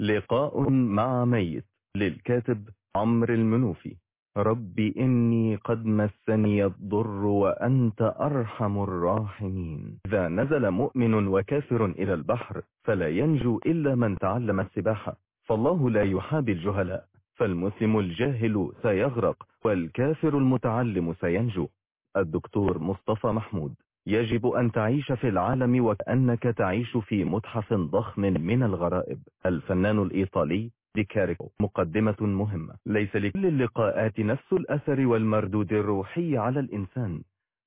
لقاء مع ميت للكاتب عمرو المنوفي. رب إني قد مسني الضر وأنت أرحم الراحمين. إذا نزل مؤمن وكافر إلى البحر فلا ينجو إلا من تعلم السباحة فالله لا يحابي الجهلاء فالمسلم الجاهل سيغرق والكافر المتعلم سينجو. الدكتور مصطفى محمود. يجب أن تعيش في العالم وكأنك تعيش في متحف ضخم من الغرائب. الفنان الإيطالي ديكاريكو مقدمة مهمة. ليس لكل اللقاءات نفس الأثر والمردود الروحي على الإنسان.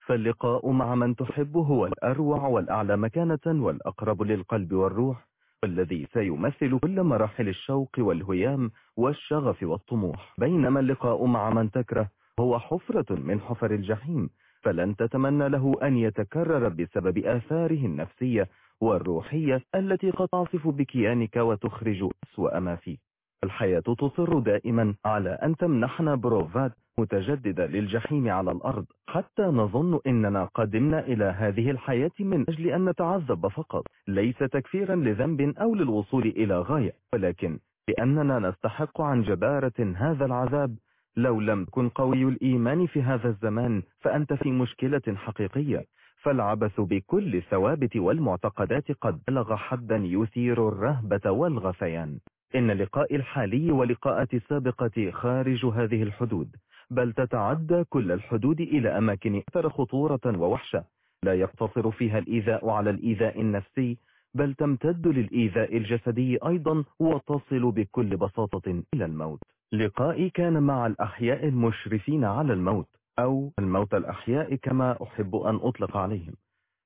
فاللقاء مع من تحب هو الأروع والأعلى مكانة والأقرب للقلب والروح والذي سيمثل كل مراحل الشوق والهيام والشغف والطموح. بينما اللقاء مع من تكره هو حفرة من حفر الجحيم. فلن تتمنى له أن يتكرر بسبب آثاره النفسية والروحية التي قد تعصف بكيانك وتخرج أسوأ ما فيك الحياة تصر دائما على أن تمنحنا بروفات متجددة للجحيم على الأرض. حتى نظن إننا قدمنا إلى هذه الحياة من أجل أن نتعذب فقط. ليس تكفيرا لذنب أو للوصول إلى غاية. ولكن لأننا نستحق عن جبارة هذا العذاب لو لم تكن قوي الإيمان في هذا الزمان فأنت في مشكلة حقيقية. فالعبث بكل الثوابت والمعتقدات قد بلغ حدا يثير الرهبة والغثيان. إن لقاء الحالي ولقاءات السابقة خارج هذه الحدود. بل تتعدى كل الحدود إلى أماكن أكثر خطورة ووحشة. لا يقتصر فيها الإيذاء على الإيذاء النفسي بل تمتد للإيذاء الجسدي أيضا وتصل بكل بساطة إلى الموت. لقائي كان مع الأحياء المشرفين على الموت أو الموت الأحياء كما أحب أن أطلق عليهم.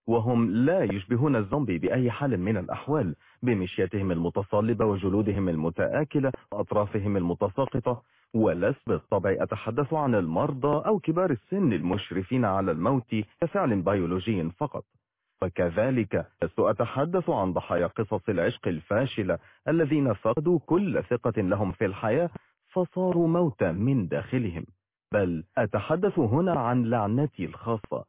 وهم لا يشبهون الزومبي بأي حال من الأحوال بمشيتهم المتصلبة وجلودهم المتآكلة وأطرافهم المتساقطة. ولست بالطبع أتحدث عن المرضى أو كبار السن المشرفين على الموت كفعل بيولوجي فقط. وكذلك لست أتحدث عن ضحايا قصص العشق الفاشلة الذين فقدوا كل ثقة لهم في الحياة فصاروا موتى من داخلهم. بل أتحدث هنا عن لعنتي الخاصة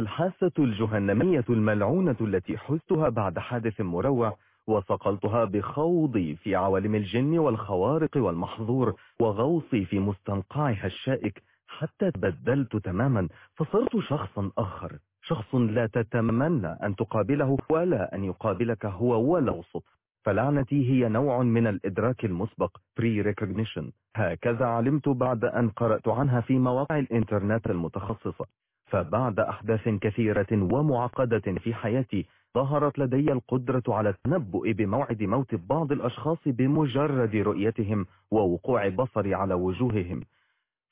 الحاسة الجهنمية الملعونة التي حزتها بعد حادث مروع وصقلتها بخوضي في عوالم الجن والخوارق والمحظور وغوصي في مستنقعها الشائك حتى تبدلت تماما فصرت شخصا آخر. شخص لا تتمنى أن تقابله ولا أن يقابلك هو ولو صدف فلعنتي هي نوع من الإدراك المسبق pre-recognition. هكذا علمت بعد أن قرأت عنها في مواقع الإنترنت المتخصصة. فبعد أحداث كثيرة ومعقدة في حياتي ظهرت لدي القدرة على التنبؤ بموعد موت بعض الأشخاص بمجرد رؤيتهم ووقوع بصري على وجوههم.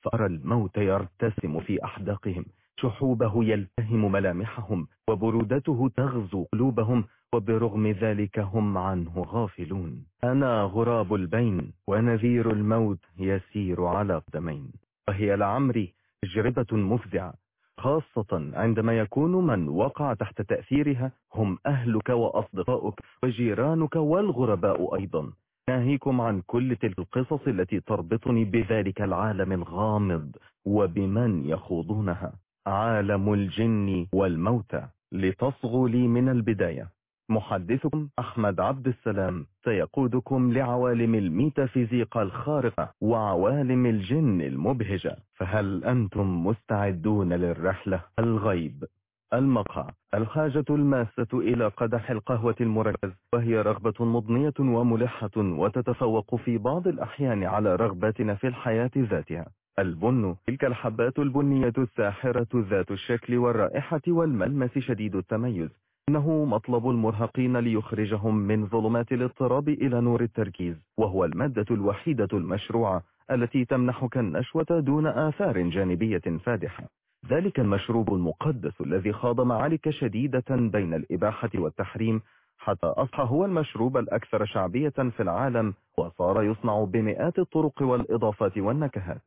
فأرى الموت يرتسم في أحداقهم. شحوبه يلتهم ملامحهم وبرودته تغزو قلوبهم وبرغم ذلك هم عنه غافلون. أنا غراب البين ونذير الموت يسير على قدمين. وهي لعمري تجربة مفزعة خاصة عندما يكون من وقع تحت تأثيرها هم أهلك وأصدقائك وجيرانك والغرباء أيضا. ناهيكم عن كل تلك القصص التي تربطني بذلك العالم الغامض وبمن يخوضونها. عالم الجن والموتى لتصغوا لي من البداية. محدثكم أحمد عبد السلام. سيقودكم لعوالم الميتافيزيقا الخارقة وعوالم الجن المبهجة. فهل أنتم مستعدون للرحلة؟ الغيب. المقهى. الحاجة الماسة إلى قدح القهوة المركز. وهي رغبة مضنية وملحة وتتفوق في بعض الأحيان على رغباتنا في الحياة ذاتها. البن. تلك الحبات البنية الساحرة ذات الشكل والرائحة والملمس شديد التميز. إنه مطلب المرهقين ليخرجهم من ظلمات الاضطراب إلى نور التركيز. وهو المادة الوحيدة المشروعة التي تمنحك النشوة دون آثار جانبية فادحة. ذلك المشروب المقدس الذي خاض معارك شديدة بين الإباحة والتحريم حتى أصبح هو المشروب الأكثر شعبية في العالم وصار يصنع بمئات الطرق والإضافات والنكهات.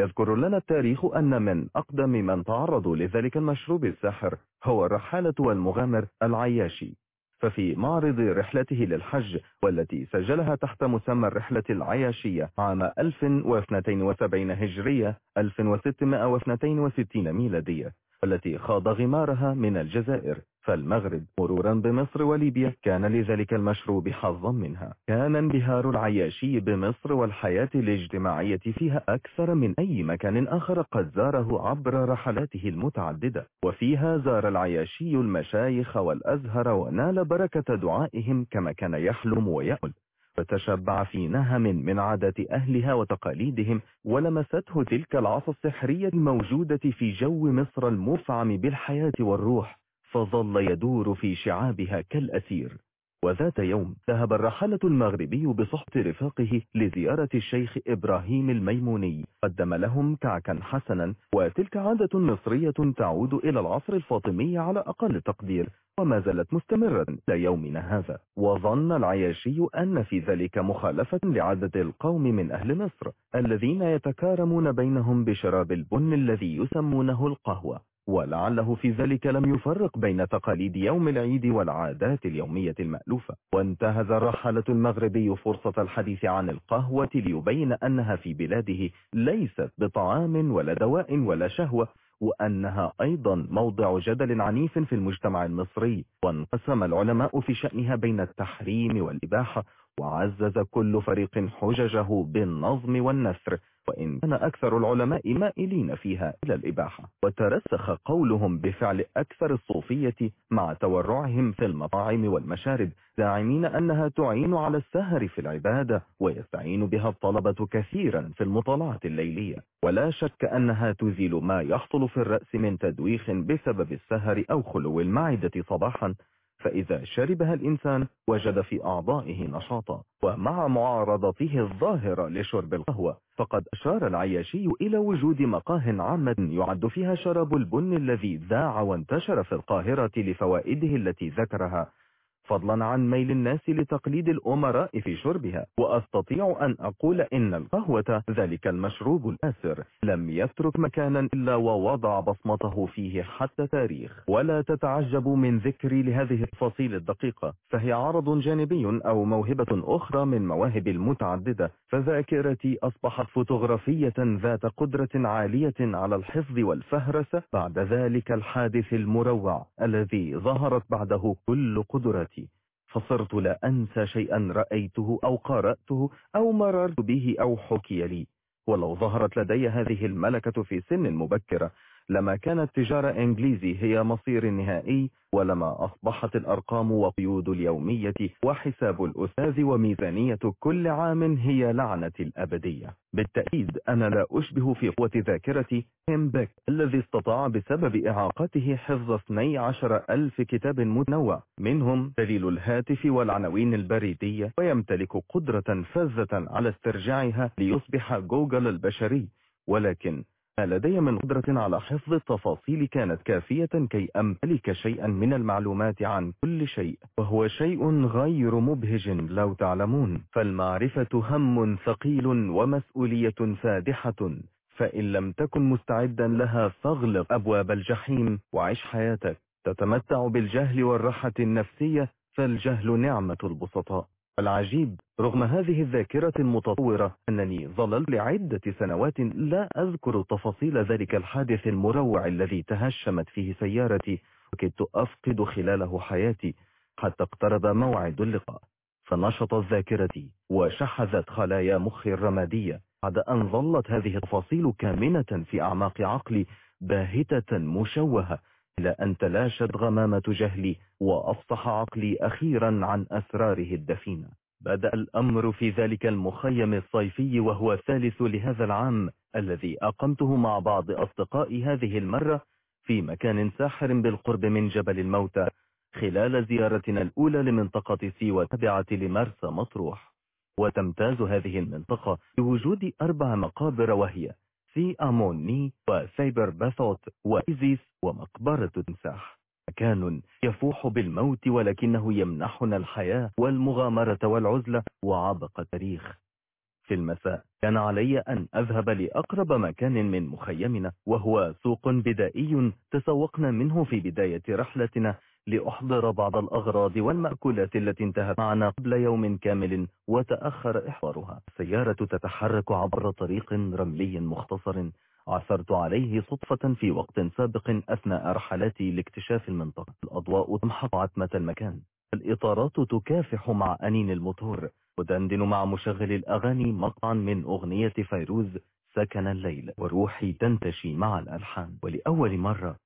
يذكر لنا التاريخ أن من أقدم من تعرضوا لذلك المشروب الساحر هو الرحالة والمغامر العياشي. ففي معرض رحلته للحج والتي سجلها تحت مسمى الرحلة العياشية عام 1270 هجرية 1662 ميلادية التي خاض غمارها من الجزائر. فالمغرب مرورا بمصر وليبيا كان لذلك المشروب حظا منها. كان انبهار العياشي بمصر والحياة الاجتماعية فيها أكثر من أي مكان آخر قد زاره عبر رحلاته المتعددة. وفيها زار العياشي المشايخ والأزهر ونال بركة دعائهم كما كان يحلم ويأمل فتشبع في نهم من عادات أهلها وتقاليدهم ولمسته تلك العصا السحرية الموجودة في جو مصر المفعم بالحياة والروح. فظل يدور في شعابها كالأسير. وذات يوم ذهب الرحلة المغربي بصحبة رفاقه لزيارة الشيخ إبراهيم الميموني. قدم لهم كعكا حسنا وتلك عادة مصرية تعود إلى العصر الفاطمي على أقل تقدير. وما زالت مستمرة ليومنا هذا. وظن العياشي أن في ذلك مخالفة لعادة القوم من أهل مصر الذين يتكارمون بينهم بشراب البن الذي يسمونه القهوة. ولعله في ذلك لم يفرق بين تقاليد يوم العيد والعادات اليومية المألوفة. وانتهز الرحلة المغربي فرصة الحديث عن القهوة ليبين أنها في بلاده ليست بطعام ولا دواء ولا شهوة وأنها أيضا موضع جدل عنيف في المجتمع المصري. وانقسم العلماء في شأنها بين التحريم والإباحة وعزز كل فريق حججه بالنظم والنثر وإن كان أكثر العلماء مائلين فيها إلى الإباحة. وترسخ قولهم بفعل أكثر الصوفية مع تورعهم في المطاعم والمشارب زاعمين أنها تعين على السهر في العبادة ويستعين بها الطلبة كثيرا في المطالعة الليلية. ولا شك أنها تزيل ما يحصل في الرأس من تدويخ بسبب السهر أو خلو المعدة صباحا. فإذا شربها الإنسان وجد في أعضائه نشاطا ومع معارضته الظاهرة لشرب القهوة فقد أشار العياشي إلى وجود مقاه عامة يعد فيها شراب البن الذي ذاع وانتشر في القاهرة لفوائده التي ذكرها. فضلا عن ميل الناس لتقليد الأمراء في شربها وأستطيع أن أقول إن القهوة ذلك المشروب الآسر. لم يترك مكانا إلا ووضع بصمته فيه حتى تاريخ. ولا تتعجبوا من ذكري لهذه التفاصيل الدقيقة. فهي عرض جانبي أو موهبة أخرى من مواهب المتعددة. فذاكرتي أصبحت فوتوغرافية ذات قدرة عالية على الحفظ والفهرسة. بعد ذلك الحادث المروع الذي ظهرت بعده كل قدرتي فصرت لا أنسى شيئا رأيته أو قرأته أو مررت به أو حكي لي. ولو ظهرت لدي هذه الملكة في سن مبكرة لما كانت تجارة إنجليزي هي مصير نهائي ولما أصبحت الأرقام وقيود اليومية وحساب الأساز وميزانية كل عام هي لعنة الأبدية. بالتأكيد أنا لا أشبه في قوة ذاكرتي هيم بيك الذي استطاع بسبب إعاقته حفظ 12 ألف كتاب متنوع منهم دليل الهاتف والعناوين البريدية ويمتلك قدرة فذة على استرجاعها ليصبح جوجل البشري. ولكن لدي من قدرة على حفظ التفاصيل كانت كافية كي أمتلك شيئا من المعلومات عن كل شيء وهو شيء غير مبهج لو تعلمون. فالمعرفة هم ثقيل ومسؤولية فادحة فإن لم تكن مستعدا لها فاغلق أبواب الجحيم وعيش حياتك. تتمتع بالجهل والراحة النفسية فالجهل نعمة البسطاء. العجيب رغم هذه الذاكرة المتطورة أنني ظللت لعدة سنوات لا أذكر تفاصيل ذلك الحادث المروع الذي تهشمت فيه سيارتي وكدت أفقد خلاله حياتي حتى اقترب موعد اللقاء. فنشطت ذاكرتي وشحذت خلايا مخي الرمادية. بعد أن ظلت هذه التفاصيل كامنة في أعماق عقلي باهتة مشوهة. إلى أن تلاشت غمامة جهلي وأفصح عقلي أخيرا عن أسراره الدفينة بدأ الأمر في ذلك المخيم الصيفي وهو الثالث لهذا العام الذي أقمته مع بعض أصدقائي هذه المرة في مكان ساحر بالقرب من جبل الموتى خلال زيارتنا الأولى لمنطقة سيوة تابعة لمرسى مطروح. وتمتاز هذه المنطقة بوجود أربع مقابر وهي سي أموني وسايبر باثوت وإيزيس ومقبرة تمساح. مكان يفوح بالموت ولكنه يمنحنا الحياة والمغامرة والعزلة وعبق التاريخ. في المساء كان علي أن أذهب لأقرب مكان من مخيمنا وهو سوق بدائي تسوقنا منه في بداية رحلتنا لأحضر بعض الأغراض والمأكولات التي انتهت معنا قبل يوم كامل وتأخر إحضارها. السيارة تتحرك عبر طريق رملي مختصر. عثرت عليه صدفة في وقت سابق أثناء رحلاتي لاكتشاف المنطقة. الأضواء تمحق عتمة المكان. الإطارات تكافح مع أنين الموتور. ودندن مع مشغل الأغاني مقطعا من أغنية فيروز سكن الليل وروحي تنتشي مع الألحان. ولأول مرة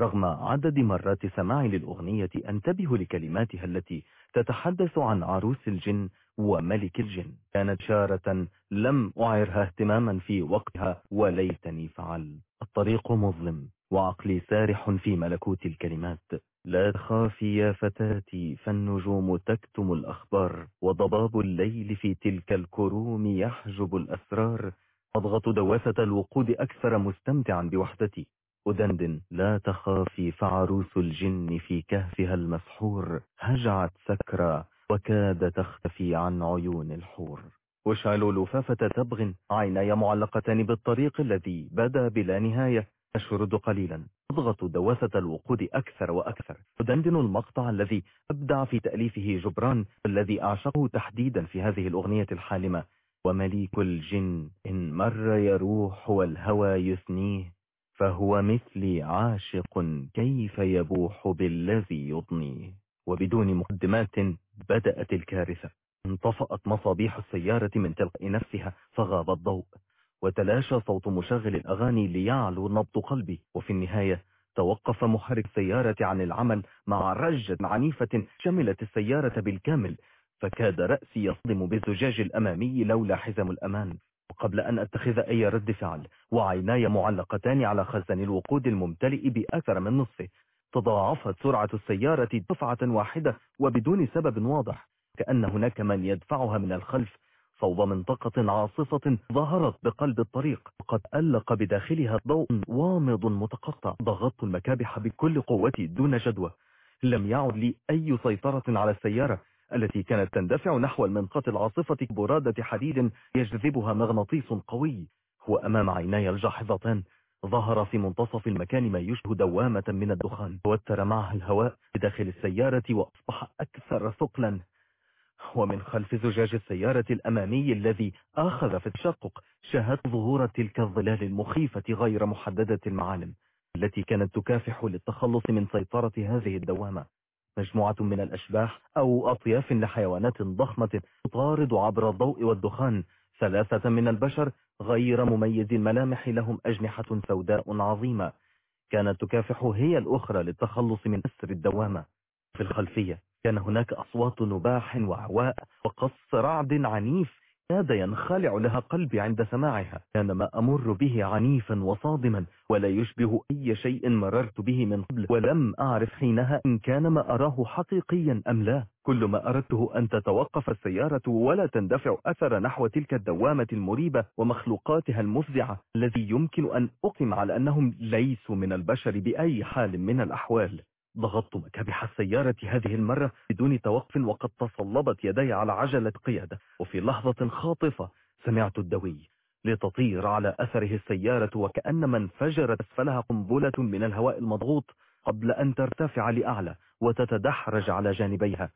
رغم عدد مرات سماعي للأغنية أنتبه لكلماتها التي تتحدث عن عروس الجن وملك الجن. كانت شارة لم أعرها اهتماما في وقتها وليتني فعل. الطريق مظلم وعقلي سارح في ملكوت الكلمات. لا تخافي يا فتاتي فالنجوم تكتم الأخبار. وضباب الليل في تلك الكروم يحجب الأسرار. أضغط دواسة الوقود أكثر مستمتعا بوحدتي. أدندن لا تخافي فعروس الجن في كهفها المسحور هجعت سكرى وكاد تختفي عن عيون الحور. أشعل لفافة تبغ عيناي معلقتان بالطريق الذي بدا بلا نهاية. أشرد قليلا أضغط دواسة الوقود أكثر وأكثر. أدندن المقطع الذي أبدع في تأليفه جبران الذي أعشقه تحديدا في هذه الأغنية الحالمة. ومليك الجن إن مر يروح والهوى يثنيه. فهو مثلي عاشق كيف يبوح بالذي يضنيه وبدون مقدمات بدأت الكارثة. انطفأت مصابيح السيارة من تلقاء نفسها فغاب الضوء. وتلاشى صوت مشغل الأغاني ليعلو نبض قلبي. وفي النهاية توقف محرك السيارة عن العمل مع رجة عنيفة شملت السيارة بالكامل فكاد رأسي يصدم بالزجاج الأمامي لولا حزم الأمان. وقبل أن أتخذ أي رد فعل وعيناي معلقتان على خزن الوقود الممتلئ بأكثر من نصفه. تضاعفت سرعة السيارة دفعة واحدة وبدون سبب واضح كأن هناك من يدفعها من الخلف. صوب منطقة عاصفة ظهرت بقلب الطريق. وقد ألق بداخلها ضوء وامض متقطع. ضغطت المكابح بكل قوتي دون جدوى. لم يعد لي أي سيطرة على السيارة. التي كانت تندفع نحو المنطقة العاصفة برادة حديد يجذبها مغناطيس قوي. وأمام عيناي الجاحظتان. ظهر في منتصف المكان ما يشبه دوامة من الدخان. توتر معها الهواء بداخل السيارة وأصبح أكثر ثقلا. ومن خلف زجاج السيارة الأمامي الذي آخذ في التشقق شاهدت ظهور تلك الظلال المخيفة غير محددة المعالم التي كانت تكافح للتخلص من سيطرة هذه الدوامة. مجموعة من الأشباح أو أطياف لحيوانات ضخمة تطارد عبر الضوء والدخان. ثلاثة من البشر غير مميز الملامح لهم أجنحة سوداء عظيمة كانت تكافح هي الأخرى للتخلص من أسر الدوامة. في الخلفية كان هناك أصوات نباح وعواء وقص رعد عنيف كاد ينخلع لها قلبي عند سماعها. كان ما أمر به عنيفا وصادما ولا يشبه أي شيء مررت به من قبل. ولم أعرف حينها إن كان ما أراه حقيقيا أم لا. كل ما أردته أن تتوقف السيارة ولا تندفع أثر نحو تلك الدوامة المريبة ومخلوقاتها المفزعة الذي يمكن أن أقم على أنهم ليسوا من البشر بأي حال من الأحوال. ضغطت مكابح السيارة هذه المرة بدون توقف وقد تصلبت يدي على عجلة قيادة. وفي لحظة خاطفة سمعت الدوي لتطير على أثره السيارة وكأنما انفجرت أسفلها قنبلة من الهواء المضغوط قبل أن ترتفع لأعلى وتتدحرج على جانبيها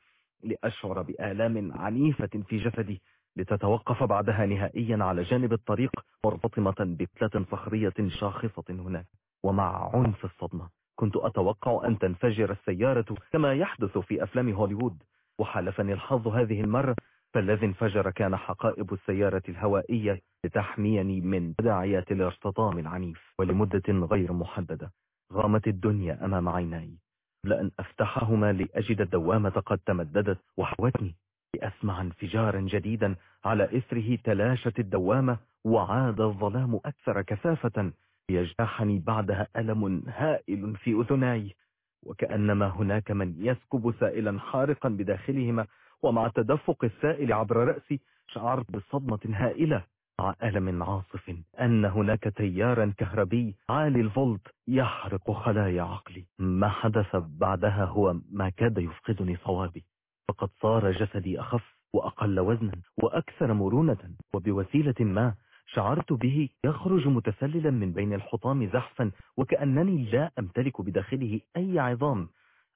لأشعر بآلام عنيفة في جسدي لتتوقف بعدها نهائيا على جانب الطريق مرتطمة بكتلة صخرية شاخصة هناك ومع عنف الصدمة. كنت أتوقع أن تنفجر السيارة كما يحدث في أفلام هوليوود. وحالفني الحظ هذه المرة فالذي انفجر كان حقائب السيارة الهوائية لتحميني من تداعيات الارتطام العنيف ولمدة غير محددة. غامت الدنيا أمام عيناي. قبل أن أفتحهما لأجد الدوامة قد تمددت وحوتني. لأسمع انفجارا جديدا على إثره تلاشت الدوامة وعاد الظلام أكثر كثافة. يجتاحني بعدها ألم هائل في أذناي وكأنما هناك من يسكب سائلا حارقا بداخلهما ومع تدفق السائل عبر رأسي شعرت بصدمة هائلة مع ألم عاصف أن هناك تيارا كهربي عالي الفولت يحرق خلايا عقلي. ما حدث بعدها هو ما كاد يفقدني صوابي. فقد صار جسدي أخف وأقل وزنا وأكثر مرونة وبوسيلة ما شعرت به يخرج متسللا من بين الحطام زحفا وكأنني لا أمتلك بداخله أي عظام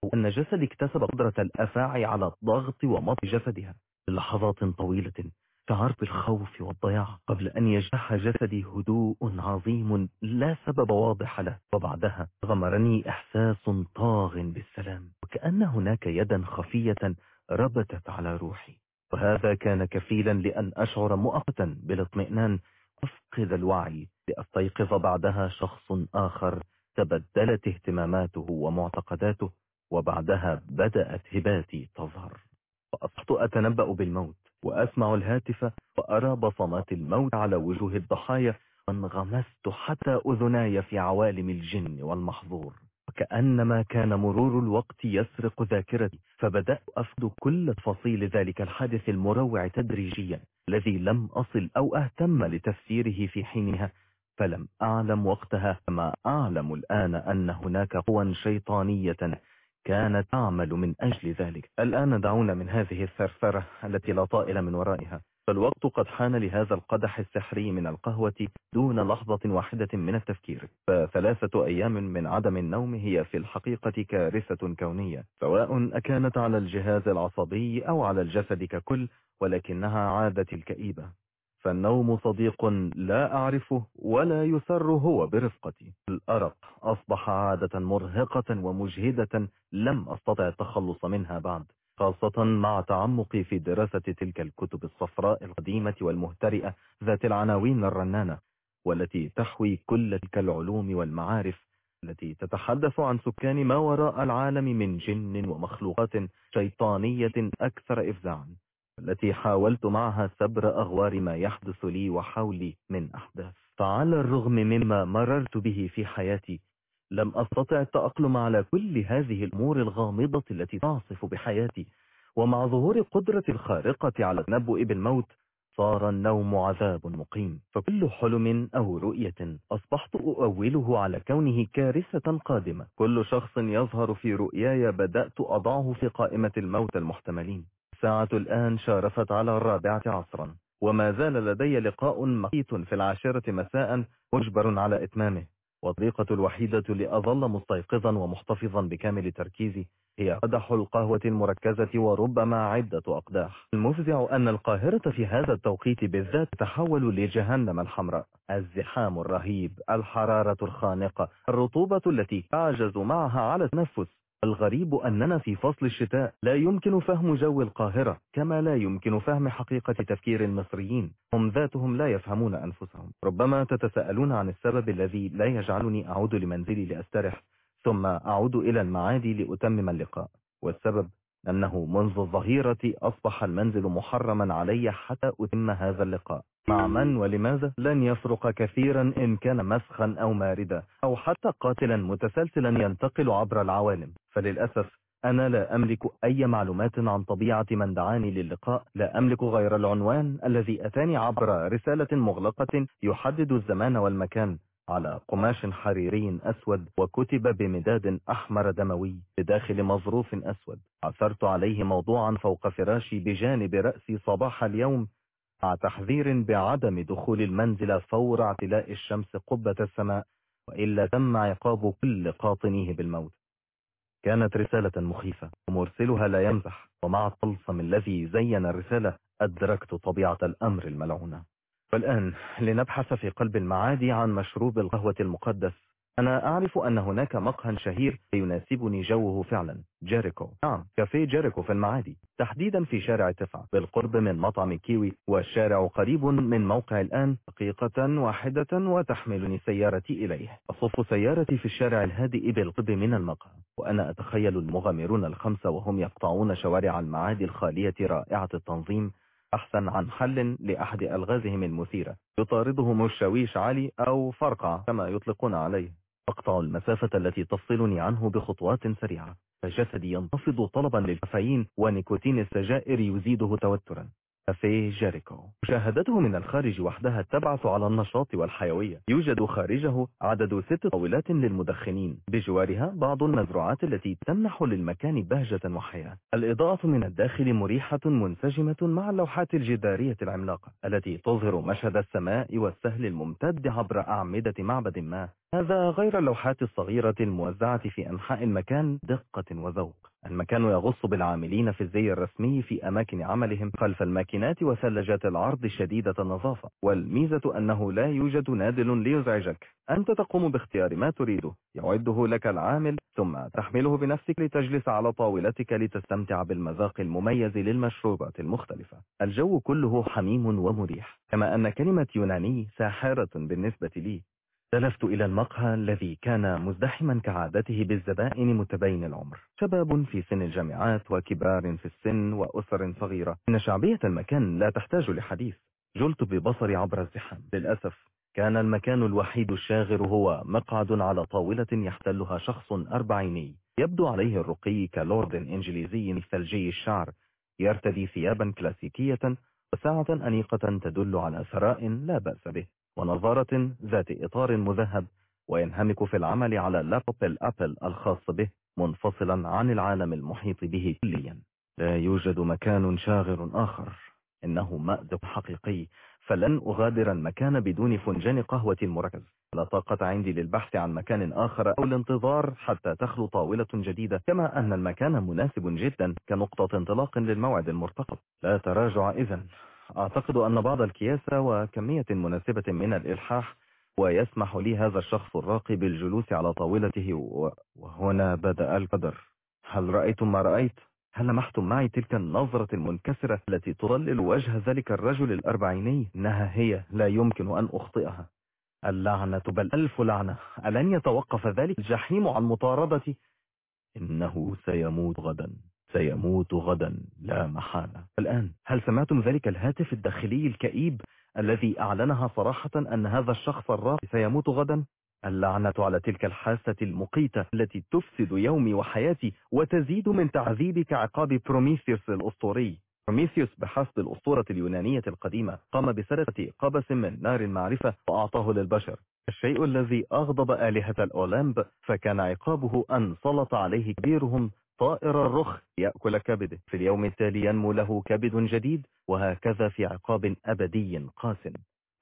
وأن جسدي اكتسب قدرة الأفاعي على الضغط ومط جسدها. لحظات طويلة شعرت بالخوف والضياع قبل أن يجتاح جسدي هدوء عظيم لا سبب واضح له. وبعدها غمرني إحساس طاغ بالسلام وكأن هناك يدا خفية ربتت على روحي. وهذا كان كفيلا لأن أشعر مؤقتا بالاطمئنان أفقد الوعي لأستيقظ بعدها شخص آخر تبدلت اهتماماته ومعتقداته وبعدها بدأت هباتي تظهر. وأصبحت أتنبأ بالموت وأسمع الهاتف وأرى بصمات الموت على وجوه الضحايا وانغمست حتى أذناي في عوالم الجن والمحظور. وكأنما كان مرور الوقت يسرق ذاكرتي فبدأت أفد كل تفاصيل ذلك الحادث المروع تدريجيا الذي لم أصل أو أهتم لتفسيره في حينها فلم أعلم وقتها. كما أعلم الآن أن هناك قوى شيطانية كانت تعمل من أجل ذلك. الآن دعونا من هذه الثرثرة التي لا طائل من ورائها. فالوقت قد حان لهذا القدح السحري من القهوة دون لحظة واحدة من التفكير. فثلاثة أيام من عدم النوم هي في الحقيقة كارثة كونية. سواء أكانت على الجهاز العصبي أو على الجسد ككل ولكنها عادة الكئيبة. فالنوم صديق لا أعرفه ولا يسر هو برفقتي. الأرق أصبح عادة مرهقة ومجهدة لم أستطع التخلص منها بعد. خاصة مع تعمقي في دراسة تلك الكتب الصفراء القديمة والمهترئة ذات العناوين الرنانة والتي تحوي كل تلك العلوم والمعارف التي تتحدث عن سكان ما وراء العالم من جن ومخلوقات شيطانية أكثر إفزاعا التي حاولت معها سبر أغوار ما يحدث لي وحولي من أحداث. فعلى الرغم مما مررت به في حياتي لم أستطع التأقلم على كل هذه الأمور الغامضة التي تعصف بحياتي. ومع ظهور قدرة الخارقة على التنبؤ بالموت صار النوم عذاب مقيم. فكل حلم أو رؤية أصبحت أؤوله على كونه كارثة قادمة. كل شخص يظهر في رؤياي بدأت أضعه في قائمة الموت المحتملين. الساعة الآن شارفت على الرابعة عصرا. وما زال لدي لقاء مقيت في العاشرة مساء مجبر على إتمامه. والطريقة الوحيدة لأظل مستيقظا ومحتفظا بكامل تركيزي هي قدح القهوة المركزة وربما عدة أقداح. المفزع أن القاهرة في هذا التوقيت بالذات تحول لجهنم الحمراء. الزحام الرهيب الحرارة الخانقة الرطوبة التي تعجز معها على التنفس. الغريب أننا في فصل الشتاء لا يمكن فهم جو القاهرة كما لا يمكن فهم حقيقة تفكير المصريين. هم ذاتهم لا يفهمون أنفسهم. ربما تتساءلون عن السبب الذي لا يجعلني أعود لمنزلي لأسترح ثم أعود إلى المعادي لأتمم اللقاء. والسبب؟ أنه منذ الظهيرة أصبح المنزل محرما علي حتى أتم هذا اللقاء. مع من ولماذا؟ لن يفرق كثيرا إن كان مسخا أو ماردا أو حتى قاتلا متسلسلا ينتقل عبر العوالم. فللأسف أنا لا أملك أي معلومات عن طبيعة من دعاني للقاء. لا أملك غير العنوان الذي أتاني عبر رسالة مغلقة يحدد الزمان والمكان. على قماش حريري أسود وكتب بمداد أحمر دموي بداخل مظروف أسود. عثرت عليه موضوعا فوق فراشي بجانب رأسي صباح اليوم مع تحذير بعدم دخول المنزل فور اعتلاء الشمس قبة السماء وإلا تم عقاب كل قاطنيه بالموت. كانت رسالة مخيفة ومرسلها لا يمزح ومع الطلسم الذي زين الرسالة أدركت طبيعة الأمر الملعونة. والآن لنبحث في قلب المعادي عن مشروب القهوة المقدس. أنا أعرف أن هناك مقهى شهير يناسبني جوه فعلا. جيريكو. نعم كافيه جيريكو في المعادي تحديدا في شارع تسعة بالقرب من مطعم كيوي والشارع قريب من موقع الآن. دقيقة واحدة وتحملني سيارتي إليه. أصف سيارتي في الشارع الهادئ بالقرب من المقهى وأنا أتخيل المغامرون الخمسة وهم يقطعون شوارع المعادي الخالية رائعة التنظيم. أحسن عن حل لأحد ألغازهم المثيرة. يطاردهم الشاويش علي أو فرقع كما يطلقون عليه. أقطع المسافة التي تفصلني عنه بخطوات سريعة. فجسدي ينتفض طلبا للكافيين ونيكوتين السجائر يزيده توترا. كافيه جيريكو. مشاهدته من الخارج وحدها تبعث على النشاط والحيوية. يوجد خارجه عدد ست طاولات للمدخنين. بجوارها بعض المزروعات التي تمنح للمكان بهجة وحياة. الإضاءة من الداخل مريحة منسجمة مع اللوحات الجدارية العملاقة التي تظهر مشهد السماء والسهل الممتد عبر أعمدة معبد ما. هذا غير اللوحات الصغيرة الموزعة في أنحاء المكان دقة وذوق. المكان يغص بالعاملين في الزي الرسمي في أماكن عملهم خلف الماكينات وثلاجات العرض شديدة النظافة والميزة أنه لا يوجد نادل ليزعجك. أنت تقوم باختيار ما تريده. يعده لك العامل ثم تحمله بنفسك لتجلس على طاولتك لتستمتع بالمذاق المميز للمشروبات المختلفة. الجو كله حميم ومريح. كما أن كلمة يوناني ساحرة بالنسبة لي. دلفت إلى المقهى الذي كان مزدحما كعادته بالزبائن متبين العمر. شباب في سن الجامعات وكبار في السن وأسر صغيرة. إن شعبية المكان لا تحتاج لحديث. جلت ببصري عبر الزحام. للأسف كان المكان الوحيد الشاغر هو مقعد على طاولة يحتلها شخص أربعيني. يبدو عليه الرقي كلورد إنجليزي ثلجي الشعر. يرتدي ثيابا كلاسيكية وساعة أنيقة تدل على ثراء لا بأس به. ونظارة ذات إطار مذهب وينهمك في العمل على لابوب الأبل الخاص به منفصلا عن العالم المحيط به كليا. لا يوجد مكان شاغر آخر. إنه مأدب حقيقي. فلن أغادر المكان بدون فنجان قهوة مركز. لا طاقة عندي للبحث عن مكان آخر أو الانتظار حتى تخلو طاولة جديدة. كما أن المكان مناسب جدا كنقطة انطلاق للموعد المرتقب. لا تراجع إذن أعتقد أن بعض الكياسة وكمية مناسبة من الإلحاح ويسمح لي هذا الشخص الراقي بالجلوس على طاولته وهنا بدأ القدر. هل رأيتم ما رأيت؟ هل لمحتم معي تلك النظرة المنكسرة التي تظلل وجه ذلك الرجل الأربعيني؟ إنها هي لا يمكن أن أخطئها. اللعنة بل ألف لعنة. ألن يتوقف ذلك الجحيم عن مطاردتي؟ إنه سيموت غدا. سيموت غدا. لا محالة. الآن هل سمعتم ذلك الهاتف الداخلي الكئيب الذي أعلنها صراحة أن هذا الشخص الراقي سيموت غدا؟ اللعنة على تلك الحاسة المقيتة التي تفسد يومي وحياتي وتزيد من تعذيبي كعقاب بروميثيوس الأسطوري. بروميثيوس بحسب الأسطورة اليونانية القديمة قام بسرقة قبس من نار المعرفة وأعطاه للبشر. الشيء الذي أغضب آلهة الأولمب فكان عقابه أن سلط عليه كبيرهم طائر الرخ يأكل كبده في اليوم التالي ينمو له كبد جديد وهكذا في عقاب أبدي قاس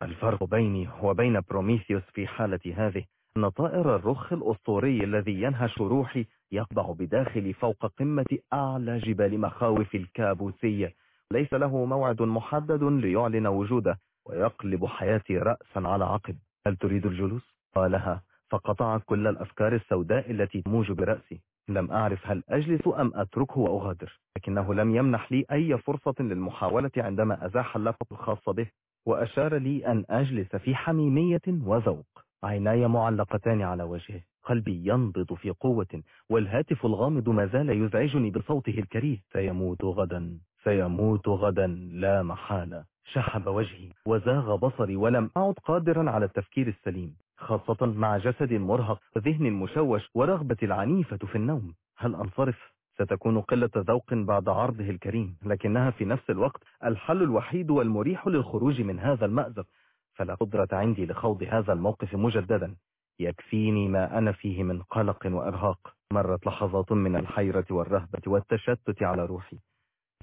الفرق بيني وبين بروميثيوس في حالة هذه أن طائر الرخ الأسطوري الذي ينهش روحي يقبع بداخلي فوق قمة أعلى جبال مخاوف الكابوسية ليس له موعد محدد ليعلن وجوده ويقلب حياتي رأسا على عقب. هل تريد الجلوس؟ قالها فقطع كل الأفكار السوداء التي تموج برأسي. لم أعرف هل أجلس أم أتركه وأغادر لكنه لم يمنح لي أي فرصة للمحاولة عندما أزاح اللابتوب الخاص به وأشار لي أن أجلس في حميمية وذوق. عيناي معلقتان على وجهه قلبي ينبض في قوة والهاتف الغامض ما زال يزعجني بصوته الكريه. سيموت غدا سيموت غدا لا محالة. شحب وجهي وزاغ بصري ولم أعد قادرا على التفكير السليم. خاصة مع جسد مرهق وذهن مشوش ورغبة العنيفة في النوم. هل أنصرف؟ ستكون قلة ذوق بعد عرضه الكريم لكنها في نفس الوقت الحل الوحيد والمريح للخروج من هذا المأزق. فلا قدرة عندي لخوض هذا الموقف مجددا. يكفيني ما أنا فيه من قلق وإرهاق. مرت لحظات من الحيرة والرهبة والتشتت على روحي.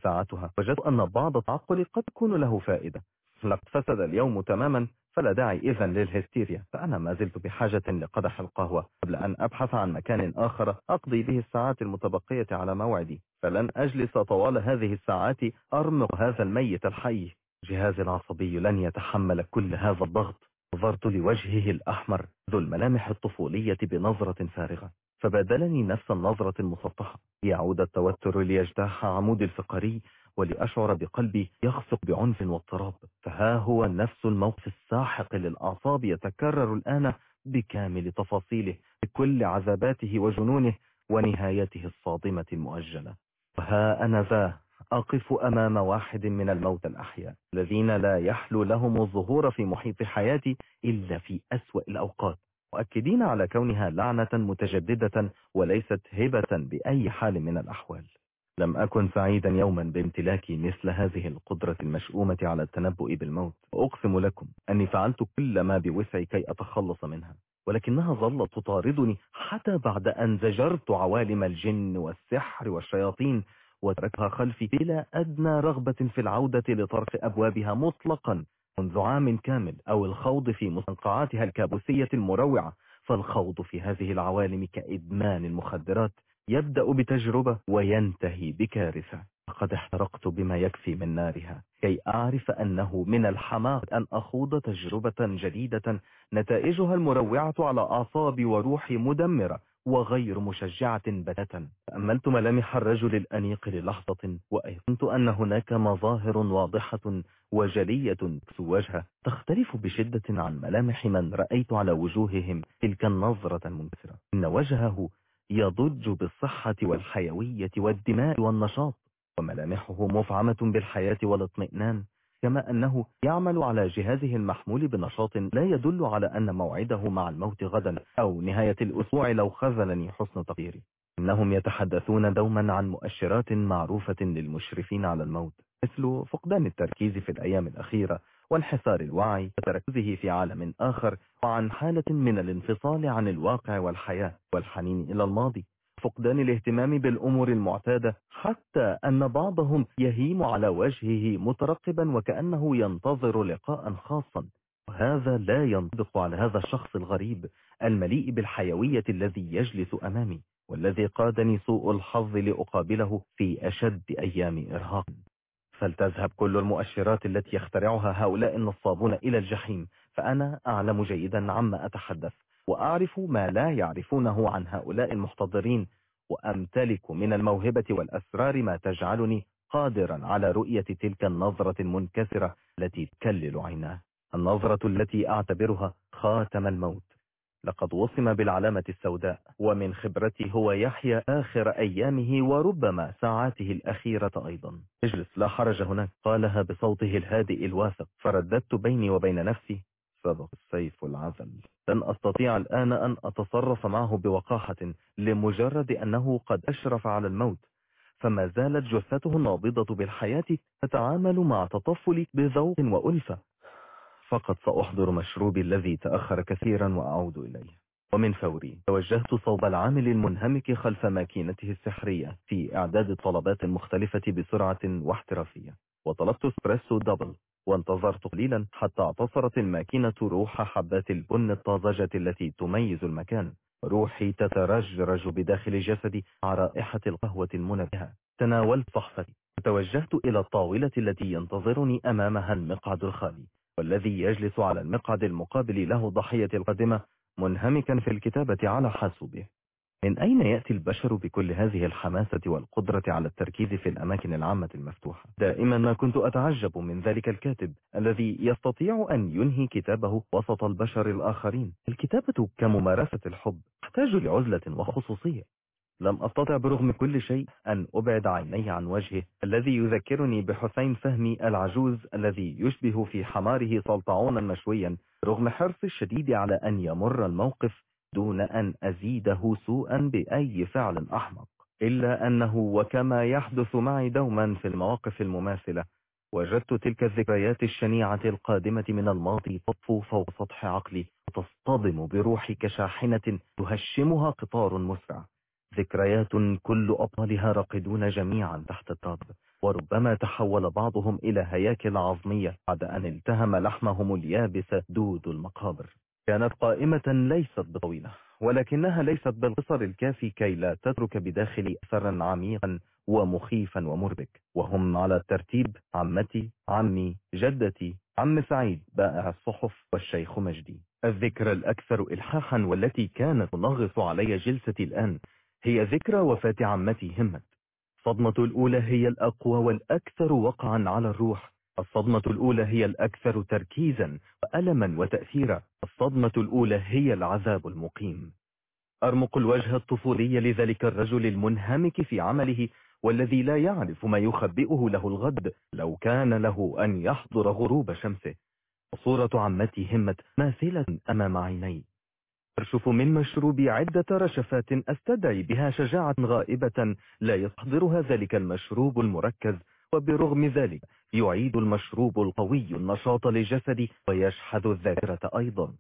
ساعتها وجدت أن بعض التعقل قد يكون له فائدة. لقد فسد اليوم تماما. فلا داعي إذن للهستيريا فأنا ما زلت بحاجة لقدح القهوة. قبل أن أبحث عن مكان آخر أقضي به الساعات المتبقية على موعدي. فلن أجلس طوال هذه الساعات أرمق هذا الميت الحي. جهازي العصبي لن يتحمل كل هذا الضغط. نظرت لوجهه الأحمر ذو الملامح الطفولية بنظرة فارغة. فبادلني نفس النظرة المسطحة. يعود التوتر ليجتاح عمود الفقري ولأشعر بقلبي يخفق بعنف واضطراب. فها هو نفس الموقف الساحق للأعصاب يتكرر الآن بكامل تفاصيله بكل عذاباته وجنونه ونهايته الصادمة المؤجلة. وها أنا ذا أقف أمام واحد من الموت الأحياء الذين لا يحلو لهم الظهور في محيط حياتي إلا في أسوأ الأوقات. مؤكدين على كونها لعنة متجددة وليست هبة بأي حال من الأحوال. لم أكن سعيدا يوما بامتلاكي مثل هذه القدرة المشؤومة على التنبؤ بالموت. وأقسم لكم أني فعلت كل ما بوسعي كي أتخلص منها ولكنها ظلت تطاردني حتى بعد أن زجرت عوالم الجن والسحر والشياطين وتركها خلفي بلا أدنى رغبة في العودة لطرق أبوابها مطلقا منذ عام كامل أو الخوض في مستنقعاتها الكابوسية المروعة. فالخوض في هذه العوالم كإدمان المخدرات يبدأ بتجربة وينتهي بكارثة قد احترقت بما يكفي من نارها. كي أعرف أنه من الحماق أن أخوض تجربة جديدة نتائجها المروعة على أعصابي وروحي مدمرة وغير مشجعة بتاتا تأملت ملامح الرجل الأنيق للحظة وأيقنت أن هناك مظاهر واضحة وجلية في وجهه. تختلف بشدة عن ملامح من رأيت على وجوههم تلك النظرة المنكسرة. إن وجهه يضج بالصحة والحيوية والدماء والنشاط وملامحه مفعمة بالحياة والاطمئنان كما أنه يعمل على جهازه المحمول بنشاط لا يدل على أن موعده مع الموت غدا أو نهاية الأسبوع لو خذلني حسن تقديري. إنهم يتحدثون دوما عن مؤشرات معروفة للمشرفين على الموت. مثل فقدان التركيز في الأيام الأخيرة وانحسار الوعي وتركزه في عالم آخر وعن حالة من الانفصال عن الواقع والحياة والحنين إلى الماضي. فقدان الاهتمام بالأمور المعتادة حتى أن بعضهم يهيم على وجهه مترقبا وكأنه ينتظر لقاء خاصا. وهذا لا ينطبق على هذا الشخص الغريب المليء بالحيوية الذي يجلس أمامي والذي قادني سوء الحظ لأقابله في أشد أيام إرهاق. فلتذهب كل المؤشرات التي يخترعها هؤلاء النصابون إلى الجحيم فأنا أعلم جيدا عما أتحدث وأعرف ما لا يعرفونه عن هؤلاء المحتضرين وأمتلك من الموهبة والأسرار ما تجعلني قادرا على رؤية تلك النظرة المنكسرة التي تكلل عيناه النظرة التي أعتبرها خاتم الموت. لقد وصم بالعلامة السوداء ومن خبرتي هو يحيا آخر أيامه وربما ساعاته الأخيرة أيضا. اجلس لا حرج هناك. قالها بصوته الهادئ الواثق. فرددت بيني وبين نفسي. صدق السيف العزل لن أستطيع الآن أن أتصرف معه بوقاحة لمجرد أنه قد أشرف على الموت. فما زالت جثته النابضة بالحياة تتعامل مع تطفل بذوق وألفة. فقط سأحضر مشروبي الذي تأخر كثيرا وأعود إليه. ومن فوري توجهت صوب العامل المنهمك خلف ماكينته السحرية في إعداد الطلبات المختلفة بسرعة واحترافية. وطلبت إسبريسو دبل وانتظرت قليلا حتى اعتصرت الماكينة روح حبات البن الطازجة التي تميز المكان. روحي تترجرج بداخل جسدي مع رائحة القهوة المنبهة. تناولت صحفتي. وتوجهت إلى الطاولة التي ينتظرني أمامها المقعد الخالي. والذي يجلس على المقعد المقابل له ضحية القدمة منهمكا في الكتابة على حاسوبه. من أين يأتي البشر بكل هذه الحماسة والقدرة على التركيز في الأماكن العامة المفتوحة؟ دائما ما كنت أتعجب من ذلك الكاتب الذي يستطيع أن ينهي كتابه وسط البشر الآخرين. الكتابة كممارسة الحب تحتاج لعزلة وخصوصية. لم أستطع برغم كل شيء أن أبعد عيني عن وجهه الذي يذكرني بحسين فهمي العجوز الذي يشبه في حماره سلطعونا مشويا رغم حرص الشديد على أن يمر الموقف دون أن أزيده سوءا بأي فعل أحمق. إلا أنه وكما يحدث معي دوما في المواقف المماثلة وجدت تلك الذكريات الشنيعة القادمة من الماضي تطفو فوق سطح عقلي وتصطدم بروحي كشاحنة تهشمها قطار مسرع. ذكريات كل أبطالها راقدون جميعا تحت التراب وربما تحول بعضهم إلى هياكل عظمية بعد أن التهم لحمهم اليابس دود المقابر. كانت قائمة ليست بطويلة ولكنها ليست بالقصر الكافي كي لا تترك بداخلي أثرا عميقا ومخيفا ومربك. وهم على الترتيب عمتي عمي جدتي عم سعيد بائع الصحف والشيخ مجدي. الذكرى الأكثر إلحاحا والتي كانت تنغص علي جلستي الآن هي ذكرى وفاة عمتي همت. صدمة الأولى هي الأقوى والأكثر وقعا على الروح. الصدمة الأولى هي الأكثر تركيزا وألما وتأثيرا. الصدمة الأولى هي العذاب المقيم. أرمق الوجه الطفولي لذلك الرجل المنهمك في عمله والذي لا يعرف ما يخبئه له الغد لو كان له أن يحضر غروب شمسه. صورة عمتي همة ماثلة أمام عيني. أرشف من مشروبي عدة رشفات أستدعي بها شجاعة غائبة لا يحضرها ذلك المشروب المركز وبرغم ذلك يعيد المشروب القوي النشاط لجسدي ويشحذ الذاكرة أيضا.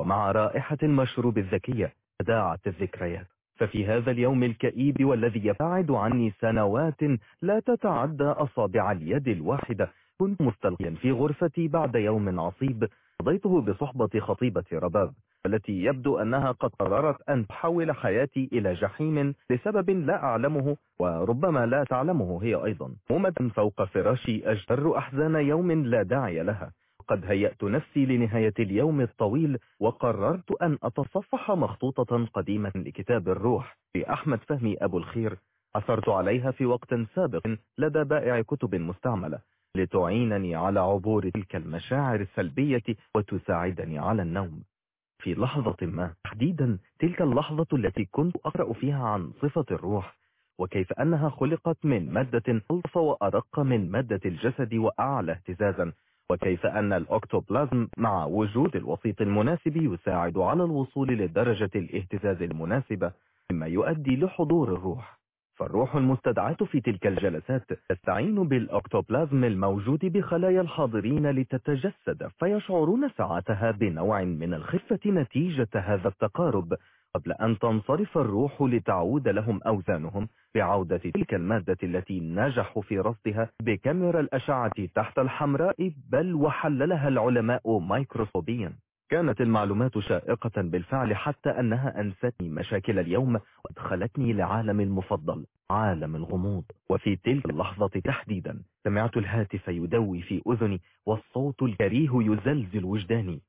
ومع رائحة المشروب الذكية داعت الذكريات. ففي هذا اليوم الكئيب والذي يبعد عني سنوات لا تتعدى أصابع اليد الواحدة. كنت مستلقيا في غرفتي بعد يوم عصيب قضيته بصحبة خطيبة رباب التي يبدو أنها قد قررت أن تحول حياتي إلى جحيم لسبب لا أعلمه وربما لا تعلمه هي أيضا. ممدا فوق فراشي أجر أحزان يوم لا داعي لها. قد هيأت نفسي لنهاية اليوم الطويل وقررت أن أتصفح مخطوطة قديمة لكتاب الروح. لأحمد فهمي أبو الخير عثرت عليها في وقت سابق لدى بائع كتب مستعملة. لتعينني على عبور تلك المشاعر السلبية وتساعدني على النوم. في لحظة ما تحديدا تلك اللحظة التي كنت أقرأ فيها عن صفة الروح وكيف أنها خلقت من مادة ألطف وأرق من مادة الجسد وأعلى اهتزازا وكيف أن الأكتوبلازم مع وجود الوسيط المناسب يساعد على الوصول لدرجة الاهتزاز المناسبة مما يؤدي لحضور الروح. فالروح المستدعاة في تلك الجلسات تستعين بالأكتوبلازم الموجود بخلايا الحاضرين لتتجسد فيشعرون ساعتها بنوع من الخفة نتيجة هذا التقارب قبل أن تنصرف الروح لتعود لهم أوزانهم بعودة تلك المادة التي نجحوا في رصدها بكاميرا الأشعة تحت الحمراء بل وحللها العلماء مايكروسكوبيا. كانت المعلومات شائقة بالفعل حتى أنها أنستني مشاكل اليوم وأدخلتني لعالم المفضل عالم الغموض. وفي تلك اللحظة تحديدا سمعت الهاتف يدوي في أذني والصوت الكريه يزلزل وجداني.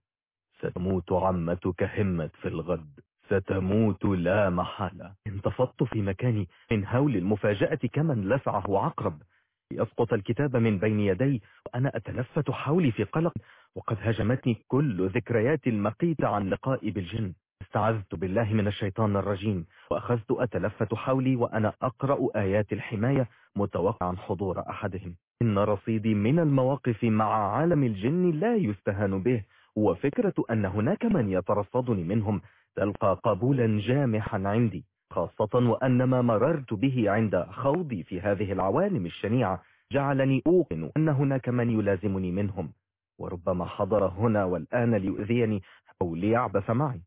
ستموت عمتك همت في الغد ستموت لا محالة. انتفضت في مكاني من هول المفاجأة كمن لسعه عقرب. يسقط الكتاب من بين يدي وأنا أتلفت حولي في قلق. وقد هجمتني كل ذكريات المقيتة عن لقائي بالجن. استعذت بالله من الشيطان الرجيم. وأخذت أتلفت حولي وأنا أقرأ آيات الحماية متوقعا حضور أحدهم. إن رصيدي من المواقف مع عالم الجن لا يستهان به. وفكرة أن هناك من يترصدني منهم. تلقى قبولا جامحا عندي. خاصة وأن ما مررت به عند خوضي في هذه العوالم الشنيعة جعلني أوقن أن هناك من يلازمني منهم. وربما حضر هنا والآن ليؤذيني أو ليعبث معي.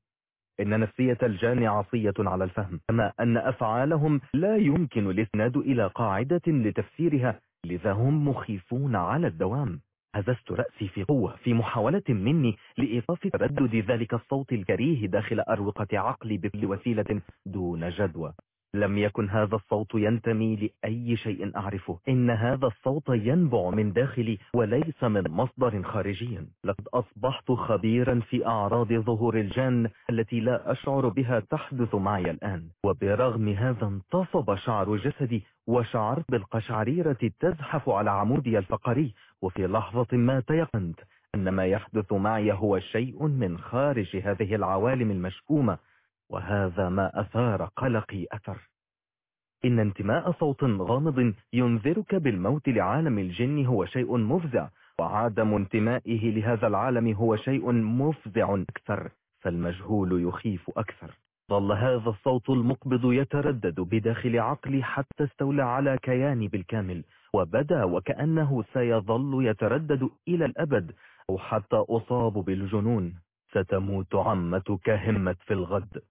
إن نفسية الجان عصية على الفهم. كما أن أفعالهم لا يمكن الاسناد إلى قاعدة لتفسيرها لذا هم مخيفون على الدوام. هززت رأسي في قوة في محاولة مني لإيقاف تردد ذلك الصوت الكريه داخل أروقة عقلي بكل وسيلة دون جدوى. لم يكن هذا الصوت ينتمي لأي شيء أعرفه. إن هذا الصوت ينبع من داخلي وليس من مصدر خارجي. لقد أصبحت خبيرا في أعراض ظهور الجان التي لا أشعر بها تحدث معي الآن. وبرغم هذا انتصب شعر جسدي وشعرت بالقشعريرة تزحف على عمودي الفقري. وفي لحظة ما تيقنت أن ما يحدث معي هو شيء من خارج هذه العوالم المشكومة. وهذا ما أثار قلقي أثر. إن انتماء صوت غامض ينذرك بالموت لعالم الجن هو شيء مفزع وعدم انتمائه لهذا العالم هو شيء مفزع أكثر فالمجهول يخيف أكثر. ظل هذا الصوت المقبض يتردد بداخل عقلي حتى استولى على كياني بالكامل وبدا وكأنه سيظل يتردد إلى الأبد أو حتى أصاب بالجنون. ستموت عمتك همت في الغد.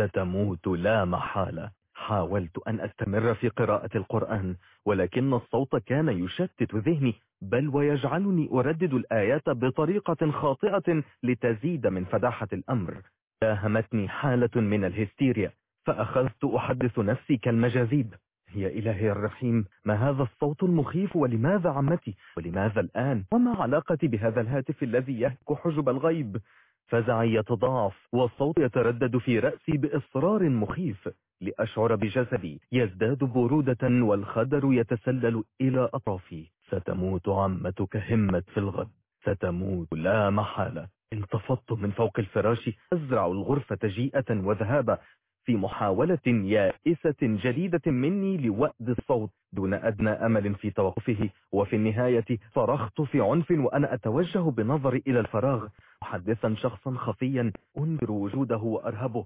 ستموت لا محالة. حاولت أن أستمر في قراءة القرآن ولكن الصوت كان يشتت ذهني بل ويجعلني أردد الآيات بطريقة خاطئة لتزيد من فداحة الأمر. داهمتني حالة من الهستيريا فأخذت أحدث نفسي كالمجاذيب يا إلهي الرحيم ما هذا الصوت المخيف ولماذا عمتي؟ ولماذا الآن؟ وما علاقتي بهذا الهاتف الذي يهك حجب الغيب؟ فزعي يتضاعف والصوت يتردد في رأسي بإصرار مخيف لأشعر بجسدي يزداد برودة والخدر يتسلل إلى أطرافي. ستموت عمتك همت في الغد ستموت لا محالة. انتفضت من فوق الفراش أزرع الغرفة جيئة وذهابا. في محاولة يائسة جديدة مني لوأد الصوت دون أدنى أمل في توقفه. وفي النهاية صرخت في عنف وأنا أتوجه بنظري إلى الفراغ. محدثا شخصا خفيا أنذر وجوده وأرهبه.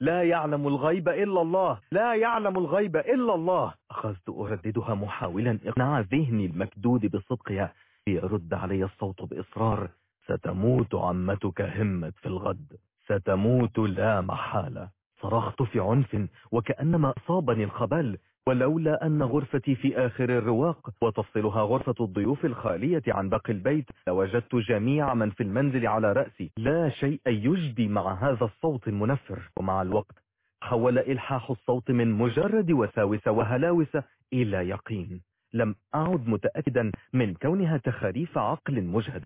لا يعلم الغيب إلا الله. لا يعلم الغيب إلا الله. أخذت أرددها محاولا إقناع ذهني المكدود بصدقها ليرد علي الصوت بإصرار. ستموت عمتك همت في الغد. ستموت لا محالة. صرخت في عنف وكأنما أصابني الخبال ولولا أن غرفتي في آخر الرواق وتفصلها غرفة الضيوف الخالية عن باقي البيت لوجدت جميع من في المنزل على رأسي. لا شيء يجدي مع هذا الصوت المنفر. ومع الوقت حول إلحاح الصوت من مجرد وساوس وهلاوس إلى يقين. لم أعد متأكدا من كونها تخاريف عقل مجهد.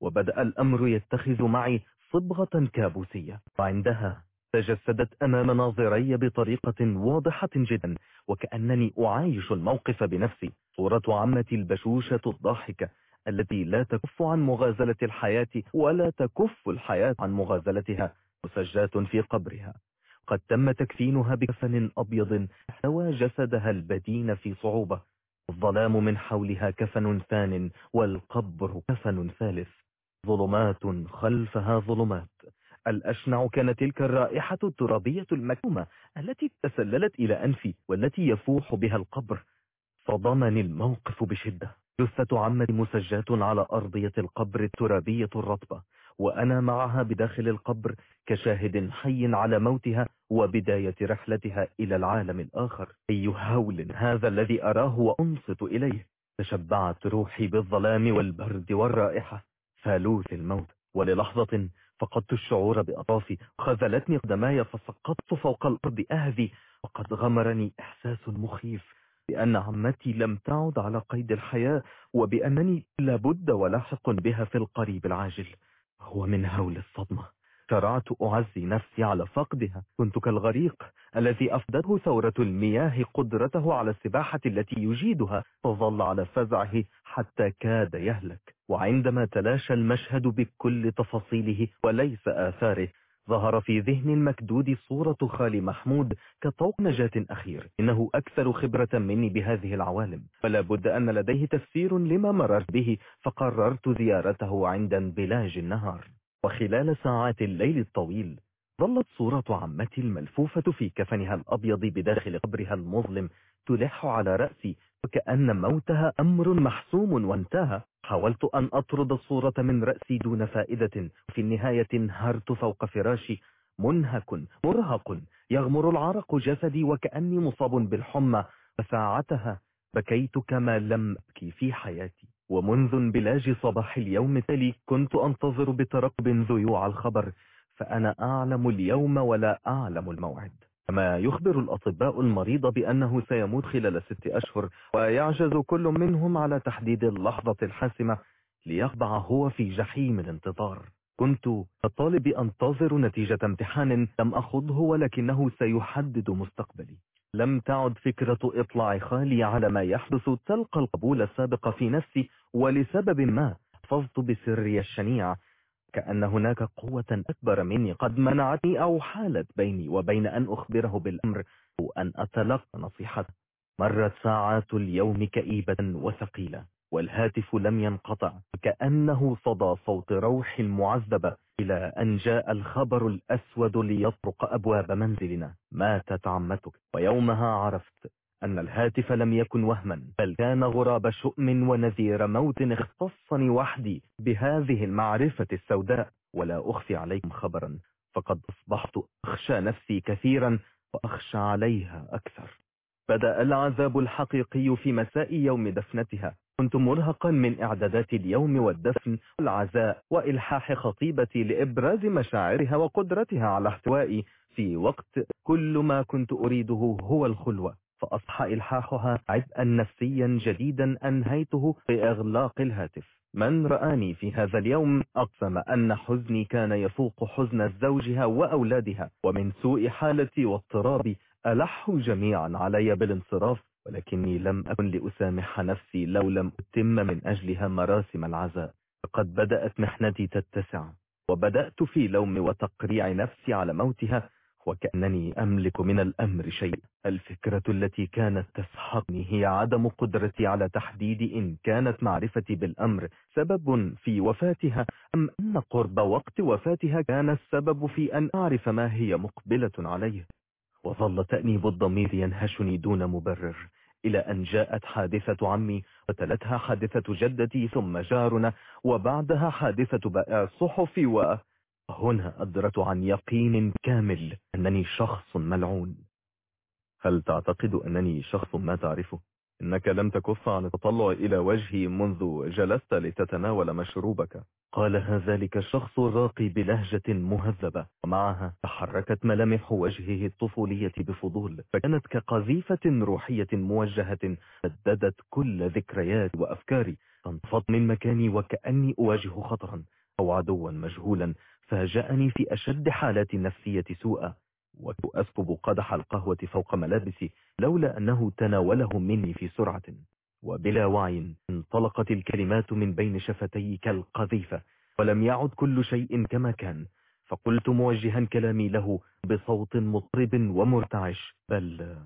وبدأ الأمر يتخذ معي صبغة كابوسية. وعندها تجسدت أمام ناظري بطريقة واضحة جدا وكأنني أعايش الموقف بنفسي. صورة عمتي البشوشة الضاحكة التي لا تكف عن مغازلة الحياة ولا تكف الحياة عن مغازلتها مسجاة في قبرها. قد تم تكفينها بكفن أبيض احتوى جسدها البدين في صعوبة. الظلام من حولها كفن ثان والقبر كفن ثالث. ظلمات خلفها ظلمات. الأشنع كانت تلك الرائحة الترابية المكتومة التي تسللت إلى أنفي والتي يفوح بها القبر. صدمني الموقف بشدة. جثة عمتي مسجاة على أرضية القبر الترابية الرطبة وأنا معها بداخل القبر كشاهد حي على موتها وبداية رحلتها إلى العالم الآخر. أي هول هذا الذي أراه وأنصت إليه؟ تشبعت روحي بالظلام والبرد والرائحة. فالوث الموت. وللحظة فقدت الشعور بأطرافي خذلتني قدماي فسقطت فوق الأرض أهذي وقد غمرني إحساس مخيف بأن عمتي لم تعد على قيد الحياة وبأنني لابد ولاحق بها في القريب العاجل. هو من هول الصدمة. شرعت أعزي نفسي على فقدها. كنت كالغريق الذي أفدته ثورة المياه قدرته على السباحة التي يجيدها. وظل على فزعه حتى كاد يهلك. وعندما تلاشى المشهد بكل تفاصيله وليس آثاره ظهر في ذهن المكدود صورة خالي محمود كطوق نجاة أخير. إنه أكثر خبرة مني بهذه العوالم. فلا بد أن لديه تفسير لما مررت به فقررت زيارته عند انبلاج النهار. وخلال ساعات الليل الطويل ظلت صورة عمتي الملفوفة في كفنها الأبيض بداخل قبرها المظلم تلح على رأسي وكأن موتها أمر محسوم وانتهى. حاولت أن أطرد الصورة من رأسي دون فائدة وفي النهاية انهرت فوق فراشي. منهك مرهق يغمر العرق جسدي وكأني مصاب بالحمى. فساعتها بكيت كما لم أبكي في حياتي. ومنذ انبلاج صباح اليوم التالي كنت أنتظر بترقب ذيوع الخبر فأنا أعلم اليوم ولا أعلم الموعد. كما يخبر الأطباء المريض بأنه سيموت خلال ست أشهر ويعجز كل منهم على تحديد اللحظة الحاسمة ليخضع هو في جحيم الانتظار. كنت الطالب أنتظر نتيجة امتحان لم أخضه ولكنه سيحدد مستقبلي. لم تعد فكرة إطلاع خالي على ما يحدث تلقى القبول السابق في نفسي ولسبب ما حفظت بسري الشنيع. كأن هناك قوة أكبر مني قد منعتني أو حالت بيني وبين أن أخبره بالأمر أو أن أتلقى نصيحته مرت ساعات اليوم كئيبة وثقيلة والهاتف لم ينقطع كأنه صدى صوت روح معذبة إلى أن جاء الخبر الأسود ليطرق أبواب منزلنا. ماتت عمتك ويومها عرفت أن الهاتف لم يكن وهما بل كان غراب شؤم ونذير موت اختصني وحدي بهذه المعرفة السوداء. ولا أخفي عليكم خبرا فقد أصبحت أخشى نفسي كثيرا وأخشى عليها أكثر. بدأ العذاب الحقيقي في مساء يوم دفنتها. كنت مرهقا من إعدادات اليوم والدفن والعزاء وإلحاح خطيبتي لإبراز مشاعرها وقدرتها على احتوائي. في وقت كل ما كنت أريده هو الخلوة فأصبح إلحاحها عبئا نفسيا جديدا أنهيته بإغلاق الهاتف. من رآني في هذا اليوم أقسم أن حزني كان يفوق حزن زوجها وأولادها ومن سوء حالتي واضطرابي ألحوا جميعا علي بالانصراف ولكني لم أكن لأسامح نفسي لو لم أتم من أجلها مراسم العزاء. فقد بدأت محنتي تتسع وبدأت في لوم وتقريع نفسي على موتها وكأنني أملك من الأمر شيء. الفكرة التي كانت تسحقني هي عدم قدرتي على تحديد إن كانت معرفتي بالأمر سبب في وفاتها أم أن قرب وقت وفاتها كان السبب في أن أعرف ما هي مقبلة عليه. وظل تأنيب الضمير ينهشني دون مبرر. إلى أن جاءت حادثة عمي وتلتها حادثة جدتي ثم جارنا وبعدها حادثة بائع الصحف و هنا أدرت عن يقين كامل أنني شخص ملعون هل تعتقد أنني شخص ما تعرفه؟ إنك لم تكف عن التطلع إلى وجهي منذ جلست لتتناول مشروبك. قالها ذلك الشخص الراقي بلهجة مهذبة. ومعها تحركت ملامح وجهه الطفولية بفضول فكانت كقذيفة روحية موجهة سددت كل ذكريات وأفكاري. تنفض من مكاني وكأني أواجه خطرا أو عدوا مجهولا فاجأني في أشد حالات النفسية سوءا. وأسكب قدح القهوة فوق ملابسي لولا أنه تناوله مني في سرعة. وبلا وعي انطلقت الكلمات من بين شفتي كالقذيفة ولم يعد كل شيء كما كان. فقلت موجها كلامي له بصوت مطرب ومرتعش بل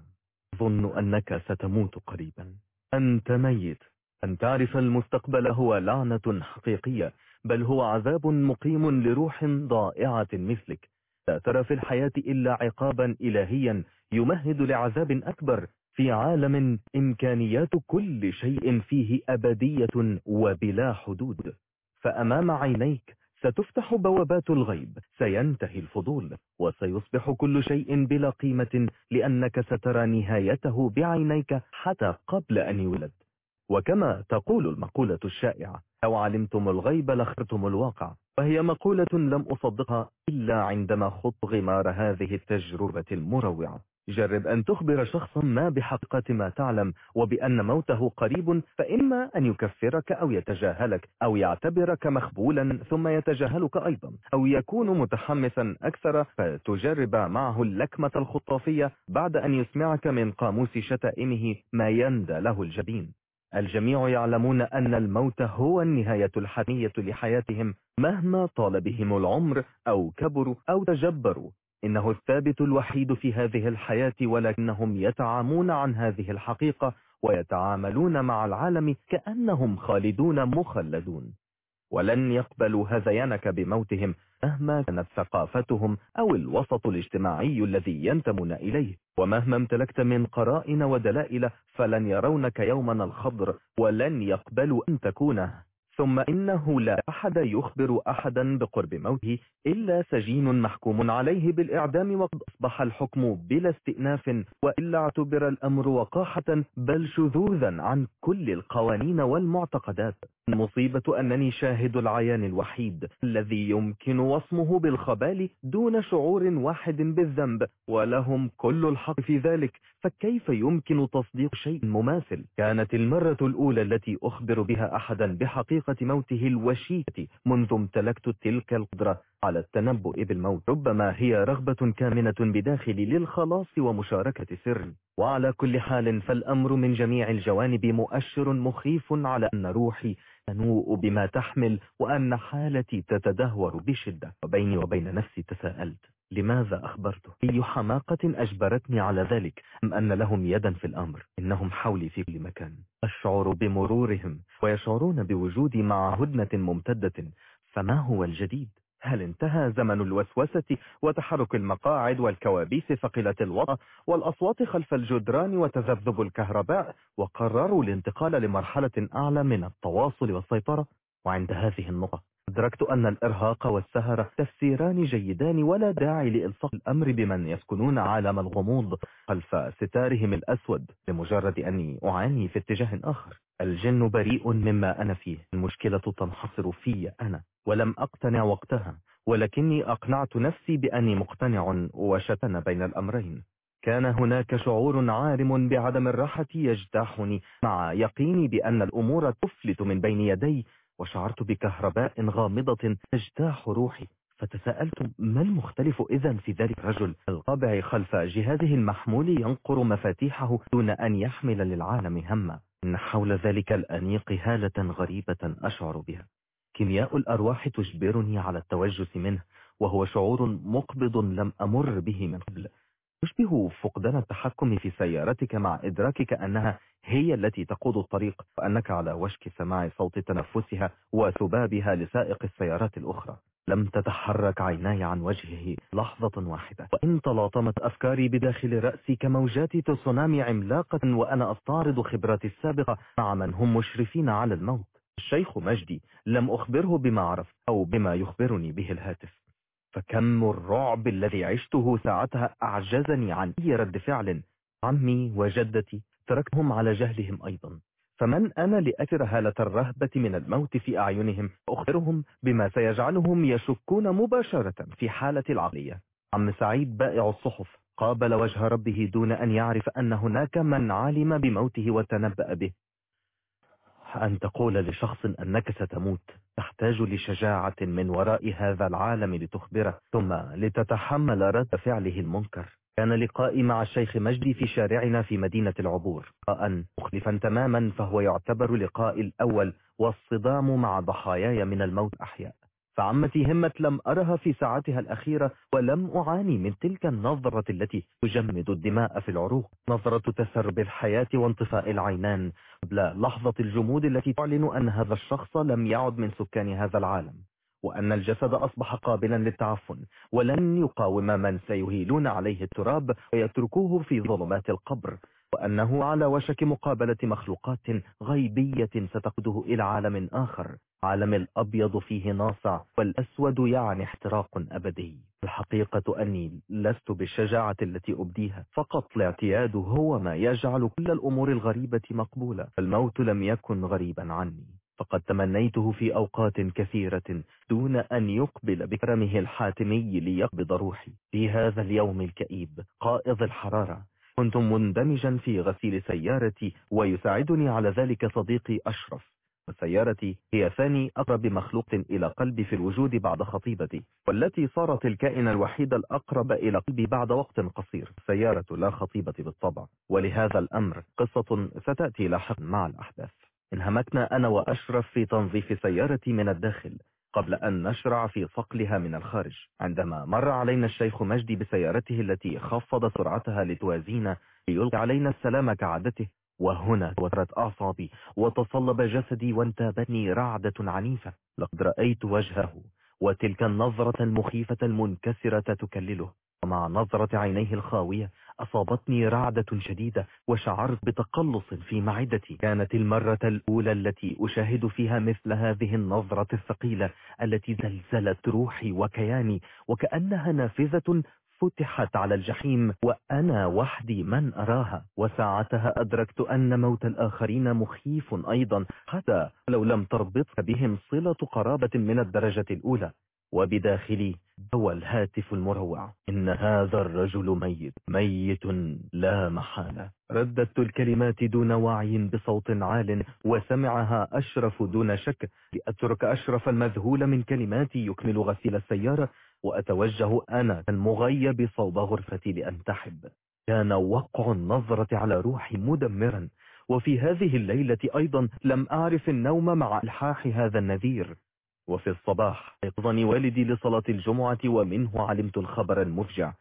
ظن أنك ستموت قريبا. أنت ميت. أن تعرف المستقبل هو لعنة حقيقية بل هو عذاب مقيم لروح ضائعة مثلك. لا ترى في الحياة إلا عقابا إلهيا يمهد لعذاب أكبر في عالم إمكانيات كل شيء فيه أبدية وبلا حدود. فأمام عينيك ستفتح بوابات الغيب سينتهي الفضول وسيصبح كل شيء بلا قيمة لأنك سترى نهايته بعينيك حتى قبل أن يولد. وكما تقول المقولة الشائعة لو علمتم الغيب لخرتم الواقع. وهي مقولة لم أصدقها إلا عندما خط غمار هذه التجربة المروعة. جرب أن تخبر شخصا ما بحقيقة ما تعلم وبأن موته قريب فإما أن يكفرك أو يتجاهلك أو يعتبرك مخبولا ثم يتجاهلك أيضا أو يكون متحمسا أكثر فتجرب معه اللكمة الخطافية بعد أن يسمعك من قاموس شتائمه ما يندى له الجبين. الجميع يعلمون أن الموت هو النهاية الحتمية لحياتهم مهما طال بهم العمر أو كبروا أو تجبروا. إنه الثابت الوحيد في هذه الحياة ولكنهم يتعامون عن هذه الحقيقة ويتعاملون مع العالم كأنهم خالدون مخلدون. ولن يقبلوا هذيانك بموتهم. مهما كانت ثقافتهم أو الوسط الاجتماعي الذي ينتمون إليه. ومهما امتلكت من قرائن ودلائل فلن يرونك يوما الخضر ولن يقبلوا أن تكونه. ثم إنه لا أحد يخبر أحدا بقرب موته إلا سجين محكوم عليه بالإعدام وقد أصبح الحكم بلا استئناف وإلا اعتبر الأمر وقاحة بل شذوذا عن كل القوانين والمعتقدات. المصيبة أنني شاهد العيان الوحيد الذي يمكن وصمه بالخبال دون شعور واحد بالذنب ولهم كل الحق في ذلك. فكيف يمكن تصديق شيء مماثل؟ كانت المرة الأولى التي أخبر بها أحدا بحقيقة موته الوشيكة منذ امتلكت تلك القدرة على التنبؤ بالموت. ربما هي رغبة كامنة بداخلي للخلاص ومشاركة سري وعلى كل حال فالأمر من جميع الجوانب مؤشر مخيف على أن روحي تنوء بما تحمل وأن حالتي تتدهور بشدة. وبيني وبين نفسي تساءلت لماذا أخبرته؟ أي حماقة أجبرتني على ذلك أم أن لهم يدا في الأمر؟ إنهم حولي في كل مكان. أشعر بمرورهم ويشعرون بوجودي مع هدنة ممتدة. فما هو الجديد؟ هل انتهى زمن الوسوسة وتحرك المقاعد والكوابيس ثقلة الوضع والأصوات خلف الجدران وتذبذب الكهرباء وقرروا الانتقال لمرحلة أعلى من التواصل والسيطرة؟ وعند هذه النقطة أدركت أن الإرهاق والسهرة تفسيران جيدان ولا داعي لإلصاق الأمر بمن يسكنون عالم الغموض خلف ستارهم الأسود لمجرد أني أعاني في اتجاه آخر. الجن بريء مما أنا فيه المشكلة تنحصر في أنا ولم أقتنع وقتها ولكني أقنعت نفسي بأني مقتنع وشتن بين الأمرين. كان هناك شعور عارم بعدم الراحة يجتاحني مع يقيني بأن الأمور تفلت من بين يدي وشعرت بكهرباء غامضة تجتاح روحي. فتساءلت ما المختلف إذا في ذلك الرجل؟ القابع خلف جهازه المحمول ينقر مفاتيحه دون أن يحمل للعالم هما. إن حول ذلك الأنيق هالة غريبة أشعر بها. كيمياء الأرواح تجبرني على التوجس منه وهو شعور مقبض لم أمر به من قبل. يشبه فقدان التحكم في سيارتك مع إدراكك أنها هي التي تقود الطريق وأنك على وشك سماع صوت تنفسها وسبابها لسائق السيارات الأخرى. لم تتحرك عيناي عن وجهه لحظة واحدة. وإن تلاطمت أفكاري بداخل رأسي كموجات تسونامي عملاقة وأنا أستعرض خبراتي السابقة مع من هم مشرفين على الموت. الشيخ مجدي لم أخبره بما عرف أو بما يخبرني به الهاتف. فكم الرعب الذي عشته ساعتها أعجزني عن أي رد فعل. عمي وجدتي تركهم على جهلهم أيضا. فمن أنا لأثر هالة الرهبة من الموت في أعينهم؟ أخبرهم بما سيجعلهم يشكون مباشرة في حالة العقلية. عم سعيد بائع الصحف. قابل وجه ربه دون أن يعرف أن هناك من علم بموته وتنبأ به. أن تقول لشخص أنك ستموت تحتاج لشجاعة من وراء هذا العالم لتخبره ثم لتتحمل رد فعله المنكر. كان لقائي مع الشيخ مجدي في شارعنا في مدينة العبور. لقاء مختلفا تماما فهو يعتبر لقائي الأول والصدام مع ضحاياي من الموت أحياء. فعمتي همة لم أرها في ساعتها الأخيرة ولم أعاني من تلك النظرة التي تجمد الدماء في العروق. نظرة تسرب الحياة وانطفاء العينان. قبل لحظة الجمود التي تعلن أن هذا الشخص لم يعد من سكان هذا العالم. وأن الجسد أصبح قابلا للتعفن ولن يقاوم من سيهيلون عليه التراب ويتركوه في ظلمات القبر وأنه على وشك مقابلة مخلوقات غيبية ستقده إلى عالم آخر عالم الأبيض فيه ناصع والأسود يعني احتراق أبدي. الحقيقة أني لست بالشجاعة التي أبديها فقط الاعتياد هو ما يجعل كل الأمور الغريبة مقبولة الموت لم يكن غريبا عني. فقد تمنيته في أوقات كثيرة دون أن يقبل بكرمه الحاتمي ليقبض روحي. في هذا اليوم الكئيب قائض الحرارة كنت مندمجا في غسيل سيارتي ويساعدني على ذلك صديقي أشرف. وسيارتي هي ثاني أقرب مخلوق إلى قلبي في الوجود بعد خطيبتي والتي صارت الكائن الوحيد الأقرب إلى قلبي بعد وقت قصير. سيارة لا خطيبة بالطبع ولهذا الأمر قصة ستأتي لاحقا مع الأحداث. انهمكنا أنا وأشرف في تنظيف سيارتي من الداخل قبل أن نشرع في صقلها من الخارج. عندما مر علينا الشيخ مجدي بسيارته التي خفض سرعتها لتوازينا ليلقي علينا السلام كعادته. وهنا توترت أعصابي وتصلب جسدي وانتابني رعدة عنيفة. لقد رأيت وجهه. وتلك النظرة المخيفة المنكسرة تكلله. ومع نظرة عينيه الخاوية أصابتني رعدة شديدة وشعرت بتقلص في معدتي. كانت المرة الأولى التي أشاهد فيها مثل هذه النظرة الثقيلة التي زلزلت روحي وكياني وكأنها نافذة فتحت على الجحيم وأنا وحدي من أراها. وساعتها أدركت أن موت الآخرين مخيف أيضا حتى لو لم تربطك بهم صلة قرابة من الدرجة الأولى. وبداخلي هو الهاتف المروع. إن هذا الرجل ميت. ميت لا محالة. رددت الكلمات دون وعي بصوت عال وسمعها أشرف دون شك. لأترك أشرف المذهول من كلماتي يكمل غسيل السيارة. وأتوجه أنا المغيب صوب غرفتي لأنتحب. كان وقع النظرة على روحي مدمرا وفي هذه الليلة أيضا لم أعرف النوم مع إلحاح هذا النذير. وفي الصباح اقضني والدي لصلاة الجمعة ومنه علمت الخبر المفجع.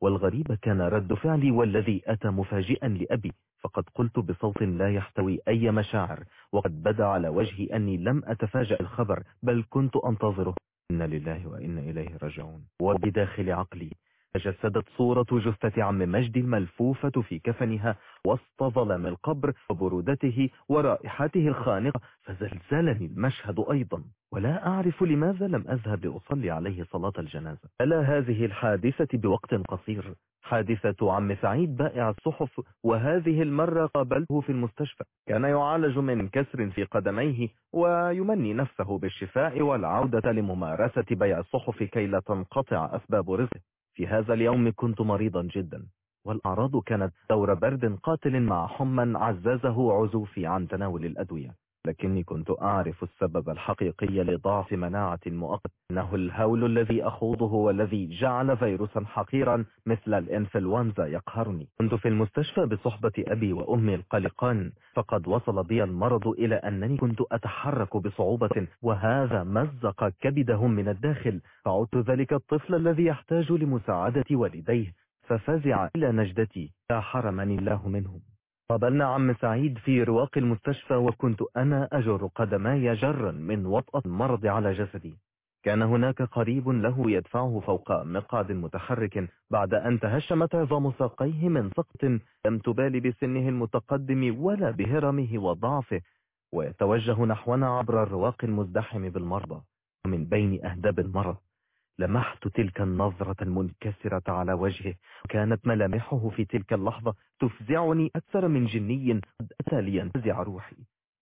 والغريب كان رد فعلي والذي أتى مفاجئا لأبي. فقد قلت بصوت لا يحتوي أي مشاعر وقد بدا على وجهي أني لم أتفاجأ الخبر بل كنت أنتظره. إن لله وإن إليه رجعون وبداخل عقلي تجسدت صورة جثة عم مجدي الملفوفة في كفنها وسط ظلام القبر وبرودته ورائحته الخانقة فزلزلني المشهد أيضا. ولا أعرف لماذا لم أذهب لأصلي عليه صلاة الجنازة. ألا هذه الحادثة بوقت قصير؟ حادثة عم سعيد بائع الصحف وهذه المرة قابلته في المستشفى. كان يعالج من كسر في قدميه ويمني نفسه بالشفاء والعودة لممارسة بيع الصحف كي لا تنقطع أسباب رزقه. في هذا اليوم كنت مريضا جدا. والأعراض كانت دور برد قاتل مع حمى عززه عزوفي عن تناول الأدوية. لكني كنت أعرف السبب الحقيقي لضعف مناعة مؤقت إنه الهول الذي أخوضه والذي جعل فيروسا حقيرا مثل الإنفلونزا يقهرني. كنت في المستشفى بصحبة أبي وأمي القلقان فقد وصل بي المرض إلى أنني كنت أتحرك بصعوبة وهذا مزق كبدهم من الداخل. فعدت ذلك الطفل الذي يحتاج لمساعدة والديه ففزع إلى نجدتي. لا حرمني الله منهم قابلنا عم سعيد في رواق المستشفى وكنت أنا أجر قدماي جرا من وطأة المرض على جسدي. كان هناك قريب له يدفعه فوق مقعد متحرك بعد أن تهشمت عظام ساقيه من سقط لم تبال بسنه المتقدم ولا بهرمه وضعفه ويتوجه نحونا عبر الرواق المزدحم بالمرضى ومن بين أهداب المرض. لمحت تلك النظرة المنكسرة على وجهه. كانت ملامحه في تلك اللحظة تفزعني أكثر من جني قد أتى لينتزع روحي.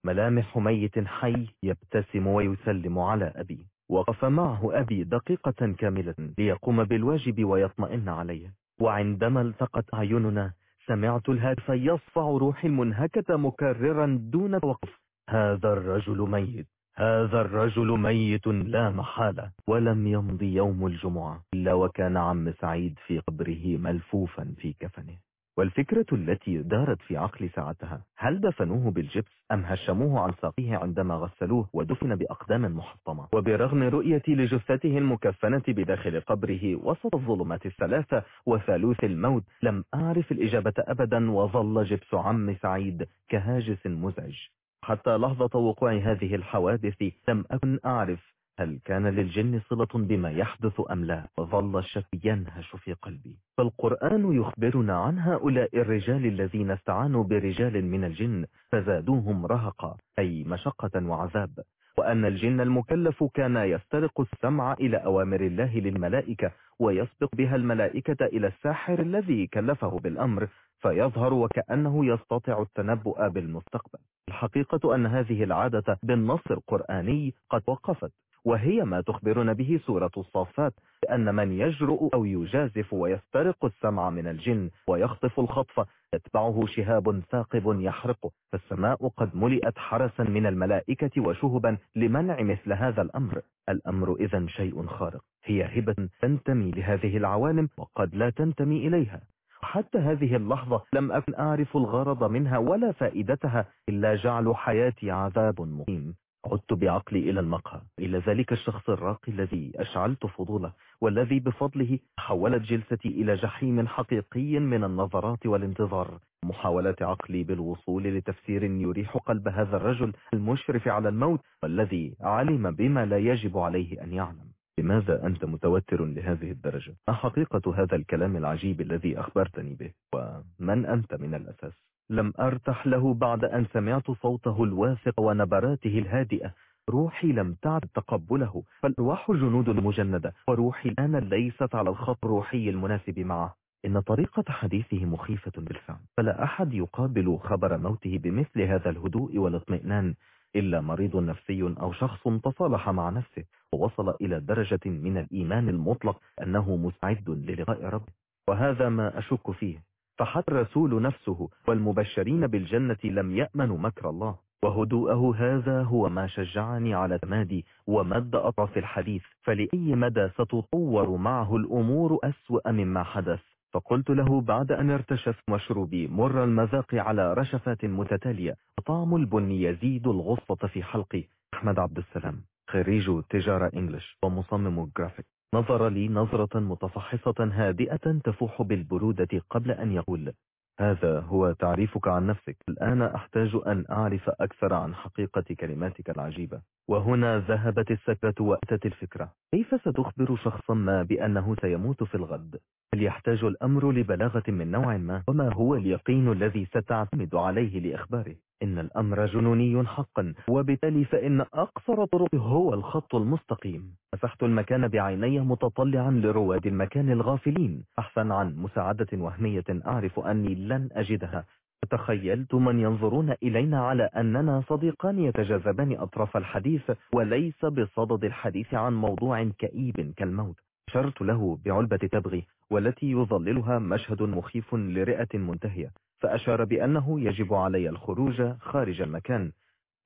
ملامح ميت حي يبتسم ويسلم على أبي وقف معه أبي دقيقة كاملة ليقوم بالواجب ويطمئن عليه وعندما التقت أعيننا سمعت الهاتف يصفع روحي المنهكة مكررا دون وقف هذا الرجل ميت. هذا الرجل ميت لا محالة ولم يمضي يوم الجمعة إلا وكان عم سعيد في قبره ملفوفا في كفنه. والفكرة التي دارت في عقلي ساعتها هل دفنوه بالجبس أم هشموه عن ساقيه عندما غسلوه ودفن بأقدام محطمة؟ وبرغم رؤيتي لجثته المكفنة بداخل قبره وسط الظلمات الثلاثة وثالوث الموت لم أعرف الإجابة أبدا وظل جبس عم سعيد كهاجس مزعج. حتى لحظة وقوع هذه الحوادث لم أكن أعرف هل كان للجن صلة بما يحدث أم لا. وظل الشك ينهش في قلبي. فالقرآن يخبرنا عن هؤلاء الرجال الذين استعانوا برجال من الجن فزادوهم رهقا أي مشقة وعذاب. وأن الجن المكلف كان يسترق السمع إلى أوامر الله للملائكة ويسبق بها الملائكة إلى الساحر الذي كلفه بالأمر فيظهر وكأنه يستطيع التنبؤ بالمستقبل. الحقيقة أن هذه العادة بالنص القرآني قد وقفت وهي ما تخبرنا به سورة الصافات أن من يجرؤ أو يجازف ويسترق السمع من الجن ويخطف الخطف يتبعه شهاب ثاقب يحرقه فالسماء قد ملئت حرسا من الملائكة وشهبا لمنع مثل هذا الأمر. الأمر إذا شيء خارق هي هبة تنتمي لهذه العوالم وقد لا تنتمي إليها. حتى هذه اللحظة لم أكن أعرف الغرض منها ولا فائدتها إلا جعل حياتي عذاب مقيم عدت بعقلي إلى المقهى. إلى ذلك الشخص الراقي الذي أشعلت فضوله والذي بفضله حولت جلستي إلى جحيم حقيقي من النظرات والانتظار. محاولة عقلي بالوصول لتفسير يريح قلب هذا الرجل المشرف على الموت والذي علم بما لا يجب عليه أن يعلم. لماذا أنت متوتر لهذه الدرجة؟ ما حقيقة هذا الكلام العجيب الذي أخبرتني به؟ ومن أنت من الأساس؟ لم أرتح له بعد أن سمعت صوته الواثق ونبراته الهادئة روحي لم تعد تقبله فالروح جنود مجندة وروحي الآن ليست على الخط الروحي المناسب معه إن طريقة حديثه مخيفة بالفعل فلا أحد يقابل خبر موته بمثل هذا الهدوء والاطمئنان إلا مريض نفسي أو شخص تصالح مع نفسه ووصل إلى درجة من الإيمان المطلق أنه مستعد للقاء ربه. وهذا ما أشك فيه. فحتى الرسول نفسه والمبشرين بالجنة لم يأمنوا مكر الله. وهدوءه هذا هو ما شجعني على تمادي ومد أطرف الحديث. فلأي مدى ستطور معه الأمور أسوأ مما حدث. فقلت له بعد أن ارتشف مشروبي مر المذاق على رشفات متتالية طعم البن يزيد الغصة في حلقي. أحمد عبد السلام خريج تجارة إنجلش ومصمم جرافيك. نظر لي نظرة متفحصة هادئة تفوح بالبرودة قبل أن يقول هذا هو تعريفك عن نفسك. الآن أحتاج أن أعرف أكثر عن حقيقة كلماتك العجيبة. وهنا ذهبت السكرة وأتت الفكرة. كيف ستخبر شخصا ما بأنه سيموت في الغد؟ هل يحتاج الأمر لبلاغة من نوع ما؟ وما هو اليقين الذي ستعتمد عليه لإخباره؟ إن الأمر جنوني حقا وبالتالي فإن أقصر طرق هو الخط المستقيم. مسحت المكان بعيني متطلعا لرواد المكان الغافلين. بحثا عن مساعدة وهمية أعرف أني لن أجدها. تخيلت من ينظرون إلينا على أننا صديقان يتجاذبان أطراف الحديث وليس بصدد الحديث عن موضوع كئيب كالموت. شرت له بعلبة تبغي والتي يظللها مشهد مخيف لرئة منتهية فأشار بأنه يجب علي الخروج خارج المكان.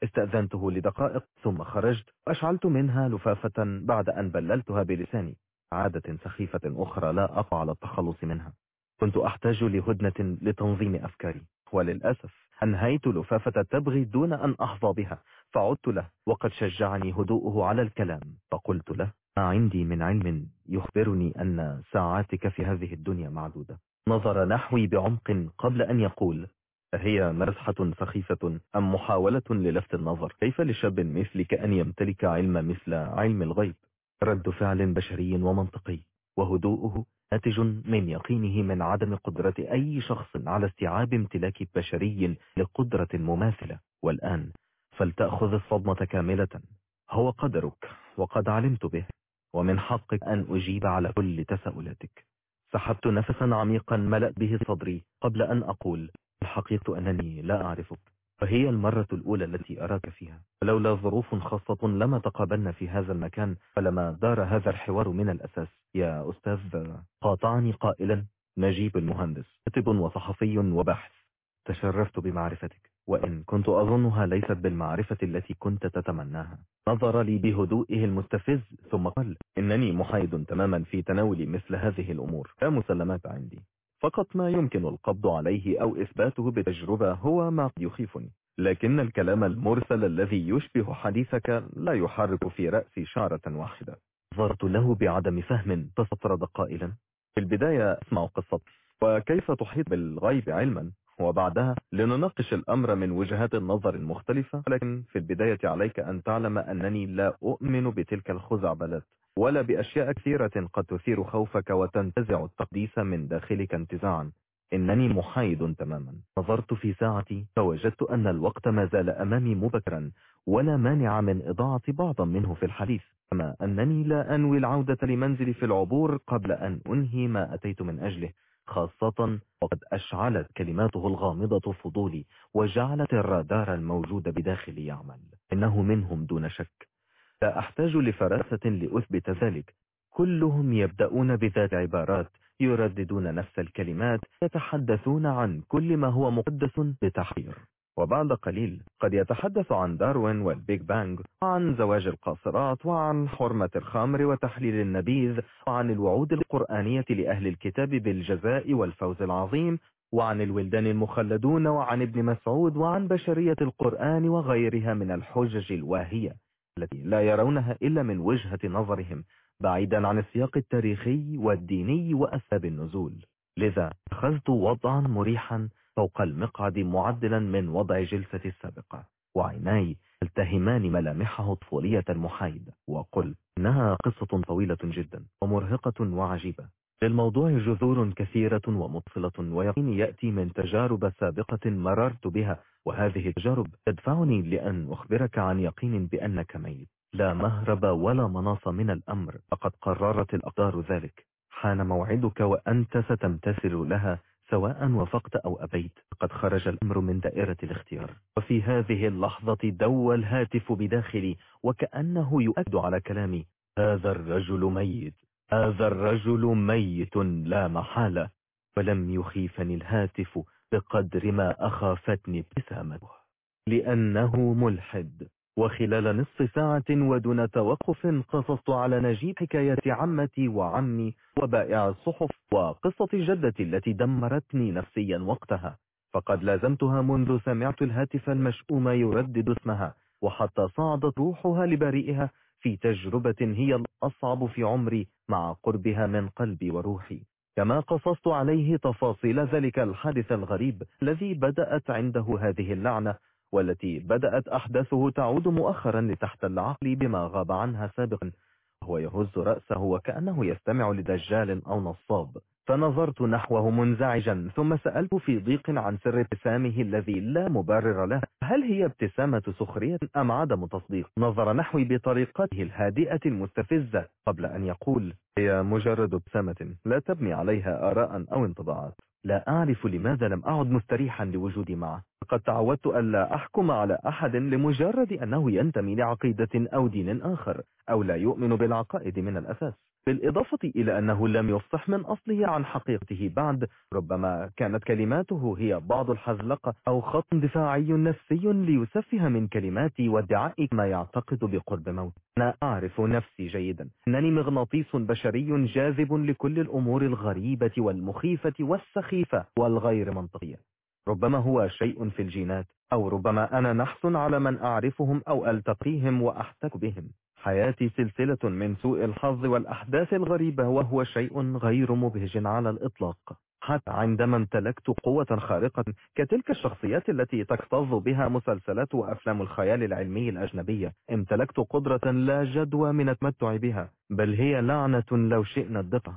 استأذنته لدقائق ثم خرجت. وأشعلت منها لفافة بعد أن بللتها بلساني. عادة سخيفة أخرى لا أقع على التخلص منها. كنت أحتاج لهدنة لتنظيم أفكاري. وللأسف أنهيت لفافة تبغي دون أن أحظى بها. فعدت له وقد شجعني هدوءه على الكلام. فقلت له ما عندي من علم يخبرني أن ساعاتك في هذه الدنيا معدودة. نظر نحوي بعمق قبل أن يقول هي مرسحة سخيفة أم محاولة للفت النظر؟ كيف لشاب مثلك أن يمتلك علم مثل علم الغيب؟ رد فعل بشري ومنطقي وهدوءه ناتج من يقينه من عدم قدرة أي شخص على استيعاب امتلاك بشري لقدرة مماثلة. والآن فلتأخذ الصدمة كاملة. هو قدرك وقد علمت به. ومن حقك أن أجيب على كل تساؤلاتك. سحبت نفسا عميقا ملأت به صدري قبل أن أقول الحقيقة أنني لا أعرفك. فهي المرة الأولى التي أراك فيها. ولولا ظروف خاصة لما تقابلنا في هذا المكان فلما دار هذا الحوار من الأساس يا أستاذ قاطعني قائلا نجيب المهندس كاتب وصحفي وباحث. تشرفت بمعرفتك. وإن كنت أظنها ليست بالمعرفة التي كنت تتمناها. نظر لي بهدوئه المستفز ثم قال إنني محايد تماما في تناول مثل هذه الأمور. لا مسلمات عندي. فقط ما يمكن القبض عليه أو إثباته بتجربة هو ما يخيفني. لكن الكلام المرسل الذي يشبه حديثك لا يحرك في رأسي شعرة واحدة. ظرت له بعدم فهم فسترد قائلا. في البداية أسمع قصة. وكيف تحيط بالغيب علما؟ وبعدها لنناقش الأمر من وجهات النظر المختلفة لكن في البداية عليك أن تعلم أنني لا أؤمن بتلك الخزعبلات ولا بأشياء كثيرة قد تثير خوفك وتنتزع التقديس من داخلك انتزاعا. إنني محايد تماما. نظرت في ساعتي فوجدت أن الوقت ما زال أمامي مبكرا ولا مانع من إضاعة بعضا منه في الحديث كما أنني لا أنوي العودة لمنزلي في العبور قبل أن أنهي ما أتيت من أجله. خاصة وقد أشعلت كلماته الغامضة فضولي وجعلت الرادار الموجود بداخلي يعمل. إنه منهم دون شك. لا أحتاج لفراسة لأثبت ذلك. كلهم يبدأون بذات عبارات يرددون نفس الكلمات يتحدثون عن كل ما هو مقدس بتحقير وبعد قليل قد يتحدث عن داروين وال Big Bang وعن زواج القاصرات وعن حرمة الخمر وتحليل النبيذ وعن الوعود القرآنية لأهل الكتاب بالجزاء والفوز العظيم وعن الولدان المخلدون وعن ابن مسعود وعن بشرية القرآن وغيرها من الحجج الواهية التي لا يرونها إلا من وجهة نظرهم بعيدا عن السياق التاريخي والديني وأسباب النزول. لذا أخذت وضعا مريحا فوق المقعد معدلا من وضع جلسة السابقة وعيناي التهمان ملامحه طفولية محايدة وقلت إنها قصة طويلة جدا ومرهقة وعجيبة. للموضوع جذور كثيرة ومطفلة ويقيني يأتي من تجارب سابقة مررت بها. وهذه التجارب تدفعني لأن أخبرك عن يقين بأنك ميت. لا مهرب ولا مناص من الأمر فقد قررت الأقدار ذلك. حان موعدك وأنت ستمتثل لها. سواء وفقت أو أبيت قد خرج الأمر من دائرة الاختيار. وفي هذه اللحظة دوى الهاتف بداخلي وكأنه يؤكد على كلامي. هذا الرجل ميت هذا الرجل ميت لا محالة. ولم يخيفني الهاتف بقدر ما أخافتني ابتسامته لأنه ملحد. وخلال نصف ساعة ودون توقف قصصت على نجيب حكاية عمتي وعمي وبائع الصحف وقصة جدتي التي دمرتني نفسيا وقتها. فقد لازمتها منذ سمعت الهاتف المشؤوم يردد اسمها وحتى صعدت روحها لبريئها في تجربة هي الأصعب في عمري مع قربها من قلبي وروحي. كما قصصت عليه تفاصيل ذلك الحادث الغريب الذي بدأت عنده هذه اللعنة والتي بدأت أحداثه تعود مؤخرا لتحت العقل بما غاب عنها سابقا هو يهز رأسه وكأنه يستمع لدجال أو نصاب. فنظرت نحوه منزعجا ثم سألت في ضيق عن سر ابتسامه الذي لا مبرر له هل هي ابتسامة سخرية أم عدم تصديق؟ نظر نحوي بطريقته الهادئة المستفزة قبل أن يقول هي مجرد ابتسامة لا تبني عليها آراء أو انطباعات. لا أعرف لماذا لم أعد مستريحا لوجودي معه. قد تعودت ألا أحكم على أحد لمجرد أنه ينتمي لعقيدة أو دين آخر أو لا يؤمن بالعقائد من الأساس. بالإضافة إلى أنه لم يفصح من أصله عن حقيقته بعد ربما كانت كلماته هي بعض الحزلقة أو خط دفاعي نفسي ليسفه من كلماتي وادعائي ما يعتقد بقرب موت. أنا أعرف نفسي جيدا. أنني مغناطيس بشري جاذب لكل الأمور الغريبة والمخيفة والسخيفة والغير منطقية. ربما هو شيء في الجينات أو ربما أنا نحس على من أعرفهم أو ألتقيهم وأحتك بهم. حياتي سلسلة من سوء الحظ والأحداث الغريبة وهو شيء غير مبهج على الإطلاق. حتى عندما امتلكت قوة خارقة كتلك الشخصيات التي تكتظ بها مسلسلات وأفلام الخيال العلمي الأجنبية امتلكت قدرة لا جدوى من التمتع بها بل هي لعنة لو شئنا الدقة.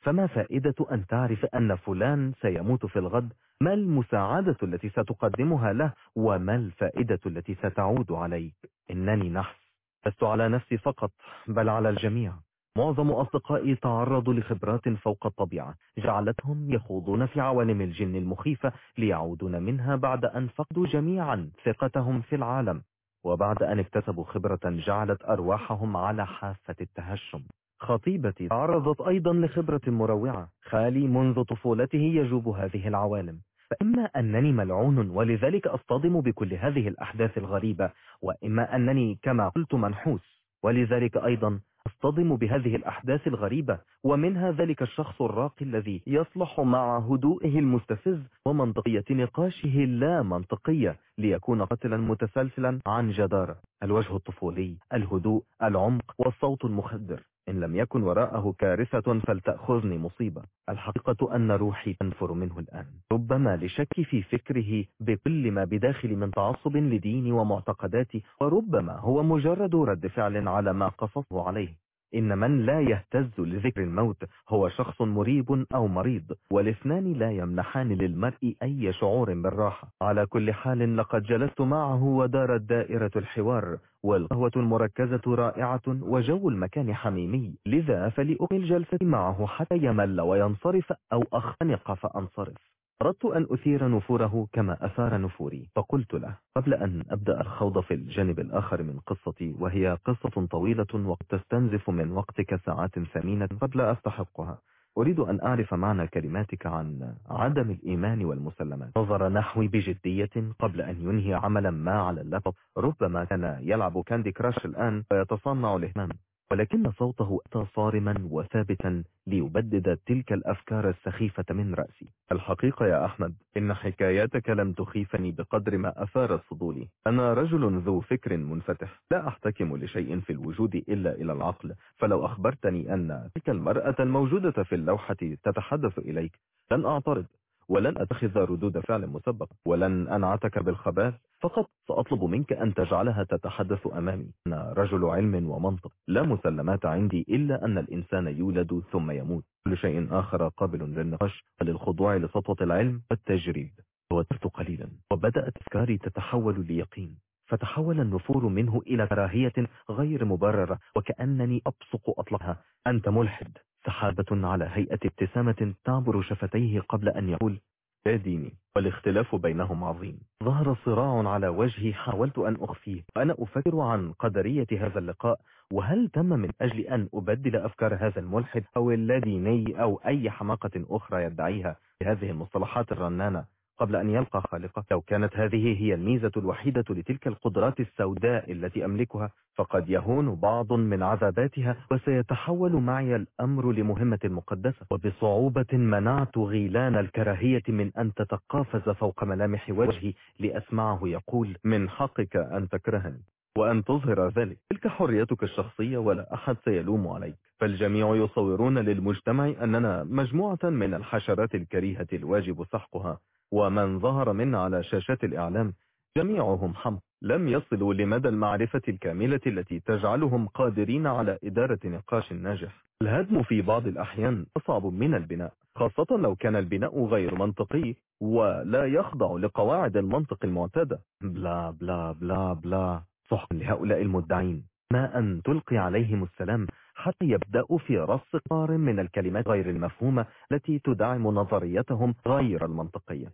فما فائدة أن تعرف أن فلان سيموت في الغد؟ ما المساعدة التي ستقدمها له؟ وما الفائدة التي ستعود عليك إنني نحس لست على نفسي فقط بل على الجميع. معظم أصدقائي تعرضوا لخبرات فوق الطبيعة جعلتهم يخوضون في عوالم الجن المخيفة ليعودون منها بعد أن فقدوا جميعا ثقتهم في العالم وبعد أن اكتسبوا خبرة جعلت أرواحهم على حافة التهشم. خطيبتي تعرضت أيضا لخبرة مروعة. خالي منذ طفولته يجوب هذه العوالم. فإما أنني ملعون ولذلك أصطدم بكل هذه الأحداث الغريبة وإما أنني كما قلت منحوس ولذلك أيضا أصطدم بهذه الأحداث الغريبة ومنها ذلك الشخص الراقي الذي يصلح مع هدوئه المستفز ومنطقية نقاشه اللا منطقية. ليكون قتلا متسلسلا عن جدارة الوجه الطفولي الهدوء العمق والصوت المخدر. إن لم يكن وراءه كارثة فلتأخذني مصيبة. الحقيقة أن روحي تنفر منه الآن. ربما لشك في فكره بكل ما بداخل من تعصب لديني ومعتقداتي وربما هو مجرد رد فعل على ما قصصه عليه. إن من لا يهتز لذكر الموت هو شخص مريب أو مريض والاثنان لا يمنحان للمرء أي شعور بالراحة. على كل حال لقد جلست معه ودارت دائرة الحوار والقهوة المركزة رائعة وجو المكان حميمي. لذا فلأقل الجلسة معه حتى يمل وينصرف أو أختنق فأنصرف. أردت أن أثير نفوره كما أثار نفوري. فقلت له قبل أن أبدأ الخوض في الجانب الآخر من قصتي وهي قصة طويلة وقد تستنزف من وقتك ساعات ثمينة قد لا أستحقها أريد أن أعرف معنى كلماتك عن عدم الإيمان والمسلمات. نظر نحوي بجدية قبل أن ينهي عملا ما على اللابتوب ربما كان يلعب كاندي كراش الآن ويتصنع الاهتمام ولكن صوته أتى صارما وثابتا ليبدد تلك الأفكار السخيفة من رأسي. الحقيقة يا أحمد إن حكاياتك لم تخيفني بقدر ما أثارت فضولي أنا رجل ذو فكر منفتح. لا أحتكم لشيء في الوجود إلا إلى العقل. فلو أخبرتني أن تلك المرأة الموجودة في اللوحة تتحدث إليك لن أعترض. ولن أتخذ ردود فعل مسبقة ولن أنعتك بالخبال فقط سأطلب منك أن تجعلها تتحدث أمامي. أنا رجل علم ومنطق لا مسلمات عندي إلا أن الإنسان يولد ثم يموت. كل شيء آخر قابل للنقاش وللخضوع لسطوة العلم والتجريب توترت قليلا وبدأت أفكاري تتحول ليقين. فتحول النفور منه إلى كراهية غير مبررة وكأنني أبصق أطلقها. أنت ملحد. سحابة على هيئة ابتسامة تعبر شفتيه قبل أن يقول يا ديني والاختلاف بينهم عظيم. ظهر صراع على وجهي حاولت أن أخفيه. وأنا أفكر عن قدرية هذا اللقاء وهل تم من أجل أن أبدل أفكار هذا الملحد أو اللاديني أو أي حماقة أخرى يدعيها؟ بهذه المصطلحات الرنانة قبل أن يلقى خالقه. لو كانت هذه هي الميزة الوحيدة لتلك القدرات السوداء التي أملكها فقد يهون بعض من عذاباتها وسيتحول معي الأمر لمهمة مقدسة. وبصعوبة منعت غيلان الكراهية من أن تتقافز فوق ملامح وجهي لأسمعه يقول من حقك أن تكرهني وأن تظهر ذلك. تلك حريتك الشخصية ولا أحد سيلوم عليك. فالجميع يصورون للمجتمع أننا مجموعة من الحشرات الكريهة الواجب سحقها. ومن ظهر منا على شاشات الإعلام جميعهم حمق لم يصلوا لمدى المعرفة الكاملة التي تجعلهم قادرين على إدارة نقاش ناجح. الهدم في بعض الأحيان أصعب من البناء خاصة لو كان البناء غير منطقي ولا يخضع لقواعد المنطق المعتادة. بلا بلا بلا بلا. صحبا لهؤلاء المدعين. ما أن تلقي عليهم السلام حتى يبدأوا في رص قار من الكلمات غير المفهومة التي تدعم نظريتهم غير المنطقية.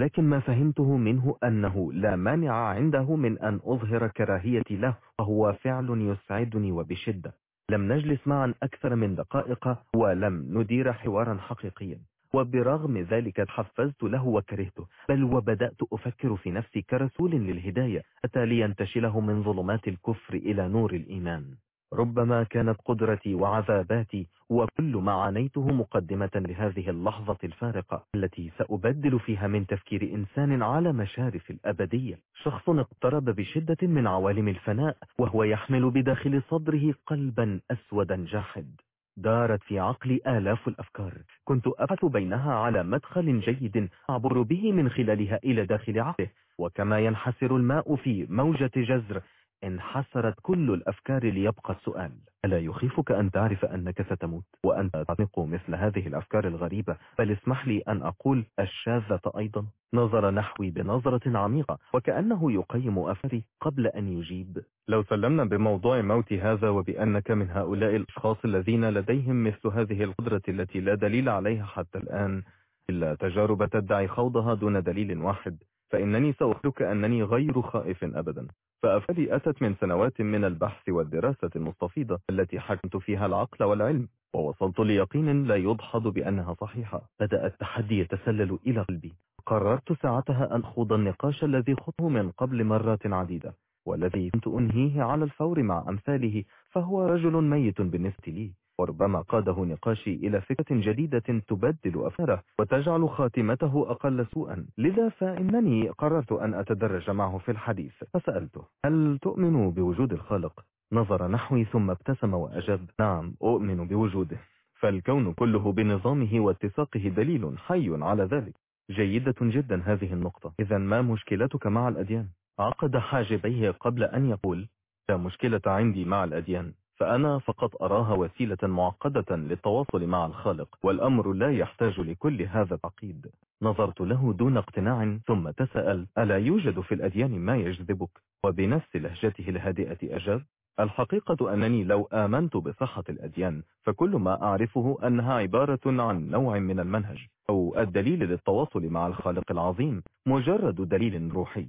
لكن ما فهمته منه أنه لا مانع عنده من أن أظهر كراهيتي له وهو فعل يسعدني وبشدة. لم نجلس معا أكثر من دقائق ولم ندير حوارا حقيقيا. وبرغم ذلك تحفزت له وكرهته. بل وبدأت أفكر في نفسي كرسول للهداية أتى لينتشله من ظلمات الكفر إلى نور الإيمان. ربما كانت قدرتي وعذاباتي وكل ما عانيته مقدمة لهذه اللحظة الفارقة التي سأبدل فيها من تفكير إنسان على مشارف الأبدية. شخص اقترب بشدة من عوالم الفناء وهو يحمل بداخل صدره قلبا أسودا جاحد. دارت في عقلي آلاف الأفكار. كنت أبحث بينها على مدخل جيد أعبر به من خلالها إلى داخل عقله. وكما ينحسر الماء في موجة جزر انحسرت كل الأفكار ليبقى السؤال. ألا يخيفك أن تعرف أنك ستموت؟ وأنت تعتنق مثل هذه الأفكار الغريبة. بل اسمح لي أن أقول الشاذة أيضا. نظر نحوي بنظرة عميقة. وكأنه يقيم أفري قبل أن يجيب. لو سلمنا بموضوع موت هذا وبأنك من هؤلاء الأشخاص الذين لديهم مثل هذه القدرة التي لا دليل عليها حتى الآن إلا تجارب تدعي خوضها دون دليل واحد. فإنني سأخبرك أنني غير خائف أبدا. فأفلي أتت من سنوات من البحث والدراسة المستفيضة التي حكمت فيها العقل والعلم ووصلت ليقين لا يدحض بأنها صحيحة. بدأ التحدي يتسلل إلى قلبي. قررت ساعتها أن خوض النقاش الذي خطه من قبل مرات عديدة والذي كنت أنهيه على الفور مع أمثاله فهو رجل ميت بالنسبة لي. وربما قاده نقاشي إلى فكرة جديدة تبدل أفكاره وتجعل خاتمته أقل سوءا. لذا فإنني قررت أن أتدرج معه في الحديث. فسألته هل تؤمن بوجود الخالق؟ نظر نحوي ثم ابتسم وأجاب نعم أؤمن بوجوده. فالكون كله بنظامه واتساقه دليل حي على ذلك. جيدة جدا هذه النقطة. إذا ما مشكلتك مع الأديان؟ عقد حاجبيه قبل أن يقول لا مشكلة عندي مع الأديان. فأنا فقط أراها وسيلة معقدة للتواصل مع الخالق والأمر لا يحتاج لكل هذا التعقيد. نظرت له دون اقتناع ثم تسأل ألا يوجد في الأديان ما يجذبك؟ وبنفس لهجته الهادئة أجاب الحقيقة أنني لو آمنت بصحة الأديان فكل ما أعرفه أنها عبارة عن نوع من المنهج أو الدليل للتواصل مع الخالق العظيم مجرد دليل روحي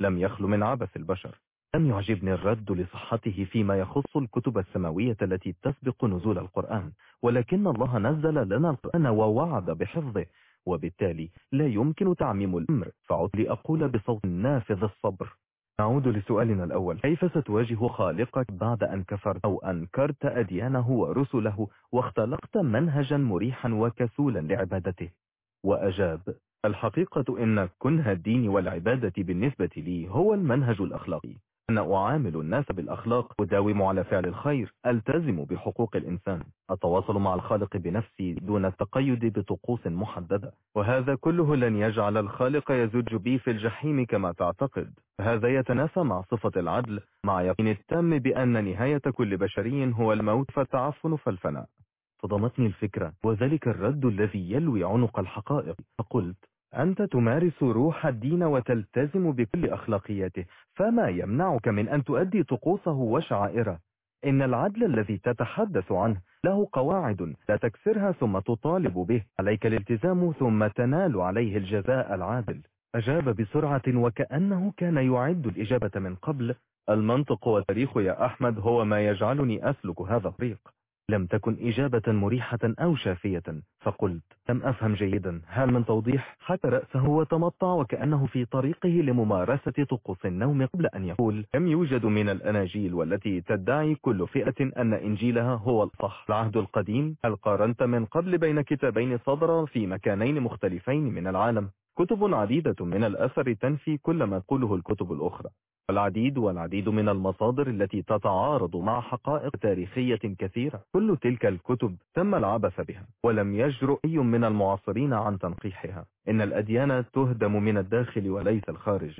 لم يخل من عبث البشر. لم يعجبني الرد لصحته فيما يخص الكتب السماوية التي تسبق نزول القرآن ولكن الله نزل لنا القرآن ووعد بحفظه وبالتالي لا يمكن تعميم الأمر. فعد لأقول بصوت نافذ الصبر. نعود لسؤالنا الأول. كيف ستواجه خالقك بعد أن كفرت أو أنكرت أديانه ورسله واختلقت منهجا مريحا وكسولا لعبادته؟ وأجاب الحقيقة إن كنه الدين والعبادة بالنسبة لي هو المنهج الأخلاقي. أنا أعامل الناس بالأخلاق أداوم على فعل الخير ألتزم بحقوق الإنسان أتواصل مع الخالق بنفسي دون التقيد بطقوس محددة. وهذا كله لن يجعل الخالق يزج بي في الجحيم كما تعتقد. هذا يتنافى مع صفة العدل مع يقين التام بأن نهاية كل بشري هو الموت فالتعفن فالفناء. صدمتني الفكرة وذلك الرد الذي يلوي عنق الحقائق. فقلت أنت تمارس روح الدين وتلتزم بكل أخلاقياته فما يمنعك من أن تؤدي طقوسه وشعائره. إن العدل الذي تتحدث عنه له قواعد لا تكسرها ثم تطالب به. عليك الالتزام ثم تنال عليه الجزاء العادل. أجاب بسرعة وكأنه كان يعد الإجابة من قبل. المنطق والتاريخ يا أحمد هو ما يجعلني أسلك هذا الطريق. لم تكن إجابة مريحة أو شافية. فقلت لم أفهم جيدا هل من توضيح؟ حتى رأسه وتمطع وكأنه في طريقه لممارسة طقوس النوم قبل أن يقول كم يوجد من الأناجيل والتي تدعي كل فئة أن إنجيلها هو الصح. العهد القديم هل قارنت من قبل بين كتابين صدر في مكانين مختلفين من العالم؟ كتب عديدة من الأثر تنفي كل ما تقوله الكتب الأخرى. العديد والعديد من المصادر التي تتعارض مع حقائق تاريخية كثيرة. كل تلك الكتب تم العبث بها ولم يجرؤ أي من المعاصرين عن تنقيحها. إن الأديان تهدم من الداخل وليس الخارج.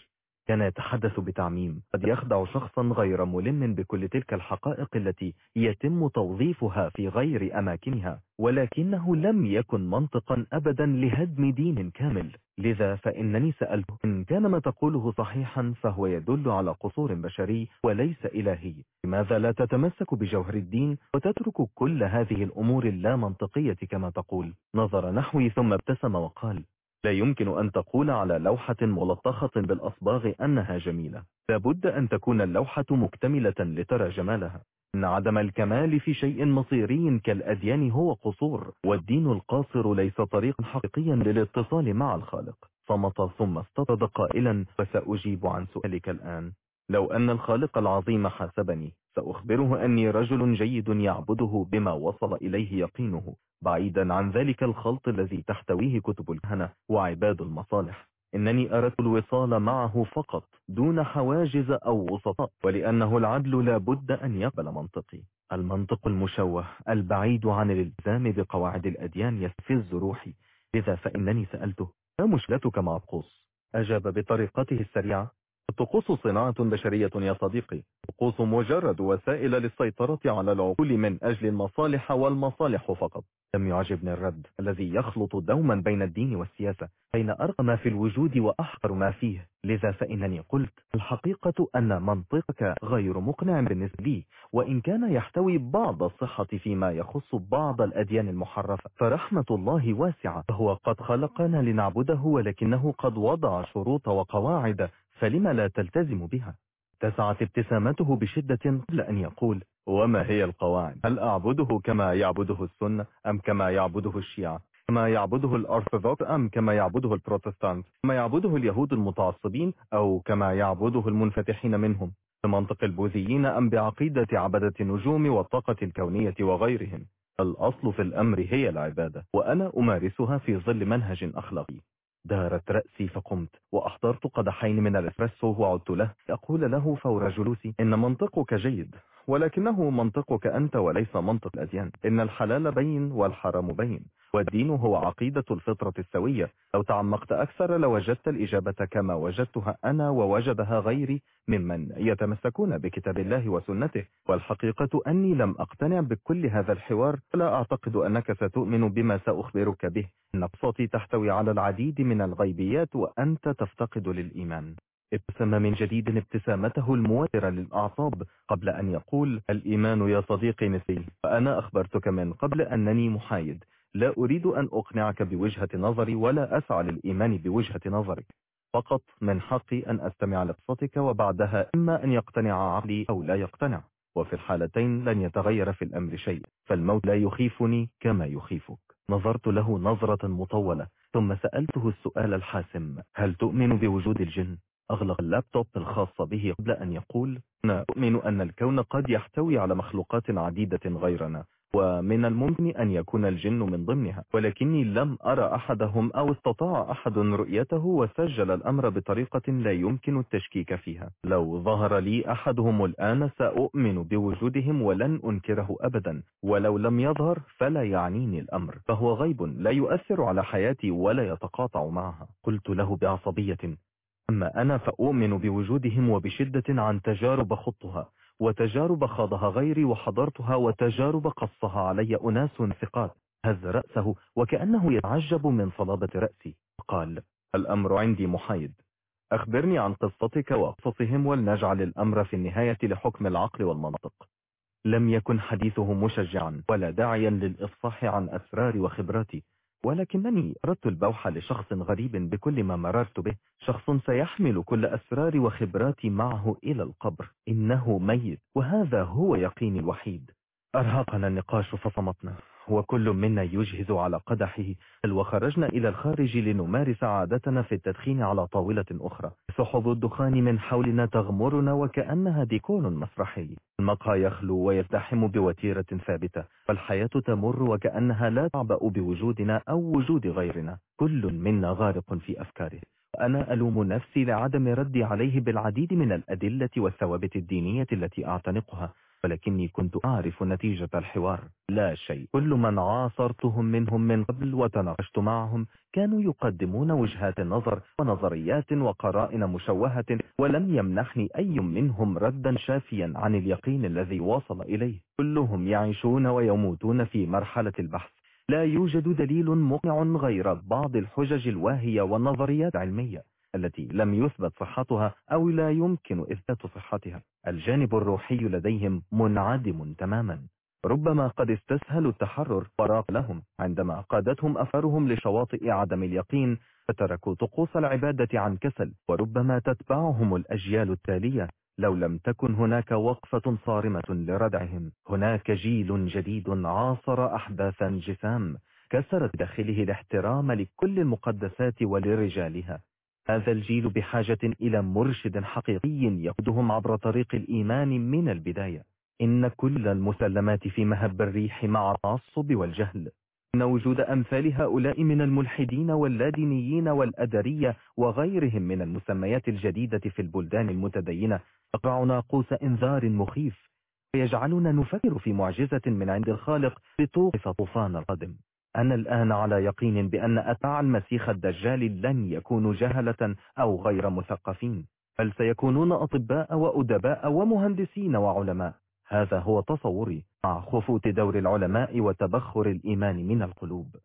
كان يتحدث بتعميم. قد يخدع شخصا غير ملم بكل تلك الحقائق التي يتم توظيفها في غير أماكنها ولكنه لم يكن منطقا أبدا لهدم دين كامل. لذا فإنني سألته إن كان ما تقوله صحيحا فهو يدل على قصور بشري وليس إلهي لماذا لا تتمسك بجوهر الدين وتترك كل هذه الأمور اللا منطقية كما تقول؟ نظر نحوي ثم ابتسم وقال لا يمكن أن تقول على لوحة ملطخة بالأصباغ أنها جميلة. لابد أن تكون اللوحة مكتملة لترى جمالها. إن عدم الكمال في شيء مصيري كالأديان هو قصور والدين القاصر ليس طريقا حقيقيا للاتصال مع الخالق. صمت ثم استطرد قائلا فسأجيب عن سؤالك الآن. لو أن الخالق العظيم حاسبني سأخبره أني رجل جيد يعبده بما وصل إليه يقينه بعيدا عن ذلك الخلط الذي تحتويه كتب الكهنة وعباد المصالح. إنني أردت الوصال معه فقط دون حواجز أو وسطاء ولأنه العدل لا بد أن يقبل منطقي. المنطق المشوه البعيد عن الالتزام بقواعد الأديان يستفز روحي لذا فإنني سألته ما مشكلتك مع القوس؟ أجاب بطريقته السريعة الطقوس صناعة بشرية يا صديقي. الطقوس مجرد وسائل للسيطرة على العقول من أجل المصالح والمصالح فقط. لم يعجبني الرد الذي يخلط دوما بين الدين والسياسة بين أرقى ما في الوجود وأحقر ما فيه. لذا فإنني قلت الحقيقة أن منطقك غير مقنع بالنسبة لي وإن كان يحتوي بعض الصحة فيما يخص بعض الأديان المحرفة. فرحمة الله واسعة. فهو قد خلقنا لنعبده ولكنه قد وضع شروط وقواعد فلما لا تلتزم بها؟ تسعت ابتسامته بشدة قبل أن يقول وما هي القواعد؟ هل أعبده كما يعبده السنة أم كما يعبده الشيعة؟ كما يعبده الأرثوذكس أم كما يعبده البروتستانت؟ كما يعبده اليهود المتعصبين أو كما يعبده المنفتحين منهم؟ بمنطق البوذيين أم بعقيدة عبدة النجوم والطاقة الكونية وغيرهم؟ الأصل في الأمر هي العبادة وأنا أمارسها في ظل منهج أخلاقي. دارت رأسي فقمت وأحضرت قدحين من الاسبريسو وعدت له أقول له فور جلوسي إن منطقك جيد ولكنه منطقك أنت وليس منطق الأديان. إن الحلال بين والحرام بين والدين هو عقيدة الفطرة السوية. لو تعمقت أكثر لوجدت الإجابة كما وجدتها أنا ووجدها غيري ممن يتمسكون بكتاب الله وسنته. والحقيقة أني لم أقتنع بكل هذا الحوار ولا أعتقد أنك ستؤمن بما سأخبرك به. إن قصتي تحتوي على العديد من الغيبيات وأنت تفتقد للإيمان. ابتسم من جديد ابتسامته الموترة للأعصاب قبل أن يقول الإيمان يا صديقي نسي فأنا أخبرتك من قبل أنني محايد. لا أريد أن أقنعك بوجهة نظري ولا أسعى للإيمان بوجهة نظرك. فقط من حقي أن أستمع لقصتك وبعدها إما أن يقتنع عقلي أو لا يقتنع. وفي الحالتين لن يتغير في الأمر شيء فالموت لا يخيفني كما يخيفك. نظرت له نظرة مطولة. ثم سألته السؤال الحاسم هل تؤمن بوجود الجن؟ أغلق اللابتوب الخاص به قبل أن يقول أنا أؤمن أن الكون قد يحتوي على مخلوقات عديدة غيرنا ومن الممكن أن يكون الجن من ضمنها. ولكني لم أرى أحدهم أو استطاع أحد رؤيته وسجل الأمر بطريقة لا يمكن التشكيك فيها. لو ظهر لي أحدهم الآن سأؤمن بوجودهم ولن أنكره أبدا. ولو لم يظهر فلا يعنيني الأمر. فهو غيب لا يؤثر على حياتي ولا يتقاطع معها. قلت له بعصبية أما أنا فأؤمن بوجودهم وبشدة عن تجارب خطها. وتجارب خاضها غيري وحضرتها وتجارب قصها علي أناس ثقات. هز رأسه وكأنه يتعجب من صلابة رأسي. قال الأمر عندي محايد. أخبرني عن قصتك وقصصهم ولنجعل الأمر في النهاية لحكم العقل والمنطق. لم يكن حديثه مشجعا ولا داعيا للإفصاح عن أسرار وخبراتي. ولكنني أردت البوح لشخص غريب بكل ما مررت به شخص سيحمل كل أسرار وخبراتي معه إلى القبر. إنه ميت وهذا هو يقيني الوحيد. أرهقنا النقاش فصمتنا. وكل منا يجهز على قدحه. وخرجنا إلى الخارج لنمارس عادتنا في التدخين على طاولة أخرى. سحب الدخان من حولنا تغمرنا وكأنها ديكور مسرحي. المقهى يخلو ويزدحم بوتيرة ثابتة. والحياة تمر وكأنها لا تعبأ بوجودنا أو وجود غيرنا. كل منا غارق في أفكاره. وأنا ألوم نفسي لعدم ردي عليه بالعديد من الأدلة والثوابت الدينية التي أعتنقها. ولكني كنت أعرف نتيجة الحوار. لا شيء. كل من عاصرتهم منهم من قبل وتناقشت معهم كانوا يقدمون وجهات نظر ونظريات وقرائن مشوهة ولم يمنحني أي منهم ردا شافيا عن اليقين الذي وصل إليه. كلهم يعيشون ويموتون في مرحلة البحث. لا يوجد دليل مقنع غير بعض الحجج الواهية والنظريات العلمية. التي لم يثبت صحتها أو لا يمكن إثبات صحتها. الجانب الروحي لديهم منعدم تماما. ربما قد استسهلوا التحرر وراق لهم. عندما قادتهم أفرهم لشواطئ عدم اليقين فتركوا طقوس العبادة عن كسل. وربما تتبعهم الأجيال التالية. لو لم تكن هناك وقفة صارمة لردعهم هناك جيل جديد عاصر أحداثا جسام كسرت داخله الاحترام لكل المقدسات ولرجالها. هذا الجيل بحاجة إلى مرشد حقيقي يقودهم عبر طريق الإيمان من البداية. إن كل المسلمات في مهب الريح مع التعصب والجهل. إن وجود أمثال هؤلاء من الملحدين واللادينيين والأدرية وغيرهم من المسميات الجديدة في البلدان المتدينة يقع ناقوس إنذار مخيف. ويجعلنا نفكر في معجزة من عند الخالق لتوقف طوفان القدم. أنا الآن على يقين بأن أتباع المسيح الدجال لن يكونوا جهلة أو غير مثقفين بل سيكونون أطباء وأدباء ومهندسين وعلماء. هذا هو تصوري مع خفوت دور العلماء وتبخر الإيمان من القلوب.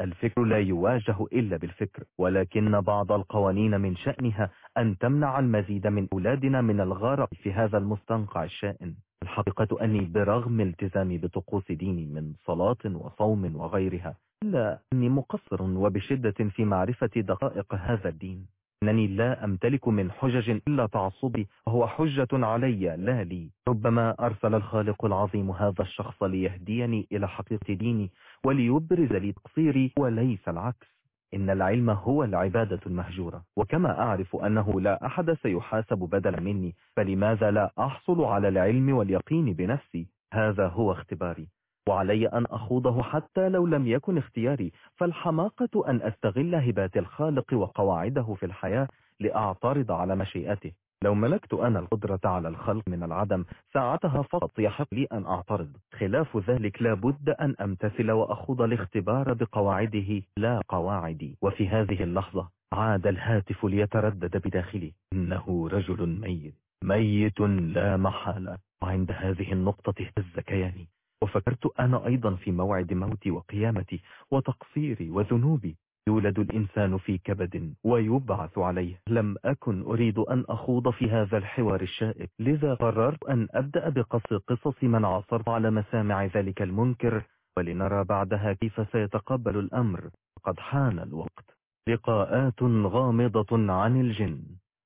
الفكر لا يواجه إلا بالفكر ولكن بعض القوانين من شأنها أن تمنع المزيد من أولادنا من الغرق في هذا المستنقع الشائن. الحقيقة أني برغم التزامي بطقوس ديني من صلاة وصوم وغيرها إلا أني مقصر وبشدة في معرفة دقائق هذا الدين. أنني لا أمتلك من حجج إلا تعصبي وهو حجة علي لا لي. ربما أرسل الخالق العظيم هذا الشخص ليهديني إلى حقيقة ديني وليبرز لي تقصيري وليس العكس. إن العلم هو العبادة المهجورة. وكما أعرف أنه لا أحد سيحاسب بدلا مني فلماذا لا أحصل على العلم واليقين بنفسي؟ هذا هو اختباري. وعلي أن أخوضه حتى لو لم يكن اختياري. فالحماقة أن أستغل هبات الخالق وقواعده في الحياة لأعترض على مشيئته. لو ملكت أنا القدرة على الخلق من العدم ساعتها فقط يحق لي أن أعترض. خلاف ذلك لابد أن أمتثل وأخوض الاختبار بقواعده. لا قواعدي. وفي هذه اللحظة عاد الهاتف ليتردد بداخلي. إنه رجل ميت. ميت لا محالة. وعند هذه النقطة اهتز كياني. وفكرت أنا أيضا في موعد موتي وقيامتي وتقصيري وذنوبي. يولد الإنسان في كبد ويبعث عليه. لم أكن أريد أن أخوض في هذا الحوار الشائك. لذا قررت أن أبدأ بقص قصص من عصرت على مسامع ذلك المنكر ولنرى بعدها كيف سيتقبل الأمر. قد حان الوقت. لقاءات غامضة عن الجن.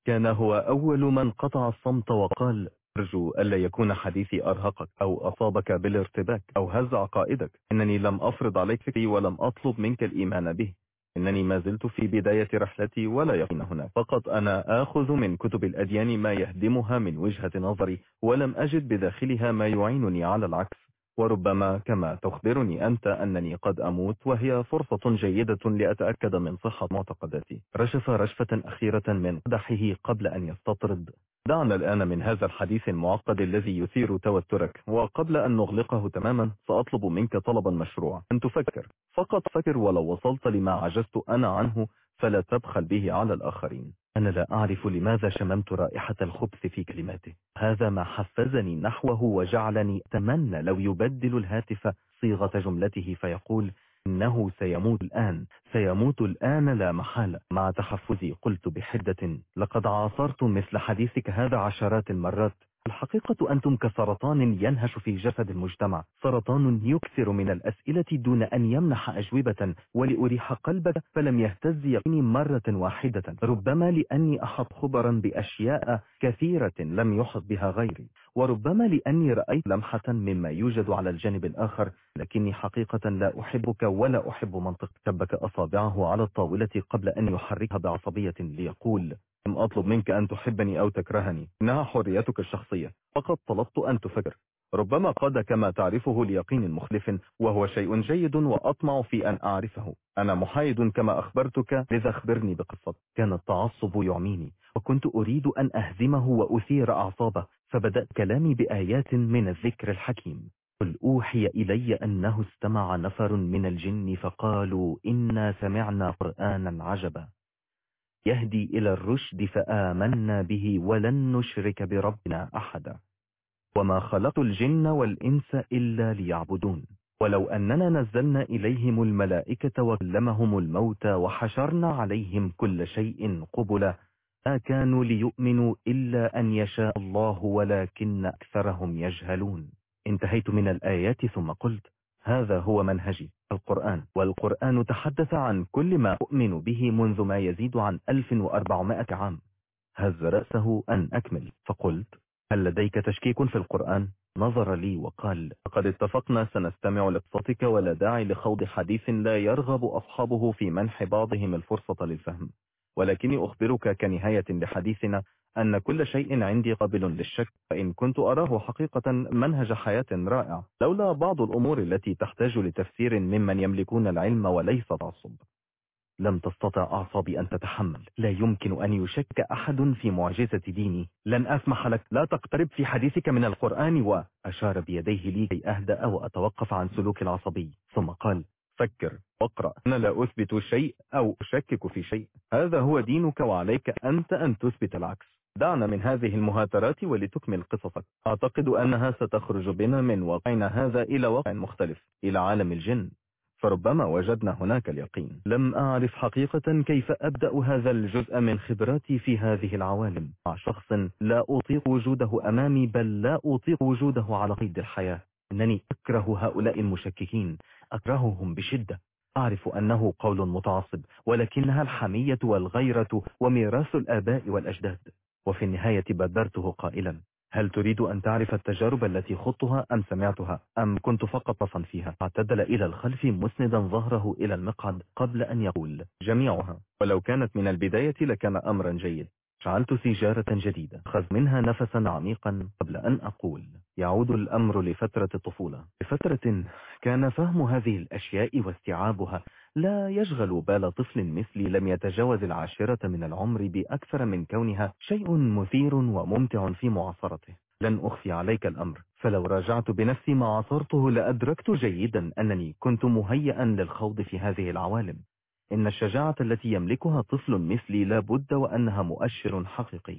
كان هو أول من قطع الصمت وقال أرجو ألا يكون حديثي أرهقك أو أصابك بالارتباك أو هز عقائدك إنني لم أفرض عليك فكري ولم أطلب منك الإيمان به. إنني ما زلت في بداية رحلتي ولا يقين هناك. فقط أنا آخذ من كتب الأديان ما يهدمها من وجهة نظري ولم أجد بداخلها ما يعينني على العكس. وربما كما تخبرني أنت أنني قد أموت وهي فرصة جيدة لأتأكد من صحة معتقداتي. رشف رشفة أخيرة من قدحه قبل أن يستطرد. دعنا الآن من هذا الحديث المعقد الذي يثير توترك وقبل أن نغلقه تماما سأطلب منك طلبا مشروع. أن تفكر. فقط فكر ولو وصلت لما عجزت أنا عنه فلا تبخل به على الآخرين. أنا لا أعرف لماذا شممت رائحة الخبث في كلماته. هذا ما حفزني نحوه وجعلني أتمنى لو يبدل الهاتف صيغة جملته فيقول إنه سيموت الآن. سيموت الآن لا محالة. مع تحفزي قلت بحدة لقد عاصرت مثل حديثك هذا عشرات المرات. الحقيقة أنتم كسرطان ينهش في جسد المجتمع. سرطان يكثر من الأسئلة دون أن يمنح أجوبة ولأريح قلبك فلم يهتز يقيني مرة واحدة. ربما لأني أحط خبرا بأشياء كثيرة لم يحط بها غيري. وربما لأني رأيت لمحة مما يوجد على الجانب الآخر لكني حقيقة لا أحبك ولا أحب منطق كبك أصابعه على الطاولة قبل أن يحركها بعصبية ليقول لم أطلب منك أن تحبني أو تكرهني. إنها حريتك الشخصية. فقط طلبت أن تفكر. ربما قاد كما تعرفه ليقين مخلف وهو شيء جيد وأطمع في أن أعرفه. أنا محايد كما أخبرتك لذا أخبرني بقصة كان التعصب يعميني وكنت أريد أن أهزمه وأثير أعصابه فبدأت كلامي بآيات من الذكر الحكيم. قل أوحي إلي أنه استمع نفر من الجن فقالوا إنا سمعنا قرآنا عجبا. يهدي إلى الرشد فآمنا به ولن نشرك بربنا أحدا. وما خلقت الجن والإنس إلا ليعبدون. ولو أننا نزلنا إليهم الملائكة وكلمهم الموتى وحشرنا عليهم كل شيء قبلا ما كانوا ليؤمنوا إلا أن يشاء الله ولكن أكثرهم يجهلون. انتهيت من الآيات ثم قلت هذا هو منهجي. القرآن. والقرآن تحدث عن كل ما أؤمن به منذ ما يزيد عن 1400 عام. هز رأسه أن أكمل. فقلت هل لديك تشكيك في القرآن؟ نظر لي وقال قد اتفقنا سنستمع لقصتك ولا داعي لخوض حديث لا يرغب أصحابه في منح بعضهم الفرصة للفهم. ولكني أخبرك كنهاية لحديثنا أن كل شيء عندي قابل للشك فإن كنت أراه حقيقة منهج حياة رائع. لولا بعض الأمور التي تحتاج لتفسير ممن يملكون العلم وليس تعصب. لم تستطع أعصابي أن تتحمل. لا يمكن أن يشك أحد في معجزة ديني. لن أسمح لك. لا تقترب في حديثك من القرآن وأشار بيديه لي كي أهدأ وأتوقف عن سلوك العصبي. ثم قال فكر واقرأ أنا لا أثبت شيء أو أشكك في شيء. هذا هو دينك وعليك أنت أن تثبت العكس. دعنا من هذه المهاترات ولتكمل قصصك. أعتقد أنها ستخرج بنا من واقعنا هذا إلى واقع مختلف إلى عالم الجن. فربما وجدنا هناك اليقين. لم أعرف حقيقة كيف أبدأ هذا الجزء من خبراتي في هذه العوالم. مع شخص لا أطيق وجوده أمامي بل لا أطيق وجوده على قيد الحياة. إنني أكره هؤلاء المشككين. أكرههم بشدة. أعرف أنه قول متعصب ولكنها الحمية والغيرة وميراث الآباء والأجداد. وفي النهاية بدرته قائلا هل تريد أن تعرف التجارب التي خضتها أم سمعتها؟ أم كنت فقط طفا فيها اعتدل إلى الخلف مسندا ظهره إلى المقعد قبل أن يقول جميعها. ولو كانت من البداية لكان أمرا جيد. شعلت سيجارة جديدة. خذ منها نفسا عميقا قبل أن أقول. يعود الأمر لفترة الطفولة لفترة كان فهم هذه الأشياء واستيعابها. لا يشغل بال طفل مثلي. لم يتجاوز العاشرة من العمر بأكثر من كونها شيء مثير وممتع في معاصرته. لن أخفي عليك الأمر. فلو راجعت بنفسي ما عاصرته لأدركت جيدا أنني كنت مهيئا للخوض في هذه العوالم. إن الشجاعة التي يملكها طفل مثلي لا بد وأنها مؤشر حقيقي.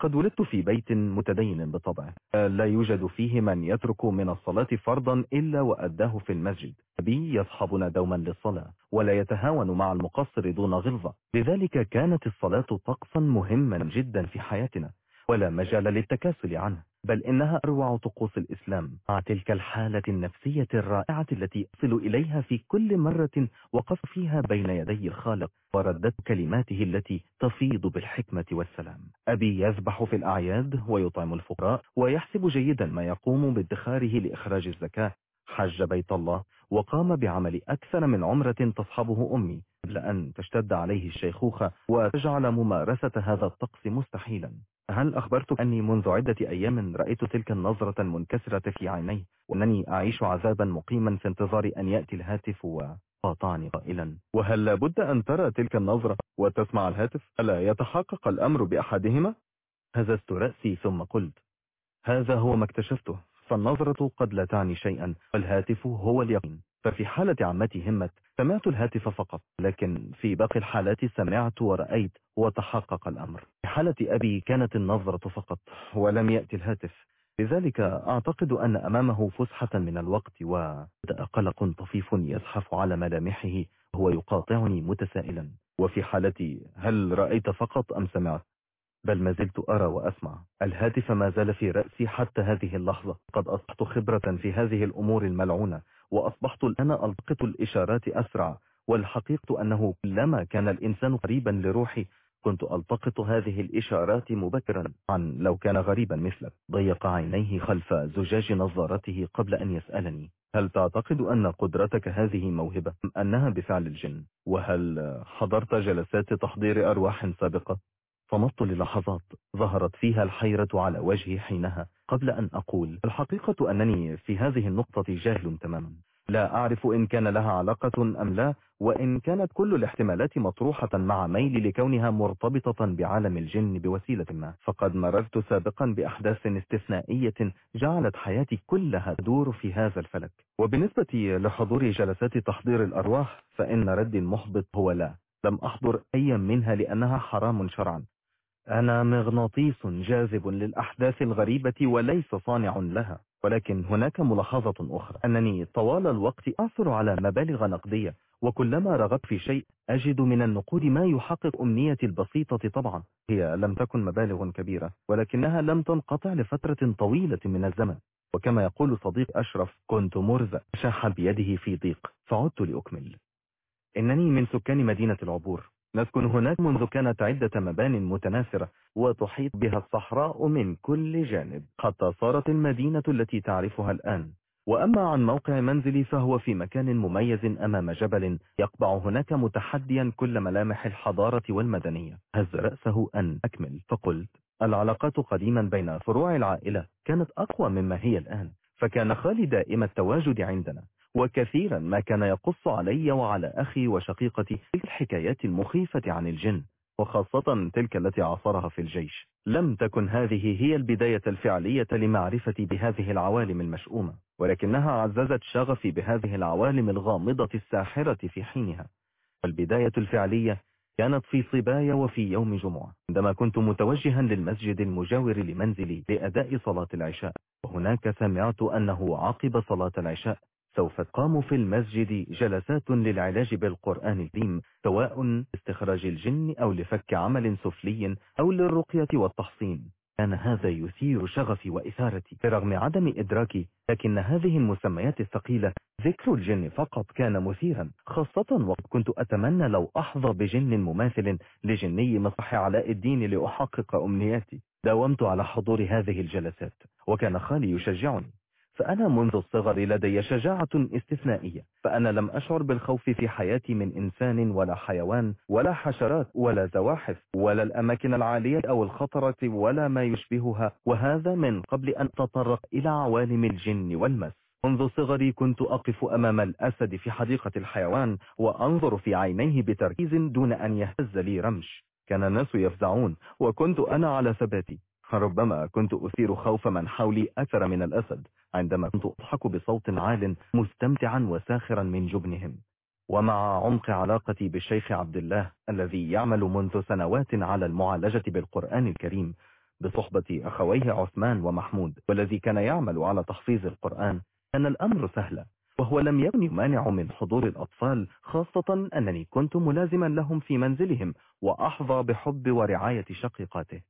قد ولدت في بيت متدين بطبعه. لا يوجد فيه من يترك من الصلاة فرضا إلا وأداه في المسجد. أبي يصحبنا دوما للصلاة ولا يتهاون مع المقصر دون غلظة. لذلك كانت الصلاة طقسا مهما جدا في حياتنا ولا مجال للتكاسل عنه. بل إنها أروع طقوس الإسلام. مع تلك الحالة النفسية الرائعة التي أصل إليها في كل مرة وقف فيها بين يدي الخالق وردت كلماته التي تفيض بالحكمة والسلام. أبي يذبح في الأعياد ويطعم الفقراء ويحسب جيدا ما يقوم بادخاره لإخراج الزكاة. حج بيت الله وقام بعمل أكثر من عمرة تصحبه أمي. قبل أن تشتد عليه الشيخوخة وتجعل ممارسة هذا الطقس مستحيلا. هل أخبرتك أني منذ عدة أيام رأيت تلك النظرة المنكسرة في عيني وأنني أعيش عذابا مقيما في انتظار أن يأتي الهاتف وقاطعني قائلا. وهل لابد أن ترى تلك النظرة وتسمع الهاتف؟ ألا يتحقق الأمر بأحدهما؟ هززت رأسي ثم قلت هذا هو ما اكتشفته فالنظرة قد لا تعني شيئا والهاتف هو اليقين. ففي حالة عمتي همت سمعت الهاتف فقط لكن في باقي الحالات سمعت ورأيت وتحقق الأمر. في حالة أبي كانت النظرة فقط ولم يأتي الهاتف. لذلك أعتقد أن أمامه فسحة من الوقت وبدأ قلق طفيف يزحف على ملامحه هو يقاطعني متسائلا. وفي حالتي هل رأيت فقط أم سمعت؟ بل ما زلت أرى وأسمع. الهاتف ما زال في رأسي حتى هذه اللحظة. قد أصبحت خبرة في هذه الأمور الملعونة. وأصبحت الآن ألتقط الإشارات أسرع والحقيقة أنه كلما كان الإنسان قريبا لروحي كنت ألتقط هذه الإشارات مبكرا. عن لو كان غريبا مثلك. ضيق عينيه خلف زجاج نظارته قبل أن يسألني. هل تعتقد أن قدرتك هذه موهبة؟ أم أنها بفعل الجن؟ وهل حضرت جلسات تحضير أرواح سابقة؟ فمضت للحظات ظهرت فيها الحيرة على وجهي حينها قبل أن أقول الحقيقة أنني في هذه النقطة جاهل تماما. لا أعرف إن كان لها علاقة أم لا وإن كانت كل الاحتمالات مطروحة مع ميل لكونها مرتبطة بعالم الجن بوسيلة ما. فقد مررت سابقا بأحداث استثنائية جعلت حياتي كلها تدور في هذا الفلك. وبالنسبة لحضور جلسات تحضير الأرواح فإن ردي المحبط هو لا. لم أحضر أي منها لأنها حرام شرعا. أنا مغناطيس جاذب للأحداث الغريبة وليس صانع لها ولكن هناك ملاحظة أخرى. أنني طوال الوقت أعثر على مبالغ نقدية وكلما رغبت في شيء أجد من النقود ما يحقق أمنيتي البسيطة طبعا. هي لم تكن مبالغ كبيرة ولكنها لم تنقطع لفترة طويلة من الزمن. وكما يقول صديق أشرف كنت مرزق شاح بيده في ضيق فعدت لأكمل. إنني من سكان مدينة العبور. نسكن هناك منذ كانت عدة مبان متناثرة وتحيط بها الصحراء من كل جانب. حتى صارت المدينة التي تعرفها الآن. وأما عن موقع منزلي فهو في مكان مميز أمام جبل يقبع هناك متحديا كل ملامح الحضارة والمدنية. هز رأسه أن أكمل. فقلت العلاقات قديما بين فروع العائلة كانت أقوى مما هي الآن. فكان خالي دائم التواجد عندنا وكثيرا ما كان يقص علي وعلى أخي وشقيقتي تلك الحكايات المخيفة عن الجن وخاصة تلك التي عاصرها في الجيش. لم تكن هذه هي البداية الفعلية لمعرفتي بهذه العوالم المشؤومة ولكنها عززت شغفي بهذه العوالم الغامضة الساحرة في حينها. والبداية الفعلية كانت في صبايا وفي يوم جمعة عندما كنت متوجها للمسجد المجاور لمنزلي لأداء صلاة العشاء وهناك سمعت أنه عقب صلاة العشاء. سوف تقام في المسجد جلسات للعلاج بالقرآن الكريم سواء استخراج الجن أو لفك عمل سفلي أو للرقية والتحصين. كان هذا يثير شغفي وإثارتي. برغم عدم إدراكي لكن هذه المسميات الثقيلة ذكر الجن فقط كان مثيرا. خاصة وقد كنت أتمنى لو أحظى بجن مماثل لجني مصح علاء الدين لأحقق أمنياتي. داومت على حضور هذه الجلسات وكان خالي يشجعني. فأنا منذ الصغر لدي شجاعة استثنائية فأنا لم أشعر بالخوف في حياتي من إنسان ولا حيوان ولا حشرات ولا زواحف ولا الأماكن العالية أو الخطرة ولا ما يشبهها وهذا من قبل أن تطرق إلى عوالم الجن والمس. منذ صغري كنت أقف أمام الأسد في حديقة الحيوان وأنظر في عينيه بتركيز دون أن يهتز لي رمش. كان الناس يفزعون وكنت أنا على ثباتي. ربما كنت أثير خوف من حولي أكثر من الأسد عندما كنت أضحك بصوت عال مستمتعا وساخرا من جبنهم. ومع عمق علاقتي بالشيخ عبد الله الذي يعمل منذ سنوات على المعالجة بالقرآن الكريم بصحبة أخويه عثمان ومحمود والذي كان يعمل على تحفيظ القرآن كان الأمر سهلا وهو لم يكن يمانع من حضور الأطفال خاصة أنني كنت ملازما لهم في منزلهم وأحظى بحب ورعاية شقيقاته.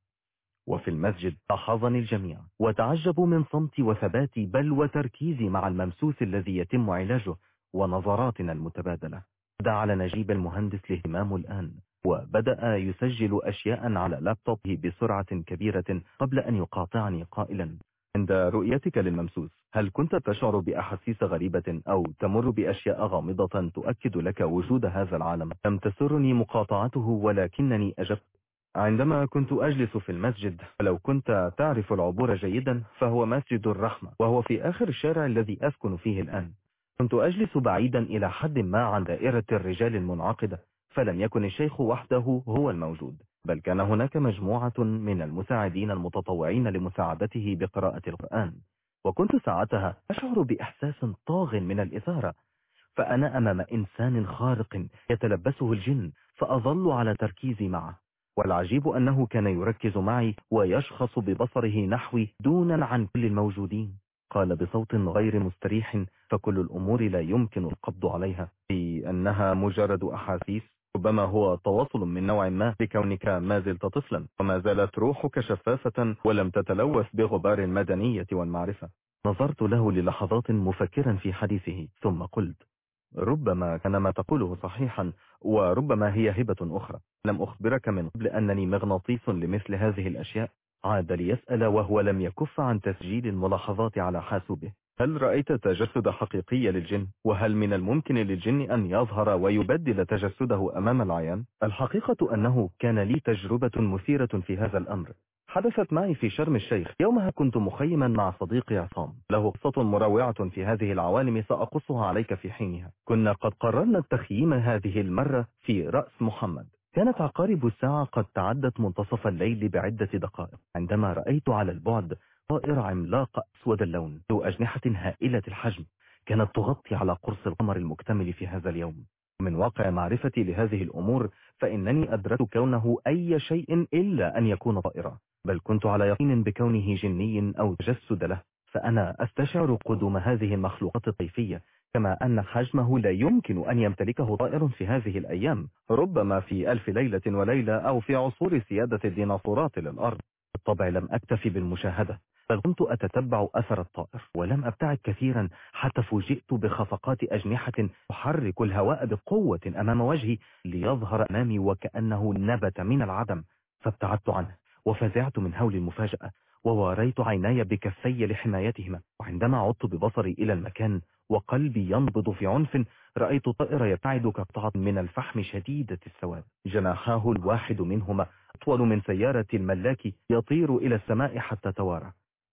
وفي المسجد لاحظني الجميع وتعجبوا من صمتي وثباتي بل وتركيزي مع الممسوس الذي يتم علاجه ونظراتنا المتبادلة. دعا نجيب المهندس الاهتمام الآن وبدأ يسجل أشياء على لابتوبه بسرعة كبيرة قبل أن يقاطعني قائلا. عند رؤيتك للممسوس هل كنت تشعر بأحاسيس غريبة أو تمر بأشياء غامضة تؤكد لك وجود هذا العالم؟ لم تسرني مقاطعته ولكنني أجبت. عندما كنت أجلس في المسجد ولو كنت تعرف العبور جيدا فهو مسجد الرحمة وهو في آخر الشارع الذي أسكن فيه الآن. كنت أجلس بعيدا إلى حد ما عن دائرة الرجال المنعقدة فلم يكن الشيخ وحده هو الموجود. بل كان هناك مجموعة من المساعدين المتطوعين لمساعدته بقراءة القرآن. وكنت ساعتها أشعر بإحساس طاغ من الإثارة فأنا أمام إنسان خارق يتلبسه الجن فأظل على تركيزي معه. والعجيب أنه كان يركز معي ويشخص ببصره نحوي دونا عن كل الموجودين. قال بصوت غير مستريح فكل الأمور لا يمكن القبض عليها. في أنها مجرد أحاسيس ربما هو تواصل من نوع ما لكونك ما زلت طفلا وما زالت روحك شفافة ولم تتلوث بغبار المدنية والمعرفة. نظرت له للحظات مفكرا في حديثه ثم قلت ربما كان ما تقوله صحيحا وربما هي هبة أخرى. لم أخبرك من قبل أنني مغناطيس لمثل هذه الأشياء؟ عاد ليسأل وهو لم يكف عن تسجيل الملاحظات على حاسوبه. هل رأيت تجسد حقيقي للجن؟ وهل من الممكن للجن أن يظهر ويبدل تجسده أمام العيان؟ الحقيقة أنه كان لي تجربة مثيرة في هذا الأمر. حدثت معي في شرم الشيخ. يومها كنت مخيما مع صديقي عصام. له قصة مروعة في هذه العوالم سأقصها عليك في حينها. كنا قد قررنا التخييم هذه المرة في رأس محمد. كانت عقارب الساعة قد تعدت منتصف الليل بعدة دقائق. عندما رأيت على البعد طائر عملاق أسود اللون ذو أجنحة هائلة الحجم. كانت تغطي على قرص القمر المكتمل في هذا اليوم. من واقع معرفتي لهذه الأمور فإنني أدركت كونه أي شيء إلا أن يكون طائرا بل كنت على يقين بكونه جني أو تجسد له فأنا أستشعر قدوم هذه المخلوقات الطيفية كما أن حجمه لا يمكن أن يمتلكه طائر في هذه الأيام ربما في ألف ليلة وليلة أو في عصور سيادة الديناصورات للأرض. بالطبع لم أكتفي بالمشاهدة. بل كنت أتتبع أثر الطائر ولم أبتعد كثيرا حتى فوجئت بخفقات أجنحة تحرك الهواء بقوة أمام وجهي ليظهر أمامي وكأنه نبت من العدم فابتعدت عنه وفزعت من هول المفاجأة وواريت عيناي بكفي لحمايتهما وعندما عدت ببصري إلى المكان وقلبي ينبض في عنف رأيت طائر يبتعد كقطعة من الفحم شديدة السواد جناحاه الواحد منهما أطول من سيارة الملاك يطير إلى السماء حتى توارى.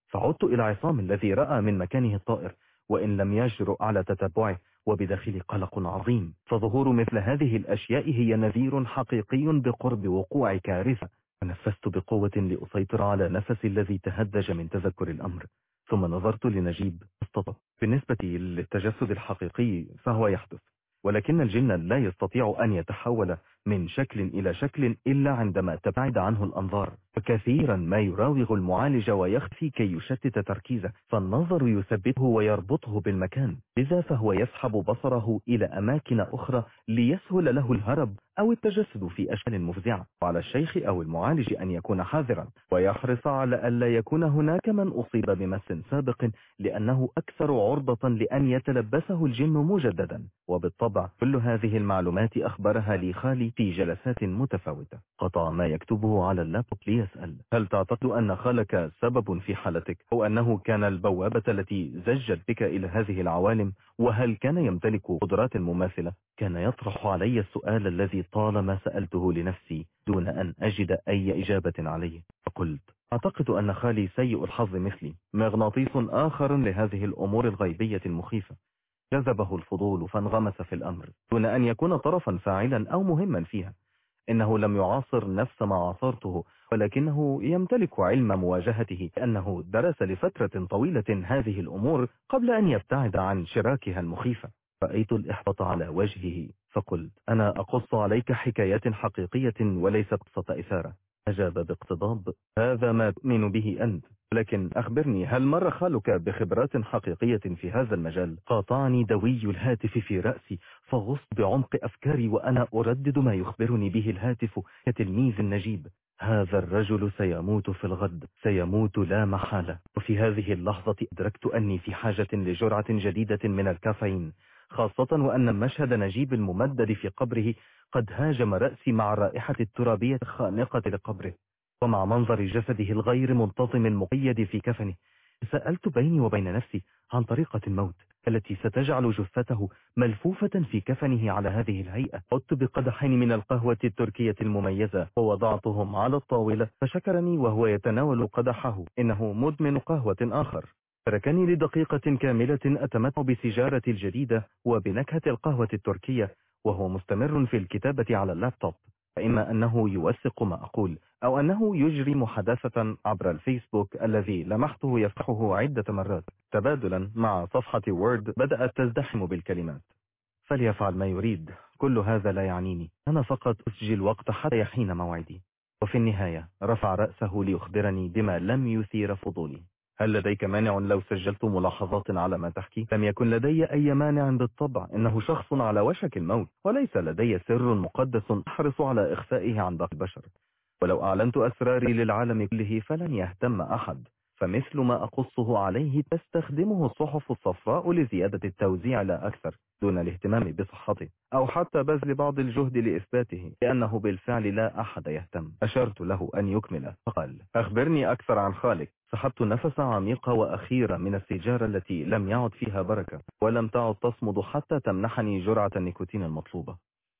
فعدت إلى عصام الذي رأى من مكانه الطائر وإن لم يجرؤ على تتبعه وبداخل قلق عظيم. فظهور مثل هذه الأشياء هي نذير حقيقي بقرب وقوع كارثة. تنفست بقوة لأسيطر على نفسي الذي تهدج من تذكر الأمر. ثم نظرت لنجيب. استطاع. بالنسبة للتجسد الحقيقي فهو يحدث. ولكن الجن لا يستطيع أن يتحول من شكل إلى شكل إلا عندما تبعد عنه الأنظار. وكثيرا ما يراوغ المعالج ويخفي كي يشتت تركيزه. فالنظر يثبته ويربطه بالمكان. لذا فهو يسحب بصره إلى أماكن أخرى ليسهل له الهرب أو التجسد في أشكال مفزعة. وعلى الشيخ أو المعالج أن يكون حذرا ويحرص على ألا يكون هناك من أصيب بمس سابق لأنه أكثر عرضة لأن يتلبسه الجن مجددا. وبالطبع كل هذه المعلومات أخبرها لي خالي في جلسات متفاوتة. قطع ما يكتبه على اللابتوب ليسأل. هل تعتقد أن خالك سبب في حالتك؟ أو أنه كان البوابة التي زجت بك إلى هذه العوالم؟ وهل كان يمتلك قدرات مماثلة؟ كان يطرح علي السؤال الذي طالما سألته لنفسي دون أن أجد أي إجابة عليه. فقلت أعتقد أن خالي سيء الحظ مثلي. مغناطيس آخر لهذه الأمور الغيبية المخيفة. جذبه الفضول فانغمس في الأمر دون أن يكون طرفا فاعلا أو مهما فيها. إنه لم يعاصر نفس ما عاصرته ولكنه يمتلك علم مواجهته لأنه درس لفترة طويلة هذه الأمور قبل أن يبتعد عن شراكها المخيفة. رأيت الإحباط على وجهه فقلت أنا أقص عليك حكايات حقيقية وليست قصة إثارة. أجاب باقتضاب هذا ما تؤمن به أنت. لكن أخبرني هل مر خالك بخبرات حقيقية في هذا المجال؟ قاطعني دوي الهاتف في رأسي فغصت بعمق أفكاري وأنا أردد ما يخبرني به الهاتف كتلميذ نجيب. هذا الرجل سيموت في الغد سيموت لا محالة. وفي هذه اللحظة أدركت أني في حاجة لجرعة جديدة من الكافيين خاصة وأن مشهد نجيب الممدد في قبره قد هاجم رأسي مع الرائحة الترابية الخانقة لقبره. ومع منظر جسده الغير منتظم المقيد في كفنه. سألت بيني وبين نفسي عن طريقة الموت التي ستجعل جثته ملفوفة في كفنه على هذه الهيئة. عدت بقدحين من القهوة التركية المميزة ووضعتهم على الطاولة فشكرني وهو يتناول قدحه. إنه مدمن قهوة آخر. تركني لدقيقة كاملة أتمتع بسجارة الجديدة وبنكهة القهوة التركية وهو مستمر في الكتابة على اللابتوب. فإما أنه يوثق ما أقول أو أنه يجري محادثة عبر الفيسبوك الذي لمحته يفتحه عدة مرات. تبادلا مع صفحة وورد بدأت تزدحم بالكلمات. فليفعل ما يريد. كل هذا لا يعنيني. أنا فقط أسجل وقت حتى يحين موعدي. وفي النهاية رفع رأسه ليخبرني بما لم يثير فضولي. هل لديك مانع لو سجلت ملاحظات على ما تحكي؟ لم يكن لدي أي مانع بالطبع إنه شخص على وشك الموت وليس لدي سر مقدس أحرص على إخفائه عن باقي البشر. ولو أعلنت أسراري للعالم كله فلن يهتم أحد. فمثل ما أقصه عليه تستخدمه الصحف الصفراء لزيادة التوزيع لا أكثر دون الاهتمام بصحته أو حتى بذل بعض الجهد لإثباته لأنه بالفعل لا أحد يهتم. أشرت له أن يكمل. فقال أخبرني أكثر عن خالك سحبت نفس عميق وأخيرة من السيجارة التي لم يعد فيها بركة ولم تعد تصمد حتى تمنحني جرعة النيكوتين المطلوبة.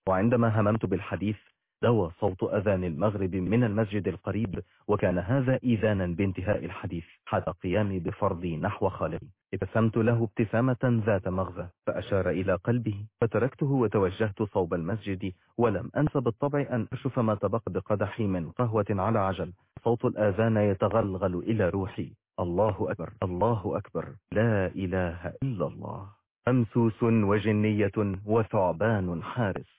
وعندما هممت بالحديث دوى صوت أذان المغرب من المسجد القريب وكان هذا إذانا بانتهاء الحديث حتى قيامي بفرضي نحو خالقي ابتسمت له ابتسامة ذات مغزى فأشار إلى قلبه فتركته وتوجهت صوب المسجد ولم أنس بالطبع أن أشوف ما تبق بقدحي من قهوة على عجل. صوت الآذان يتغلغل إلى روحي. الله أكبر الله أكبر لا إله إلا الله. أمسوس وجنية وثعبان حارس.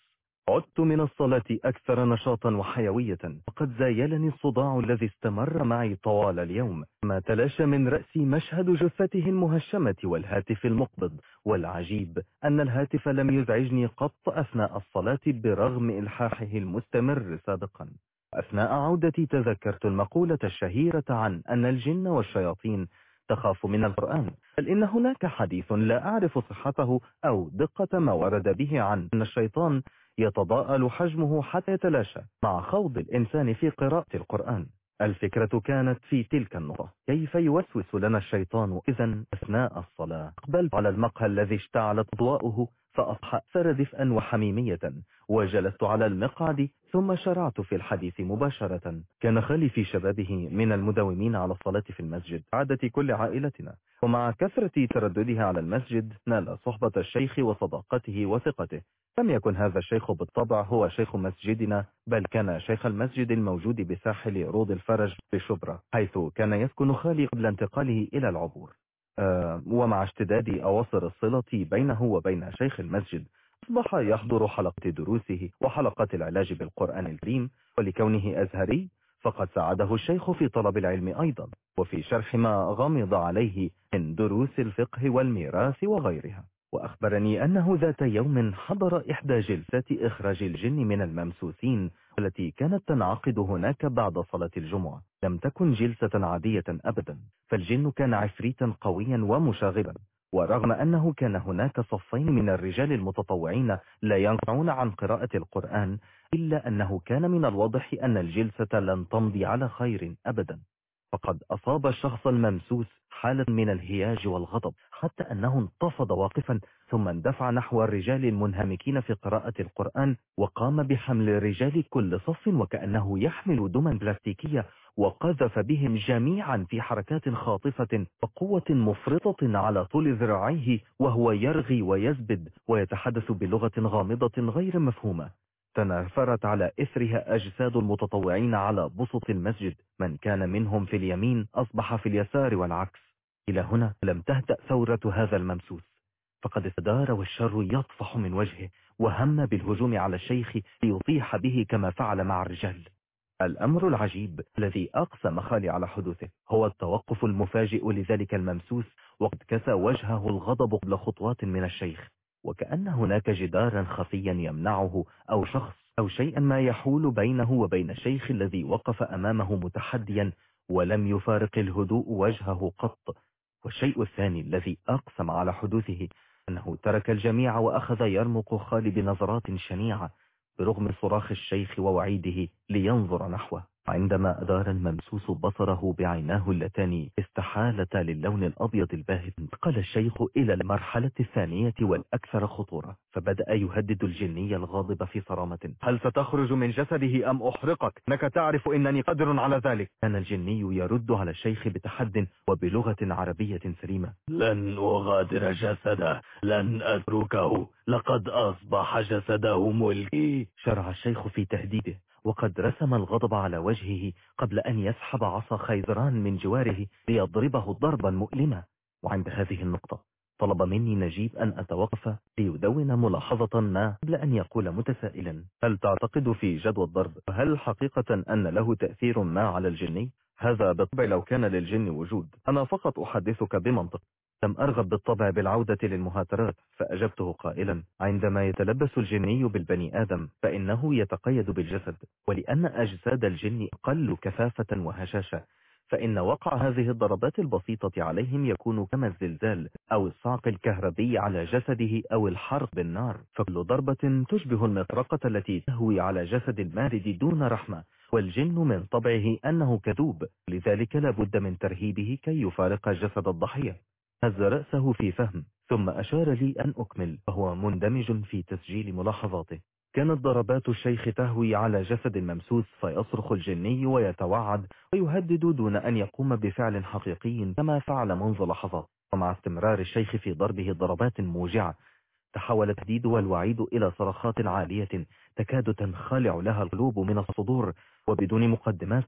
عدت من الصلاة أكثر نشاطا وحيوية وقد زايلني الصداع الذي استمر معي طوال اليوم. ما تلاشى من رأسي مشهد جثته المهشمة والهاتف المقبض والعجيب أن الهاتف لم يزعجني قط أثناء الصلاة برغم إلحاحه المستمر سابقا أثناء عودتي تذكرت المقولة الشهيرة عن أن الجن والشياطين تخاف من القرآن. بل إن هناك حديث لا أعرف صحته أو دقة ما ورد به عن أن الشيطان يتضاءل حجمه حتى يتلاشى مع خوض الإنسان في قراءة القرآن. الفكرة كانت في تلك النقطة. كيف يوسوس لنا الشيطان إذا أثناء الصلاة؟ أقبلت على المقهى الذي اشتعلت ضواؤه فأصبح أكثر دفئا وحميمية. وجلست على المقعد ثم شرعت في الحديث مباشرة. كان خالي في شبابه من المداومين على الصلاة في المسجد. عادة كل عائلتنا. ومع كثرة ترددها على المسجد نال صحبة الشيخ وصداقته وثقته. لم يكن هذا الشيخ بالطبع هو شيخ مسجدنا بل كان شيخ المسجد الموجود بساحل روض الفرج بشبرة حيث كان يسكن خالي قبل انتقاله إلى العبور. ومع اشتداد أواصر الصلة بينه وبين شيخ المسجد أصبح يحضر حلقة دروسه وحلقات العلاج بالقرآن الكريم ولكونه أزهري فقد ساعده الشيخ في طلب العلم أيضا وفي شرح ما غمض عليه من دروس الفقه والميراث وغيرها. وأخبرني أنه ذات يوم حضر إحدى جلسات إخراج الجن من الممسوسين التي كانت تنعقد هناك بعد صلاة الجمعة. لم تكن جلسة عادية أبدا فالجن كان عفريتا قويا ومشاغبا. ورغم أنه كان هناك صفين من الرجال المتطوعين لا ينقعون عن قراءة القرآن إلا أنه كان من الواضح أن الجلسة لن تمضي على خير أبدا. فقد أصاب الشخص الممسوس حالة من الهياج والغضب حتى أنه انتفض واقفا ثم اندفع نحو الرجال المنهمكين في قراءة القرآن وقام بحمل الرجال كل صف وكأنه يحمل دما بلاستيكية وقذف بهم جميعا في حركات خاطفة وقوة مفرطة على طول ذراعيه وهو يرغي ويزبد ويتحدث بلغة غامضة غير مفهومة. تنافرت على إثرها أجساد المتطوعين على بسط المسجد. من كان منهم في اليمين أصبح في اليسار والعكس. إلى هنا لم تهدأ ثورة هذا الممسوس. فقد استدار والشر يطفح من وجهه وهم بالهجوم على الشيخ ليطيح به كما فعل مع الرجال. الأمر العجيب الذي أقسم خالي على حدوثه هو التوقف المفاجئ لذلك الممسوس وقد كسى وجهه الغضب قبل خطوات من الشيخ. وكأن هناك جدارا خفيا يمنعه أو شخص أو شيئا ما يحول بينه وبين الشيخ الذي وقف أمامه متحديا ولم يفارق الهدوء وجهه قط. والشيء الثاني الذي أقسم على حدوثه أنه ترك الجميع وأخذ يرمق خالي بنظرات شنيعة برغم صراخ الشيخ ووعيده لينظر نحوه. عندما أدار الممسوس بصره بعيناه اللتان استحالتا للون الأبيض الباهت. انتقل الشيخ إلى المرحلة الثانية والأكثر خطورة فبدأ يهدد الجني الغاضب في صرامة. هل ستخرج من جسده أم أحرقك؟ إنك تعرف إنني قادر على ذلك. كان الجني يرد على الشيخ بتحد وبلغة عربية سليمة. لن أغادر جسده لن أتركه. لقد أصبح جسده ملكي. شرع الشيخ في تهديده. وقد رسم الغضب على وجهه قبل أن يسحب عصا خيزران من جواره ليضربه ضربا مؤلما. وعند هذه النقطة طلب مني نجيب أن أتوقف ليدون ملاحظة ما قبل أن يقول متسائلا. هل تعتقد في جدوى الضرب؟ هل حقيقة أن له تأثير ما على الجني هذا بالطبع لو كان للجن وجود. أنا فقط أحدثك بمنطق. لم أرغب بالطبع بالعودة للمهاترات فأجبته قائلا عندما يتلبس الجني بالبني آدم فإنه يتقيد بالجسد ولأن أجساد الجن أقل كثافة وهشاشة فإن وقع هذه الضربات البسيطة عليهم يكون كما الزلزال أو الصعق الكهربي على جسده أو الحرق بالنار فكل ضربة تشبه المطرقة التي تهوي على جسد المارد دون رحمة والجن من طبعه أنه كذوب لذلك لابد من ترهيبه كي يفارق جسد الضحية. هز رأسه في فهم ثم أشار لي أن أكمل وهو مندمج في تسجيل ملاحظاته. كانت ضربات الشيخ تهوي على جسد الممسوس فيصرخ الجني ويتوعد ويهدد دون أن يقوم بفعل حقيقي كما فعل منذ لحظات. ومع استمرار الشيخ في ضربه ضربات موجعة تحول التهديد والوعيد إلى صرخات عالية تكاد تنخلع لها القلوب من الصدور وبدون مقدمات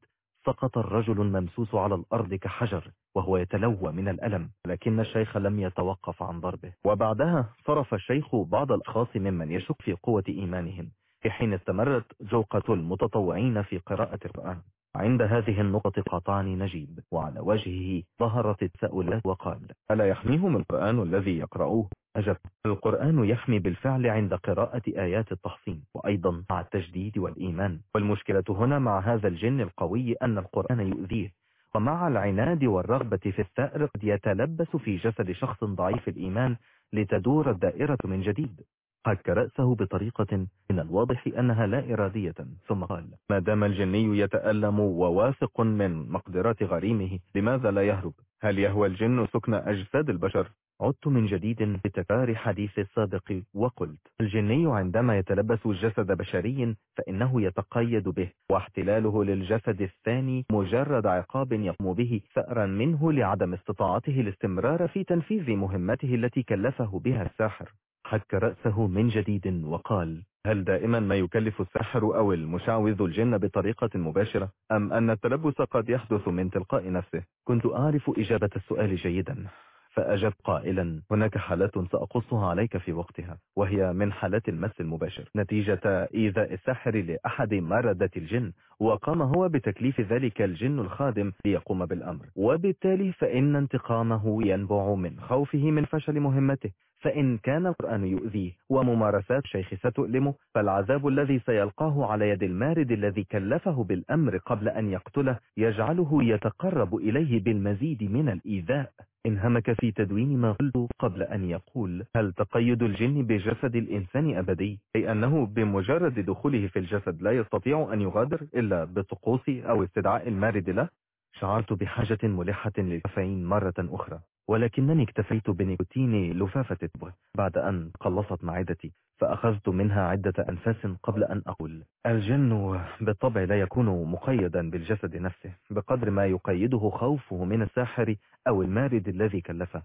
سقط الرجل الممسوس على الأرض كحجر وهو يتلوى من الألم لكن الشيخ لم يتوقف عن ضربه. وبعدها صرف الشيخ بعض الأشخاص ممن يشك في قوة إيمانهم في حين استمرت جوقة المتطوعين في قراءة القرآن. عند هذه النقطة قطعني نجيب وعلى وجهه ظهرت التساؤلات وقال ألا يحميهم القرآن الذي يقرؤوه أجب القرآن يحمي بالفعل عند قراءة آيات التحصين وأيضا مع التجديد والإيمان. والمشكلة هنا مع هذا الجن القوي أن القرآن يؤذيه ومع العناد والرغبة في الثأر قد يتلبس في جسد شخص ضعيف الإيمان لتدور الدائرة من جديد. حك رأسه بطريقة من الواضح أنها لا إرادية ثم قال ما دام الجني يتألم وواثق من مقدرات غريمه لماذا لا يهرب؟ هل يهوى الجن سكن أجساد البشر عدت من جديد بتكرار حديث السابق وقلت الجني عندما يتلبس جسد بشري فإنه يتقيد به واحتلاله للجسد الثاني مجرد عقاب يقوم به ثأرا منه لعدم استطاعته الاستمرار في تنفيذ مهمته التي كلفه بها الساحر. حك رأسه من جديد وقال هل دائما ما يكلف الساحر أو المشعوذ الجن بطريقة مباشرة؟ أم أن التلبس قد يحدث من تلقاء نفسه؟ كنت أعرف إجابة السؤال جيدا. فأجب قائلا هناك حالات سأقصها عليك في وقتها وهي من حالات المس المباشر. نتيجة إيذاء الساحر لأحد مردة الجن وقام هو بتكليف ذلك الجن الخادم ليقوم بالأمر. وبالتالي فإن انتقامه ينبع من خوفه من فشل مهمته. فإن كان القرآن يؤذيه وممارسات شيخ ستؤلمه فالعذاب الذي سيلقاه على يد المارد الذي كلفه بالأمر قبل أن يقتله يجعله يتقرب إليه بالمزيد من الإيذاء. انهمك في تدوين ما قلت قبل أن يقول هل تقيد الجن بجسد الإنسان أبدي؟ أي أنه بمجرد دخوله في الجسد لا يستطيع أن يغادر إلا بطقوس أو استدعاء المارد له؟ شعرت بحاجة ملحة للكافيين مرة أخرى. ولكنني اكتفيت بنيكوتين لفافة التبغ بعد أن قلصت معدتي فأخذت منها عدة أنفاس قبل أن أقول الجن بالطبع لا يكون مقيدا بالجسد نفسه بقدر ما يقيده خوفه من الساحر أو المارد الذي كلفه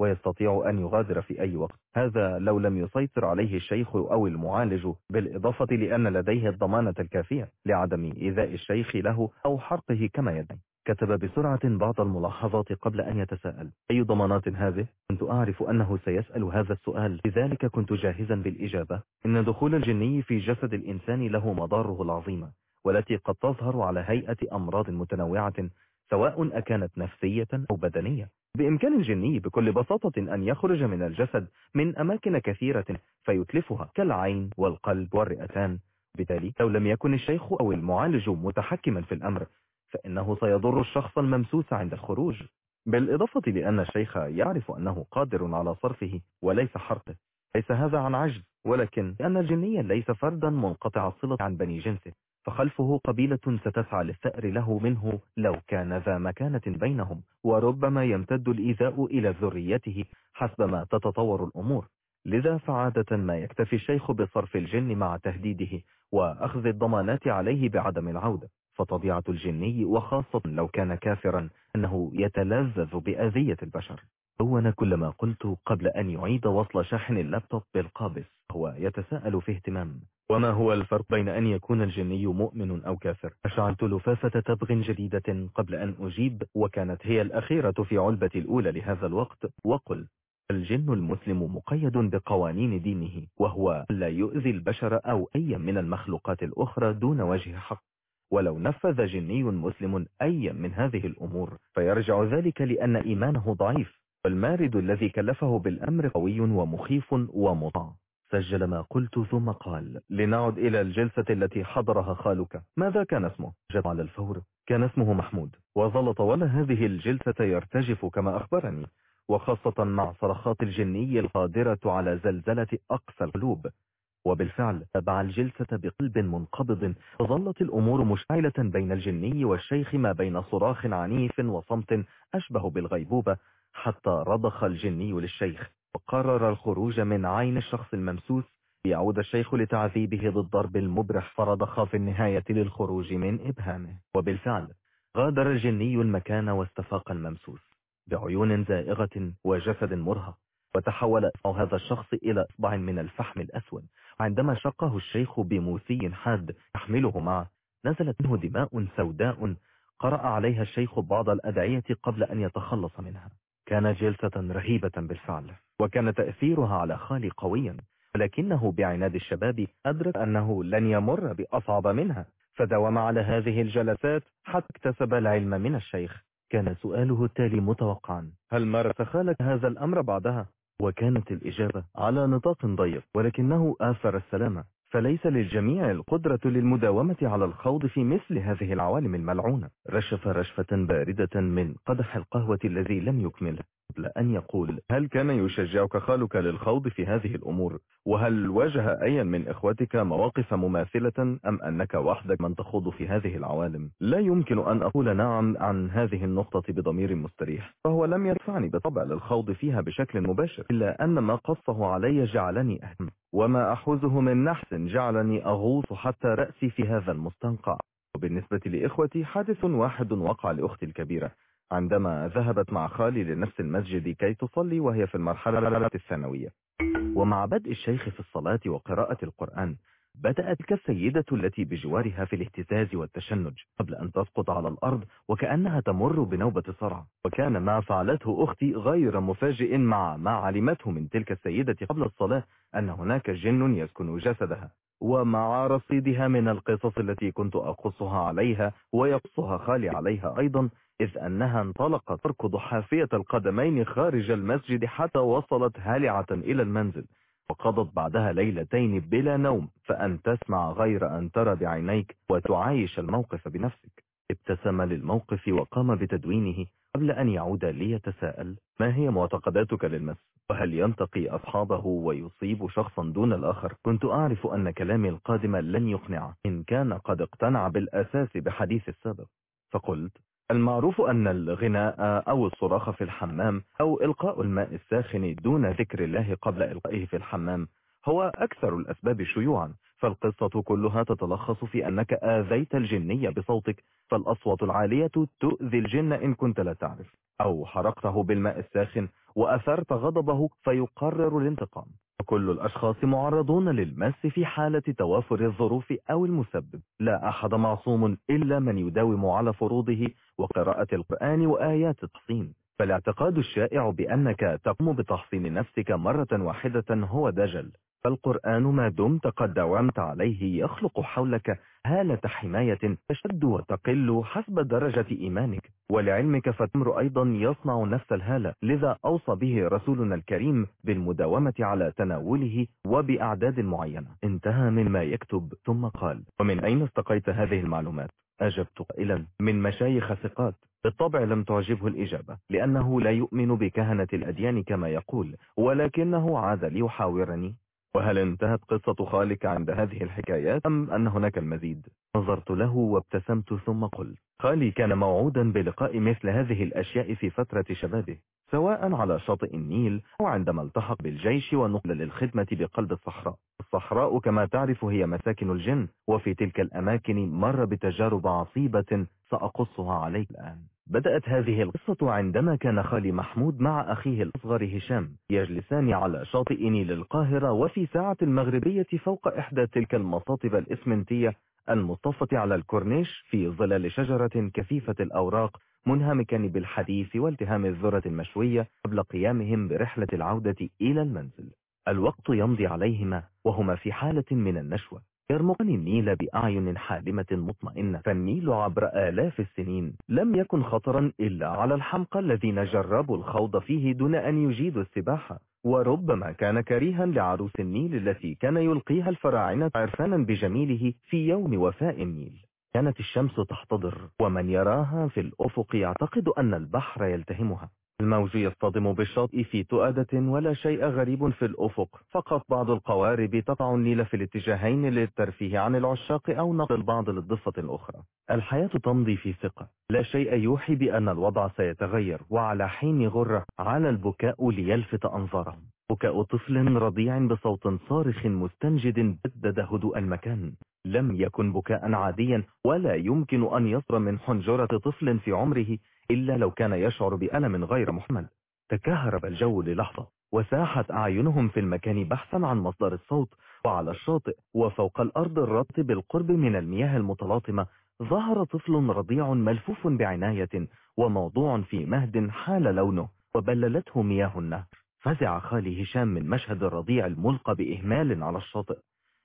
ويستطيع أن يغادر في أي وقت. هذا لو لم يسيطر عليه الشيخ أو المعالج بالإضافة لأن لديه الضمانة الكافية لعدم إيذاء الشيخ له أو حرقه كما يدعي. كتب بسرعة بعض الملاحظات قبل أن يتساءل. أي ضمانات هذه؟ كنت أعرف أنه سيسأل هذا السؤال. لذلك كنت جاهزا بالإجابة. إن دخول الجني في جسد الإنسان له مضاره العظيمة والتي قد تظهر على هيئة أمراض متنوعة سواء أكانت نفسية أو بدنية. بإمكان الجني بكل بساطة أن يخرج من الجسد من أماكن كثيرة فيتلفها كالعين والقلب والرئتان. بالتالي لو لم يكن الشيخ أو المعالج متحكما في الأمر فإنه سيضر الشخص الممسوس عند الخروج. بالإضافة لأن الشيخ يعرف أنه قادر على صرفه وليس حرقه ليس هذا عن عجز ولكن لأن الجني ليس فردا منقطع الصلة عن بني جنسه فخلفه قبيلة ستسعى للثأر له منه لو كان ذا مكانة بينهم وربما يمتد الإيذاء إلى ذريته حسب ما تتطور الأمور. لذا فعادة ما يكتفي الشيخ بصرف الجن مع تهديده وأخذ الضمانات عليه بعدم العودة. فطبيعة الجني وخاصة لو كان كافرا أنه يتلذذ بأذية البشر. دون كل ما قلت قبل أن يعيد وصل شاحن اللابتوب بالقابس. هو يتساءل في اهتمام. وما هو الفرق بين أن يكون الجني مؤمن أو كافر؟ أشعلت لفافة تبغ جديدة قبل أن أجيب وكانت هي الأخيرة في علبة الأولى لهذا الوقت وقل الجن المسلم مقيد بقوانين دينه وهو لا يؤذي البشر أو أي من المخلوقات الأخرى دون وجه حق. ولو نفذ جني مسلم أي من هذه الأمور فيرجع ذلك لأن إيمانه ضعيف والمارد الذي كلفه بالأمر قوي ومخيف ومطاع. سجل ما قلت ثم قال لنعد إلى الجلسة التي حضرها خالك. ماذا كان اسمه؟ جد على الفور. كان اسمه محمود وظل طوال هذه الجلسة يرتجف كما أخبرني وخاصة مع صرخات الجني القادرة على زلزلة أقصى القلوب. وبالفعل تبع الجلسة بقلب منقبض. ظلت الأمور مشعلة بين الجني والشيخ ما بين صراخ عنيف وصمت أشبه بالغيبوبة حتى رضخ الجني للشيخ وقرر الخروج من عين الشخص الممسوس. ليعود الشيخ لتعذيبه بالضرب المبرح فرضخ في النهاية للخروج من إبهامه. وبالفعل غادر الجني المكان واستفاق الممسوس بعيون زائغة وجسد مرهق وتحول هذا الشخص إلى إصبع من الفحم الأسود. عندما شقه الشيخ بموسي حاد يحمله معه نزلت منه دماء سوداء قرأ عليها الشيخ بعض الأدعية قبل أن يتخلص منها. كانت جلسة رهيبة بالفعل وكان تأثيرها على خالي قويا ولكنه بعناد الشباب أدرك أنه لن يمر بأصعب منها. فدوم على هذه الجلسات حتى اكتسب العلم من الشيخ. كان سؤاله التالي متوقعا هل مارس خالك هذا الأمر بعدها؟ وكانت الإجابة على نطاق ضيق ولكنه آثر السلامة. فليس للجميع القدرة للمداومة على الخوض في مثل هذه العوالم الملعونة. رشف رشفة باردة من قدح القهوة الذي لم يكمله. قبل أن يقول هل كان يشجعك خالك للخوض في هذه الأمور؟ وهل واجه أي من إخوتك مواقف مماثلة؟ أم أنك وحدك من تخوض في هذه العوالم؟ لا يمكن أن أقول نعم عن هذه النقطة بضمير مستريح فهو لم يدفعني بالطبع للخوض فيها بشكل مباشر إلا أن ما قصه علي جعلني أهم وما أحوزه من نحس جعلني أغوص حتى رأسي في هذا المستنقع. وبالنسبة لإخوتي حادث واحد وقع لأختي الكبيرة. عندما ذهبت مع خالي لنفس المسجد كي تصلي وهي في المرحلة الثانوية. ومع بدء الشيخ في الصلاة وقراءة القرآن بدأت كالسيدة التي بجوارها في الاهتزاز والتشنج قبل أن تسقط على الأرض وكأنها تمر بنوبة صرع. وكان ما فعلته أختي غير مفاجئ مع ما علمته من تلك السيدة قبل الصلاة أن هناك جن يسكن جسدها. ومع رصيدها من القصص التي كنت أقصها عليها ويقصها خالي عليها أيضا إذ أنها انطلقت تركض حافية القدمين خارج المسجد حتى وصلت هالعة إلى المنزل وقضت بعدها ليلتين بلا نوم فأن تسمع غير أن ترى بعينيك وتعايش الموقف بنفسك. ابتسم للموقف وقام بتدوينه. قبل أن يعود ليتساءل ما هي معتقداتك للمس؟ وهل ينتقي أصحابه ويصيب شخصا دون الآخر؟ كنت أعرف أن كلامي القادم لن يقنع إن كان قد اقتنع بالأساس بحديث السابق. فقلت المعروف أن الغناء أو الصراخ في الحمام أو إلقاء الماء الساخن دون ذكر الله قبل إلقائه في الحمام هو أكثر الأسباب شيوعا. فالقصة كلها تتلخص في أنك آذيت الجنية بصوتك فالأصوات العالية تؤذي الجن إن كنت لا تعرف. أو حرقته بالماء الساخن وأثرت غضبه فيقرر الانتقام. كل الأشخاص معرضون للمس في حالة توافر الظروف أو المسبب. لا أحد معصوم إلا من يداوم على فروضه وقراءة القرآن وآيات التحصين فالاعتقاد الشائع بأنك تقوم بتحصين نفسك مرة واحدة هو دجل فالقرآن ما دمت قد داومت عليه يخلق حولك هالة حماية تشد وتقل حسب درجة إيمانك. ولعلمك فتمر أيضا يصنع نفس الهالة. لذا أوصى به رسولنا الكريم بالمداومة على تناوله وبأعداد معينة. انتهى مما يكتب ثم قال ومن أين استقيت هذه المعلومات؟ أجبت قائلا من مشايخ ثقات. بالطبع لم تعجبه الإجابة لأنه لا يؤمن بكهنة الأديان كما يقول ولكنه عاد ليحاورني. وهل انتهت قصة خالك عند هذه الحكايات أم أن هناك المزيد؟ نظرت له وابتسمت ثم قلت خالي كان موعودا بلقاء مثل هذه الأشياء في فترة شبابه سواء على شاطئ النيل أو عندما التحق بالجيش ونقل للخدمة بقلب الصحراء. الصحراء كما تعرف هي مساكن الجن وفي تلك الأماكن مر بتجارب عصيبة سأقصها عليك الآن. بدأت هذه القصة عندما كان خالي محمود مع أخيه الأصغر هشام يجلسان على شاطئ نيل القاهرة وفي ساعة المغربية فوق إحدى تلك المصاطب الإسمنتية المصطفة على الكورنيش في ظلال شجرة كثيفة الأوراق منهمكا بالحديث والتهام الذرة المشوية قبل قيامهم برحلة العودة إلى المنزل. الوقت يمضي عليهما وهما في حالة من النشوة. يرمقان النيل بأعين حالمة مطمئنة. فالنيل عبر آلاف السنين. لم يكن خطرا إلا على الحمقى الذين جربوا الخوض فيه دون أن يجيدوا السباحة وربما كان كريها لعروس النيل التي كان يلقيها الفراعنة عرفانا بجميله في يوم وفاء النيل. كانت الشمس تحتضر. ومن يراها في الأفق يعتقد أن البحر يلتهمها. الموج يصطدم بالشاطئ في تؤدة ولا شيء غريب في الأفق. فقط بعض القوارب تقع النيل في الاتجاهين للترفيه عن العشاق أو نقل البعض للضفة الأخرى. الحياة تمضي في ثقة. لا شيء يوحي بأن الوضع سيتغير. وعلى حين غرة على البكاء ليلفت أنظارهم. بكاء طفل رضيع بصوت صارخ مستنجد بدد هدوء المكان. لم يكن بكاء عاديا ولا يمكن أن يصر من حنجرة طفل في عمره. إلا لو كان يشعر بألم غير محمل. تكهرب الجو للحظة وساحت أعينهم في المكان بحثا عن مصدر الصوت وعلى الشاطئ وفوق الأرض الربط بالقرب من المياه المتلاطمة ظهر طفل رضيع ملفوف بعناية وموضوع في مهد حال لونه وبللته مياه النهر. فزع خالي هشام من مشهد الرضيع الملقى بإهمال على الشاطئ.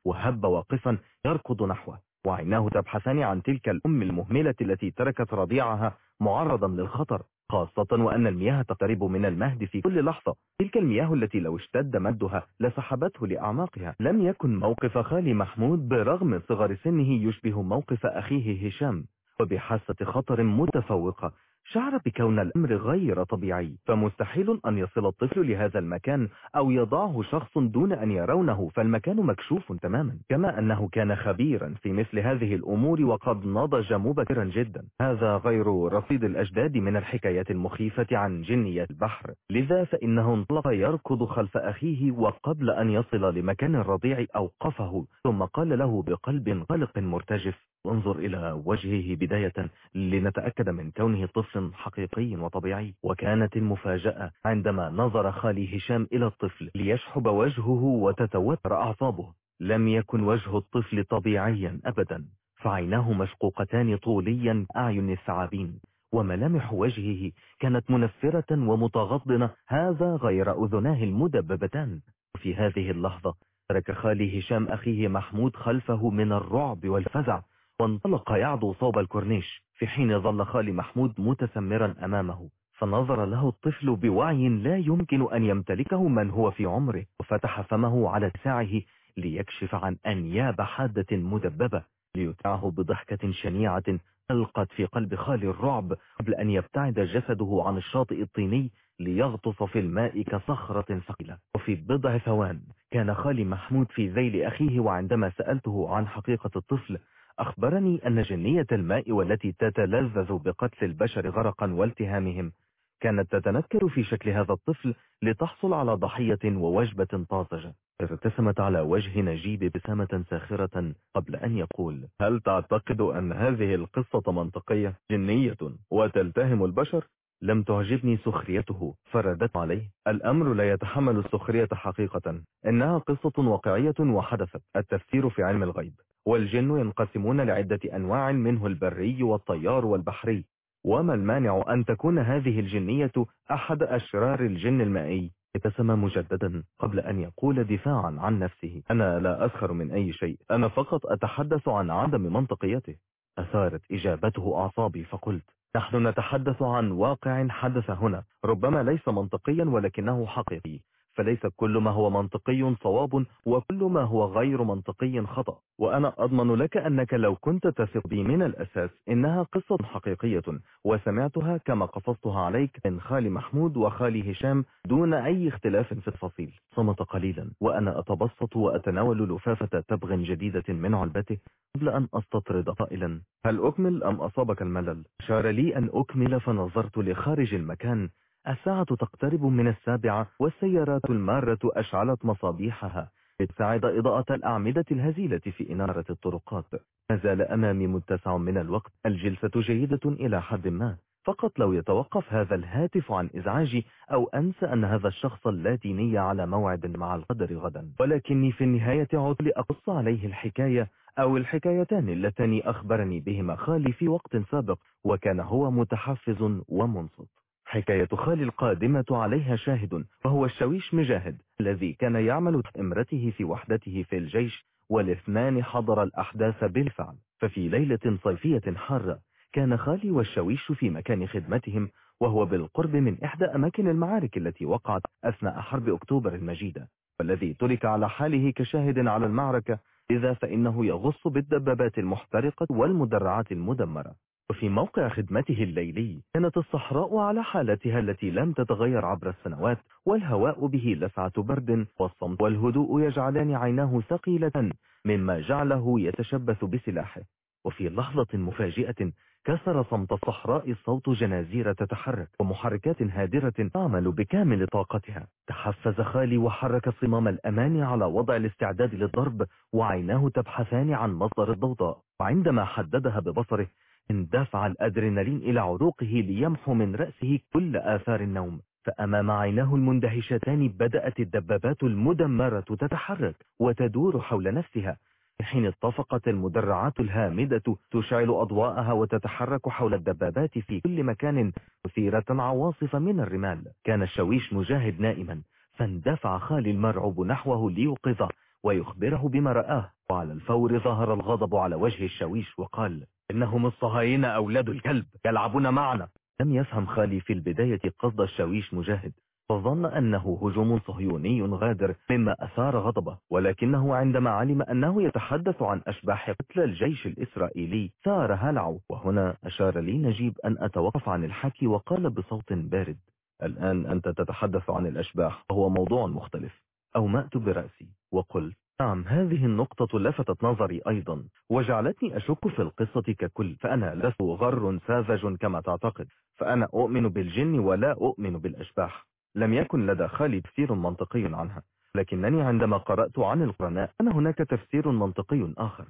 وهب واقفا يركض نحوه. وعيناه تبحثان عن تلك الأم المهملة التي تركت رضيعها معرضا للخطر خاصة وأن المياه تقترب من المهد في كل لحظة. تلك المياه التي لو اشتد مدها لسحبته لأعماقها. لم يكن موقف خالي محمود برغم صغر سنه يشبه موقف أخيه هشام. وبحاسة خطر متفوقة شعر بكون الأمر غير طبيعي فمستحيل أن يصل الطفل لهذا المكان أو يضعه شخص دون أن يرونه فالمكان مكشوف تماما. كما أنه كان خبيرا في مثل هذه الأمور وقد نضج مبكرا جدا. هذا غير رصيد الأجداد من الحكايات المخيفة عن جنية البحر. لذا فإنه انطلق يركض خلف أخيه وقبل أن يصل لمكان الرضيع أوقفه ثم قال له بقلب قلق مرتجف انظر إلى وجهه بداية لنتأكد من كونه طفل حقيقي وطبيعي وكانت المفاجأة عندما نظر خالي هشام إلى الطفل ليشحب وجهه وتتوتر أعصابه. لم يكن وجه الطفل طبيعيا أبدا فعيناه مشقوقتان طوليا أعين الثعابين وملامح وجهه كانت منفرة ومتغضنة. هذا غير أذناه المدببتان. في هذه اللحظة ترك خالي هشام أخيه محمود خلفه من الرعب والفزع وانطلق يعدو صوب الكورنيش. في حين ظل خالي محمود متسمرا أمامه فنظر له الطفل بوعي لا يمكن أن يمتلكه من هو في عمره وفتح فمه على ساعه ليكشف عن أنياب حادة مدببة ليتعه بضحكة شنيعة ألقت في قلب خالي الرعب قبل أن يبتعد جسده عن الشاطئ الطيني ليغطس في الماء كصخرة ثقيلة. وفي بضع ثوان كان خالي محمود في ذيل أخيه وعندما سألته عن حقيقة الطفل أخبرني أن جنية الماء والتي تتلذذ بقتل البشر غرقا والتهامهم كانت تتنكر في شكل هذا الطفل لتحصل على ضحية ووجبة طازجة ارتسمت على وجه نجيب ابتسامة ساخرة قبل أن يقول هل تعتقد أن هذه القصة منطقية جنية وتلتهم البشر؟ لم تعجبني سخريته فردت عليه. الأمر لا يتحمل السخرية حقيقة. إنها قصة واقعية وحدثت التفسير في علم الغيب. والجن ينقسمون لعدة أنواع منه البري والطيار والبحري. وما المانع أن تكون هذه الجنية أحد أشرار الجن المائي؟ ابتسم مجددا قبل أن يقول دفاعا عن نفسه. أنا لا أسخر من أي شيء. أنا فقط أتحدث عن عدم منطقيته. أثارت إجابته أعصابي فقلت نحن نتحدث عن واقع حدث هنا ربما ليس منطقيا ولكنه حقيقي. فليس كل ما هو منطقي صواب وكل ما هو غير منطقي خطأ. وأنا أضمن لك أنك لو كنت تثق بي من الأساس إنها قصة حقيقية وسمعتها كما قصصتها عليك من خالي محمود وخالي هشام دون أي اختلاف في التفاصيل. صمت قليلا وأنا أتبسط وأتناول لفافة تبغ جديدة من علبته قبل أن أستطرد قائلا. هل أكمل أم أصابك الملل؟ شار لي أن أكمل فنظرت لخارج المكان الساعة تقترب من السابعة والسيارات المارة أشعلت مصابيحها. لتساعد إضاءة الأعمدة الهزيلة في إنارة الطرقات. ما زال أمامي متسع من الوقت. الجلسة جيدة إلى حد ما. فقط لو يتوقف هذا الهاتف عن إزعاجي أو أنسى أن هذا الشخص اللاتيني على موعد مع القدر غدا. ولكني في النهاية عدت لأقص عليه الحكاية أو الحكايتان اللتان أخبرني بهما خالي في وقت سابق وكان هو متحفز ومنصت. حكاية خالي القادمة عليها شاهد وهو الشويش مجاهد الذي كان يعمل امرته في وحدته في الجيش والاثنان حضر الأحداث بالفعل. ففي ليلة صيفية حارة كان خالي والشويش في مكان خدمتهم وهو بالقرب من إحدى أماكن المعارك التي وقعت أثناء حرب أكتوبر المجيدة. والذي ترك على حاله كشاهد على المعركة إذا فإنه يغص بالدبابات المحترقة والمدرعات المدمرة. وفي موقع خدمته الليلي كانت الصحراء على حالتها التي لم تتغير عبر السنوات والهواء به لسعة برد والصمت والهدوء يجعلان عيناه ثقيلة مما جعله يتشبث بسلاحه. وفي لحظة مفاجئة كسر صمت الصحراء صوت جنازير تتحرك ومحركات هادرة تعمل بكامل طاقتها. تحفز خالي وحرك صمام الأمان على وضع الاستعداد للضرب وعيناه تبحثان عن مصدر الضوضاء. وعندما حددها ببصره اندفع الأدرينالين إلى عروقه ليمحو من رأسه كل آثار النوم. فأمام عيناه المندهشتان بدأت الدبابات المدمرة تتحرك وتدور حول نفسها. حين اتفقت المدرعات الهامدة تشعل أضواءها وتتحرك حول الدبابات في كل مكان مثيرة عواصف من الرمال. كان الشويش مجاهد نائما فاندفع خالي المرعوب نحوه ليوقظه ويخبره بما رآه. وعلى الفور ظهر الغضب على وجه الشويش وقال إنهم الصهاينة أولاد الكلب يلعبون معنا. لم يفهم خالي في البداية قصد الشويش مجاهد فظن أنه هجوم صهيوني غادر مما أثار غضبه ولكنه عندما علم أنه يتحدث عن أشباح قتل الجيش الإسرائيلي ثار هلعه وهنا أشار لي نجيب أن أتوقف عن الحكي وقال بصوت بارد الآن أنت تتحدث عن الأشباح وهو موضوع مختلف. أومأت برأسي وقلت نعم هذه النقطة لفتت نظري أيضا وجعلتني أشك في القصة ككل فأنا لست غر ساذج كما تعتقد فأنا أؤمن بالجن ولا أؤمن بالأشباح. لم يكن لدى خالي تفسير منطقي عنها لكنني عندما قرأت عن القرناء أن هناك تفسير منطقي آخر.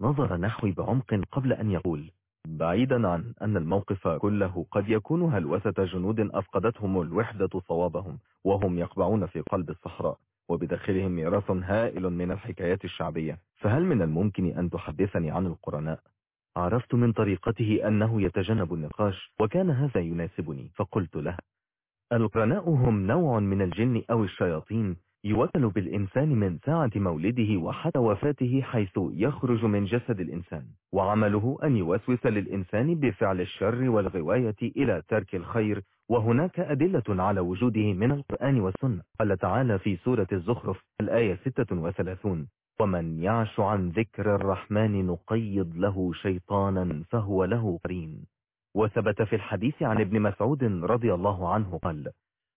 نظر نحوي بعمق قبل أن يقول بعيدا عن أن الموقف كله قد يكون هلوسة جنود أفقدتهم الوحدة صوابهم وهم يقبعون في قلب الصحراء. وبداخلهم ميراث هائل من الحكايات الشعبية فهل من الممكن أن تحدثني عن القرناء؟ عرفت من طريقته أنه يتجنب النقاش وكان هذا يناسبني فقلت له القرناء هم نوع من الجن أو الشياطين يوكل بالإنسان من ساعة مولده وحتى وفاته حيث يخرج من جسد الإنسان. وعمله أن يوسوس للإنسان بفعل الشر والغواية إلى ترك الخير وهناك أدلة على وجوده من القرآن والسنة. قال تعالى في سورة الزخرف الآية 36 ومن يعش عن ذكر الرحمن نقيض له شيطانا فهو له قرين. وثبت في الحديث عن ابن مسعود رضي الله عنه قال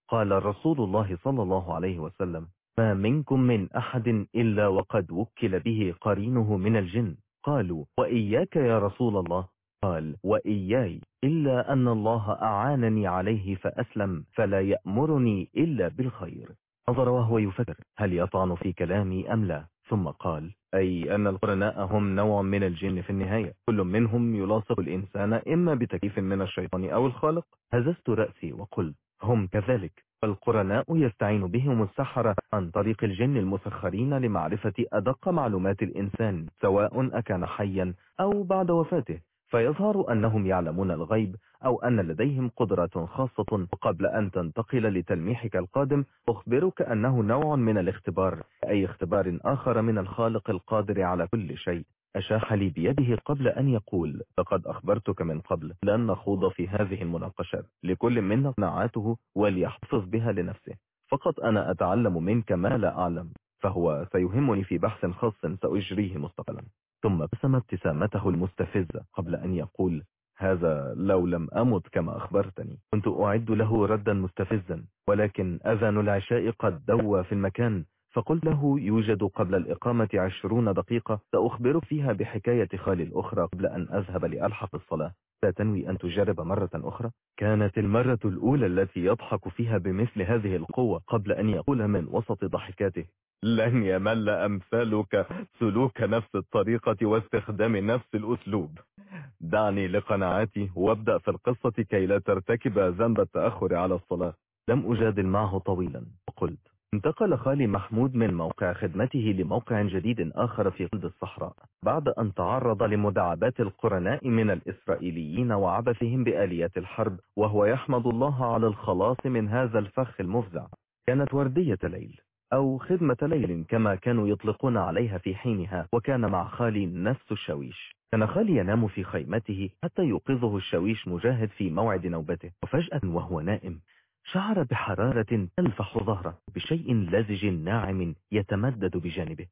قال رسول الله صلى الله عليه وسلم ما منكم من أحد إلا وقد وكل به قرينه من الجن. قالوا وإياك يا رسول الله. قال وإياي إلا أن الله أعانني عليه فأسلم فلا يأمرني إلا بالخير. نظر وهو يفكر هل يطعن في كلامي أم لا؟ ثم قال أي أن القرناء هم نوع من الجن في النهاية كل منهم يلاصق الإنسان إما بتكييف من الشيطان أو الخالق. هززت رأسي وقلت هم كذلك. القرناء يستعين بهم السحرة عن طريق الجن المسخرين لمعرفة أدق معلومات الإنسان سواء أكان حيا أو بعد وفاته. فيظهر أنهم يعلمون الغيب أو أن لديهم قدرات خاصة وقبل أن تنتقل لتلميحك القادم. أخبرك أنه نوع من الاختبار أي اختبار آخر من الخالق القادر على كل شيء. أشاح لي بيده قبل أن يقول لقد أخبرتك من قبل لن نخوض في هذه المناقشات لكل منا قناعاته وليحفظ بها لنفسه. فقط أنا أتعلم منك ما لا أعلم فهو سيهمني في بحث خاص سأجريه مستقلا ثم ابتسم ابتسامته المستفزة قبل أن يقول هذا لو لم أمت كما أخبرتني كنت أعد له ردا مستفزا ولكن أذان العشاء قد دوى في المكان فقلت له يوجد قبل الإقامة عشرون دقيقة سأخبرك فيها بحكاية خالي الأخرى قبل أن أذهب لألحق الصلاة. لا تنوي أن تجرب مرة أخرى. كانت المرة الأولى التي يضحك فيها بمثل هذه القوة قبل أن يقول من وسط ضحكاته. لن يمل أمثالك سلوك نفس الطريقة واستخدام نفس الأسلوب. دعني لقناعاتي وابدأ في القصة كي لا ترتكب ذنب التأخر على الصلاة. لم أجادل معه طويلا. وقلت انتقل خالي محمود من موقع خدمته لموقع جديد آخر في قلب الصحراء بعد أن تعرض لمداعبات القرناء من الإسرائيليين وعبثهم بآليات الحرب وهو يحمد الله على الخلاص من هذا الفخ المفزع. كانت وردية ليل أو خدمة ليل كما كانوا يطلقون عليها في حينها وكان مع خالي نفس الشويش. كان خالي ينام في خيمته حتى يوقظه الشويش مجاهد في موعد نوبته وفجأة وهو نائم. شعر بحرارة تلفح ظهره بشيء لزج ناعم يتمدد بجانبه.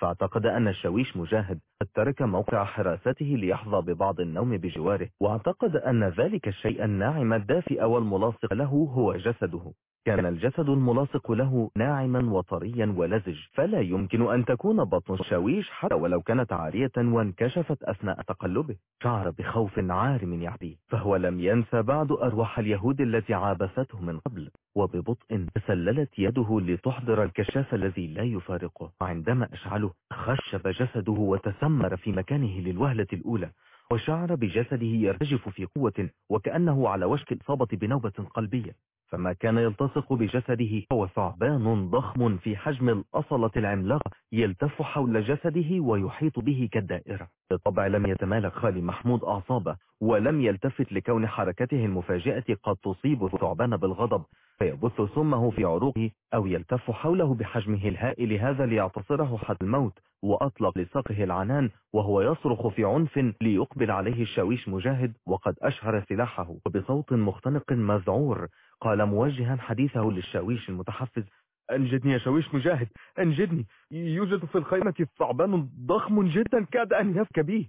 فاعتقد أن الشويش مجاهد قد ترك موقع حراسته ليحظى ببعض النوم بجواره واعتقد أن ذلك الشيء الناعم الدافئ والملاصق له هو جسده. كان الجسد الملاصق له ناعما وطريا ولزج فلا يمكن أن تكون بطن الشاويش حتى ولو كانت عارية وانكشفت أثناء تقلبه. شعر بخوف عارم يعبيه فهو لم ينسى بعد أرواح اليهود التي عابثته من قبل وببطء تسللت يده لتحضر الكشاف الذي لا يفارقه. وعندما أشعله خشب جسده وتسمر في مكانه للوهلة الأولى. وشعر بجسده يرتجف في قوة وكأنه على وشك الإصابة بنوبة قلبية. فما كان يلتصق بجسده هو ثعبان ضخم في حجم الأصلة العملاقة يلتف حول جسده ويحيط به كالدائرة. بالطبع لم يتمالك خالي محمود أعصابه ولم يلتفت لكون حركته المفاجئة قد تصيب الثعبان بالغضب. فيبث سمه في عروقه أو يلتف حوله بحجمه الهائل هذا ليعتصره حتى الموت وأطلق لساقه العنان وهو يصرخ في عنف ليقبل عليه الشاويش مجاهد وقد أشهر سلاحه وبصوت مختنق مذعور قال موجها حديثه للشاويش المتحفز أنجدني يا شاويش مجاهد أنجدني يوجد في الخيمة ثعبان ضخم جدا كاد أن يفك به.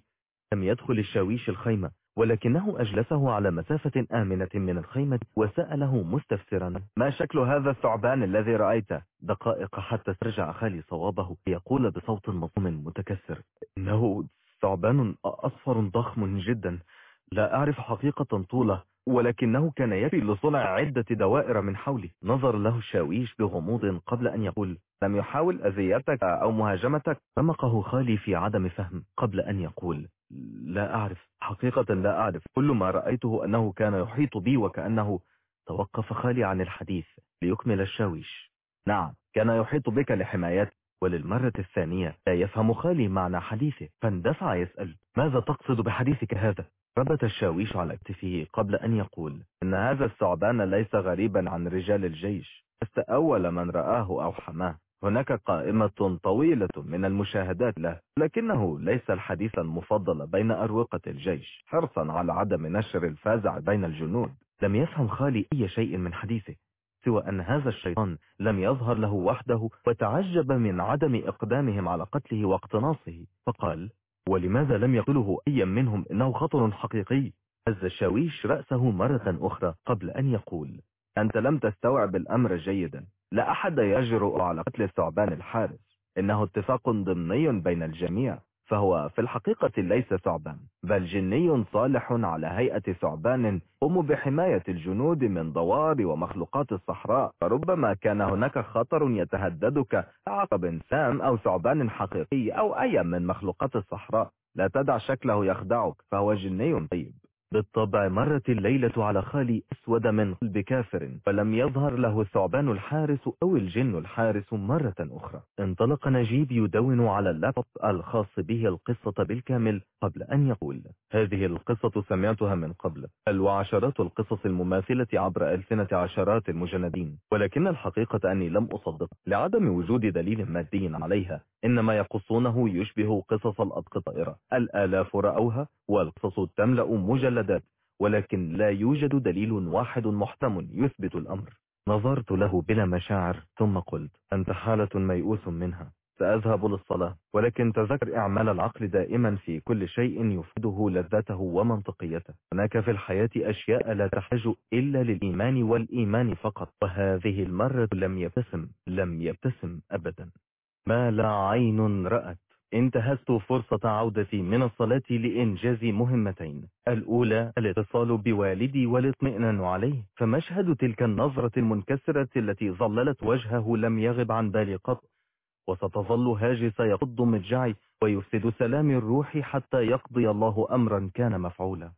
لم يدخل الشاويش الخيمة ولكنه أجلسه على مسافة آمنة من الخيمة وسأله مستفسرا ما شكل هذا الثعبان الذي رأيته؟ دقائق حتى ترجع خالي صوابه يقول بصوت مصوم متكسر إنه ثعبان أصفر ضخم جدا لا أعرف حقيقة طوله ولكنه كان يكفي لصنع عدة دوائر من حولي نظر له الشاويش بغموض قبل أن يقول لم يحاول أذيتك أو مهاجمتك؟ رمقه خالي في عدم فهم قبل أن يقول لا أعرف حقيقة لا أعرف. كل ما رأيته أنه كان يحيط بي وكأنه توقف خالي عن الحديث ليكمل الشاويش. نعم كان يحيط بك لحمايتك وللمرة الثانية لا يفهم خالي معنى حديثه. فاندفع يسأل ماذا تقصد بحديثك هذا؟ ربط الشاويش على اكتفه قبل أن يقول إن هذا الثعبان ليس غريبا عن رجال الجيش. لست أول من رآه أو حماه. هناك قائمة طويلة من المشاهدات له لكنه ليس الحديث المفضل بين أروقة الجيش حرصا على عدم نشر الفازع بين الجنود. لم يفهم خالي أي شيء من حديثه سوى أن هذا الشيطان لم يظهر له وحده وتعجب من عدم إقدامهم على قتله واقتناصه. فقال ولماذا لم يقله أي منهم إنه خطر حقيقي؟ هز الشاويش رأسه مرة أخرى قبل أن يقول أنت لم تستوعب الأمر جيدا. لا أحد يجرؤ على قتل الثعبان الحارس. إنه اتفاق ضمني بين الجميع. فهو في الحقيقة ليس ثعبان بل جني صالح على هيئة ثعبان قم بحماية الجنود من دوار ومخلوقات الصحراء. فربما كان هناك خطر يتهددك عقب سام أو ثعبان حقيقي أو أي من مخلوقات الصحراء. لا تدع شكله يخدعك فهو جني طيب. بالطبع مرت الليلة على خالي أسود من قلب كافر فلم يظهر له الثعبان الحارس أو الجن الحارس مرة أخرى. انطلق نجيب يدون على اللابتوب الخاص به القصة بالكامل قبل أن يقول هذه القصة سمعتها من قبل بل وعشرات القصص المماثلة عبر ألسنة عشرات المجندين ولكن الحقيقة أني لم أصدق لعدم وجود دليل مادي عليها إنما يقصونه يشبه قصص الأبقطائرة الآلاف رأوها والقصص تملأ مجلدات ولكن لا يوجد دليل واحد محتم يثبت الأمر. نظرت له بلا مشاعر ثم قلت أنت حالة ميؤوس منها. سأذهب للصلاة. ولكن تذكر إعمال العقل دائما في كل شيء يفيده لذته ومنطقيته. هناك في الحياة أشياء لا تحتاج إلا للإيمان والإيمان فقط. وهذه المرة لم يبتسم لم يبتسم أبدا. ما لا عين رأت انتهزت فرصة عودتي من الصلاة لإنجاز مهمتين. الأولى الاتصال بوالدي والاطمئنان عليه. فمشهد تلك النظرة المنكسرة التي ظللت وجهه لم يغب عن بالي قط. وستظل هاجس يقض مجعي ويفسد سلام الروح حتى يقضي الله أمرا كان مفعولا.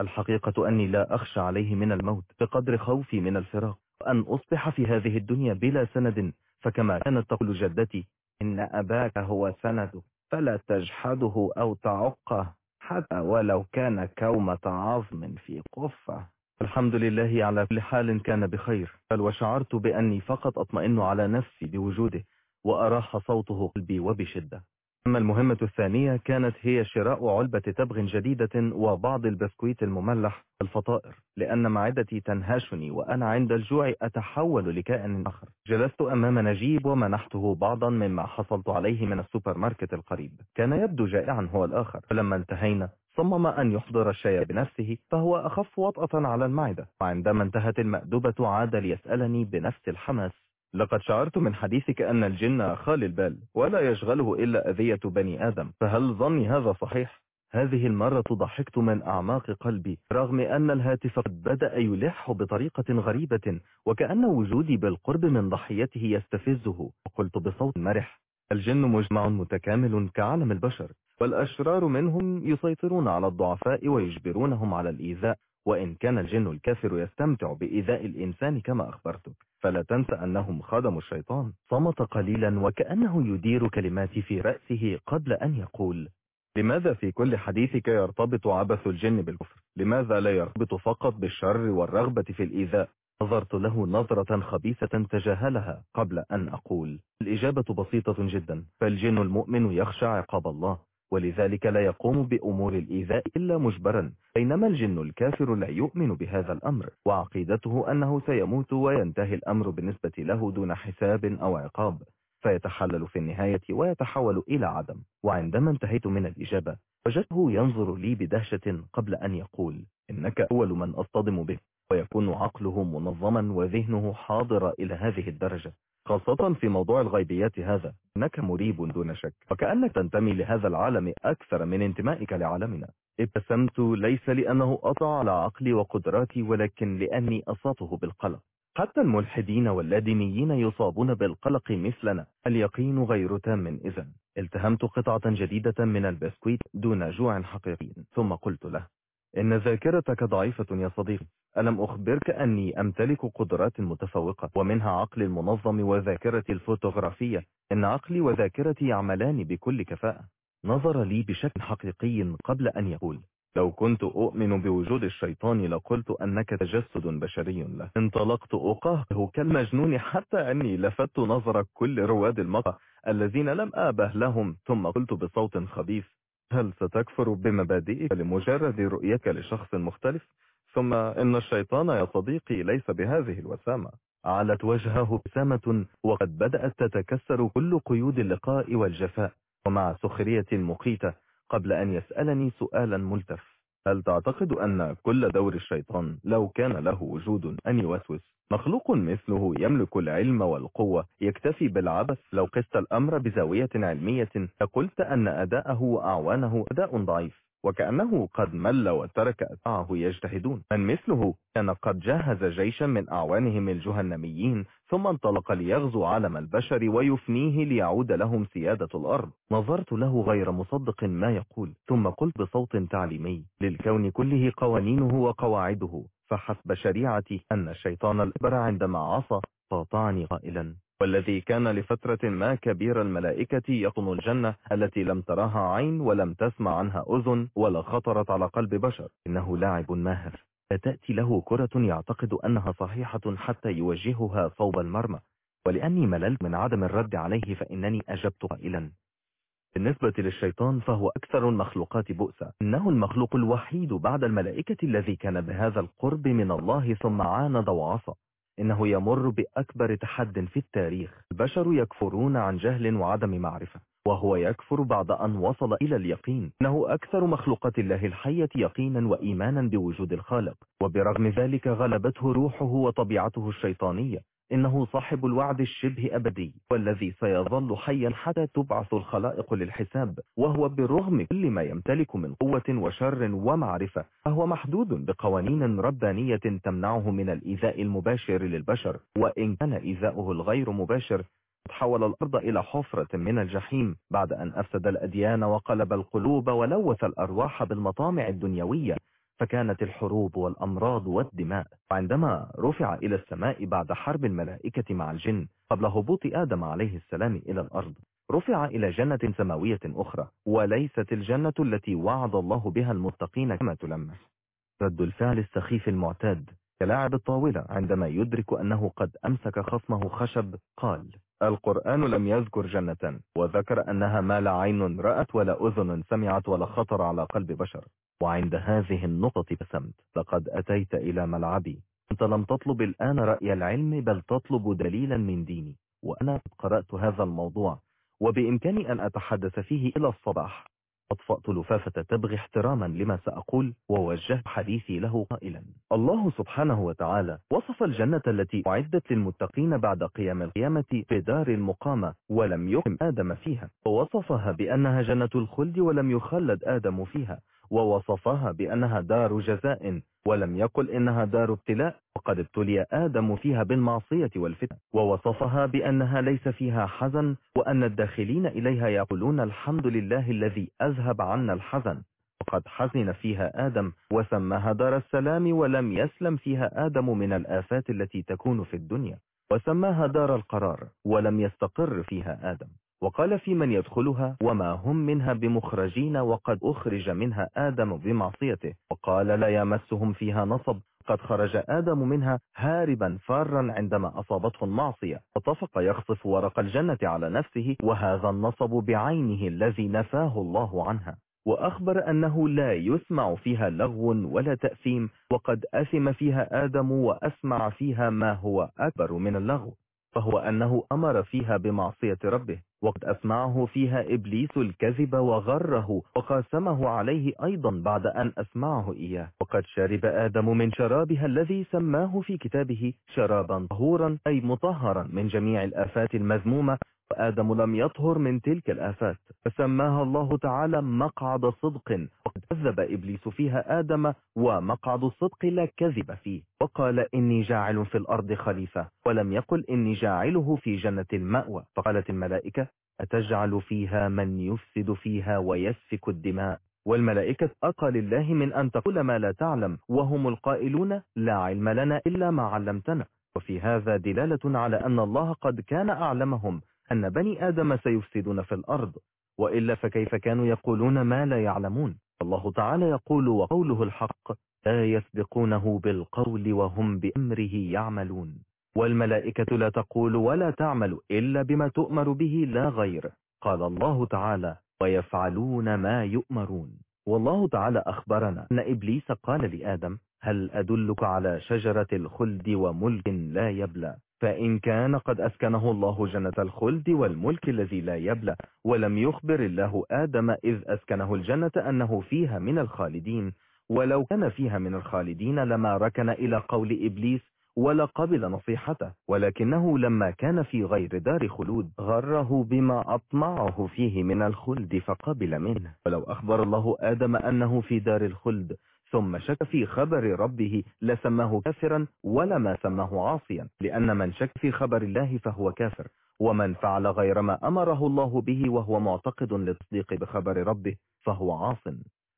الحقيقة أني لا أخشى عليه من الموت بقدر خوفي من الفراق. وأن أصبح في هذه الدنيا بلا سند فكما كانت تقول جدتي إن أباك هو سند فلا تجحده أو تعقه حتى ولو كان كومة عظم في قفة. الحمد لله على كل حال كان بخير. بل وشعرت بأني فقط أطمئن على نفسي بوجوده وأراح صوته قلبي وبشدة. أما المهمة الثانية كانت هي شراء علبة تبغ جديدة وبعض البسكويت المملح الفطائر لأن معدتي تنهاشني وأنا عند الجوع أتحول لكائن آخر. جلست أمام نجيب ومنحته بعضا مما حصلت عليه من السوبر ماركت القريب. كان يبدو جائعا هو الآخر. فلما انتهينا صمم أن يحضر الشاي بنفسه فهو أخف وطأة على المعدة. وعندما انتهت المأدبة عاد ليسألني بنفس الحماس لقد شعرت من حديثك أن الجن خال البال ولا يشغله إلا أذية بني آدم. فهل ظني هذا صحيح؟ هذه المرة ضحكت من أعماق قلبي رغم أن الهاتف قد بدأ يلح بطريقة غريبة وكأن وجودي بالقرب من ضحيته يستفزه. وقلت بصوت مرح. الجن مجمع متكامل كعالم البشر والأشرار منهم يسيطرون على الضعفاء ويجبرونهم على الإيذاء. وإن كان الجن الكافر يستمتع بإيذاء الإنسان كما أخبرتك فلا تنسى أنهم خدموا الشيطان. صمت قليلا وكأنه يدير كلماتي في رأسه قبل أن يقول لماذا في كل حديثك يرتبط عبث الجن بالكفر؟ لماذا لا يرتبط فقط بالشر والرغبة في الإيذاء؟ نظرت له نظرة خبيثة تجاهلها قبل أن أقول الإجابة بسيطة جدا فالجن المؤمن يخشى عقاب الله. ولذلك لا يقوم بأمور الإيذاء إلا مجبرا. بينما الجن الكافر لا يؤمن بهذا الأمر وعقيدته أنه سيموت وينتهي الأمر بالنسبة له دون حساب أو عقاب فيتحلل في النهاية ويتحول إلى عدم. وعندما انتهيت من الإجابة وجدته ينظر لي بدهشة قبل أن يقول إنك أول من أصطدم به. ويكون عقله منظما وذهنه حاضر إلى هذه الدرجة. خاصة في موضوع الغيبيات هذا إنك مريب دون شك وكأنك تنتمي لهذا العالم أكثر من انتمائك لعالمنا. ابتسمت ليس لأنه أطع على عقلي وقدراتي ولكن لأني أصابه بالقلق. حتى الملحدين واللادينيين يصابون بالقلق مثلنا. اليقين غير تام إذن. التهمت قطعة جديدة من البسكويت دون جوع حقيقي ثم قلت له إن ذاكرتك ضعيفة يا صديقي. ألم أخبرك أني أمتلك قدرات متفوقة ومنها عقلي المنظم وذاكرتي الفوتوغرافية. إن عقلي وذاكرتي يعملان بكل كفاءة. نظر لي بشكل حقيقي قبل أن يقول. لو كنت أؤمن بوجود الشيطان لقلت أنك تجسد بشري له. انطلقت أقاهه كالمجنون حتى أني لفت نظر كل رواد المقهى الذين لم آبه لهم ثم قلت بصوت خبيث هل ستكفر بمبادئك لمجرد رؤيك لشخص مختلف؟ ثم إن الشيطان يا صديقي ليس بهذه الوسامة. علت وجهه ابتسامة وقد بدأت تتكسر كل قيود اللقاء والجفاء. ومع سخرية مقيتة قبل أن يسألني سؤالا ملتف. هل تعتقد أن كل دور الشيطان لو كان له وجود أن يوسوس مخلوق مثله يملك العلم والقوة يكتفي بالعبث؟ لو قست الأمر بزاوية علمية لقلت أن أداءه وأعوانه أداء ضعيف وكأنه قد مل وترك أتباعه يجتهدون. من مثله كان قد جهز جيشا من أعوانهم الجهنميين ثم انطلق ليغزو عالم البشر ويفنيه ليعود لهم سيادة الأرض. نظرت له غير مصدق ما يقول ثم قلت بصوت تعليمي للكون كله قوانينه وقواعده فحسب شريعتي أن الشيطان الأكبر عندما عصى فاطعني قائلا والذي كان لفترة ما كبير الملائكة يطن الجنة التي لم تراها عين ولم تسمع عنها أذن ولا خطرت على قلب بشر إنه لاعب ماهر. فتأتي له كرة يعتقد أنها صحيحة حتى يوجهها صوب المرمى. ولأني مللت من عدم الرد عليه فإنني أجبت قائلا. بالنسبة للشيطان فهو أكثر المخلوقات بؤسا إنه المخلوق الوحيد بعد الملائكة الذي كان بهذا القرب من الله ثم عاند وعصى. إنه يمر بأكبر تحد في التاريخ. البشر يكفرون عن جهل وعدم معرفة. وهو يكفر بعد أن وصل إلى اليقين. إنه أكثر مخلوقات الله الحية يقينا وإيمانا بوجود الخالق. وبرغم ذلك غلبته روحه وطبيعته الشيطانية. إنه صاحب الوعد الشبه أبدي. والذي سيظل حيا حتى تبعث الخلائق للحساب. وهو بالرغم كل ما يمتلك من قوة وشر ومعرفة. فهو محدود بقوانين ربانية تمنعه من الإيذاء المباشر للبشر. وإن كان إيذاؤه الغير مباشر تحول الأرض إلى حفرة من الجحيم بعد أن أفسد الأديان وقلب القلوب ولوث الأرواح بالمطامع الدنيوية فكانت الحروب والأمراض والدماء. وعندما رفع إلى السماء بعد حرب الملائكة مع الجن قبل هبوط آدم عليه السلام إلى الأرض رفع إلى جنة سماوية أخرى وليست الجنة التي وعد الله بها المتقين كما تلمس رد الفعل السخيف المعتاد كلاعب الطاولة عندما يدرك أنه قد أمسك خصمه خشب قال القرآن لم يذكر جنة وذكر أنها ما لا عين رأت ولا أذن سمعت ولا خطر على قلب بشر. وعند هذه النقطة بسمت لقد أتيت إلى ملعبي. أنت لم تطلب الآن رأي العلم بل تطلب دليلا من ديني. وأنا قرأت هذا الموضوع وبإمكاني أن أتحدث فيه إلى الصباح. أطفأت لفافة تبغي احتراما لما سأقول ووجهت حديثي له قائلا. الله سبحانه وتعالى وصف الجنة التي أعدت للمتقين بعد قيام القيامة بدار المقامة ولم يقم آدم فيها. ووصفها بأنها جنة الخلد ولم يخلد آدم فيها. ووصفها بأنها دار جزاء ولم يقل إنها دار ابتلاء وقد ابتلي آدم فيها بالمعصية والفتن. ووصفها بأنها ليس فيها حزن وأن الداخلين إليها يقولون الحمد لله الذي أذهب عنا الحزن. وقد حزن فيها آدم وسماها دار السلام ولم يسلم فيها آدم من الآفات التي تكون في الدنيا. وسماها دار القرار ولم يستقر فيها آدم. وقال في من يدخلها وما هم منها بمخرجين وقد أخرج منها آدم بمعصيته. وقال لا يمسهم فيها نصب. قد خرج آدم منها هاربا فارا عندما أصابته المعصية. فطفق يخصف ورق الجنة على نفسه وهذا النصب بعينه الذي نفاه الله عنها. وأخبر أنه لا يسمع فيها لغو ولا تأثيم وقد أثم فيها آدم وأسمع فيها ما هو أكبر من اللغو. فهو أنه أمر فيها بمعصية ربه. وقد أسمعه فيها إبليس الكذب وغره وقاسمه عليه أيضا بعد أن أسمعه إياه. وقد شرب آدم من شرابها الذي سماه في كتابه شرابا طهورا أي مطهرا من جميع الآفات المذمومة وآدم لم يطهر من تلك الآفات فسماها الله تعالى مقعد صدق. وقد كذب إبليس فيها آدم ومقعد الصدق لا كذب فيه. وقال إني جاعل في الأرض خليفة ولم يقل إني جاعله في جنة المأوى. فقالت الملائكة أتجعل فيها من يفسد فيها ويسفك الدماء؟ والملائكة أقى لله من أن تقول ما لا تعلم وهم القائلون لا علم لنا إلا ما علمتنا. وفي هذا دلالة على أن الله قد كان أعلمهم. أن بني آدم سيفسدون في الأرض وإلا فكيف كانوا يقولون ما لا يعلمون؟ الله تعالى يقول وقوله الحق لا يسبقونه بالقول وهم بأمره يعملون. والملائكة لا تقول ولا تعمل إلا بما تؤمر به لا غير. قال الله تعالى ويفعلون ما يؤمرون والله تعالى أخبرنا أن إبليس قال لآدم هل أدلك على شجرة الخلد وملك لا يبلى؟ فإن كان قد أسكنه الله جنة الخلد والملك الذي لا يبلى ولم يخبر الله آدم إذ أسكنه الجنة أنه فيها من الخالدين. ولو كان فيها من الخالدين لما ركن إلى قول إبليس ولا قبل نصيحته ولكنه لما كان في غير دار خلود غره بما أطمعه فيه من الخلد فقبل منه. ولو أخبر الله آدم أنه في دار الخلد ثم شك في خبر ربه لسماه كافرا ولما سماه عاصيا لأن من شك في خبر الله فهو كافر ومن فعل غير ما أمره الله به وهو معتقد للتصديق بخبر ربه فهو عاص.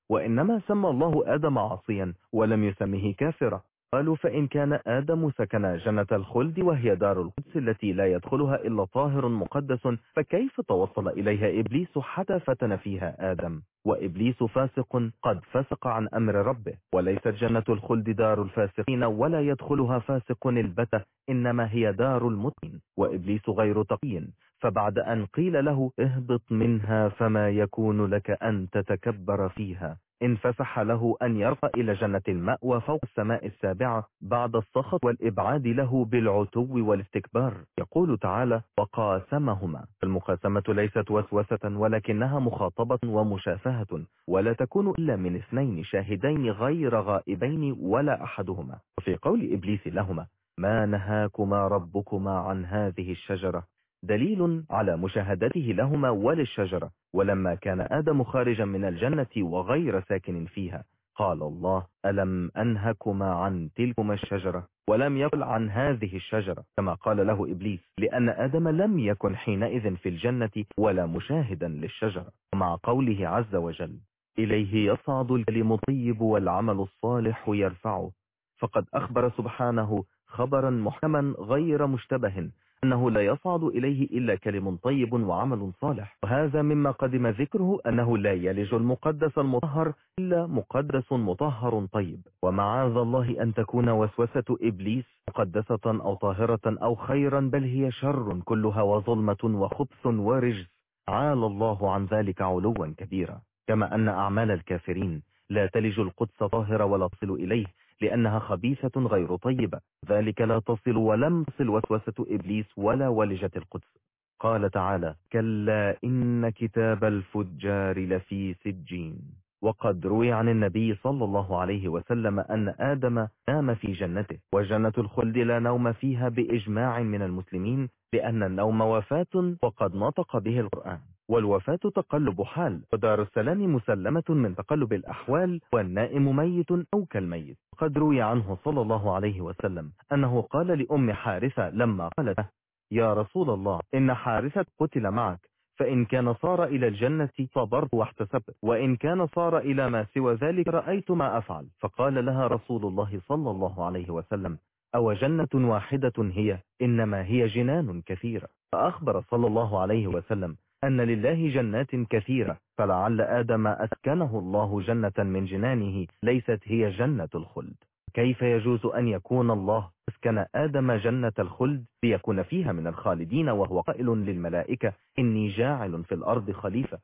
وإنما سمى الله آدم عاصيا ولم يسمه كافرا. قالوا فإن كان آدم سكن جنة الخلد وهي دار القدس التي لا يدخلها إلا طاهر مقدس فكيف توصل إليها إبليس حتى فتن فيها آدم؟ وإبليس فاسق قد فسق عن أمر ربه وليست جنة الخلد دار الفاسقين ولا يدخلها فاسق البتة إنما هي دار المتقين. وإبليس غير تقي فبعد أن قيل له اهبط منها فما يكون لك أن تتكبر فيها. انفسح له أن يرقى إلى جنة المأوى فوق السماء السابعة بعد السخط والإبعاد له بالعتو والاستكبار. يقول تعالى وقاسمهما المقاسمة ليست وسوسة ولكنها مخاطبة ومشافهة ولا تكون إلا من اثنين شاهدين غير غائبين ولا أحدهما. وفي قول إبليس لهما ما نهاكما ربكما عن هذه الشجرة دليل على مشاهدته لهما وللشجرة ولما كان آدم خارجا من الجنة وغير ساكن فيها قال الله ألم أنهكما عن تلكما الشجرة؟ ولم يقل عن هذه الشجرة كما قال له إبليس لأن آدم لم يكن حينئذ في الجنة ولا مشاهدا للشجرة ومع قوله عز وجل إليه يصعد الكلم الطيب والعمل الصالح يرفعه فقد أخبر سبحانه خبرا محكما غير مشتبه أنه لا يصعد إليه إلا كلم طيب وعمل صالح. وهذا مما قدم ذكره أنه لا يلج المقدس المطهر إلا مقدس مطهر طيب. ومعاذ الله أن تكون وسوسة إبليس مقدسة أو طاهرة أو خيرا بل هي شر كلها وظلمة وخبث ورجس. عال الله عن ذلك علوا كبيرا. كما أن أعمال الكافرين لا تلج القدس طاهرة ولا تصل إليه لأنها خبيثة غير طيبة. ذلك لا تصل ولم تصل وسوسة إبليس ولا ولجة القدس. قال تعالى كلا إن كتاب الفجار لفي سجين. وقد روي عن النبي صلى الله عليه وسلم أن آدم نام في جنته. وجنة الخلد لا نوم فيها بإجماع من المسلمين لأن النوم وفاة وقد نطق به القرآن. والوفاة تقلب حال ودار السلام مسلمة من تقلب الأحوال والنائم ميت أو كالميت. قد روي عنه صلى الله عليه وسلم أنه قال لأم حارثة لما قالت يا رسول الله إن حارثة قتل معك فإن كان صار إلى الجنة صبرت واحتسبت وإن كان صار إلى ما سوى ذلك رأيت ما أفعل. فقال لها رسول الله صلى الله عليه وسلم أو جنة واحدة هي إنما هي جنان كثيرة. فأخبر صلى الله عليه وسلم أن لله جنات كثيرة فلعل آدم أسكنه الله جنة من جنانه ليست هي جنة الخلد. كيف يجوز أن يكون الله أسكن آدم جنة الخلد؟ ليكون فيها من الخالدين وهو قائل للملائكة إني جاعل في الأرض خليفة.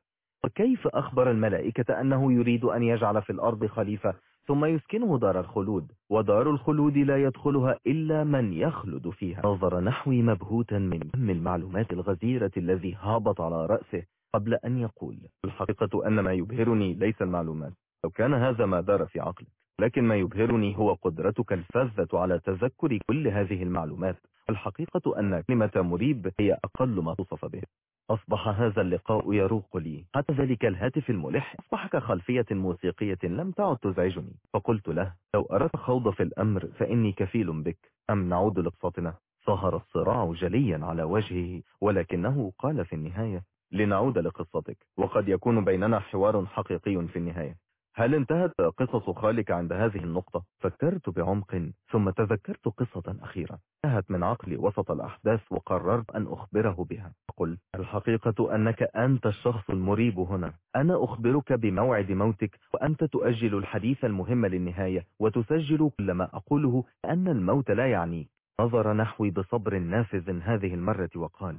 وكيف أخبر الملائكة أنه يريد أن يجعل في الأرض خليفة؟ ثم يسكنه دار الخلود ودار الخلود لا يدخلها إلا من يخلد فيها. نظر نحوي مبهوتا من كم المعلومات الغزيرة الذي هابط على رأسه قبل أن يقول الحقيقة أن ما يبهرني ليس المعلومات لو كان هذا ما دار في عقلك لكن ما يبهرني هو قدرتك الفذة على تذكر كل هذه المعلومات. الحقيقة أن كلمة مريب هي أقل ما توصف به. أصبح هذا اللقاء يروق لي. حتى ذلك الهاتف الملح أصبح كخلفية موسيقية لم تعد تزعجني. فقلت له لو أردت خوض في الأمر فإني كفيل بك. أم نعود لقصتنا؟ ظهر الصراع جليا على وجهه ولكنه قال في النهاية لنعود لقصتك. وقد يكون بيننا حوار حقيقي في النهاية. هل انتهت قصص خالك عند هذه النقطة؟ فكرت بعمق ثم تذكرت قصة أخيرة. انتهت من عقلي وسط الأحداث وقررت أن أخبره بها. قلت الحقيقة أنك أنت الشخص المريب هنا. أنا أخبرك بموعد موتك وأنت تؤجل الحديث المهم للنهاية وتسجل كل ما أقوله أن الموت لا يعنيك. نظر نحوي بصبر نافذ هذه المرة وقال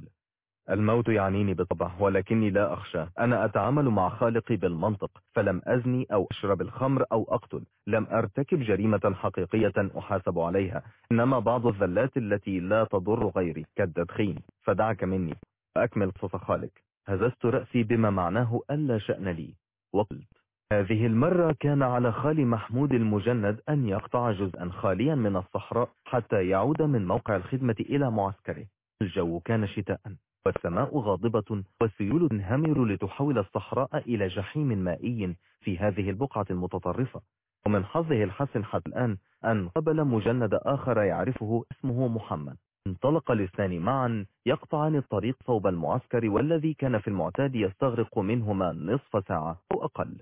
الموت يعنيني بالطبع ولكني لا أخشى. أنا أتعامل مع خالقي بالمنطق فلم أزني أو أشرب الخمر أو أقتل. لم أرتكب جريمة حقيقية أحاسب عليها. إنما بعض الذلات التي لا تضر غيري. كالتدخين فدعك مني. أكمل قصة خالق. هززت رأسي بما معناه ألا شأن لي. وقلت. هذه المرة كان على خال محمود المجند أن يقطع جزءا خاليا من الصحراء حتى يعود من موقع الخدمة إلى معسكره. الجو كان شتاء والسماء غاضبة والسيول تنهمر لتحول الصحراء إلى جحيم مائي في هذه البقعة المتطرفة. ومن حظه الحسن حتى الآن أن قبل مجند آخر يعرفه اسمه محمد. انطلق الاثنان معا يقطعان الطريق صوب المعسكر والذي كان في المعتاد يستغرق منهما نصف ساعة أو أقل.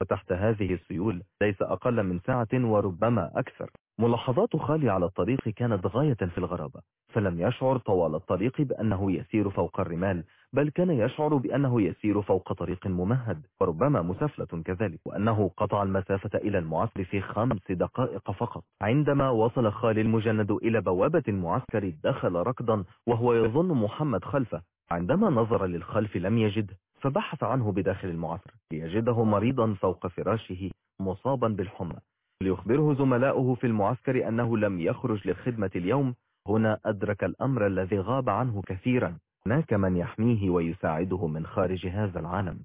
وتحت هذه السيول ليس أقل من ساعة وربما أكثر. ملاحظات خالي على الطريق كانت غاية في الغرابة فلم يشعر طوال الطريق بأنه يسير فوق الرمال بل كان يشعر بأنه يسير فوق طريق ممهد وربما مسفلة كذلك وأنه قطع المسافة إلى المعسكر في خمس دقائق فقط. عندما وصل خالي المجند إلى بوابة المعسكر دخل ركضا وهو يظن محمد خلفه. عندما نظر للخلف لم يجده فبحث عنه بداخل المعسكر ليجده مريضا فوق فراشه مصابا بالحمى. ليخبره زملاؤه في المعسكر أنه لم يخرج للخدمة اليوم. هنا أدرك الأمر الذي غاب عنه كثيرا. هناك من يحميه ويساعده من خارج هذا العالم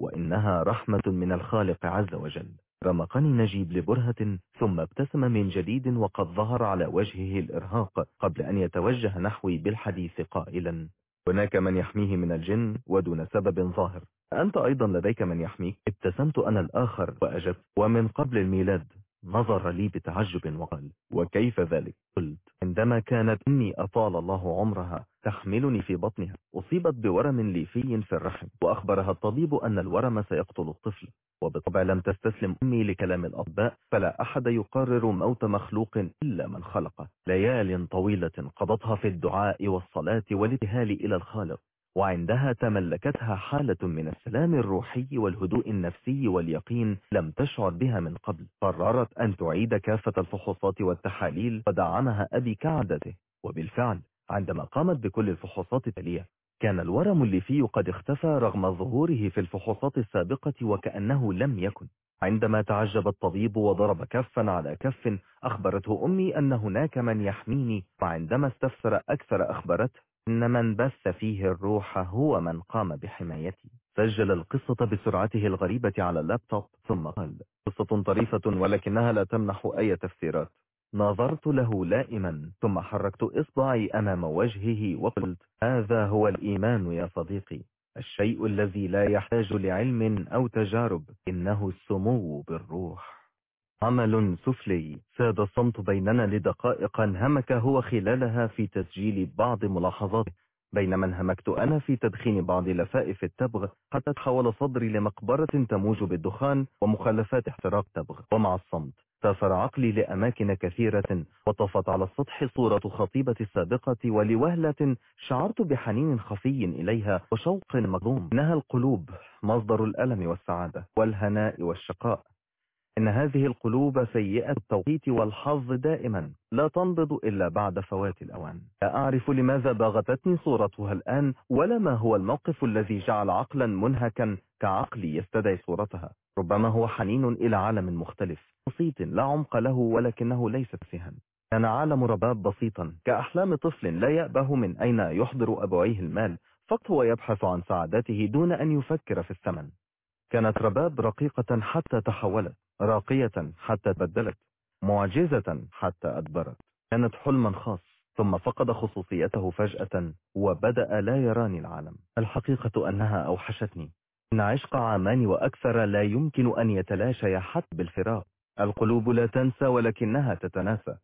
وإنها رحمة من الخالق عز وجل. رمقني نجيب لبرهة ثم ابتسم من جديد وقد ظهر على وجهه الإرهاق قبل أن يتوجه نحوي بالحديث قائلا. هناك من يحميه من الجن ودون سبب ظاهر. أنت أيضا لديك من يحميك. ابتسمت أنا الآخر وأجبت. ومن قبل الميلاد. نظر لي بتعجب وقال وكيف ذلك؟ قلت عندما كانت أمي أطال الله عمرها تحملني في بطنها أصيبت بورم ليفي في الرحم وأخبرها الطبيب أن الورم سيقتل الطفل وبالطبع لم تستسلم أمي لكلام الأطباء فلا أحد يقرر موت مخلوق إلا من خلقه ليال طويلة قضتها في الدعاء والصلاة والابتهال إلى الخالق. وعندها تملكتها حالة من السلام الروحي والهدوء النفسي واليقين لم تشعر بها من قبل. قررت أن تعيد كافة الفحوصات والتحاليل ودعمها أبي كعادته. وبالفعل عندما قامت بكل الفحوصات التالية كان الورم الليفي قد اختفى رغم ظهوره في الفحوصات السابقة وكأنه لم يكن. عندما تعجب الطبيب وضرب كفا على كف أخبرته أمي أن هناك من يحميني وعندما استفسر أكثر أخبرته إن من بث فيه الروح هو من قام بحمايتي سجل القصة بسرعته الغريبة على اللابتوب ثم قال قصة طريفة ولكنها لا تمنح أي تفسيرات. نظرت له لائما ثم حركت إصبعي أمام وجهه وقلت هذا هو الإيمان يا صديقي. الشيء الذي لا يحتاج لعلم أو تجارب إنه السمو بالروح. عمل سفلي ساد الصمت بيننا لدقائق انهمك هو خلالها في تسجيل بعض ملاحظاته بينما انهمكت أنا في تدخين بعض لفائف التبغ حتى تحول صدري لمقبرة تموج بالدخان ومخلفات احتراق تبغ. ومع الصمت سافر عقلي لأماكن كثيرة وطفت على السطح صورة خطيبة السابقة ولوهلة شعرت بحنين خفي إليها وشوق مظلوم إنها القلوب مصدر الألم والسعادة والهناء والشقاء. إن هذه القلوب سيئة التوقيت والحظ دائما. لا تنبض إلا بعد فوات الأوان. لا أعرف لماذا باغتتني صورتها الآن ولا ما هو الموقف الذي جعل عقلا منهكا كعقلي يستدعي صورتها. ربما هو حنين إلى عالم مختلف. بسيط لا عمق له ولكنه ليس فيها كان عالم رباب بسيطا. كأحلام طفل لا يأبه من أين يحضر أبويه المال فقط هو يبحث عن سعادته دون أن يفكر في الثمن. كانت رباب رقيقة حتى تحولت. راقية حتى بدلت معجزة حتى أدبرت. كانت حلما خاص ثم فقد خصوصيته فجأة وبدأ لا يراني العالم. الحقيقة أنها أوحشتني. إن عشق عامان وأكثر لا يمكن أن يتلاشى حتى بالفراق. القلوب لا تنسى ولكنها تتناسى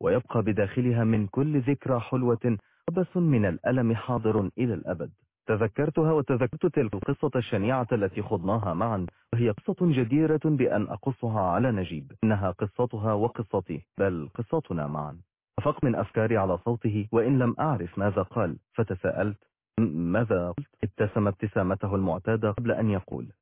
ويبقى بداخلها من كل ذكرى حلوة قبس من الألم حاضر إلى الأبد. تذكرتها وتذكرت تلك القصة الشنيعة التي خضناها معا. وهي قصة جديرة بأن أقصها على نجيب. إنها قصتها وقصتي بل قصتنا معا. أفق من أفكاري على صوته وإن لم أعرف ماذا قال فتساءلت ماذا قلت؟ ابتسم ابتسامته المعتادة قبل أن يقول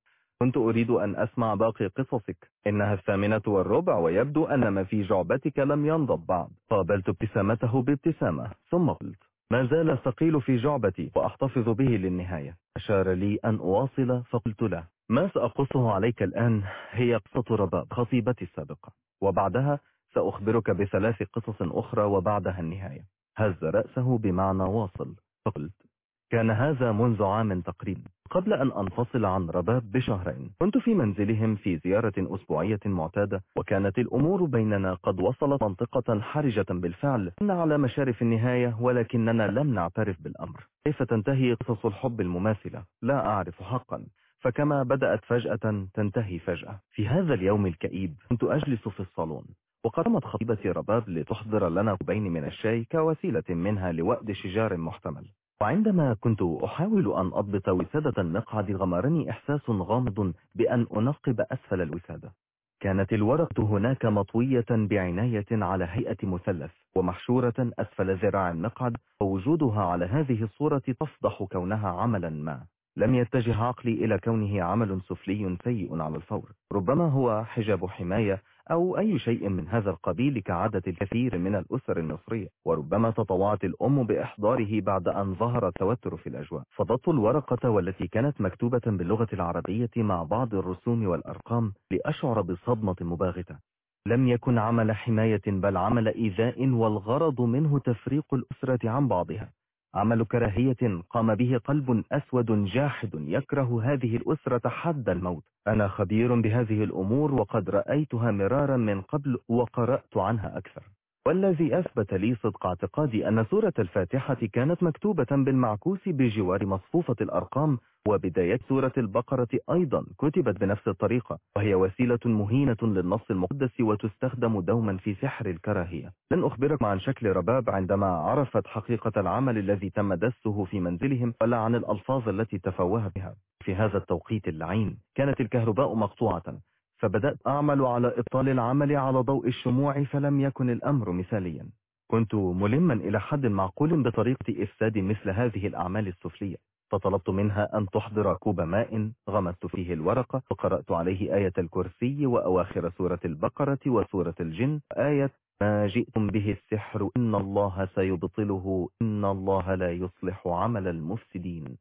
كنت أريد أن أسمع باقي قصصك. إنها الثامنة والربع ويبدو أن ما في جعبتك لم ينضب بعد قابلت ابتسامته بابتسامة ثم قلت ما زال ثقيل في جعبتي وأحتفظ به للنهاية. أشار لي أن أواصل فقلت له ما سأقصه عليك الآن؟ هي قصة رباب خطيبتي السابقة. وبعدها سأخبرك بثلاث قصص أخرى وبعدها النهاية. هز رأسه بمعنى واصل فقلت. كان هذا منذ عام تقريبا قبل أن أنفصل عن رباب بشهرين. كنت في منزلهم في زيارة أسبوعية معتادة وكانت الأمور بيننا قد وصلت منطقة حرجة بالفعل. إن على مشارف النهاية ولكننا لم نعترف بالأمر. كيف تنتهي قصص الحب المماثلة؟ لا أعرف حقا. فكما بدأت فجأة تنتهي فجأة. في هذا اليوم الكئيب كنت أجلس في الصالون. وقدمت خطيبتي رباب لتحضر لنا كوبين من الشاي كوسيلة منها لوأد شجار محتمل. وعندما كنت أحاول أن أضبط وسادة المقعد غمرني إحساس غامض بأن أنقب أسفل الوسادة. كانت الورقة هناك مطوية بعناية على هيئة مثلث ومحشورة أسفل ذراع المقعد ووجودها على هذه الصورة تفضح كونها عملا ما. لم يتجه عقلي إلى كونه عمل سفلي سيء على الفور. ربما هو حجاب حماية أو أي شيء من هذا القبيل كعادة الكثير من الأسر المصرية. وربما تطوعت الأم بإحضاره بعد أن ظهر التوتر في الأجواء. فضت الورقة والتي كانت مكتوبة باللغة العربية مع بعض الرسوم والأرقام لأشعر بصدمة مباغتة. لم يكن عمل حماية بل عمل إيذاء والغرض منه تفريق الأسرة عن بعضها. عمل كراهية قام به قلب أسود جاحد يكره هذه الأسرة حد الموت. أنا خبير بهذه الأمور وقد رأيتها مرارا من قبل وقرأت عنها أكثر. والذي أثبت لي صدق اعتقادي أن سورة الفاتحة كانت مكتوبة بالمعكوس بجوار مصفوفة الأرقام وبداية سورة البقرة أيضا كتبت بنفس الطريقة وهي وسيلة مهينة للنص المقدس وتستخدم دوما في سحر الكراهية. لن أخبرك عن شكل رباب عندما عرفت حقيقة العمل الذي تم دسه في منزلهم ولا عن الألفاظ التي تفوه بها. في هذا التوقيت اللعين كانت الكهرباء مقطوعة. فبدأت أعمل على إبطال العمل على ضوء الشموع فلم يكن الأمر مثاليا. كنت ملما إلى حد معقول بطريقة إفساد مثل هذه الأعمال السفلية. فطلبت منها أن تحضر كوب ماء غمست فيه الورقة وقرأت عليه آية الكرسي وأواخر سورة البقرة وسورة الجن. آية ما جئتم به السحر إن الله سيبطله إن الله لا يصلح عمل المفسدين.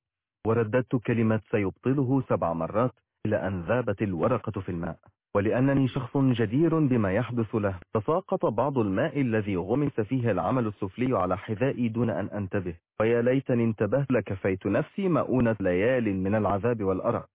ورددت كلمة سيبطله سبع مرات. إلى أن ذابت الورقة في الماء ولأنني شخص جدير بما يحدث له. تساقط بعض الماء الذي غمس فيه العمل السفلي على حذائي دون أن أنتبه. ويا ليتني انتبهت لكفيت نفسي مؤونة ليال من العذاب والأرق.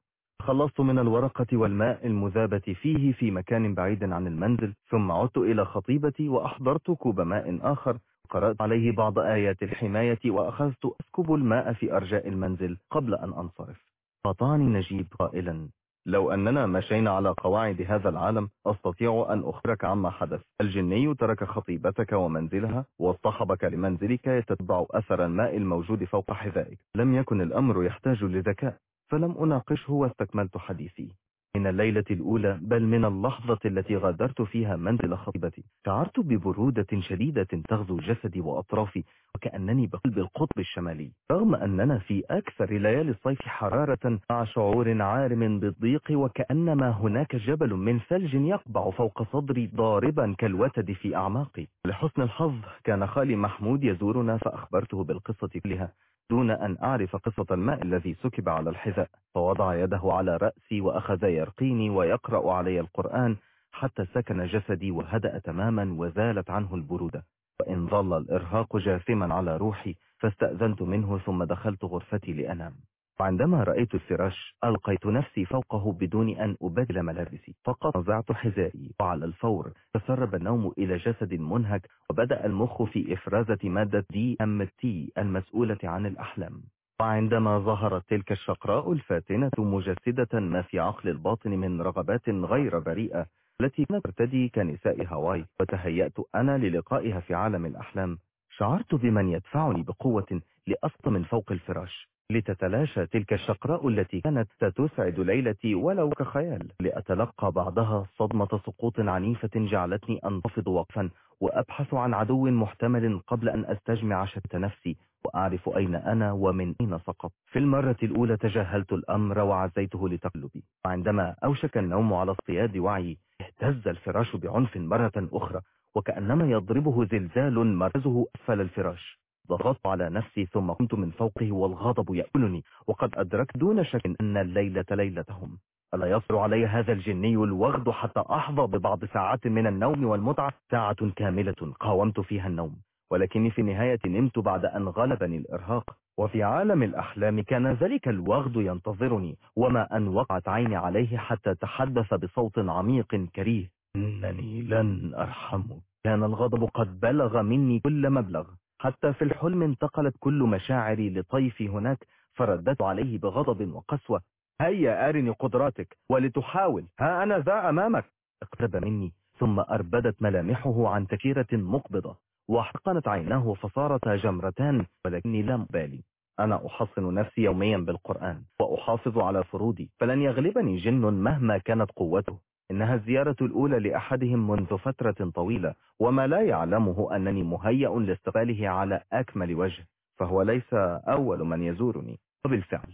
خلصت من الورقة والماء المذابة فيه في مكان بعيد عن المنزل ثم عدت إلى خطيبتي وأحضرت كوب ماء آخر. قرأت عليه بعض آيات الحماية وأخذت أسكب الماء في أرجاء المنزل قبل أن أنصرف. قطعني نجيب قائلا. لو أننا مشينا على قواعد هذا العالم أستطيع أن أخبرك عما حدث. الجني ترك خطيبتك ومنزلها واصطحبك لمنزلك يتتبع أثر الماء الموجود فوق حذائك. لم يكن الأمر يحتاج لذكاء فلم أناقشه واستكملت حديثي. من الليلة الأولى بل من اللحظة التي غادرت فيها منزل خطيبتي. شعرت ببرودة شديدة تغزو جسدي وأطرافي وكأنني بقلب القطب الشمالي. رغم أننا في أكثر ليالي الصيف حرارة مع شعور عارم بالضيق وكأنما هناك جبل من ثلج يقبع فوق صدري ضاربا كالوتد في أعماقي. لحسن الحظ كان خالي محمود يزورنا فأخبرته بالقصة كلها. دون أن أعرف قصة الماء الذي سكب على الحذاء. فوضع يده على رأسي وأخذ يرقيني ويقرأ علي القرآن حتى سكن جسدي وهدأ تماما وزالت عنه البرودة. وإن ظل الإرهاق جاثما على روحي فاستأذنت منه ثم دخلت غرفتي لأنام. وعندما رأيت الفراش ألقيت نفسي فوقه بدون أن أبدل ملابسي. فقط نزعت حذائي وعلى الفور تسرب النوم إلى جسد منهك وبدأ المخ في إفرازة مادة دي أم تي المسؤولة عن الأحلام. وعندما ظهرت تلك الشقراء الفاتنة مجسدة ما في عقل الباطن من رغبات غير بريئة التي كانت ترتدي كنساء هاواي. وتهيأت أنا للقائها في عالم الأحلام. شعرت بمن يدفعني بقوة لأسقط من فوق الفراش. لتتلاشى تلك الشقراء التي كانت ستسعد ليلتي ولو كخيال لأتلقى بعدها صدمة سقوط عنيفة جعلتني أنتفض وقفا وأبحث عن عدو محتمل قبل أن أستجمع شتى نفسي وأعرف أين أنا ومن أين سقط في المرة الأولى تجاهلت الأمر وعزيته لتقلبي. وعندما أوشك النوم على اصطياد وعي اهتز الفراش بعنف مرة أخرى وكأنما يضربه زلزال مرزه أسفل الفراش. ضغطت على نفسي ثم قمت من فوقه والغضب يأكلني. وقد أدركت دون شك أن الليلة ليلتهم. ألا يصر علي هذا الجني الوغد حتى أحظى ببعض ساعات من النوم والمتعة. ساعة كاملة قاومت فيها النوم. ولكني في النهاية نمت بعد أن غلبني الإرهاق. وفي عالم الأحلام كان ذلك الوغد ينتظرني. وما أن وقعت عيني عليه حتى تحدث بصوت عميق كريه. إنني لن أرحمه كان الغضب قد بلغ مني كل مبلغ. حتى في الحلم انتقلت كل مشاعري لطيفي هناك فردت عليه بغضب وقسوة. هيا أرني قدراتك ولتحاول. ها أنا ذا أمامك. اقترب مني ثم أربدت ملامحه عن تكيرة مقبضة واحتقنت عيناه فصارتا جمرتان ولكني لا مبالي. أنا أحصن نفسي يوميا بالقرآن وأحافظ على فروضي فلن يغلبني جن مهما كانت قوته. إنها الزيارة الأولى لأحدهم منذ فترة طويلة وما لا يعلمه أنني مهيأ لاستقباله على أكمل وجه فهو ليس أول من يزورني. وبالفعل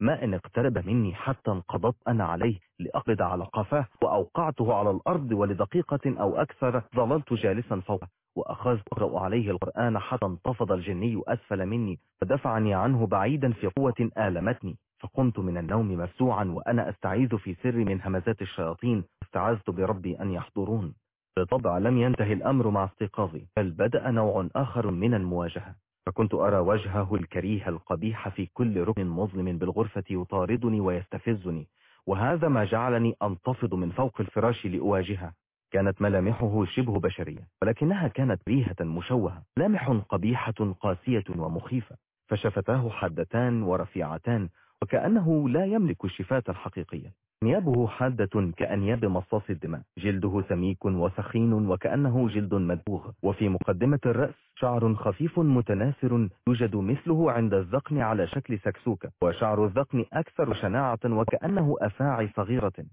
ما إن اقترب مني حتى انقضت أنا عليه لأقبض على قفاه وأوقعته على الأرض ولدقيقة أو أكثر ظللت جالسا فوقه وأخذت أقرأ عليه القرآن حتى انتفض الجني أسفل مني فدفعني عنه بعيدا في قوة آلمتني. فقمت من النوم مفزوعا وأنا أستعيذ في سر من همزات الشياطين. استعذت بربي أن يحضرون. بالطبع لم ينتهي الأمر مع استيقاظي بل بدأ نوع آخر من المواجهة. فكنت أرى وجهه الكريه القبيح في كل ركن مظلم بالغرفة يطاردني ويستفزني وهذا ما جعلني أنتفض من فوق الفراش لأواجهه. كانت ملامحه شبه بشرية ولكنها كانت ريهة مشوهة لامح قبيحة قاسية ومخيفة. فشفتاه حدتان ورفيعتان وكأنه لا يملك الشفاة الحقيقية. نيابه حادة كأنياب مصاص الدماء. جلده سميك وسخين وكأنه جلد مدبوغ. وفي مقدمة الرأس شعر خفيف متناثر يوجد مثله عند الذقن على شكل سكسوكة. وشعر الذقن أكثر شناعة وكأنه أفاعي صغيرة.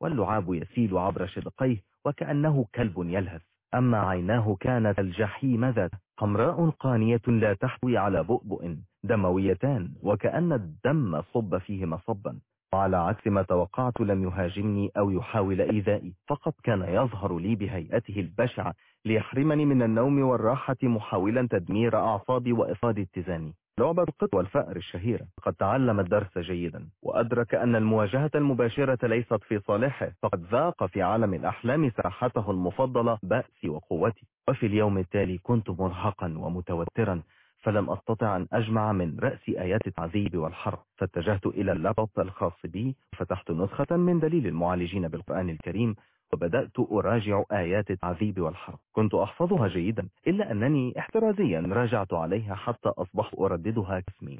واللعاب يسيل عبر شدقيه وكأنه كلب يلهث. أما عيناه كانت الجحيم ذات حمراء قانية لا تحوي على بؤبؤ دمويتان وكأن الدم صب فيهما صبا وعلى عكس ما توقعت لم يهاجمني أو يحاول إيذائي فقط كان يظهر لي بهيئته البشعة ليحرمني من النوم والراحة محاولا تدمير أعصابي وإفاد اتزاني. لعبة القط والفأر الشهيرة. قد تعلم الدرس جيدا وأدرك أن المواجهة المباشرة ليست في صالحه فقد ذاق في عالم الأحلام ساحته المفضلة بأسي وقوتي. وفي اليوم التالي كنت مرهقا ومتوترا فلم أستطع أن أجمع من رأس آيات التعذيب والحرب. فاتجهت إلى اللابتوب الخاص بي وفتحت نسخة من دليل المعالجين بالقرآن الكريم وبدأت أراجع آيات التعذيب والحرب. كنت أحفظها جيدا إلا أنني احترازيا راجعت عليها حتى أصبحت أرددها كاسمي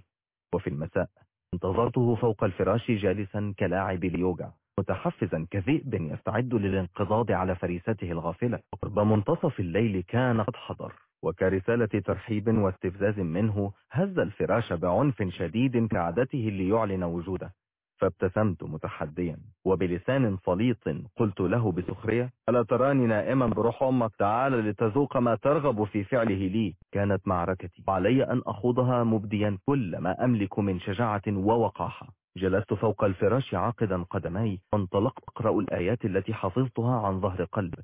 وفي المساء انتظرته فوق الفراش جالسا كلاعب اليوغا متحفزا كذئب يستعد للانقضاض على فريسته الغافلة. وقرب منتصف الليل كان قد حضر. وكرسالة ترحيب واستفزاز منه هز الفراش بعنف شديد كعادته ليعلن وجوده. فابتسمت متحديا وبلسان صليط قلت له بسخرية ألا تراني نائما بروح أمك؟ تعال لتذوق ما ترغب في فعله لي. كانت معركتي. وعلي أن أخوضها مبديا كل ما أملك من شجاعة ووقاحة. جلست فوق الفراش عاقدا قدمي وانطلقت أقرأ الآيات التي حفظتها عن ظهر قلب.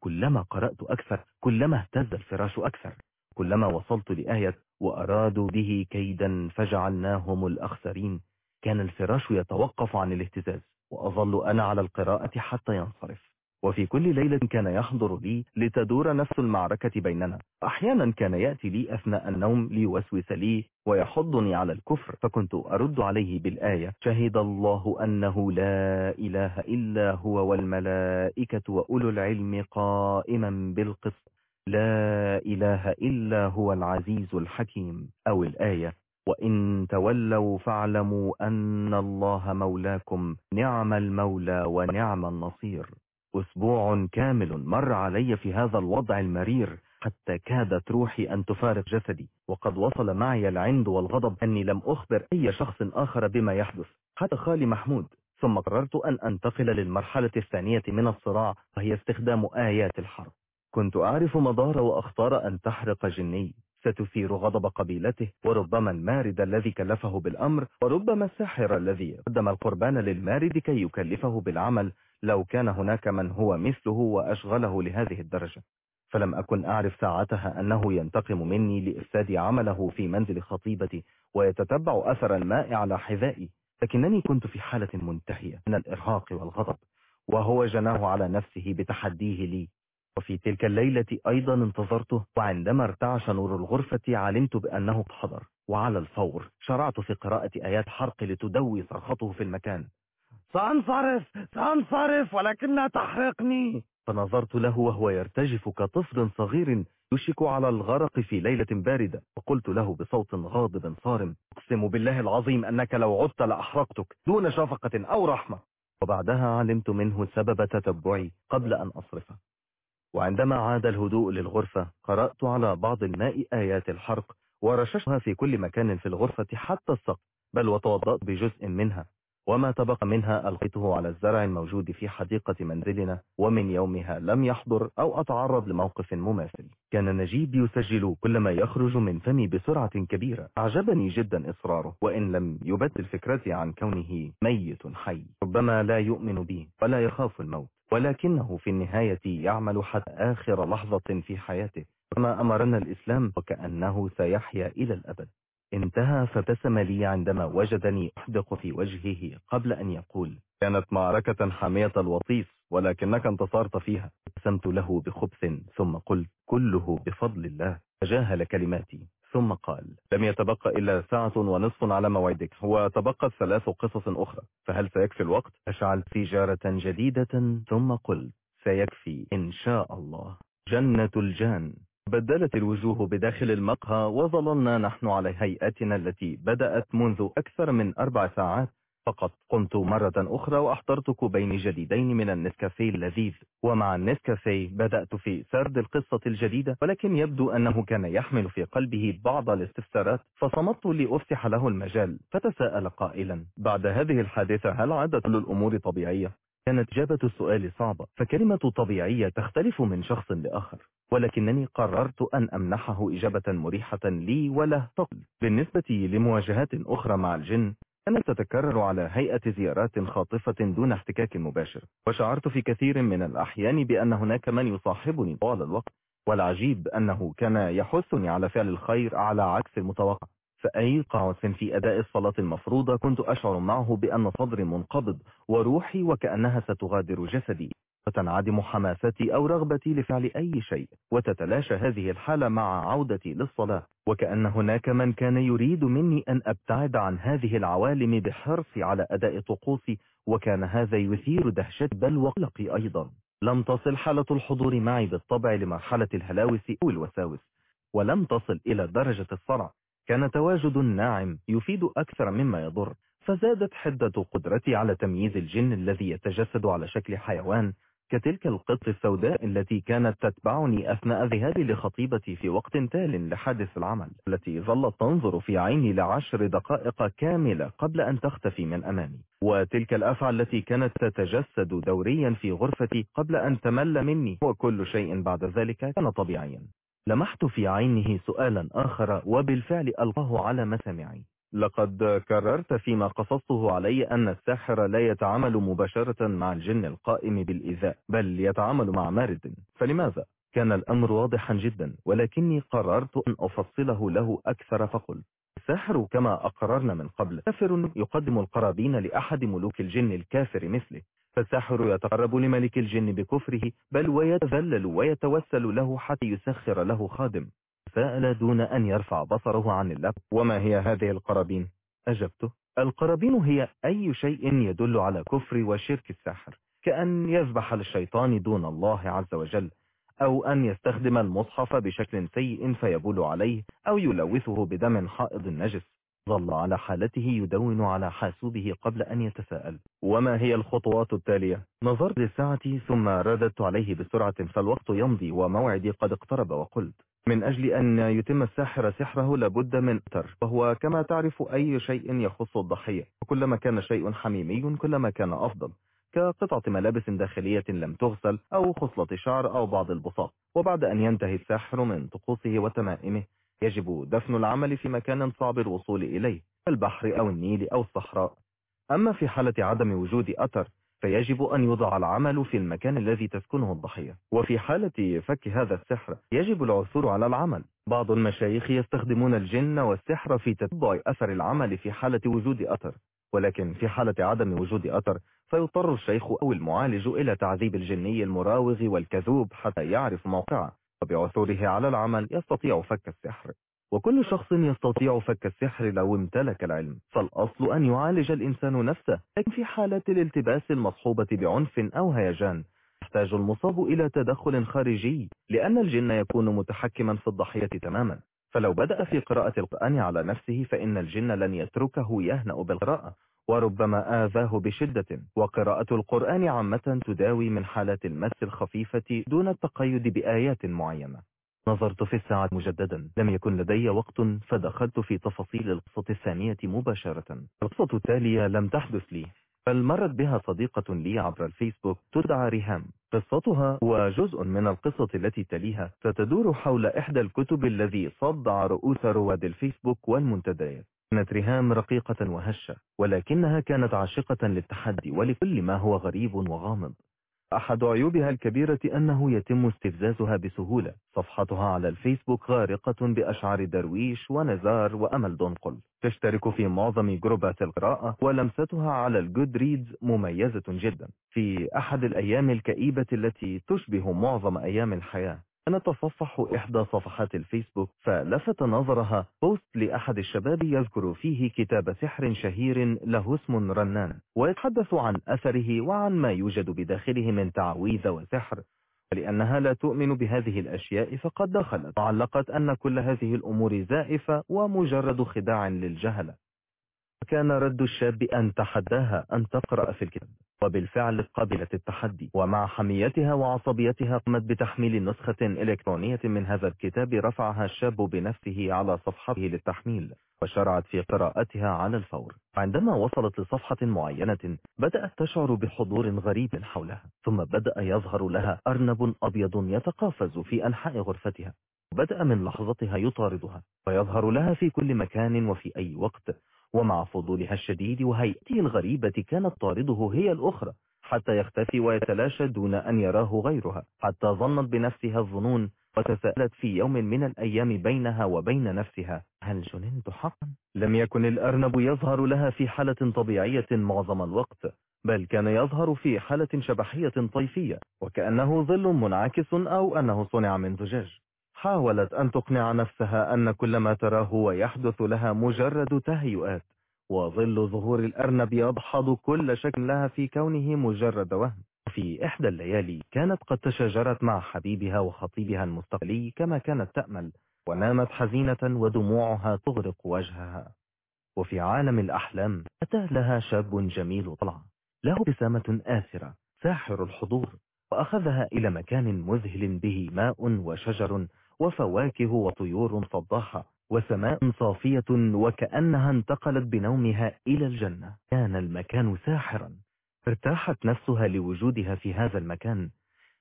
كلما قرأت أكثر كلما اهتز الفراش أكثر. كلما وصلت لآية وأرادوا به كيدا فجعلناهم الأخسرين. كان الفراش يتوقف عن الاهتزاز وأظل أنا على القراءة حتى ينصرف. وفي كل ليلة كان يحضر لي لتدور نفس المعركة بيننا. أحيانا كان يأتي لي أثناء النوم ليوسوس لي ويحضني على الكفر فكنت أرد عليه بالآية شهد الله أنه لا إله إلا هو والملائكة وأولو العلم قائما بالقسط. لا إله إلا هو العزيز الحكيم. أو الآية وإن تولوا فاعلموا أن الله مولاكم نعم المولى ونعم النصير. أسبوع كامل مر علي في هذا الوضع المرير حتى كادت روحي أن تفارق جسدي وقد وصل معي العند والغضب أني لم أخبر أي شخص آخر بما يحدث. حتى خالي محمود ثم قررت أن أنتقل للمرحلة الثانية من الصراع وهي استخدام آيات الحرب. كنت أعرف مضار وأخطار أن تحرق جني. ستثير غضب قبيلته وربما المارد الذي كلفه بالأمر وربما الساحر الذي قدم القربان للمارد كي يكلفه بالعمل لو كان هناك من هو مثله وأشغله لهذه الدرجة. فلم أكن أعرف ساعتها أنه ينتقم مني لإفساد عمله في منزل خطيبتي ويتتبع أثر الماء على حذائي. لكنني كنت في حالة منتهية من الإرهاق والغضب وهو جناه على نفسه بتحديه لي. وفي تلك الليلة أيضا انتظرته وعندما ارتعش نور الغرفة علمت بأنه حضر وعلى الفور شرعت في قراءة آيات حرق لتدوي صرخته في المكان. سأنصرف! سأنصرف! ولكنها تحرقني! فنظرت له وهو يرتجف كطفل صغير يشك على الغرق في ليلة باردة. وقلت له بصوت غاضب صارم أقسم بالله العظيم أنك لو عدت لأحرقتك دون شفقة أو رحمة. وبعدها علمت منه سبب تتبعي قبل أن أصرفه وعندما عاد الهدوء للغرفة قرأت على بعض الماء آيات الحرق ورششها في كل مكان في الغرفة حتى السقف بل وتوضأت بجزء منها. وما تبقى منها ألقيته على الزرع الموجود في حديقة منزلنا ومن يومها لم يحضر أو أتعرض لموقف مماثل. كان نجيب يسجل كل ما يخرج من فمي بسرعة كبيرة. أعجبني جدا إصراره وإن لم يبدل فكرتي عن كونه ميت حي. ربما لا يؤمن بي ولا يخاف الموت. ولكنه في النهاية يعمل حتى آخر لحظة في حياته. كما أمرنا الإسلام وكأنه سيحيا إلى الأبد. انتهى فابتسم لي عندما وجدني أحدق في وجهه قبل أن يقول كانت معركة حامية الوطيس ولكنك انتصرت فيها. أبتسمت له بخبث ثم قلت كله بفضل الله. تجاهل كلماتي. ثم قال لم يتبقى إلا ساعة ونصف على موعدك. وتبقى ثلاث قصص أخرى. فهل سيكفي الوقت؟ أشعلت سيجارة جديدة. ثم قلت سيكفي إن شاء الله. جنة الجان. بدلت الوجوه بداخل المقهى وظللنا نحن على هيئتنا التي بدأت منذ أكثر من أربع ساعات. فقط. قمت مرة أخرى وأحضرت كوبين جديدين من النسكافيه اللذيذ. ومع النسكافيه بدأت في سرد القصة الجديدة ولكن يبدو أنه كان يحمل في قلبه بعض الاستفسارات فصمت لأفتح له المجال. فتساءل قائلا بعد هذه الحادثة هل عادت كل الأمور طبيعية؟ كانت إجابة السؤال صعبة فكلمة طبيعية تختلف من شخص لآخر. ولكنني قررت أن أمنحه إجابة مريحة لي وله. طفل بالنسبة لمواجهات أخرى مع الجن كانت تتكرر على هيئة زيارات خاطفة دون احتكاك مباشر. وشعرت في كثير من الأحيان بأن هناك من يصاحبني. طوال الوقت والعجيب أنه كان يحثني على فعل الخير على عكس المتوقع. فأي قعس في أداء الصلاة المفروضة كنت أشعر معه بأن صدري منقبض وروحي وكأنها ستغادر جسدي. وتنعدم حماستي أو رغبتي لفعل أي شيء وتتلاشى هذه الحالة مع عودتي للصلاة. وكأن هناك من كان يريد مني أن أبتعد عن هذه العوالم بحرصي على أداء طقوسي وكان هذا يثير دهشتي بل وقلقي أيضا. لم تصل حالة الحضور معي بالطبع لمرحلة الهلاوس أو الوساوس ولم تصل إلى درجة الصرع كان تواجد ناعم يفيد أكثر مما يضر فزادت حدة قدرتي على تمييز الجن الذي يتجسد على شكل حيوان كتلك القط السوداء التي كانت تتبعني أثناء ذهابي لخطيبتي في وقت تال لحادث العمل التي ظلت تنظر في عيني لعشر دقائق كاملة قبل أن تختفي من أمامي. وتلك الأفعى التي كانت تتجسد دوريا في غرفتي قبل أن تمل مني وكل شيء بعد ذلك كان طبيعيا. لمحت في عينه سؤالا آخر وبالفعل ألقاه على مسامعي. لقد كررت فيما قصصته علي أن الساحر لا يتعامل مباشرة مع الجن القائم بالإيذاء بل يتعامل مع مارد. فلماذا؟ كان الأمر واضحا جدا ولكني قررت أن أفصله له أكثر فقل الساحر كما أقررنا من قبل كافر يقدم القرابين لأحد ملوك الجن الكافر مثله. فالساحر يتقرب لملك الجن بكفره بل ويتذلل ويتوسل له حتى يسخر له خادم. سأل دون أن يرفع بصره عن اللب. وما هي هذه القرابين؟ أجبته. القرابين هي أي شيء يدل على كفر وشرك الساحر كأن يذبح للشيطان دون الله عز وجل أو أن يستخدم المصحف بشكل سيء فيبول عليه أو يلوثه بدم حائض نجس ظل على حالته يدون على حاسوبه قبل أن يتساءل. وما هي الخطوات التالية؟ نظرت للساعة ثم رددت عليه بسرعة فالوقت يمضي وموعدي قد اقترب وقلت. من أجل أن يتم الساحر سحره لابد من أثر. وهو كما تعرف أي شيء يخص الضحية. وكلما كان شيء حميمي كلما كان أفضل. كقطعة ملابس داخلية لم تغسل أو خصلة شعر أو بعض البساط. وبعد أن ينتهي الساحر من طقوسه وتمائمه يجب دفن العمل في مكان صعب الوصول إليه البحر أو النيل أو الصحراء. أما في حالة عدم وجود أثر فيجب أن يوضع العمل في المكان الذي تسكنه الضحية. وفي حالة فك هذا السحر يجب العثور على العمل. بعض المشايخ يستخدمون الجن والسحر في تتبع أثر العمل في حالة وجود أثر. ولكن في حالة عدم وجود أثر فيضطر الشيخ أو المعالج إلى تعذيب الجني المراوغ والكذوب حتى يعرف موقعه. وبعثوره على العمل يستطيع فك السحر. وكل شخص يستطيع فك السحر لو امتلك العلم. فالأصل أن يعالج الإنسان نفسه لكن في حالة الالتباس المصحوبة بعنف أو هيجان يحتاج المصاب إلى تدخل خارجي لأن الجن يكون متحكما في الضحية تماما. فلو بدأ في قراءة القرآن على نفسه فإن الجن لن يتركه يهنأ بالقراءة. وربما آذاه بشدة. وقراءة القرآن عامة تداوي من حالات المس الخفيفة دون التقيد بآيات معينة. نظرت في الساعة مجددا. لم يكن لدي وقت فدخلت في تفاصيل القصة الثانية مباشرة. القصة التالية لم تحدث لي. بل مرت بها صديقة لي عبر الفيسبوك تدعى ريهام. قصتها وجزء من القصة التي تليها. ستدور حول إحدى الكتب الذي صدع رؤوس رواد الفيسبوك والمنتديات. كانت ريهام رقيقة وهشة ولكنها كانت عاشقة للتحدي ولكل ما هو غريب وغامض. أحد عيوبها الكبيرة أنه يتم استفزازها بسهولة. صفحتها على الفيسبوك غارقة بأشعار درويش ونزار وأمل دنقل. تشترك في معظم جروبات القراءة ولمستها على ال Goodreads مميزة جدا. في أحد الأيام الكئيبة التي تشبه معظم أيام الحياة. تتصفح إحدى صفحات الفيسبوك فلفت نظرها. post لأحد الشباب يذكر فيه كتاب سحر شهير له اسم رنان ويتحدث عن أثره وعن ما يوجد بداخله من تعويذ وسحر. ولأنها لا تؤمن بهذه الأشياء فقد دخلت. وعلقت أن كل هذه الأمور زائفة ومجرد خداع للجهلة كان رد الشاب أن تحداها أن تقرأ في الكتاب وبالفعل قبلت التحدي ومع حميتها وعصبيتها قامت بتحميل نسخة إلكترونية من هذا الكتاب رفعها الشاب بنفسه على صفحته للتحميل وشرعت في قراءتها على الفور. عندما وصلت لصفحة معينة بدأت تشعر بحضور غريب حولها ثم بدأ يظهر لها أرنب أبيض يتقافز في أنحاء غرفتها بدأ من لحظتها يطاردها ويظهر لها في كل مكان وفي أي وقت. ومع فضولها الشديد وهيئته الغريبة كانت طارده هي الأخرى حتى يختفي ويتلاشى دون أن يراه غيرها حتى ظنت بنفسها الظنون وتساءلت في يوم من الأيام بينها وبين نفسها هل جننت حقا؟ لم يكن الأرنب يظهر لها في حالة طبيعية معظم الوقت بل كان يظهر في حالة شبحية طيفية وكأنه ظل منعكس أو أنه صنع من زجاج حاولت أن تقنع نفسها أن كل ما تراه ويحدث لها مجرد تهيؤات وظل ظهور الأرنب يضحض كل شكل لها في كونه مجرد وهم. في إحدى الليالي كانت قد تشاجرت مع حبيبها وخطيبها المستقبلي كما كانت تأمل ونامت حزينة ودموعها تغرق وجهها. وفي عالم الأحلام أتى لها شاب جميل طلع له ابتسامة آثرة ساحر الحضور وأخذها إلى مكان مذهل به ماء وشجر وفواكه وطيور فضاحة وسماء صافية وكأنها انتقلت بنومها إلى الجنة. كان المكان ساحرا. ارتاحت نفسها لوجودها في هذا المكان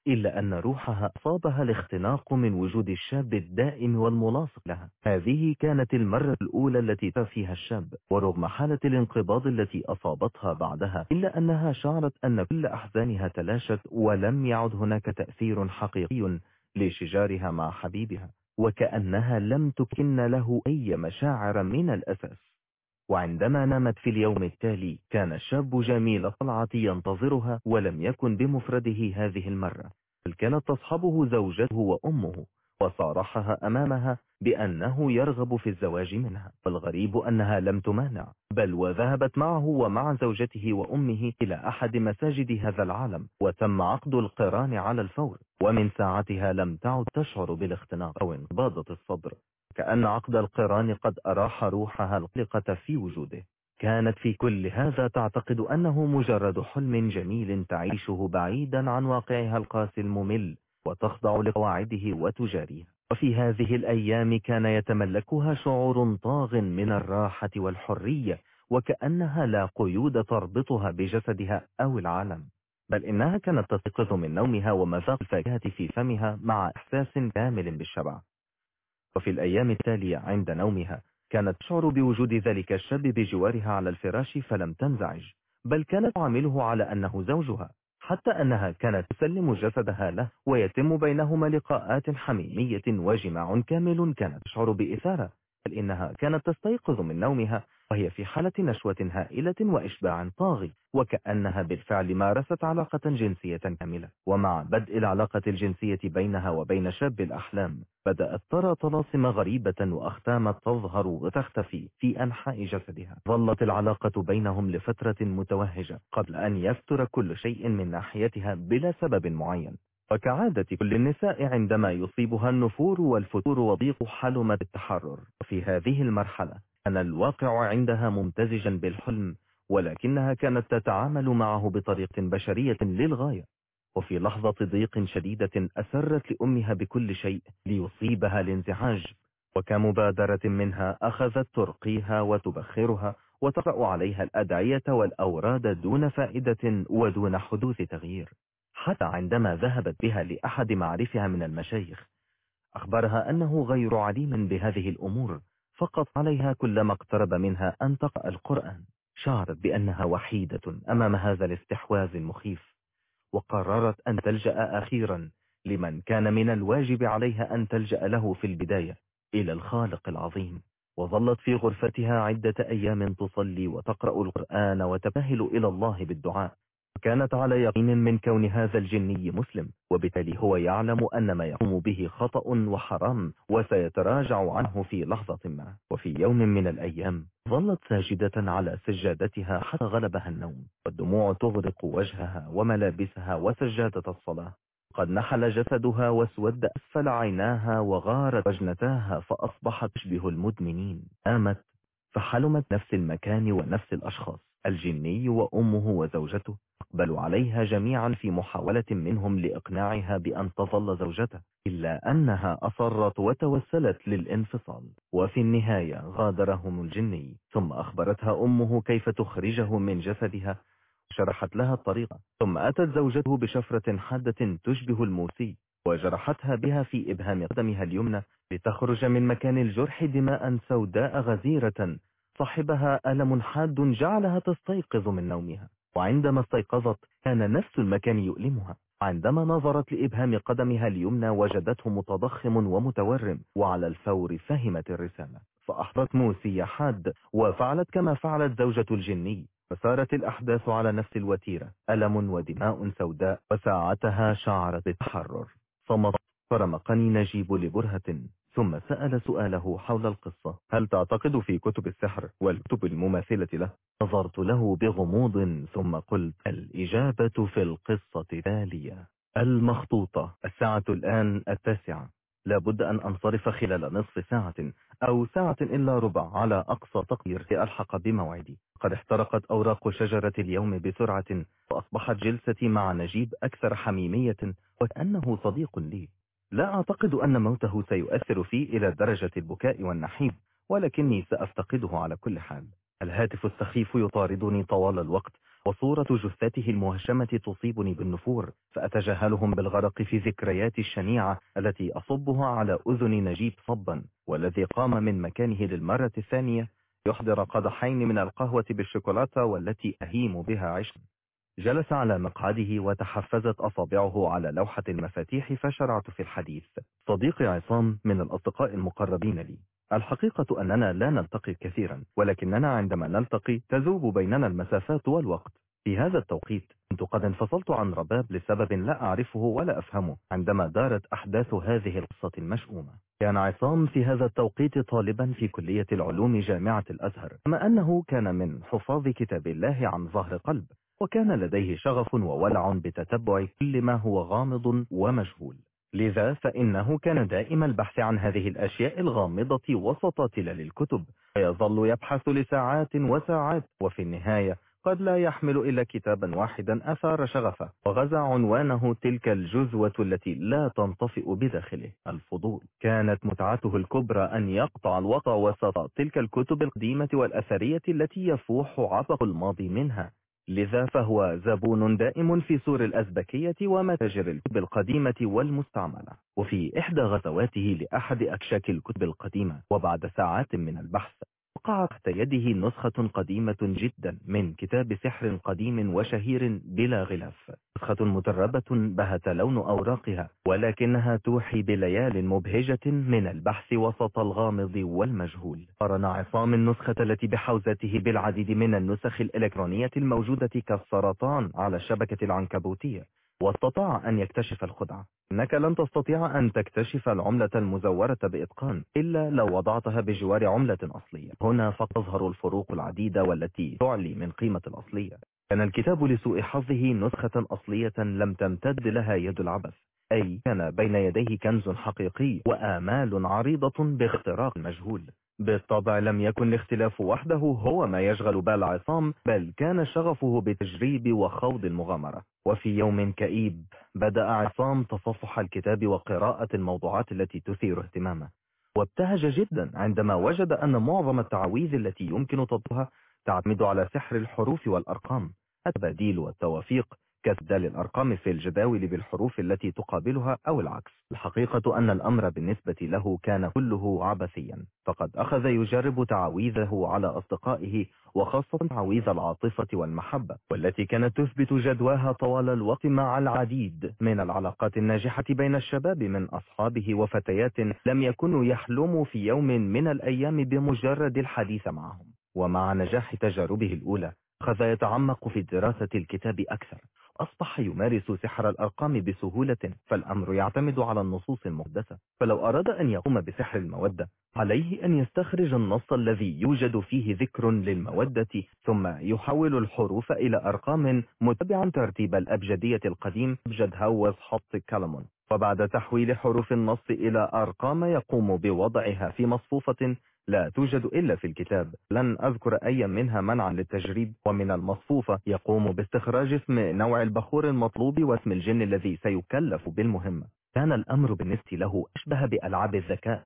إلا أن روحها أصابها الاختناق من وجود الشاب الدائم والملاصق لها. هذه كانت المرة الأولى التي فيها الشاب ورغم حالة الانقباض التي أصابتها بعدها إلا أنها شعرت أن كل أحزانها تلاشت ولم يعد هناك تأثير حقيقي. لشجارها مع حبيبها وكأنها لم تكن له أي مشاعر من الأساس. وعندما نامت في اليوم التالي كان الشاب جميل طلعة ينتظرها ولم يكن بمفرده هذه المرة بل كانت تصحبه زوجته وأمه. وصارحها أمامها بأنه يرغب في الزواج منها والغريب أنها لم تمانع بل وذهبت معه ومع زوجته وأمه إلى أحد مساجد هذا العالم وتم عقد القران على الفور ومن ساعتها لم تعد تشعر بالاختناق أو انقباضة الصدر. كأن عقد القران قد أراح روحها القلقة في وجوده. كانت في كل هذا تعتقد أنه مجرد حلم جميل تعيشه بعيدا عن واقعها القاسي الممل وتخضع لقواعده وتجاريها وفي هذه الأيام كان يتملكها شعور طاغ من الراحة والحرية وكأنها لا قيود تربطها بجسدها أو العالم. بل إنها كانت تستيقظ من نومها ومذاق الفاكهة في فمها مع إحساس كامل بالشبع. وفي الأيام التالية عند نومها كانت تشعر بوجود ذلك الشاب بجوارها على الفراش فلم تنزعج بل كانت تعامله على أنه زوجها. حتى أنها كانت تسلم جسدها له ويتم بينهما لقاءات حميمية وجماع كامل كانت تشعر بإثارة. بل إنها كانت تستيقظ من نومها وهي في حالة نشوة هائلة وإشباع طاغي وكأنها بالفعل مارست علاقة جنسية كاملة. ومع بدء العلاقة الجنسية بينها وبين شاب الأحلام بدأت ترى طلاسم غريبة وأختام تظهر وتختفي في أنحاء جسدها. ظلت العلاقة بينهم لفترة متوهجة قبل أن يفتر كل شيء من ناحيتها بلا سبب معين. وكعادة كل النساء عندما يصيبها النفور والفتور وضيق حلمة التحرر. وفي هذه المرحلة كان الواقع عندها ممتزجا بالحلم ولكنها كانت تتعامل معه بطريقة بشرية للغاية. وفي لحظة ضيق شديدة أسرت لأمها بكل شيء ليصيبها الانزعاج وكمبادرة منها أخذت ترقيها وتبخرها وتقرأ عليها الأدعية والأوراد دون فائدة ودون حدوث تغيير. حتى عندما ذهبت بها لأحد معرفها من المشايخ. أخبرها أنه غير عليم بهذه الأمور فقط عليها كلما اقترب منها أن تقرأ القرآن. شعرت بأنها وحيدة أمام هذا الاستحواذ المخيف وقررت أن تلجأ أخيرا لمن كان من الواجب عليها أن تلجأ له في البداية إلى الخالق العظيم. وظلت في غرفتها عدة أيام تصلي وتقرأ القرآن وتبهل إلى الله بالدعاء. كانت على يقين من كون هذا الجني مسلم وبالتالي هو يعلم أن ما يقوم به خطأ وحرام وسيتراجع عنه في لحظة ما. وفي يوم من الأيام ظلت ساجدة على سجادتها حتى غلبها النوم والدموع تغرق وجهها وملابسها وسجادة الصلاة. قد نحل جسدها واسود أسفل عيناها وغارت وجنتاها فأصبحت تشبه المدمنين. آمت فحلمت نفس المكان ونفس الأشخاص. الجني وأمه وزوجته أقبلوا عليها جميعا في محاولة منهم لإقناعها بأن تظل زوجته إلا أنها أصرت وتوسلت للانفصال. وفي النهاية غادرهم الجني ثم أخبرتها أمه كيف تخرجه من جسدها. شرحت لها الطريقة ثم أتت زوجته بشفرة حادة تشبه الموسي وجرحتها بها في إبهام قدمها اليمنى لتخرج من مكان الجرح دماء سوداء غزيرة صاحبها ألم حاد جعلها تستيقظ من نومها. وعندما استيقظت كان نفس المكان يؤلمها. عندما نظرت لإبهام قدمها اليمنى وجدته متضخم ومتورم وعلى الفور فهمت الرسالة. فأحضت موسي حاد وفعلت كما فعلت زوجة الجني. فسارت الأحداث على نفس الوتيرة. ألم ودماء سوداء وساعتها شعرت بالتحرر صمت فرمقني نجيب لبرهة. ثم سأل سؤاله حول القصة. هل تعتقد في كتب السحر والكتب المماثلة له؟ نظرت له بغموض ثم قلت الإجابة في القصة تالية. المخطوطة. الساعة الآن التاسعة. لابد أن أنصرف خلال نصف ساعة أو ساعة إلا ربع على أقصى تقدير. لألحق بموعدي. قد احترقت أوراق شجرة اليوم بسرعة وأصبحت جلستي مع نجيب أكثر حميمية وكأنه صديق لي. لا أعتقد أن موته سيؤثر في إلى درجة البكاء والنحيب ولكني سأفتقده على كل حال. الهاتف السخيف يطاردني طوال الوقت وصورة جثته المهشمة تصيبني بالنفور فأتجاهلهم بالغرق في ذكريات الشنيعة التي أصبها على أذن نجيب صبا والذي قام من مكانه للمرة الثانية. يحضر قدحين من القهوة بالشوكولاتة والتي أهيم بها عشق جلس على مقعده وتحفزت أصابعه على لوحة المفاتيح فشرعت في الحديث. صديقي عصام من الأصدقاء المقربين لي. الحقيقة أننا لا نلتقي كثيرا ولكننا عندما نلتقي تذوب بيننا المسافات والوقت. في هذا التوقيت كنت قد انفصلت عن رباب لسبب لا أعرفه ولا أفهمه عندما دارت أحداث هذه القصة المشؤومة. كان عصام في هذا التوقيت طالبا في كلية العلوم جامعة الأزهر كما أنه كان من حفاظ كتاب الله عن ظهر قلب وكان لديه شغف وولع بتتبع كل ما هو غامض ومجهول. لذا فإنه كان دائم البحث عن هذه الأشياء الغامضة وسط تلال الكتب ويظل يبحث لساعات وساعات وفي النهاية قد لا يحمل إلا كتابا واحدا أثار شغفه. وغزا عنوانه تلك الجزوة التي لا تنطفئ بداخله. الفضول. كانت متعته الكبرى أن يقطع الوطى وسط تلك الكتب القديمة والأثرية التي يفوح عبق الماضي منها. لذا فهو زبون دائم في سور الأزبكية ومتاجر الكتب القديمة والمستعملة. وفي إحدى غزواته لأحد أكشاك الكتب القديمة. وبعد ساعات من البحث وقع تحت يده نسخة قديمة جدا من كتاب سحر قديم وشهير بلا غلاف. نسخة متربة بهت لون أوراقها ولكنها توحي بليال مبهجة من البحث وسط الغامض والمجهول. قرن عصام النسخة التي بحوزته بالعديد من النسخ الإلكترونية الموجودة كالسرطان على الشبكة العنكبوتية. واستطاع أن يكتشف الخدعة. إنك لن تستطيع أن تكتشف العملة المزورة بإتقان إلا لو وضعتها بجوار عملة أصلية. هنا فتظهر الفروق العديدة والتي تعلي من قيمة الأصلية. كان الكتاب لسوء حظه نسخة أصلية لم تمتد لها يد العبث. أي كان بين يديه كنز حقيقي وآمال عريضة باختراق مجهول. بالطبع لم يكن الاختلاف وحده هو ما يشغل بال عصام بل كان شغفه بتجريب وخوض المغامرة. وفي يوم كئيب بدأ عصام تصفح الكتاب وقراءة الموضوعات التي تثير اهتمامه. وابتهج جدا عندما وجد أن معظم التعويذ التي يمكن تطبها تعتمد على سحر الحروف والأرقام. التباديل والتوافيق كاستبدال الأرقام في الجداول بالحروف التي تقابلها أو العكس. الحقيقة أن الأمر بالنسبة له كان كله عبثيا. فقد أخذ يجرب تعويذه على أصدقائه وخاصة تعويذ العاطفة والمحبة والتي كانت تثبت جدواها طوال الوقت مع العديد من العلاقات الناجحة بين الشباب من أصحابه وفتيات لم يكونوا يحلموا في يوم من الأيام بمجرد الحديث معهم. ومع نجاح تجاربه الأولى أخذ يتعمق في دراسة الكتاب أكثر. أصبح يمارس سحر الأرقام بسهولة فالأمر يعتمد على النصوص المقدسة فلو أراد أن يقوم بسحر المودة عليه أن يستخرج النص الذي يوجد فيه ذكر للمودة ثم يحول الحروف إلى أرقام متبعا ترتيب الأبجدية القديم. أبجد هاوز حط كالمون وبعد تحويل حروف النص إلى أرقام يقوم بوضعها في مصفوفة لا توجد إلا في الكتاب. لن أذكر أي منها منعا للتجريب ومن المصفوفة يقوم باستخراج اسم نوع البخور المطلوب واسم الجن الذي سيكلف بالمهمة كان الأمر بالنسبة له أشبه بألعاب الذكاء.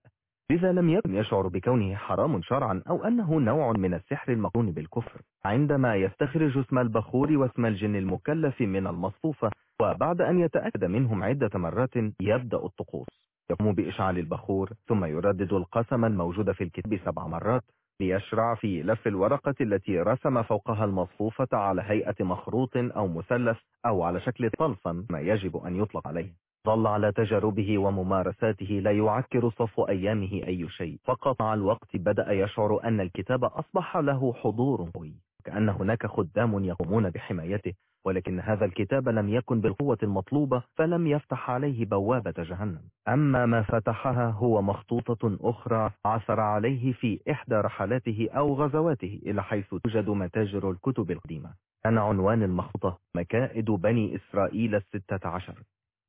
لذا لم يكن يشعر بكونه حرام شرعا أو أنه نوع من السحر المقرون بالكفر. عندما يستخرج اسم البخور واسم الجن المكلف من المصفوفة وبعد أن يتأكد منهم عدة مرات يبدأ الطقوس. يقوم بإشعال البخور ثم يردد القسم الموجود في الكتاب سبع مرات ليشرع في لف الورقة التي رسم فوقها المصفوفة على هيئة مخروط أو مثلث أو على شكل طلسم ما يجب أن يطلق عليه. ظل على تجاربه وممارساته لا يعكر صفو أيامه أي شيء. فقط مع الوقت بدأ يشعر أن الكتاب أصبح له حضور قوي. كأن هناك خدام يقومون بحمايته. ولكن هذا الكتاب لم يكن بالقوة المطلوبة فلم يفتح عليه بوابة جهنم. أما ما فتحها هو مخطوطة أخرى عثر عليه في إحدى رحلاته أو غزواته إلى حيث توجد متاجر الكتب القديمة. كان عنوان المخطوطة مكائد بني إسرائيل الستة عشر.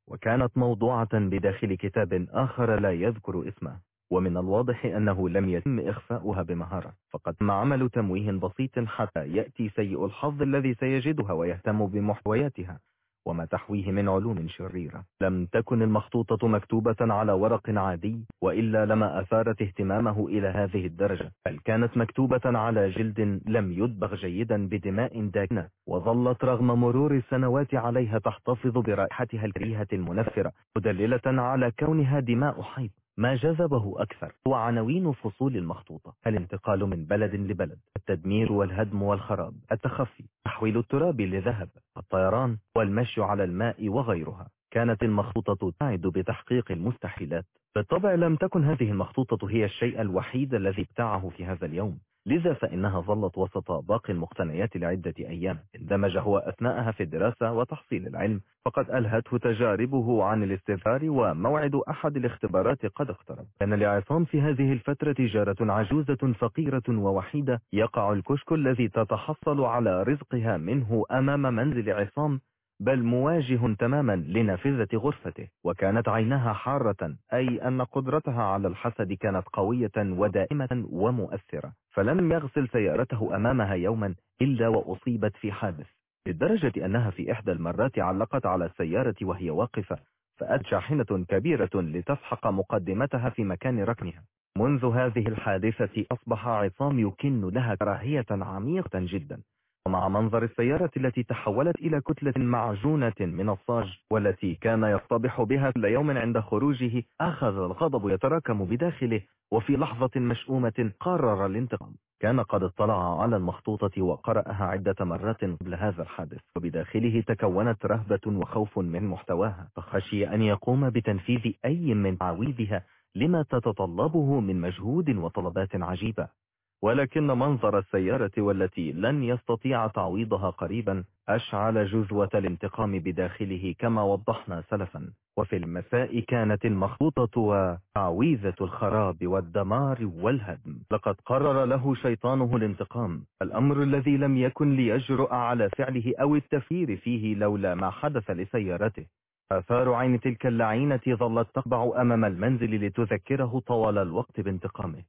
وكانت موضوعة بداخل كتاب آخر لا يذكر اسمه. ومن الواضح أنه لم يتم إخفاؤها بمهارة فقد تم عمل تمويه بسيط حتى يأتي سيء الحظ الذي سيجدها ويهتم بمحتوياتها وما تحويه من علوم شريرة. لم تكن المخطوطة مكتوبة على ورق عادي وإلا لما أثارت اهتمامه إلى هذه الدرجة بل كانت مكتوبة على جلد لم يدبغ جيدا بدماء داكنة وظلت رغم مرور السنوات عليها تحتفظ برائحتها الكريهة المنفرة مدللة على كونها دماء حيض. ما جذبه أكثر هو عناوين فصول المخطوطة الانتقال من بلد لبلد التدمير والهدم والخراب التخفي تحويل التراب لذهب الطيران والمشي على الماء وغيرها. كانت المخطوطة تعد بتحقيق المستحيلات. بالطبع لم تكن هذه المخطوطة هي الشيء الوحيد الذي ابتاعه في هذا اليوم. لذا فإنها ظلت وسط باقي المقتنيات لعدة أيام اندمج هو أثناءها في الدراسة وتحصيل العلم فقد ألهته تجاربه عن الاستثار وموعد أحد الاختبارات قد اقترب. كان لعصام في هذه الفترة جارة عجوزة فقيرة ووحيدة يقع الكشك الذي تتحصل على رزقها منه أمام منزل عصام بل مواجه تماما لنافذة غرفته وكانت عينها حارة أي أن قدرتها على الحسد كانت قوية ودائمة ومؤثرة. فلم يغسل سيارته أمامها يوما إلا وأصيبت في حادث لدرجة أنها في إحدى المرات علقت على السيارة وهي واقفة فأت شاحنة كبيرة لتسحق مقدمتها في مكان ركنها. منذ هذه الحادثة أصبح عصام يكن لها كراهية عميقة جدا. ومع منظر السيارة التي تحولت إلى كتلة معجونة من الصاج والتي كان يصطبح بها كل يوم عند خروجه أخذ الغضب يتراكم بداخله وفي لحظة مشؤومة قرر الانتقام. كان قد اطلع على المخطوطة وقرأها عدة مرات قبل هذا الحادث وبداخله تكونت رهبة وخوف من محتواها. فخشي أن يقوم بتنفيذ أي من تعويذها لما تتطلبه من مجهود وطلبات عجيبة. ولكن منظر السيارة والتي لن يستطيع تعويضها قريبا أشعل جزوة الانتقام بداخله كما وضحنا سلفا. وفي المساء كانت المخطوطة وتعويذة الخراب والدمار والهدم. لقد قرر له شيطانه الانتقام. الأمر الذي لم يكن ليجرؤ على فعله أو التفكير فيه لولا ما حدث لسيارته. آثار عين تلك اللعينة ظلت تقبع أمام المنزل لتذكره طوال الوقت بانتقامه.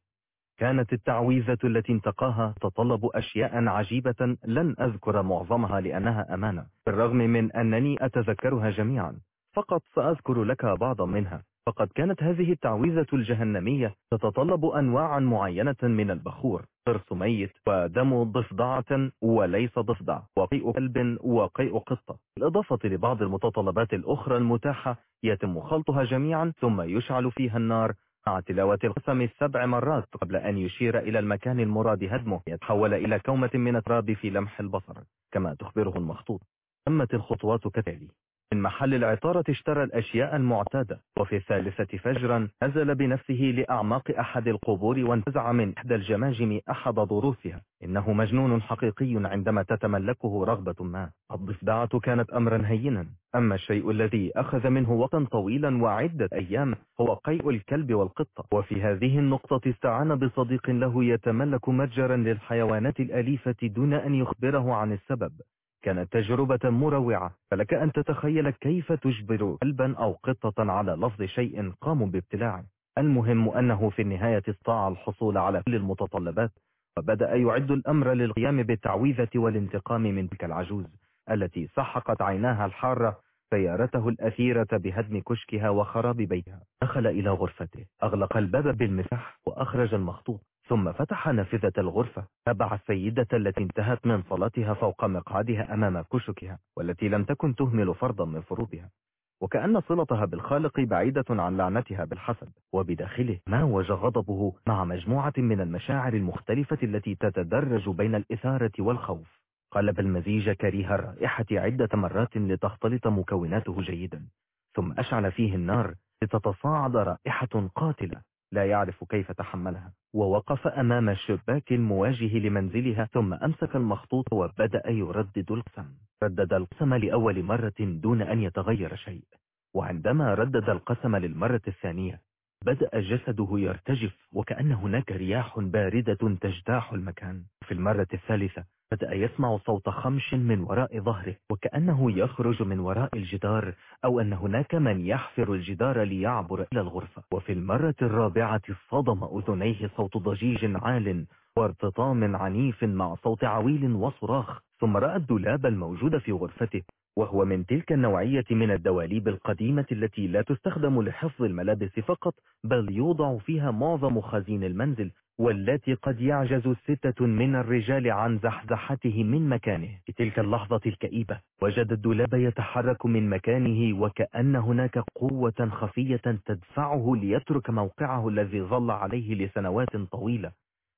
كانت التعويذة التي انتقاها تطلب أشياء عجيبة لن أذكر معظمها لأنها أمانة بالرغم من أنني أتذكرها جميعا. فقط سأذكر لك بعضا منها. فقد كانت هذه التعويذة الجهنمية تتطلب أنواعا معينة من البخور قرص ميت ودم ضفدعة وليس ضفدع وقيء كلب وقيء قطة. بالإضافة لبعض المتطلبات الأخرى المتاحة يتم خلطها جميعا ثم يشعل فيها النار مع تلاوة القسم السبع مرات قبل أن يشير إلى المكان المراد هدمه يتحول إلى كومة من التراب في لمح البصر كما تخبره المخطوط. تمت الخطوات كتالي من محل العطارة اشترى الأشياء المعتادة وفي الثالثة فجرا نزل بنفسه لأعماق أحد القبور وانتزع من إحدى الجماجم أحد ضروسها إنه مجنون حقيقي عندما تتملكه رغبة ما. الضفدعة كانت أمرا هينا. أما الشيء الذي أخذ منه وقتا طويلا وعدة أيام هو قيء الكلب والقطة. وفي هذه النقطة استعان بصديق له يتملك متجرا للحيوانات الأليفة دون أن يخبره عن السبب. كانت تجربة مروعة فلك أن تتخيل كيف تجبر كلبا أو قطة على لفظ شيء قاموا بابتلاعه. المهم أنه في النهاية استطاع الحصول على كل المتطلبات وبدأ يعد الأمر للقيام بالتعويذة والانتقام من تلك العجوز التي سحقت عيناها الحارة سيارته الأثيرة بهدم كشكها وخراب بيتها. دخل إلى غرفته أغلق الباب بالمسح وأخرج المخطوط. ثم فتح نافذة الغرفة تبع السيدة التي انتهت من صلاتها فوق مقعدها أمام كشكها والتي لم تكن تهمل فرضا من فروضها. وكأن صلتها بالخالق بعيدة عن لعنتها بالحسد. وبداخله ماوج غضبه مع مجموعة من المشاعر المختلفة التي تتدرج بين الإثارة والخوف. قلب المزيج كريه الرائحة عدة مرات لتختلط مكوناته جيدا. ثم أشعل فيه النار لتتصاعد رائحة قاتلة. لا يعرف كيف تحملها. ووقف أمام الشباك المواجه لمنزلها ثم أمسك المخطوط وبدأ يردد القسم. ردد القسم لأول مرة دون أن يتغير شيء. وعندما ردد القسم للمرة الثانية بدأ جسده يرتجف وكأن هناك رياح باردة تجتاح المكان. في المرة الثالثة بدأ يسمع صوت خمش من وراء ظهره وكأنه يخرج من وراء الجدار أو أن هناك من يحفر الجدار ليعبر إلى الغرفة. وفي المرة الرابعة صدم أذنيه صوت ضجيج عال وارتطام عنيف مع صوت عويل وصراخ ثم رأى الدولاب الموجود في غرفته. وهو من تلك النوعية من الدواليب القديمة التي لا تستخدم لحفظ الملابس فقط بل يوضع فيها معظم خزين المنزل والتي قد يعجز ستة من الرجال عن زحزحته من مكانه. في تلك اللحظة الكئيبة وجد الدولاب يتحرك من مكانه وكأن هناك قوة خفية تدفعه ليترك موقعه الذي ظل عليه لسنوات طويلة.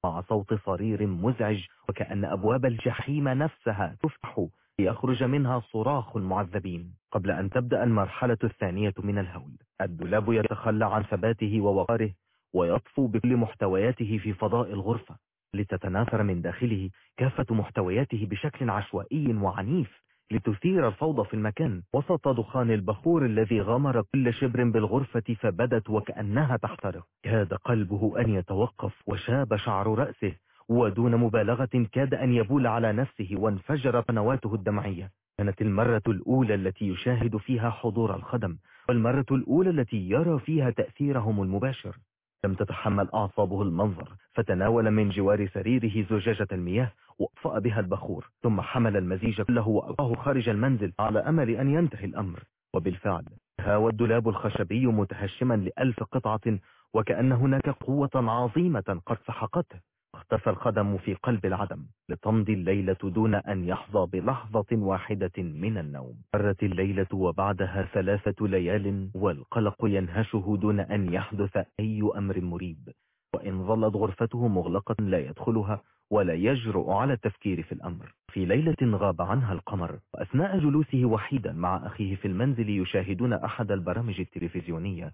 مع صوت صرير مزعج وكأن أبواب الجحيم نفسها تفتح. يخرج منها صراخ المعذبين قبل أن تبدأ المرحلة الثانية من الهول. الدولاب يتخلى عن ثباته ووقاره ويطفو بكل محتوياته في فضاء الغرفة لتتناثر من داخله كافة محتوياته بشكل عشوائي وعنيف لتثير الفوضى في المكان وسط دخان البخور الذي غمر كل شبر بالغرفة فبدت وكأنها تحترق. كاد قلبه أن يتوقف وشاب شعر رأسه ودون مبالغة كاد أن يبول على نفسه وانفجر قنواته الدمعية. كانت المرة الأولى التي يشاهد فيها حضور الخدم والمرة الأولى التي يرى فيها تأثيرهم المباشر. لم تتحمل أعصابه المنظر فتناول من جوار سريره زجاجة المياه وأطفأ بها البخور ثم حمل المزيج كله وألقاه خارج المنزل على أمل أن ينتهي الأمر. وبالفعل هاوى الدولاب الخشبي متهشما لألف قطعة وكأن هناك قوة عظيمة قد سحقته. اختفى الخدم في قلب العدم لتمضي الليلة دون أن يحظى بلحظة واحدة من النوم. مرت الليلة وبعدها ثلاثة ليال والقلق ينهشه دون أن يحدث أي أمر مريب. وإن ظلت غرفته مغلقة لا يدخلها ولا يجرؤ على التفكير في الأمر. في ليلة غاب عنها القمر وأثناء جلوسه وحيدا مع أخيه في المنزل يشاهدون أحد البرامج التلفزيونية.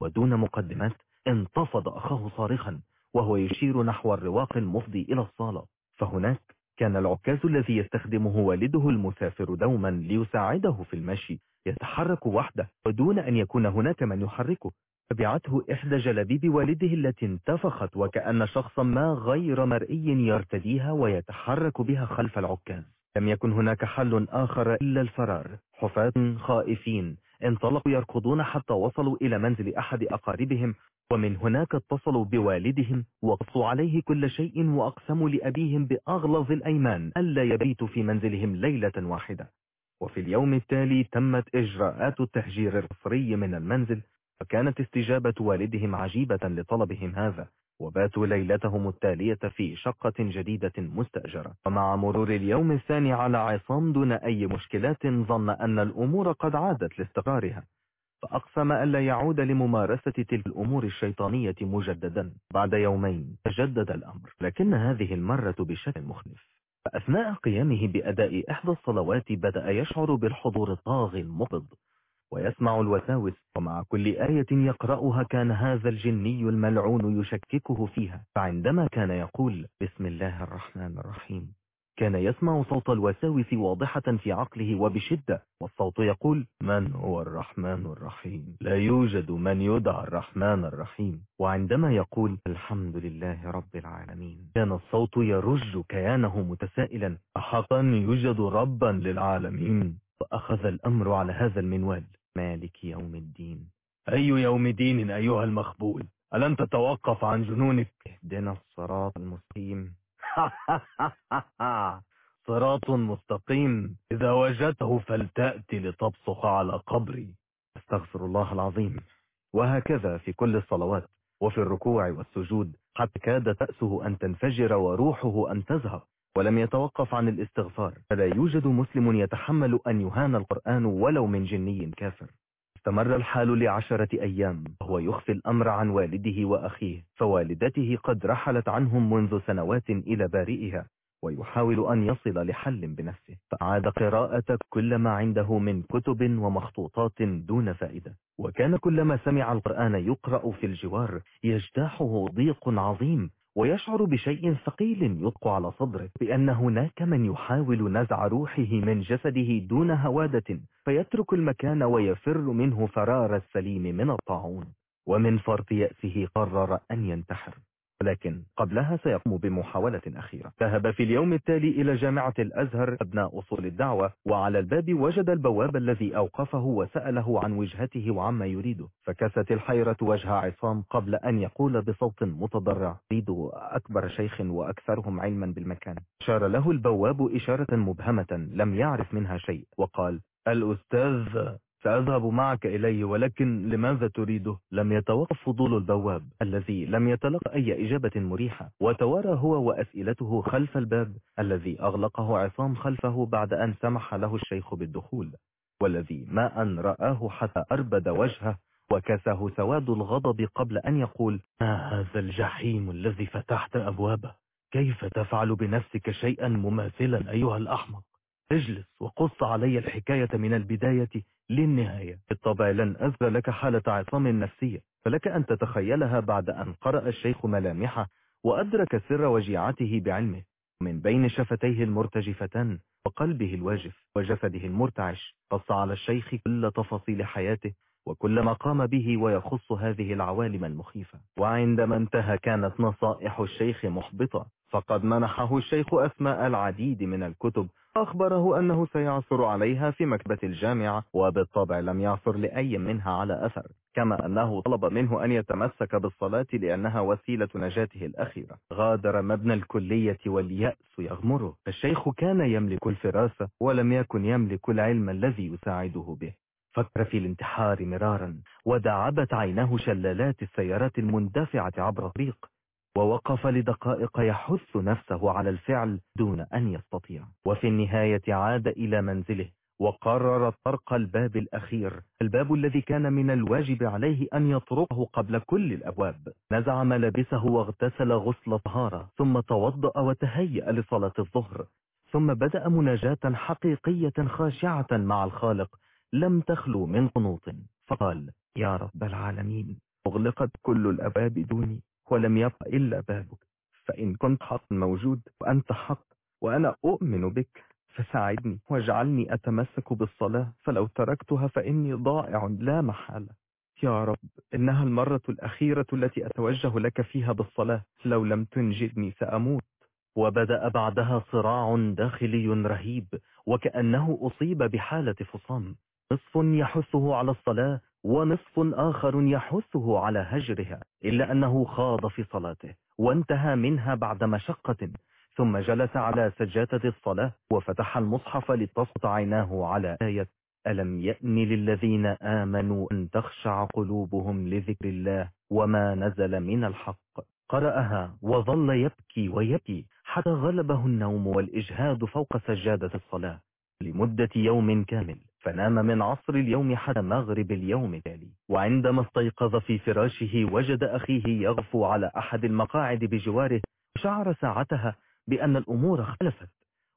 ودون مقدمات انتفض أخاه صارخا. وهو يشير نحو الرواق المفضي إلى الصالة. فهناك كان العكاز الذي يستخدمه والده المسافر دوما ليساعده في المشي. يتحرك وحده ودون أن يكون هناك من يحركه. تبعته إحدى جلابيب والده التي انتفخت وكأن شخصا ما غير مرئي يرتديها ويتحرك بها خلف العكاز. لم يكن هناك حل آخر إلا الفرار. حفاة خائفين. انطلقوا يركضون حتى وصلوا إلى منزل أحد أقاربهم ومن هناك اتصلوا بوالدهم وقصوا عليه كل شيء وأقسموا لأبيهم بأغلظ الأيمان ألا يبيتوا في منزلهم ليلة واحدة. وفي اليوم التالي تمت إجراءات التهجير الرسري من المنزل فكانت استجابة والدهم عجيبة لطلبهم هذا. وباتوا ليلتهم التالية في شقة جديدة مستأجرة. ومع مرور اليوم الثاني على عصام دون أي مشكلات ظن أن الأمور قد عادت لاستقرارها. فأقسم ألا يعود لممارسة تلك الأمور الشيطانية مجددا. بعد يومين تجدد الأمر لكن هذه المرة بشكل مختلف فأثناء قيامه بأداء إحدى الصلوات بدأ يشعر بالحضور الطاغي المقبض ويسمع الوساوس ومع كل آية يقرأها كان هذا الجني الملعون يشككه فيها. فعندما كان يقول بسم الله الرحمن الرحيم كان يسمع صوت الوساوس واضحة في عقله وبشدة والصوت يقول من هو الرحمن الرحيم؟ لا يوجد من يدعى الرحمن الرحيم. وعندما يقول الحمد لله رب العالمين كان الصوت يرج كيانه متسائلا. أحقا يوجد ربا للعالمين. فأخذ الأمر على هذا المنوال. مالك يوم الدين؟ أي يوم دين أيها المخبول؟ ألن تتوقف عن جنونك؟ اهدنا الصراط المستقيم. صراط مستقيم. إذا وجدته فلتأتي لتبصق على قبري. أستغفر الله العظيم. وهكذا في كل الصلوات وفي الركوع والسجود. حتى كاد تأسه أن تنفجر وروحه أن تزهق ولم يتوقف عن الاستغفار. فلا يوجد مسلم يتحمل أن يهان القرآن ولو من جني كافر. استمر الحال لعشرة أيام. وهو يخفي الأمر عن والده وأخيه. فوالدته قد رحلت عنهم منذ سنوات إلى بارئها. ويحاول أن يصل لحل بنفسه. فعاد قراءة كل ما عنده من كتب ومخطوطات دون فائدة. وكان كلما سمع القرآن يقرأ في الجوار يجتاحه ضيق عظيم. ويشعر بشيء ثقيل يطق على صدره بأن هناك من يحاول نزع روحه من جسده دون هوادة فيترك المكان ويفر منه فرار السليم من الطاعون. ومن فرط يأسه قرر أن ينتحر. ولكن قبلها سيقوم بمحاولة أخيرة. ذهب في اليوم التالي إلى جامعة الأزهر أبناء أصول الدعوة وعلى الباب وجد البواب الذي أوقفه وسأله عن وجهته وعما يريده. فكست الحيرة وجه عصام قبل أن يقول بصوت متضرع أريد أكبر شيخ وأكثرهم علما بالمكان. شار له البواب إشارة مبهمة لم يعرف منها شيء. وقال الأستاذ سأذهب معك إليه ولكن لماذا تريده؟ لم يتوقف فضول البواب الذي لم يتلقى أي إجابة مريحة. وتوارى هو وأسئلته خلف الباب الذي أغلقه عصام خلفه بعد أن سمح له الشيخ بالدخول والذي ما أن رآه حتى أربد وجهه وكسه سواد الغضب قبل أن يقول ما هذا الجحيم الذي فتحت أبوابه؟ كيف تفعل بنفسك شيئا مماثلا أيها الأحمق؟ اجلس وقص علي الحكاية من البداية للنهاية بالطبع لن أذكر لك حالة عصام نفسية فلك أن تتخيلها بعد أن قرأ الشيخ ملامحه وأدرك سر وجيعته بعلمه. من بين شفتيه المرتجفتان وقلبه الواجف وجسده المرتعش قص على الشيخ كل تفاصيل حياته وكل ما قام به ويخص هذه العوالم المخيفة. وعندما انتهى كانت نصائح الشيخ محبطة فقد منحه الشيخ أسماء العديد من الكتب أخبره أنه سيعثر عليها في مكتبة الجامعة وبالطبع لم يعثر لأي منها على أثر كما أنه طلب منه أن يتمسك بالصلاة لأنها وسيلة نجاته الأخيرة. غادر مبنى الكلية واليأس يغمره. الشيخ كان يملك الفراسة ولم يكن يملك العلم الذي يساعده به. فكر في الانتحار مرارا ودعبت عيناه شلالات السيارات المندفعة عبر الطريق. ووقف لدقائق يحث نفسه على الفعل دون أن يستطيع. وفي النهاية عاد إلى منزله وقرر طرق الباب الأخير. الباب الذي كان من الواجب عليه أن يطرقه قبل كل الأبواب. نزع ملابسه واغتسل غسل طهارة ثم توضأ وتهيأ لصلاة الظهر. ثم بدأ مناجاة حقيقية خاشعة مع الخالق لم تخلو من قنوط. فقال يا رب العالمين أغلقت كل الأبواب دوني. ولم يبق إلا بابك. فإن كنت حق موجود وأنت حق وأنا أؤمن بك فساعدني واجعلني أتمسك بالصلاة فلو تركتها فإني ضائع لا محالة. يا رب إنها المرة الأخيرة التي أتوجه لك فيها بالصلاة. لو لم تنجدني سأموت. وبدأ بعدها صراع داخلي رهيب وكأنه أصيب بحالة فصام. نصف يحثه على الصلاة ونصف آخر يحثه على هجرها إلا أنه خاض في صلاته وانتهى منها بعد مشقة ثم جلس على سجادة الصلاة وفتح المصحف لتصط عيناه على آية ألم يأن للذين آمنوا أن تخشع قلوبهم لذكر الله وما نزل من الحق؟ قرأها وظل يبكي ويبكي حتى غلبه النوم والإجهاد فوق سجادة الصلاة لمدة يوم كامل. فنام من عصر اليوم حتى مغرب اليوم التالي. وعندما استيقظ في فراشه وجد أخيه يغفو على أحد المقاعد بجواره شعر ساعتها بأن الأمور اختلفت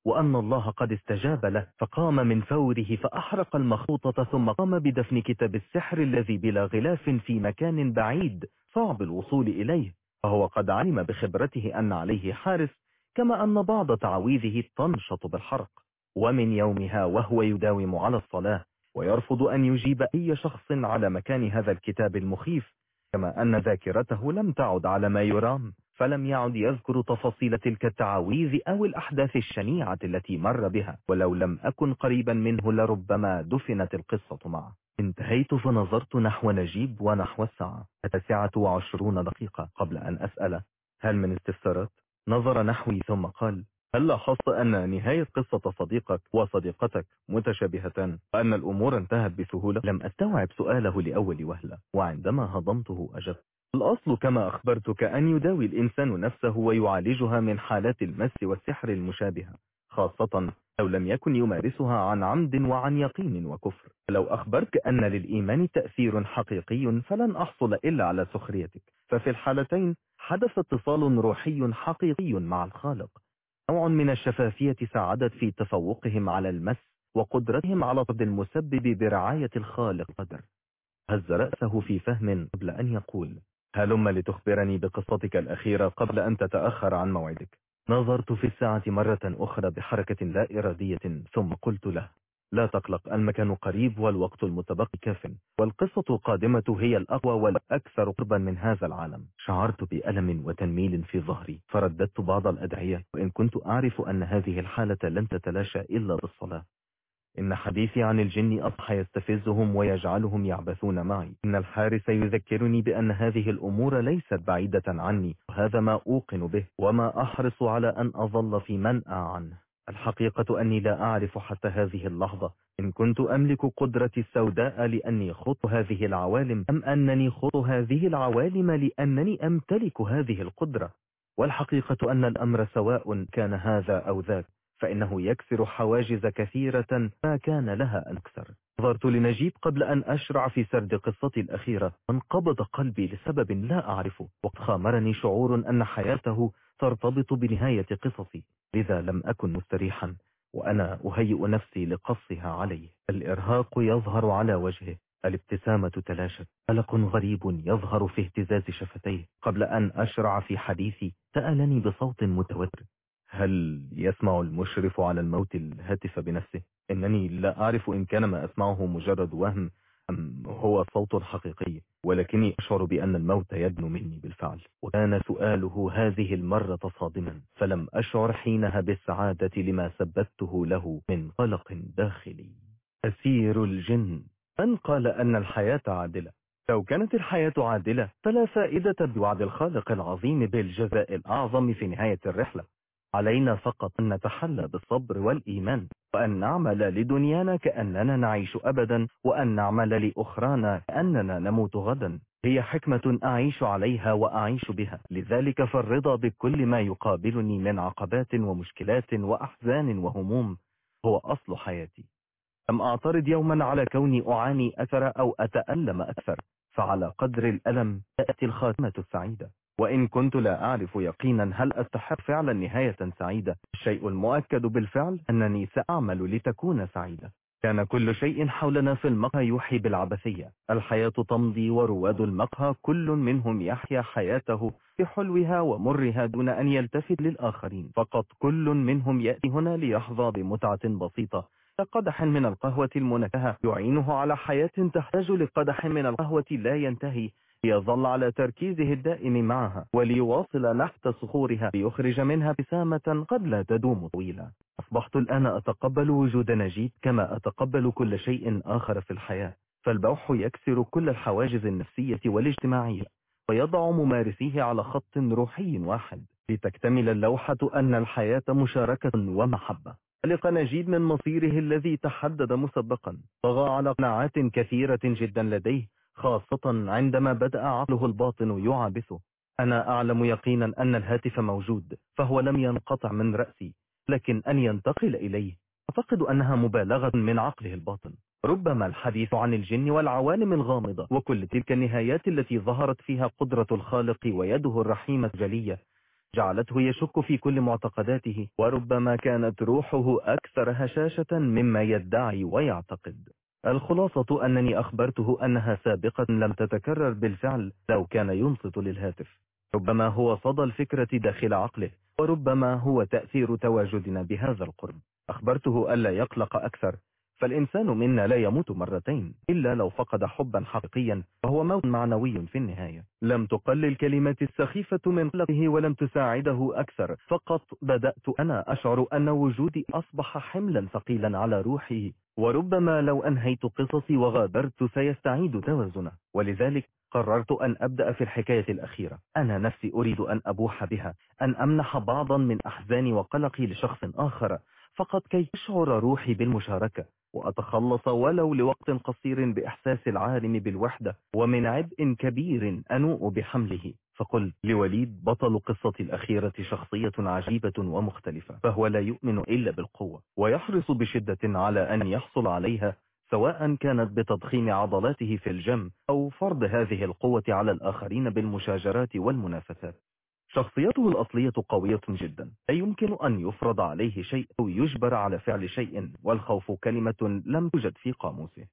وأن الله قد استجاب له. فقام من فوره فأحرق المخطوطة ثم قام بدفن كتاب السحر الذي بلا غلاف في مكان بعيد صعب الوصول إليه. فهو قد علم بخبرته أن عليه حارس كما أن بعض تعويذه تنشط بالحرق. ومن يومها وهو يداوم على الصلاة ويرفض أن يجيب أي شخص على مكان هذا الكتاب المخيف كما أن ذاكرته لم تعد على ما يرام فلم يعد يذكر تفاصيل تلك التعاويذ أو الأحداث الشنيعة التي مر بها ولو لم أكن قريبا منه لربما دفنت القصة معه انتهيت فنظرت نحو نجيب ونحو الساعة التاسعة وعشرون دقيقة قبل أن أسأل هل من استفسارات؟ نظر نحوي ثم قال هل لاحظت أن نهاية قصة صديقك وصديقتك متشابهتان؟ وأن الأمور انتهت بسهولة؟ لم أستوعب سؤاله لأول وهلة وعندما هضمته أجبت. الأصل كما أخبرتك أن يداوي الإنسان نفسه ويعالجها من حالات المس والسحر المشابهة خاصة لو لم يكن يمارسها عن عمد وعن يقين وكفر. لو أخبرك أن للإيمان تأثير حقيقي فلن أحصل إلا على سخريتك. ففي الحالتين حدث اتصال روحي حقيقي مع الخالق. نوع من الشفافية ساعدت في تفوقهم على المس وقدرتهم على طرد المسبب برعاية الخالق قدر. هز رأسه في فهم قبل أن يقول هلم لتخبرني بقصتك الأخيرة قبل أن تتأخر عن موعدك. نظرت في الساعة مرة أخرى بحركة لا إرادية ثم قلت له لا تقلق المكان قريب والوقت المتبقي كاف. والقصة القادمة هي الأقوى والأكثر قربا من هذا العالم. شعرت بألم وتنميل في ظهري. فرددت بعض الأدعية. وإن كنت أعرف أن هذه الحالة لن تتلاشى إلا بالصلاة. إن حديثي عن الجن أصحى يستفزهم ويجعلهم يعبثون معي. إن الحارس يذكرني بأن هذه الأمور ليست بعيدة عني. وهذا ما أوقن به. وما أحرص على أن أظل في منأى عنه. الحقيقة أني لا أعرف حتى هذه اللحظة. إن كنت أملك قدرتي السوداء لأني خط هذه العوالم أم أنني خط هذه العوالم لأنني أمتلك هذه القدرة؟ والحقيقة أن الأمر سواء كان هذا أو ذاك. فإنه يكسر حواجز كثيرة ما كان لها أن أكثر نظرت لنجيب قبل أن أشرع في سرد قصتي الأخيرة. وانقبض قلبي لسبب لا أعرفه. وقد خامرني شعور أن حياته ترتبط بنهاية قصصي. لذا لم أكن مستريحا وأنا أهيئ نفسي لقصها عليه. الإرهاق يظهر على وجهه. الابتسامة تلاشت قلق غريب يظهر في اهتزاز شفتيه. قبل أن أشرع في حديثي سألني بصوت متوتر. هل يسمع المشرف على الموت الهاتف بنفسه؟ إنني لا أعرف إن كان ما أسمعه مجرد وهم أم هو صوت حقيقي ولكني أشعر بأن الموت يدنو مني بالفعل. وكان سؤاله هذه المرة صادما فلم أشعر حينها بالسعادة لما سببته له من قلق داخلي. أسير الجن من قال أن الحياة عادلة؟ لو كانت الحياة عادلة فلا فائدة بوعد الخالق العظيم بالجزاء الأعظم في نهاية الرحلة. علينا فقط أن نتحلى بالصبر والإيمان وأن نعمل لدنيانا كأننا نعيش أبدا وأن نعمل لأخرانا كأننا نموت غدا. هي حكمة أعيش عليها وأعيش بها. لذلك فالرضا بكل ما يقابلني من عقبات ومشكلات وأحزان وهموم هو أصل حياتي. لم أعترض يوما على كوني أعاني أثر أو أتألم أكثر؟ فعلى قدر الألم تأتي الخاتمة السعيدة. وإن كنت لا أعرف يقينا هل أستحق فعلا نهاية سعيدة الشيء المؤكد بالفعل أنني سأعمل لتكون سعيدة. كان كل شيء حولنا في المقهى يوحي بالعبثية. الحياة تمضي ورواد المقهى كل منهم يحيا حياته بحلوها ومرها دون أن يلتفت للآخرين. فقط كل منهم يأتي هنا ليحظى بمتعة بسيطة قدح من القهوة المنكهة يعينه على حياة تحتاج لقدح من القهوة لا ينتهي. ليظل على تركيزه الدائم معها وليواصل نحت صخورها ليخرج منها بسامة قد لا تدوم طويلة. أصبحت الآن أتقبل وجود نجيب كما أتقبل كل شيء آخر في الحياة. فالبوح يكسر كل الحواجز النفسية والاجتماعية ويضع ممارسيه على خط روحي واحد. لتكتمل اللوحة أن الحياة مشاركة ومحبة. قلق نجيب من مصيره الذي تحدد مسبقا. طغى على قناعات كثيرة جدا لديه خاصة عندما بدأ عقله الباطن يعابثه. أنا أعلم يقينا أن الهاتف موجود فهو لم ينقطع من رأسي لكن أن ينتقل إليه. أعتقد أنها مبالغة من عقله الباطن. ربما الحديث عن الجن والعوالم الغامضة وكل تلك النهايات التي ظهرت فيها قدرة الخالق ويده الرحيمة جلية جعلته يشك في كل معتقداته وربما كانت روحه أكثر هشاشة مما يدعي ويعتقد. الخلاصة أنني أخبرته أنها سابقة لم تتكرر بالفعل لو كان ينصت للهاتف. ربما هو صدى الفكرة داخل عقله وربما هو تأثير تواجدنا بهذا القرب. أخبرته ألا يقلق أكثر. فالإنسان منا لا يموت مرتين إلا لو فقد حبا حقيقيا وهو موت معنوي في النهاية. لم تقلل كلمة السخيفة من قلقه ولم تساعده أكثر. فقط بدأت أنا أشعر أن وجودي أصبح حملا ثقيلا على روحه وربما لو أنهيت قصصي وغادرت سيستعيد توازنه. ولذلك قررت أن أبدأ في الحكاية الأخيرة. أنا نفسي أريد أن أبوح بها أن أمنح بعضا من أحزاني وقلقي لشخص آخر. فقط كي تشعر روحي بالمشاركة. وأتخلص ولو لوقت قصير بإحساس العالم بالوحدة ومن عبء كبير أنوء بحمله. فقل لوليد بطل قصة الأخيرة شخصية عجيبة ومختلفة فهو لا يؤمن إلا بالقوة ويحرص بشدة على أن يحصل عليها سواء كانت بتضخيم عضلاته في الجم أو فرض هذه القوة على الآخرين بالمشاجرات والمنافسات. شخصيته الأصلية قوية جدا لا يمكن أن يفرض عليه شيء أو يجبر على فعل شيء والخوف كلمة لم توجد في قاموسه.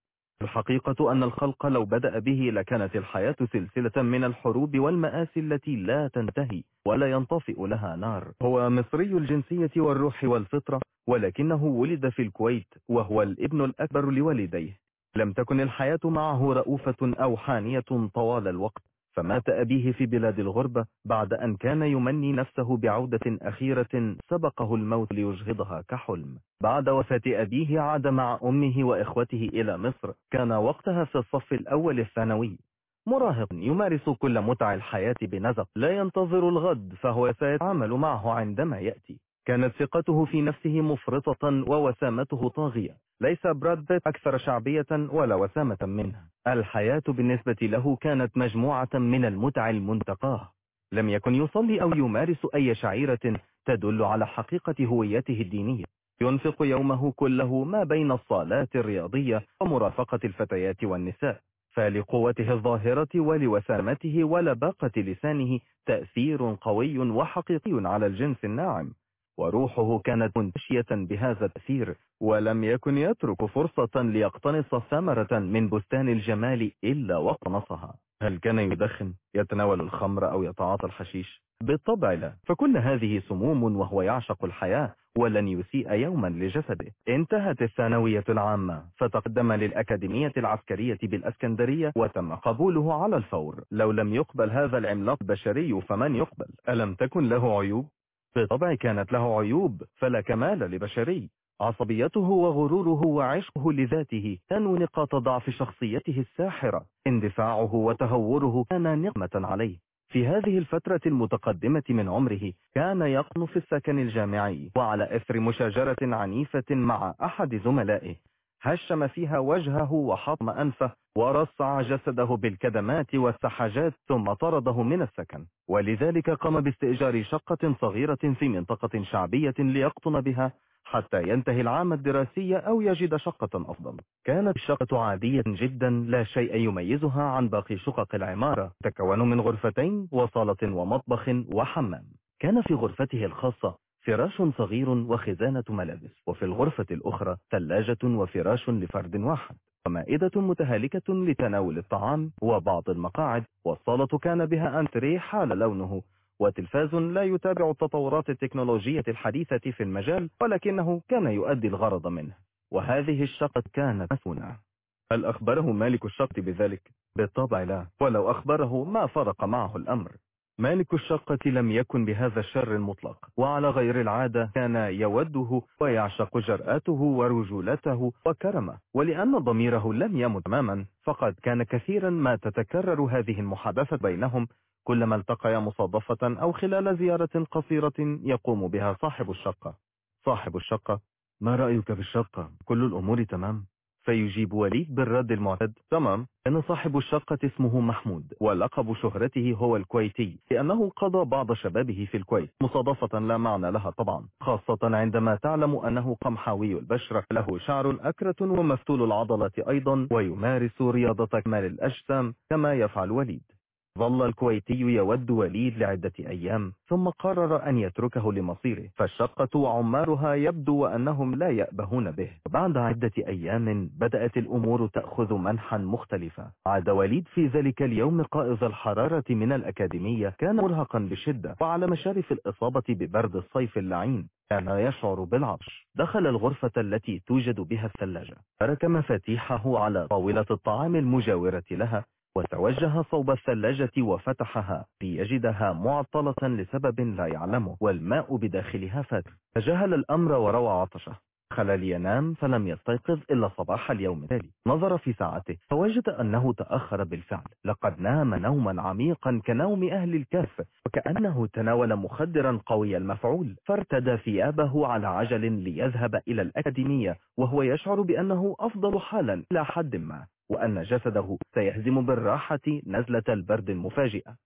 الحقيقة أن الخلق لو بدأ به لكانت الحياة سلسلة من الحروب والمآسي التي لا تنتهي ولا ينطفئ لها نار. هو مصري الجنسية والروح والفطرة ولكنه ولد في الكويت وهو الابن الأكبر لوالديه. لم تكن الحياة معه رؤوفة أو حانية طوال الوقت. فمات أبيه في بلاد الغربة بعد أن كان يمني نفسه بعودة أخيرة سبقه الموت ليجهضها كحلم. بعد وفاة أبيه عاد مع أمه وإخوته إلى مصر. كان وقتها في الصف الأول الثانوي. مراهق يمارس كل متع الحياة بنزق لا ينتظر الغد فهو سيتعامل معه عندما يأتي. كانت ثقته في نفسه مفرطة ووسامته طاغية. ليس براد بيت أكثر شعبية ولا وسامة منها. الحياة بالنسبة له كانت مجموعة من المتع المنتقاة. لم يكن يصلي أو يمارس أي شعيرة تدل على حقيقة هويته الدينية. ينفق يومه كله ما بين الصالات الرياضية ومرافقة الفتيات والنساء. فلقوته الظاهرة ولوسامته ولباقة لسانه تأثير قوي وحقيقي على الجنس الناعم. وروحه كانت منتشية بهذا التأثير ولم يكن يترك فرصة ليقتنص ثمرة من بستان الجمال إلا وقنصها. هل كان يدخن يتناول الخمر أو يتعاطى الحشيش؟ بالطبع لا فكل هذه سموم وهو يعشق الحياة ولن يسيء يوما لجسده. انتهت الثانوية العامة فتقدم للأكاديمية العسكرية بالأسكندرية وتم قبوله على الفور. لو لم يقبل هذا العملاق البشري فمن يقبل؟ ألم تكن له عيوب؟ بالطبع كانت له عيوب فلا كمال لبشري. عصبيته وغروره وعشقه لذاته كانوا نقاط ضعف شخصيته الساحرة. اندفاعه وتهوره كان نقمة عليه. في هذه الفترة المتقدمة من عمره كان يقن في السكن الجامعي وعلى إثر مشاجرة عنيفة مع أحد زملائه. هشم فيها وجهه وحطم أنفه ورصع جسده بالكدمات والسحاجات ثم طرده من السكن. ولذلك قام باستئجار شقة صغيرة في منطقة شعبية ليقطن بها حتى ينتهي العام الدراسي أو يجد شقة أفضل. كانت الشقة عادية جدا لا شيء يميزها عن باقي شقق العمارة. تكون من غرفتين وصالة ومطبخ وحمام. كان في غرفته الخاصة فراش صغير وخزانة ملابس وفي الغرفة الأخرى ثلاجة وفراش لفرد واحد ومائدة متهالكة لتناول الطعام وبعض المقاعد والصالة كان بها أنتري حال لونه وتلفاز لا يتابع التطورات التكنولوجية الحديثة في المجال ولكنه كان يؤدي الغرض منه. وهذه الشقة كانت مسونة هل أخبره مالك الشقة بذلك؟ بالطبع لا ولو أخبره ما فرق معه الأمر. مالك الشقة لم يكن بهذا الشر المطلق وعلى غير العادة كان يوده ويعشق جرأته ورجولته وكرمه ولأن ضميره لم يمت تماما فقد كان كثيرا ما تتكرر هذه المحادثة بينهم كلما التقيا مصادفة أو خلال زيارة قصيرة يقوم بها صاحب الشقة. صاحب الشقة ما رأيك بالشقة كل الأمور تمام. فيجيب وليد بالرد المعتد. تمام. أن صاحب الشقة اسمه محمود ولقب شهرته هو الكويتي لأنه قضى بعض شبابه في الكويت. مصادفة لا معنى لها طبعا خاصة عندما تعلم أنه قمحاوي البشرة له شعر أكرة ومفتول العضلة أيضا ويمارس رياضة كمال الأجسام كما يفعل وليد. ظل الكويتي يود وليد لعدة أيام ثم قرر أن يتركه لمصيره فالشقة وعمارها يبدو أنهم لا يأبهون به. بعد عدة أيام بدأت الأمور تأخذ منحا مختلفا. عاد وليد في ذلك اليوم قائز الحرارة من الأكاديمية كان مرهقا بشدة وعلى مشارف الإصابة ببرد الصيف اللعين كان يشعر بالعطش. دخل الغرفة التي توجد بها الثلاجة ترك مفاتيحه على طاولة الطعام المجاورة لها وتوجه صوب الثلاجة وفتحها ليجدها معطلة لسبب لا يعلمه والماء بداخلها فاتر تجاهل الأمر وروى عطشة. دخل لينام فلم يستيقظ إلا صباح اليوم التالي. نظر في ساعته فوجد أنه تأخر بالفعل. لقد نام نوما عميقا كنوم أهل الكهف وكأنه تناول مخدرا قوي المفعول. فارتدى ثيابه على عجل ليذهب إلى الأكاديمية وهو يشعر بأنه أفضل حالا إلى حد ما وأن جسده سيهزم بالراحة نزلة البرد المفاجئة.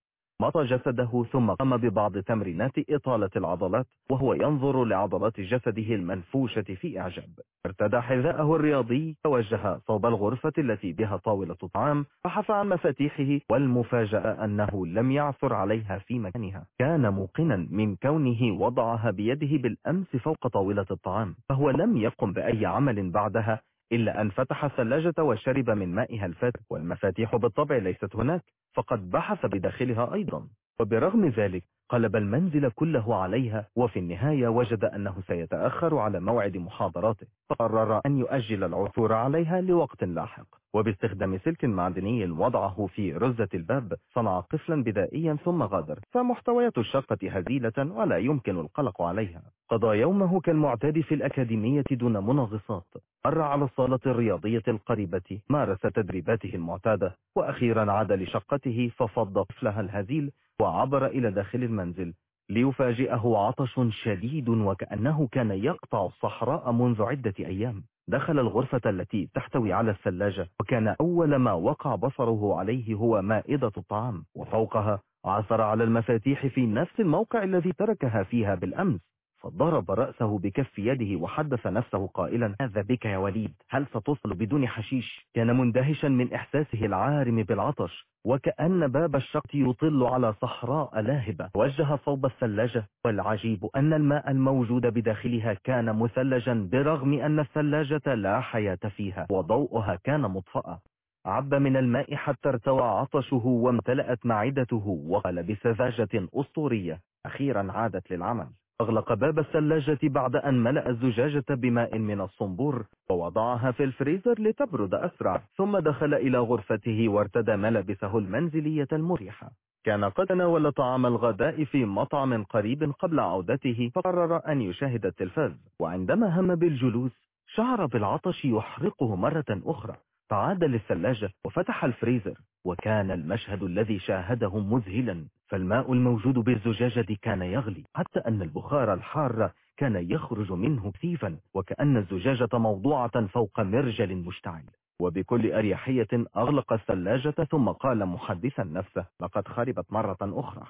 مطى جسده ثم قام ببعض تمرينات إطالة العضلات وهو ينظر لعضلات جسده المنفوشة في إعجاب. ارتدى حذاءه الرياضي توجه صوب الغرفة التي بها طاولة طعام بحث عن مفاتيحه والمفاجأة أنه لم يعثر عليها في مكانها. كان موقنا من كونه وضعها بيده بالأمس فوق طاولة الطعام فهو لم يقم بأي عمل بعدها إلا أن فتح الثلاجة وشرب من مائها الفاتر والمفاتيح بالطبع ليست هناك. فقد بحث بداخلها أيضا. وبرغم ذلك قلب المنزل كله عليها وفي النهاية وجد أنه سيتأخر على موعد محاضراته. فقرر أن يؤجل العثور عليها لوقت لاحق. وباستخدام سلك معدني وضعه في رزة الباب صنع قفلا بدائيا ثم غادر. فمحتويات الشقة هزيلة ولا يمكن القلق عليها. قضى يومه كالمعتاد في الأكاديمية دون منغصات. مر على الصالة الرياضية القريبة مارس تدريباته المعتادة. وأخيرا عاد لشقته ففض طفلها الهزيل وعبر إلى داخل المنزل ليفاجئه عطش شديد وكأنه كان يقطع الصحراء منذ عدة أيام. دخل الغرفة التي تحتوي على الثلاجة وكان أول ما وقع بصره عليه هو مائدة الطعام وفوقها عثر على المفاتيح في نفس الموقع الذي تركها فيها بالأمس. فضرب رأسه بكف يده وحدث نفسه قائلا هذا بك يا وليد؟ هل ستصل بدون حشيش؟ كان مندهشا من إحساسه العارم بالعطش وكأن باب الشقة يطل على صحراء لاهبة. وجه صوب الثلاجة والعجيب أن الماء الموجود بداخلها كان مثلجا برغم أن الثلاجة لا حياة فيها وضوءها كان مطفأ عب من الماء حتى ارتوى عطشه وامتلأت معدته وقال بسذاجة أسطورية. أخيرا عادت للعمل. أغلق باب الثلاجة بعد أن ملأ الزجاجة بماء من الصنبور ووضعها في الفريزر لتبرد أسرع ثم دخل إلى غرفته وارتدى ملابسه المنزلية المريحة. كان قد تناول طعام الغداء في مطعم قريب قبل عودته فقرر أن يشاهد التلفاز وعندما هم بالجلوس شعر بالعطش يحرقه مرة أخرى. فعاد للثلاجة وفتح الفريزر وكان المشهد الذي شاهده مذهلا فالماء الموجود بالزجاجة كان يغلي حتى أن البخار الحار كان يخرج منه كثيفا وكأن الزجاجة موضوعة فوق مرجل مشتعل. وبكل أريحية أغلق الثلاجة ثم قال محدثا نفسه لقد خربت مرة أخرى.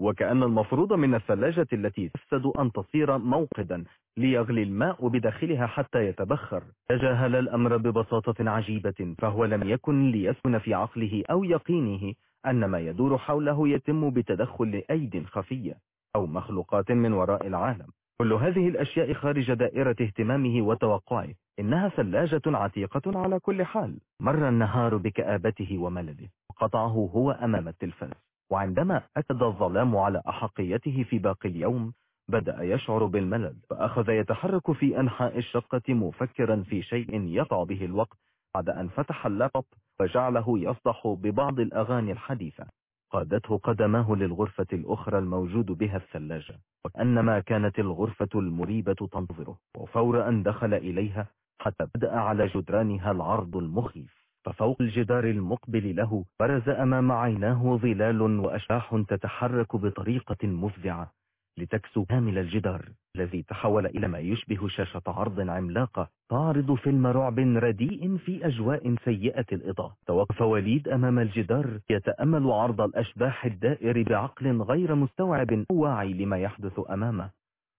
وكأن المفروض من الثلاجة التي تفسد أن تصير موقدا ليغلي الماء بداخلها حتى يتبخر. تجاهل الأمر ببساطة عجيبة فهو لم يكن ليسكن في عقله أو يقينه أن ما يدور حوله يتم بتدخل أيد خفية أو مخلوقات من وراء العالم. كل هذه الأشياء خارج دائرة اهتمامه وتوقعه. إنها ثلاجة عتيقة على كل حال. مر النهار بكآبته وملله وقطعه هو أمام التلفاز. وعندما أكد الظلام على أحقيته في باقي اليوم بدأ يشعر بالملل فأخذ يتحرك في أنحاء الشقة مفكرا في شيء يقع به الوقت بعد أن فتح اللابتوب وجعله يصدح ببعض الأغاني الحديثة. قادته قدماه للغرفة الأخرى الموجود بها الثلاجة وكأنما كانت الغرفة المريبة تنتظره وفور أن دخل إليها حتى بدأ على جدرانها العرض المخيف. ففوق الجدار المقبل له برز أمام عيناه ظلال وأشاح تتحرك بطريقة مفزعة. لتكسو كامل الجدار الذي تحول إلى ما يشبه شاشة عرض عملاقة تعرض فيلم رعب رديء في أجواء سيئة الإضاءة. توقف وليد أمام الجدار يتأمل عرض الأشباح الدائر بعقل غير مستوعب واعي لما يحدث أمامه.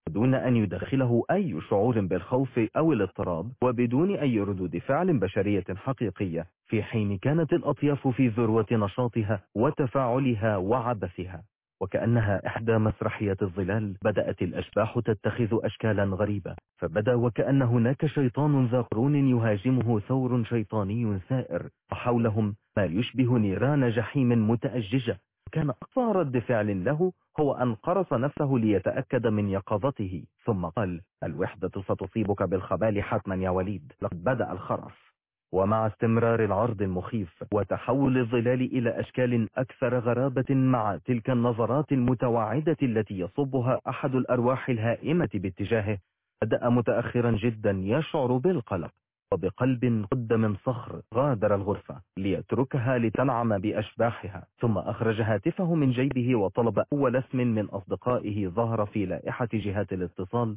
دون أن يدخله أي شعور بالخوف أو الاضطراب وبدون أي ردود فعل بشرية حقيقية في حين كانت الأطياف في ذروة نشاطها وتفاعلها وعبثها. وكأنها إحدى مسرحيات الظلال بدأت الأشباح تتخذ أشكالا غريبة. فبدأ وكأن هناك شيطان ذا قرون يهاجمه ثور شيطاني سائر وحولهم ما يشبه نيران جحيم متأججة. كان أقصى رد فعل له هو أن قرص نفسه ليتأكد من يقظته ثم قال الوحدة ستصيبك بالخبال حتما يا وليد لقد بدأ الخرف ومع استمرار العرض المخيف وتحول الظلال إلى أشكال أكثر غرابة مع تلك النظرات المتوعدة التي يصبها أحد الأرواح الهائمة باتجاهه بدأ متأخرا جدا يشعر بالقلق. وبقلب قد من صخر غادر الغرفة ليتركها لتنعم بأشباحها ثم أخرج هاتفه من جيبه وطلب أول اسم من أصدقائه ظهر في لائحة جهات الاتصال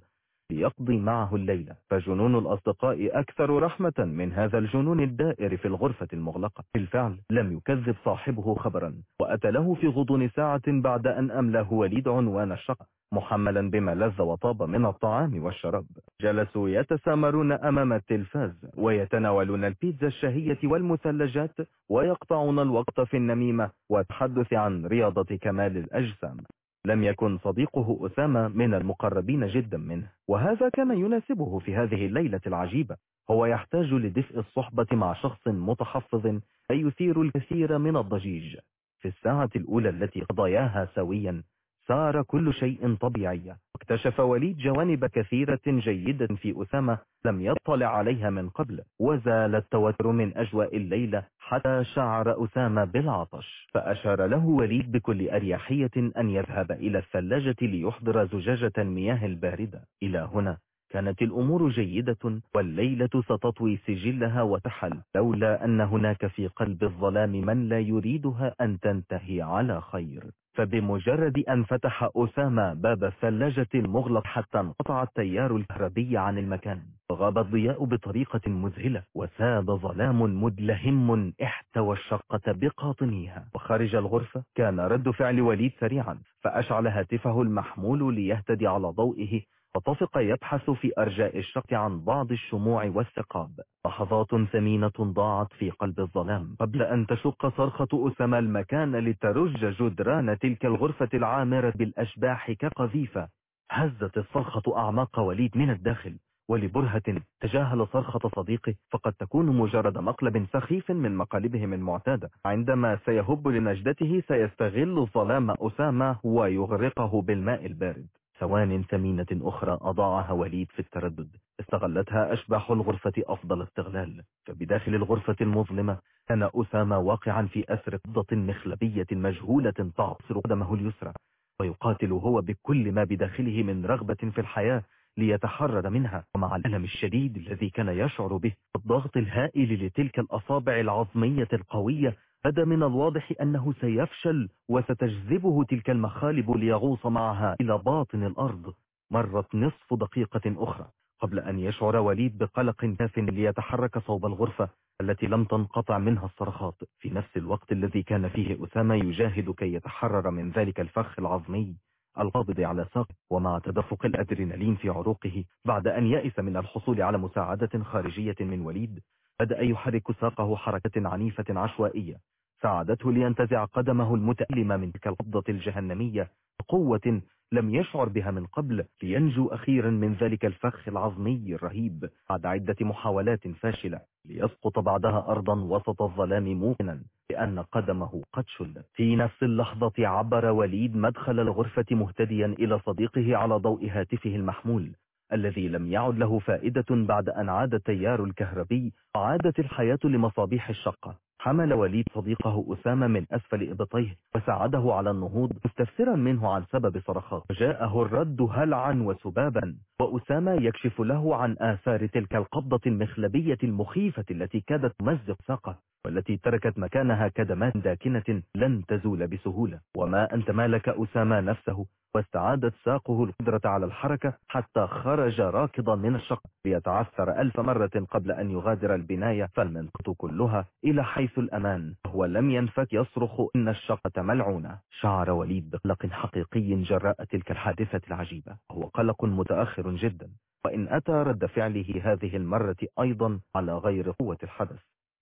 ليقضي معه الليلة فجنون الأصدقاء أكثر رحمة من هذا الجنون الدائر في الغرفة المغلقة. بالفعل لم يكذب صاحبه خبرا وأتى له في غضون ساعة بعد أن أمله وليد عنوان الشقة محملا بما لذ وطاب من الطعام والشراب. جلسوا يتسامرون أمام التلفاز ويتناولون البيتزا الشهية والمثلجات ويقطعون الوقت في النميمة والتحدث عن رياضة كمال الأجسام. لم يكن صديقه أسامة من المقربين جدا منه وهذا كان يناسبه في هذه الليلة العجيبة. هو يحتاج لدفء الصحبة مع شخص متحفظ فيثير الكثير من الضجيج. في الساعة الأولى التي قضياها سويا صار كل شيء طبيعي. واكتشف وليد جوانب كثيرة جيدة في أسامة لم يطلع عليها من قبل وزال التوتر من أجواء الليلة حتى شعر أسامة بالعطش. فأشار له وليد بكل أريحية أن يذهب إلى الثلاجة ليحضر زجاجة المياه الباردة. إلى هنا كانت الأمور جيدة والليلة ستطوي سجلها وتحل لولا أن هناك في قلب الظلام من لا يريدها أن تنتهي على خير. فبمجرد أن فتح أسامة باب الثلاجة المغلق حتى انقطع التيار الكهربي عن المكان غاب الضياء بطريقة مذهلة وساد ظلام مدلهم احتوى الشقة بقاطنيها. وخارج الغرفة كان رد فعل وليد سريعا فأشعل هاتفه المحمول ليهتدي على ضوئه. وطفق يبحث في أرجاء الشق عن بعض الشموع والثقاب لحظات ثمينة ضاعت في قلب الظلام. قبل أن تشق صرخة أسامة المكان لترج جدران تلك الغرفة العامرة بالأشباح كقذيفة. هزت الصرخة أعماق وليد من الداخل. ولبرهة تجاهل صرخة صديقه. فقد تكون مجرد مقلب سخيف من مقالبهم المعتادة عندما سيهب لنجدته سيستغل ظلام أسامة ويغرقه بالماء البارد. ثوان ثمينة أخرى أضاعها وليد في التردد. استغلتها أشباح الغرفة أفضل استغلال. فبداخل الغرفة المظلمة كان أسامة واقعا في أسر قبضة مخلبية مجهولة تعصر قدمه اليسرى ويقاتل هو بكل ما بداخله من رغبة في الحياة ليتحرر منها. ومع الألم الشديد الذي كان يشعر به الضغط الهائل لتلك الأصابع العظمية القوية بدا من الواضح أنه سيفشل وستجذبه تلك المخالب ليغوص معها إلى باطن الأرض. مرت نصف دقيقة أخرى قبل أن يشعر وليد بقلق كاف ليتحرك صوب الغرفة التي لم تنقطع منها الصرخات. في نفس الوقت الذي كان فيه أسامة يجاهد كي يتحرر من ذلك الفخ العظمي القابض على ساقه ومع تدفق الأدرينالين في عروقه بعد أن يأس من الحصول على مساعدة خارجية من وليد. بدأ يحرك ساقه حركة عنيفة عشوائية ساعدته لينتزع قدمه المتألمة من تلك القبضة الجهنمية بقوة لم يشعر بها من قبل لينجو أخيرا من ذلك الفخ العظمي الرهيب بعد عدة محاولات فاشلة ليسقط بعدها أرضا وسط الظلام موقنا لأن قدمه قد شلت في نفس اللحظة عبر وليد مدخل الغرفة مهتديا إلى صديقه على ضوء هاتفه المحمول. الذي لم يعد له فائدة بعد أن عاد التيار الكهربي وعادت الحياة لمصابيح الشقة. حمل وليد صديقه أسامة من أسفل إبطيه وساعده على النهوض مستفسرا منه عن سبب صرخات جاءه الرد هلعا وسبابا وأسامة يكشف له عن آثار تلك القبضة المخلبية المخيفة التي كادت تمزق ساقه والتي تركت مكانها كدمات داكنة لن تزول بسهولة. وما أنت مالك أسامة نفسه؟ واستعادت ساقه القدرة على الحركة حتى خرج راكضا من الشق ليتعثر ألف مرة قبل أن يغادر البناية فالمنطقة كلها إلى حيث الأمان. هو لم ينفك يصرخ إن الشقة ملعونة شعر وليد بقلق حقيقي جراء تلك الحادثة العجيبة. هو قلق متأخر جدا. وإن أتى رد فعله هذه المرة أيضا على غير قوة الحدث.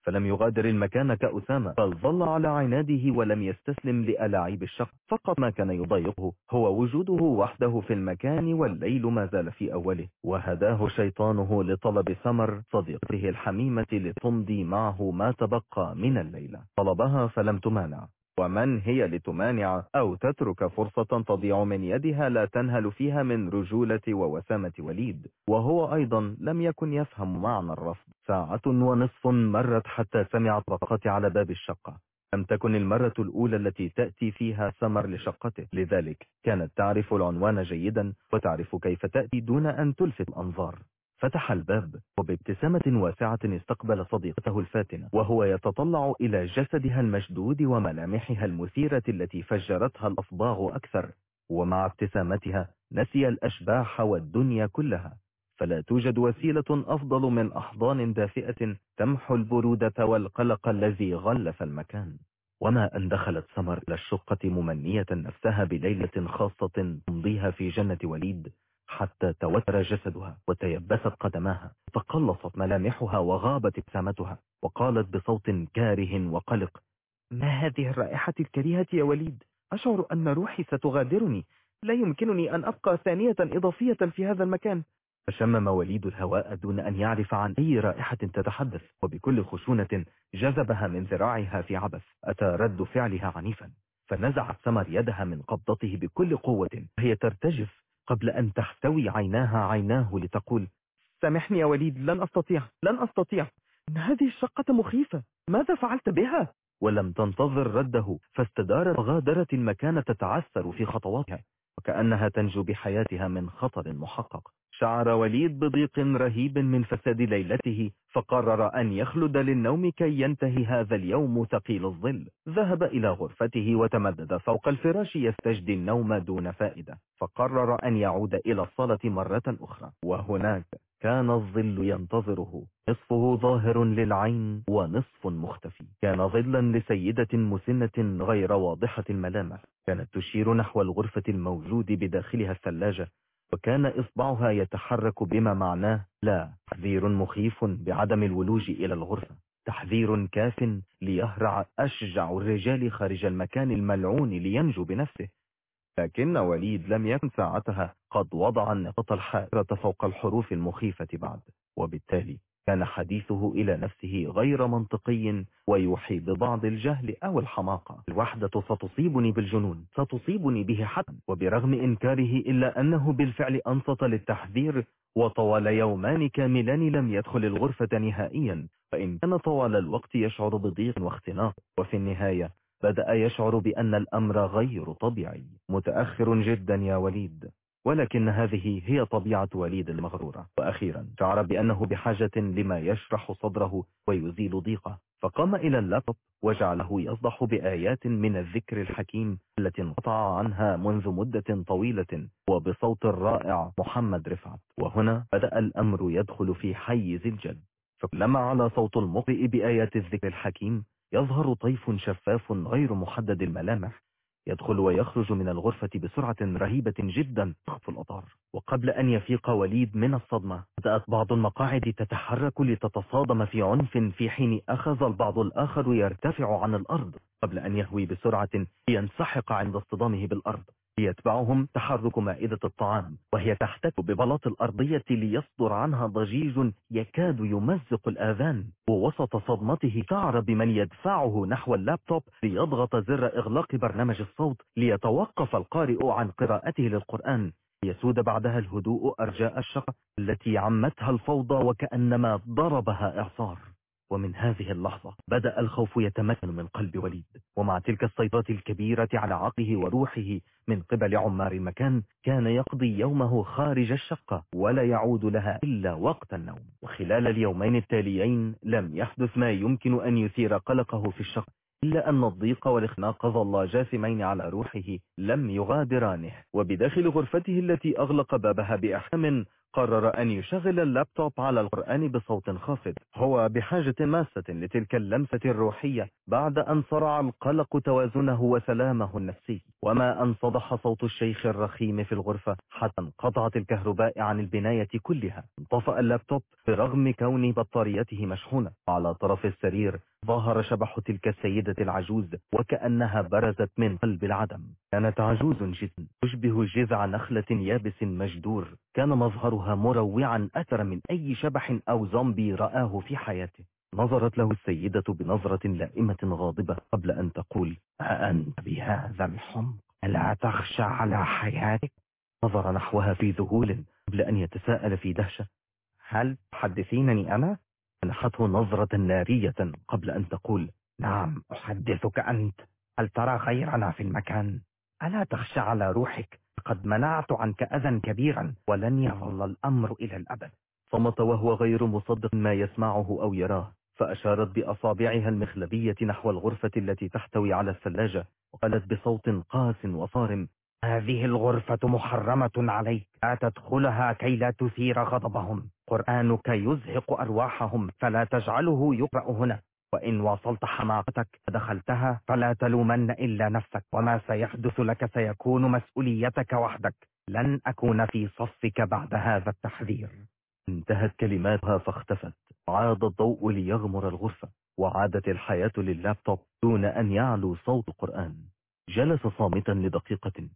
فلم يغادر المكان كأسامة بل ظل على عناده ولم يستسلم لألاعيب الشق فقط ما كان يضايقه هو وجوده وحده في المكان والليل ما زال في أوله. وهداه شيطانه لطلب سمر صديقته الحميمة لتمضي معه ما تبقى من الليلة. طلبها فلم تمانع. ومن هي لتمانع أو تترك فرصة تضيع من يدها لا تنهل فيها من رجولة ووسامة وليد. وهو أيضا لم يكن يفهم معنى الرفض. ساعة ونصف مرت حتى سمع طرقات على باب الشقة. لم تكن المرة الأولى التي تأتي فيها سمر لشقته. لذلك كانت تعرف العنوان جيدا وتعرف كيف تأتي دون أن تلفت الأنظار. فتح الباب وبابتسامة واسعة استقبل صديقته الفاتنة وهو يتطلع إلى جسدها المشدود وملامحها المثيرة التي فجرتها الأصباغ أكثر. ومع ابتسامتها نسي الأشباح والدنيا كلها. فلا توجد وسيلة أفضل من أحضان دافئة تمحو البرودة والقلق الذي غلف المكان. وما أن دخلت سمر إلى الشقة ممنية نفسها بليلة خاصة تمضيها في جنة وليد. حتى توتر جسدها وتيبست قدماها فقلصت ملامحها وغابت ابتسامتها وقالت بصوت كاره وقلق ما هذه الرائحة الكريهة يا وليد؟ أشعر أن روحي ستغادرني. لا يمكنني أن أبقى ثانية إضافية في هذا المكان. فشمم وليد الهواء دون أن يعرف عن أي رائحة تتحدث وبكل خشونة جذبها من ذراعها في عبث أتى رد فعلها عنيفا فنزعت سمر يدها من قبضته بكل قوة وهي ترتجف قبل أن تحتوي عيناها عيناه لتقول سامحني يا وليد لن أستطيع لن أستطيع. هذه الشقة مخيفة. ماذا فعلت بها؟ ولم تنتظر رده فاستدارت وغادرت المكان تتعثر في خطواتها وكأنها تنجو بحياتها من خطر محقق. شعر وليد بضيق رهيب من فساد ليلته فقرر أن يخلد للنوم كي ينتهي هذا اليوم ثقيل الظل. ذهب إلى غرفته وتمدد فوق الفراش يستجدي النوم دون فائدة فقرر أن يعود إلى الصالة مرة أخرى. وهناك كان الظل ينتظره. نصفه ظاهر للعين ونصف مختفي. كان ظلا لسيدة مسنة غير واضحة الملامح. كانت تشير نحو الغرفة الموجود بداخلها الثلاجة وكان إصبعها يتحرك بما معناه لا تحذير مخيف بعدم الولوج إلى الغرفة تحذير كاف ليهرع أشجع الرجال خارج المكان الملعون لينجو بنفسه. لكن وليد لم يكن ساعتها قد وضع النقط الحائرة فوق الحروف المخيفة بعد وبالتالي كان حديثه إلى نفسه غير منطقي ويوحي ببعض الجهل أو الحماقة. الوحدة ستصيبني بالجنون ستصيبني به حتى وبرغم إنكاره إلا أنه بالفعل أنصت للتحذير وطوال يومان كاملان لم يدخل الغرفة نهائيا فإن كان طوال الوقت يشعر بضيق واختناق. وفي النهاية بدأ يشعر بأن الأمر غير طبيعي. متأخر جدا يا وليد. ولكن هذه هي طبيعة وليد المغرورة وأخيرا شعر بأنه بحاجة لما يشرح صدره ويزيل ضيقه. فقام إلى اللابتوب وجعله يصدح بآيات من الذكر الحكيم التي انقطع عنها منذ مدة طويلة وبصوت رائع محمد رفعت. وهنا بدأ الأمر يدخل في حيز الجد فكلما على صوت المقرئ بآيات الذكر الحكيم يظهر طيف شفاف غير محدد الملامح يدخل ويخرج من الغرفة بسرعة رهيبة جدا. تخف الأطار. وقبل أن يفيق وليد من الصدمة بدأت بعض المقاعد تتحرك لتتصادم في عنف في حين أخذ البعض الآخر يرتفع عن الأرض. قبل أن يهوي بسرعة لينسحق عند اصطدامه بالأرض. ليتبعهم تحرك مائدة الطعام وهي تحتك ببلاط الأرضية ليصدر عنها ضجيج يكاد يمزق الآذان. ووسط صدمته شعر بمن يدفعه نحو اللابتوب ليضغط زر إغلاق برنامج الصوت ليتوقف القارئ عن قراءته للقرآن. يسود بعدها الهدوء أرجاء الشقة التي عمتها الفوضى وكأنما ضربها إعصار. ومن هذه اللحظة بدأ الخوف يتمكن من قلب وليد ومع تلك السيطرة الكبيرة على عقله وروحه من قبل عمار المكان كان يقضي يومه خارج الشقة ولا يعود لها إلا وقت النوم. وخلال اليومين التاليين لم يحدث ما يمكن أن يثير قلقه في الشقة إلا أن الضيق والإخناق ظلا جاثمين على روحه لم يغادرانه. وبداخل غرفته التي أغلق بابها بأحكام قرر أن يشغل اللابتوب على القرآن بصوت خافض. هو بحاجة ماسة لتلك اللمسة الروحية بعد أن صرع القلق توازنه وسلامه النفسي. وما أن صدح صوت الشيخ الرخيم في الغرفة حتى انقطعت الكهرباء عن البناية كلها. انطفأ اللابتوب برغم كون بطاريته مشحونة. على طرف السرير ظهر شبح تلك السيدة العجوز وكأنها برزت من قلب العدم. كانت عجوز جدا تشبه جذع نخلة يابس مجدور. كان مظهرها مروعا أثر من أي شبح أو زومبي رآه في حياته. نظرت له السيدة بنظرة لائمة غاضبة قبل أن تقول أأنت بهذا الحمق؟ لا تخشى على حياتك. نظر نحوها في ذهول قبل أن يتساءل في دهشة. هل تحدثينني أنا؟ منحته نظرة نارية قبل أن تقول نعم أحدثك أنت. هل ترى غيرنا في المكان؟ ألا تخشى على روحك؟ قد منعت عنك أذى كبيرا ولن يظل الأمر إلى الأبد. صمت وهو غير مصدق ما يسمعه أو يراه فأشارت بأصابعها المخلبية نحو الغرفة التي تحتوي على الثلاجة وقالت بصوت قاس وصارم هذه الغرفة محرمة عليك لا تدخلها كي لا تثير غضبهم. قرآنك يزهق أرواحهم فلا تجعله يقرأ هنا. وإن واصلت حماقتك فدخلتها فلا تلومن إلا نفسك وما سيحدث لك سيكون مسؤوليتك وحدك. لن أكون في صفك بعد هذا التحذير. انتهت كلماتها فاختفت عاد الضوء ليغمر الغرفة وعادت الحياة لللابتوب دون أن يعلو صوت القرآن. جلس صامتا لدقيقة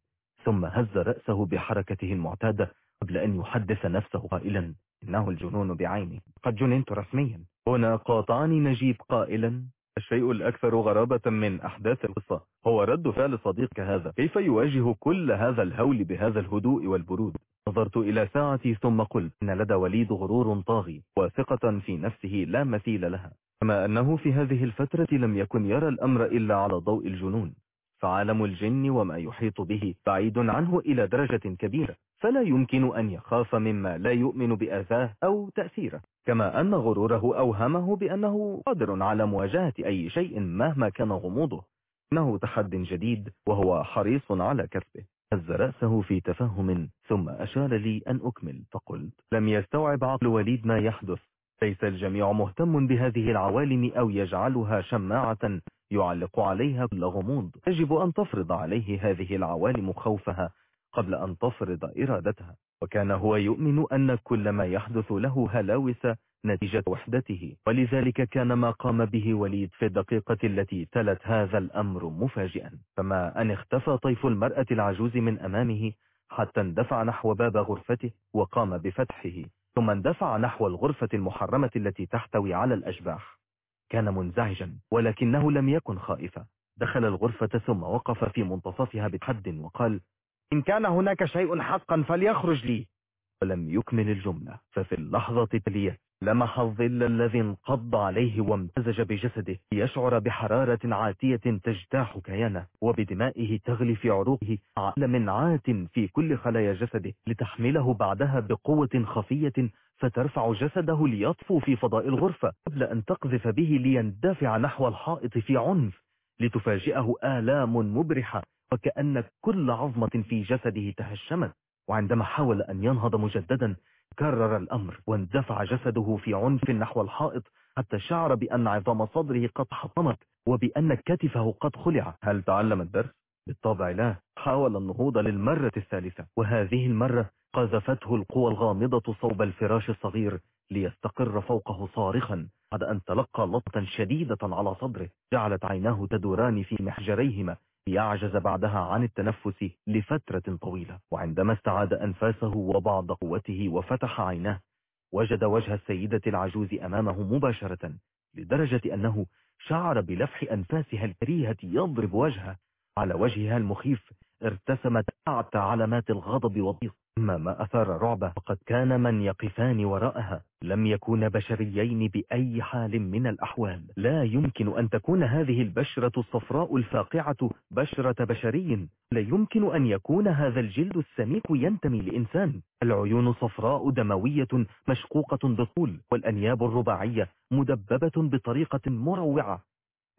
ثم هز رأسه بحركته المعتادة قبل أن يحدث نفسه قائلا إنه الجنون بعيني قد جننت رسميا. هنا قاطعني نجيب قائلا الشيء الأكثر غرابة من أحداث القصة هو رد فعل صديقك هذا. كيف يواجه كل هذا الهول بهذا الهدوء والبرود؟ نظرت إلى ساعتي ثم قلت إن لدى وليد غرور طاغي وثقة في نفسه لا مثيل لها. كما أنه في هذه الفترة لم يكن يرى الأمر إلا على ضوء الجنون. فعالم الجن وما يحيط به بعيد عنه إلى درجة كبيرة. فلا يمكن أن يخاف مما لا يؤمن بأذاه أو تأثيره كما أن غروره أوهمه بأنه قادر على مواجهة أي شيء مهما كان غموضه. إنه تحد جديد وهو حريص على كسبه. هز رأسه في تفهم ثم أشار لي أن أكمل فقلت لم يستوعب عقل وليد ما يحدث. ليس الجميع مهتم بهذه العوالم أو يجعلها شماعة يعلق عليها كل غموض. يجب أن تفرض عليه هذه العوالم خوفها. قبل أن تفرض إرادتها وكان هو يؤمن أن كل ما يحدث له هلاوس نتيجة وحدته. ولذلك كان ما قام به وليد في الدقيقة التي تلت هذا الأمر مفاجئا. فما أن اختفى طيف المرأة العجوز من أمامه حتى اندفع نحو باب غرفته وقام بفتحه. ثم اندفع نحو الغرفة المحرمة التي تحتوي على الأشباح. كان منزعجا ولكنه لم يكن خائفا. دخل الغرفة ثم وقف في منتصفها بحد وقال إن كان هناك شيء حقا فليخرج لي. ولم يكمل الجملة ففي اللحظة التالية لمح الظل الذي انقض عليه وامتزج بجسده. يشعر بحرارة عاتية تجتاح كيانه وبدمائه تغلي في عروقه. على منعات في كل خلايا جسده لتحمله بعدها بقوة خفية فترفع جسده ليطفو في فضاء الغرفة. قبل أن تقذف به ليندفع نحو الحائط في عنف لتفاجئه آلام مبرحة. وكأن كل عظمة في جسده تهشمت وعندما حاول أن ينهض مجددا كرر الأمر واندفع جسده في عنف نحو الحائط حتى شعر بأن عظام صدره قد حطمت وبأن كتفه قد خلع. هل تعلم الدرس؟ بالطبع لا. حاول النهوض للمرة الثالثة وهذه المرة قذفته القوى الغامضة صوب الفراش الصغير ليستقر فوقه صارخا بعد أن تلقى لطة شديدة على صدره جعلت عيناه تدوران في محجريهما. ليعجز بعدها عن التنفس لفترة طويلة وعندما استعاد أنفاسه وبعض قوته وفتح عيناه وجد وجه السيدة العجوز أمامه مباشرة لدرجة أنه شعر بلفح أنفاسها الكريهة يضرب وجهه على وجهها المخيف ارتسمت أعتى علامات الغضب والضيق. أما ما أثار رعبة فقد كان من يقفان وراءها. لم يكون بشريين بأي حال من الأحوال. لا يمكن أن تكون هذه البشرة الصفراء الفاقعة بشرة بشري. لا يمكن أن يكون هذا الجلد السميك ينتمي لإنسان. العيون صفراء دموية مشقوقة بطول والأنياب الرباعية مدببة بطريقة مروعة.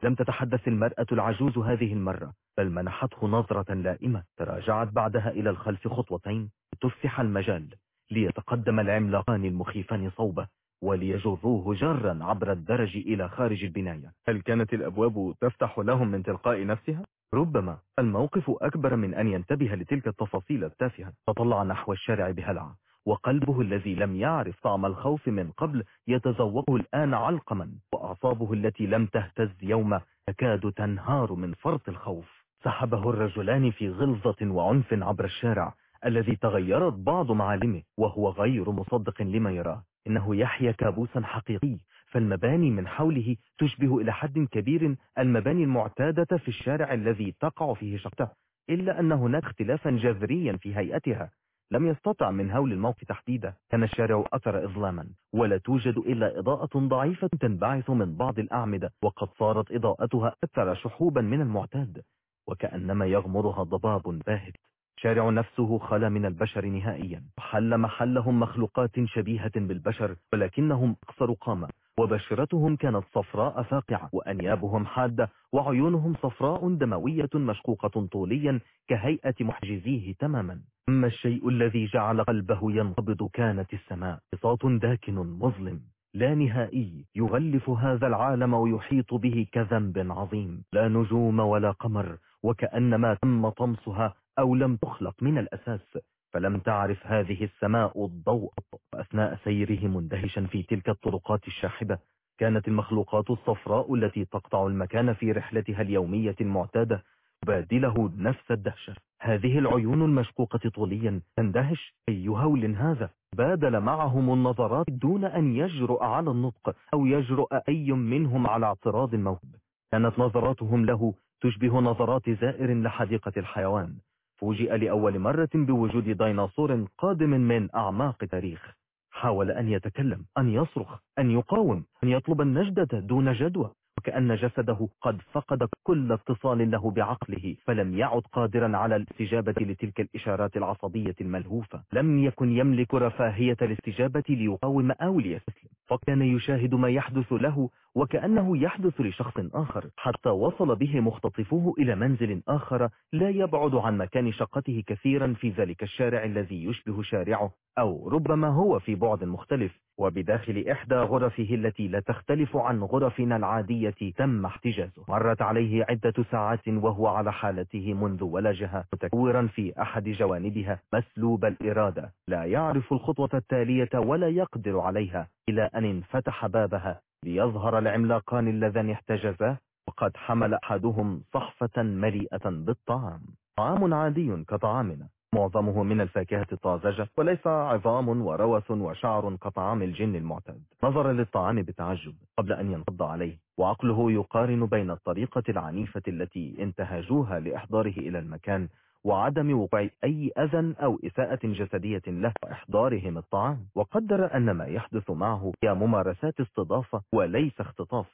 لم تتحدث المرأة العجوز هذه المرة بل منحته نظرة لائمة. تراجعت بعدها إلى الخلف خطوتين. تفسح المجال ليتقدم العملاقان المخيفان صوبة وليجروه جرا عبر الدرج إلى خارج البناية. هل كانت الأبواب تفتح لهم من تلقاء نفسها؟ ربما. الموقف أكبر من أن ينتبه لتلك التفاصيل التافهة. فطلع نحو الشارع بهلع وقلبه الذي لم يعرف طعم الخوف من قبل يتذوقه الآن علقما وأعصابه التي لم تهتز يوم تكاد تنهار من فرط الخوف. سحبه الرجلان في غلظة وعنف عبر الشارع الذي تغيرت بعض معالمه وهو غير مصدق لما يراه. إنه يحيا كابوسا حقيقي فالمباني من حوله تشبه إلى حد كبير المباني المعتادة في الشارع الذي تقع فيه شقته إلا أن هناك اختلافا جذريا في هيئتها. لم يستطع من هول الموت تحديدا كان الشارع أكثر إظلاما ولا توجد إلا إضاءة ضعيفة تنبعث من بعض الأعمدة وقد صارت إضاءتها أكثر شحوبا من المعتاد وكأنما يغمرها ضباب باهت. شارع نفسه خلا من البشر نهائيا. حل محلهم مخلوقات شبيهة بالبشر ولكنهم أكثر قامة وبشرتهم كانت صفراء فاقعة وأنيابهم حادة وعيونهم صفراء دموية مشقوقة طوليا كهيئة محجزيه تماما. أما الشيء الذي جعل قلبه ينقبض كانت السماء. بساط داكن مظلم لا نهائي يغلف هذا العالم ويحيط به كذنب عظيم. لا نجوم ولا قمر وكأنما تم طمسها أو لم تخلق من الأساس. فلم تعرف هذه السماء الضوء وأثناء سيره مندهشا في تلك الطرقات الشاحبة كانت المخلوقات الصفراء التي تقطع المكان في رحلتها اليومية المعتادة بادله نفس الدهشة. هذه العيون المشقوقة طوليا تندهش. أي هول هذا؟ بادل معهم النظرات دون أن يجرؤ على النطق أو يجرؤ أي منهم على اعتراض الموهب. كانت نظراتهم له تشبه نظرات زائر لحديقة الحيوان. فوجئ لأول مرة بوجود ديناصور قادم من أعماق التاريخ حاول أن يتكلم أن يصرخ أن يقاوم أن يطلب النجدة دون جدوى. وكأن جسده قد فقد كل اتصال له بعقله فلم يعد قادرا على الاستجابة لتلك الإشارات العصبية الملهوفة. لم يكن يملك رفاهية الاستجابة ليقاوم أو ليستسلم فكان يشاهد ما يحدث له وكأنه يحدث لشخص آخر. حتى وصل به مختطفوه إلى منزل آخر لا يبعد عن مكان شقته كثيرا في ذلك الشارع الذي يشبه شارعه أو ربما هو في بعد مختلف. وبداخل إحدى غرفه التي لا تختلف عن غرفنا العادية تم احتجازه. مرت عليه عدة ساعات وهو على حالته منذ ولجها متكورا في أحد جوانبها. مسلوب الإرادة. لا يعرف الخطوة التالية ولا يقدر عليها إلى أن انفتح بابها. ليظهر العملاقان اللذان احتجزاه وقد حمل أحدهم صحفة مليئة بالطعام. طعام عادي كطعامنا. معظمه من الفاكهة الطازجة وليس عظام وروث وشعر كطعام الجن المعتاد. نظر للطعام بتعجب قبل أن ينقض عليه وعقله يقارن بين الطريقة العنيفة التي انتهجوها لإحضاره إلى المكان وعدم وقوع أي أذى أو إساءة جسدية له وإحضارهم الطعام. وقدر أن ما يحدث معه هي ممارسات استضافة وليس اختطاف.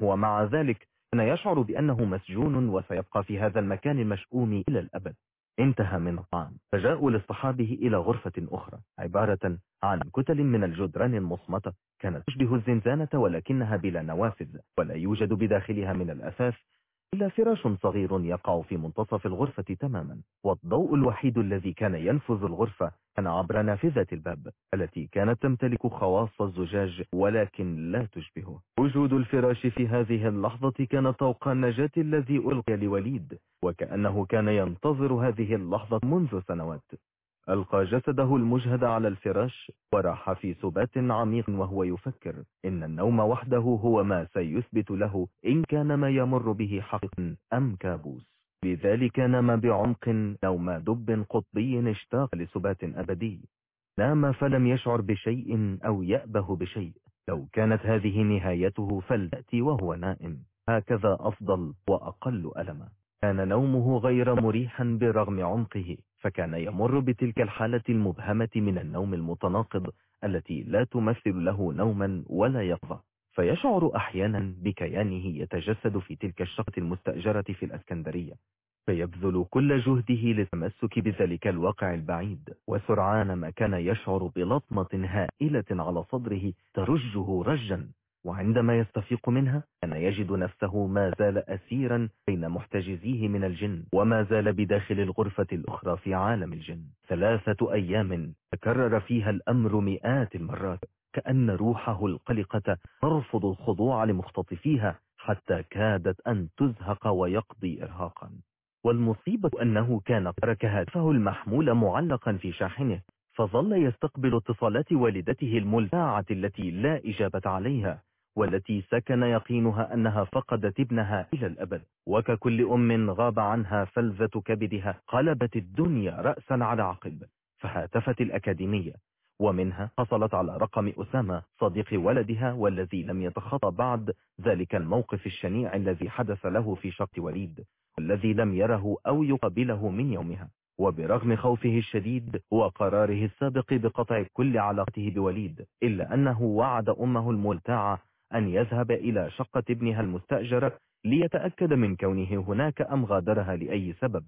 ومع ذلك كان يشعر بأنه مسجون وسيبقى في هذا المكان المشؤوم إلى الأبد. انتهى من الطعام. فجاءوا لاصطحابه إلى غرفة أخرى عبارة عن كتل من الجدران المصمتة كانت تشبه الزنزانة ولكنها بلا نوافذ ولا يوجد بداخلها من الأساس إلا فراش صغير يقع في منتصف الغرفة تماما والضوء الوحيد الذي كان ينفذ الغرفة كان عبر نافذة الباب التي كانت تمتلك خواص الزجاج ولكن لا تشبهه. وجود الفراش في هذه اللحظة كان طوق النجاة الذي ألقي لوليد وكأنه كان ينتظر هذه اللحظة منذ سنوات. ألقى جسده المجهد على الفراش وراح في سبات عميق وهو يفكر. إن النوم وحده هو ما سيثبت له. إن كان ما يمر به حق أم كابوس. لذلك نام بعمق. نوم دب قطبي اشتاق لسبات أبدي. نام فلم يشعر بشيء أو يأبه بشيء. لو كانت هذه نهايته فلتأتي وهو نائم. هكذا أفضل وأقل ألما. كان نومه غير مريحا برغم عمقه فكان يمر بتلك الحالة المبهمة من النوم المتناقض التي لا تمثل له نوما ولا يقظة. فيشعر أحيانا بكيانه يتجسد في تلك الشقة المستأجرة في الأسكندرية. فيبذل كل جهده للتمسك بذلك الواقع البعيد وسرعان ما كان يشعر بلطمة هائلة على صدره ترجه رجا. وعندما يستفيق منها كان يجد نفسه ما زال أسيرا بين محتجزيه من الجن وما زال بداخل الغرفة الأخرى في عالم الجن. ثلاثة أيام تكرر فيها الأمر مئات المرات كأن روحه القلقة ترفض الخضوع لمختطفيها حتى كادت أن تزهق ويقضي إرهاقا. والمصيبة أنه كان ترك هاتفه المحمول معلقا في شاحنه فظل يستقبل اتصالات والدته الملتاعة التي لا إجابة عليها. والتي سكن يقينها أنها فقدت ابنها إلى الأبد. وككل أم غاب عنها فلذة كبدها قلبت الدنيا رأسا على عقب فهاتفت الأكاديمية. ومنها حصلت على رقم أسامة صديق ولدها والذي لم يتخطى بعد ذلك الموقف الشنيع الذي حدث له في شق وليد والذي لم يره أو يقبله من يومها. وبرغم خوفه الشديد وقراره السابق بقطع كل علاقته بوليد إلا أنه وعد أمه الملتاعة أن يذهب إلى شقة ابنها المستأجرة ليتأكد من كونه هناك أم غادرها لأي سبب.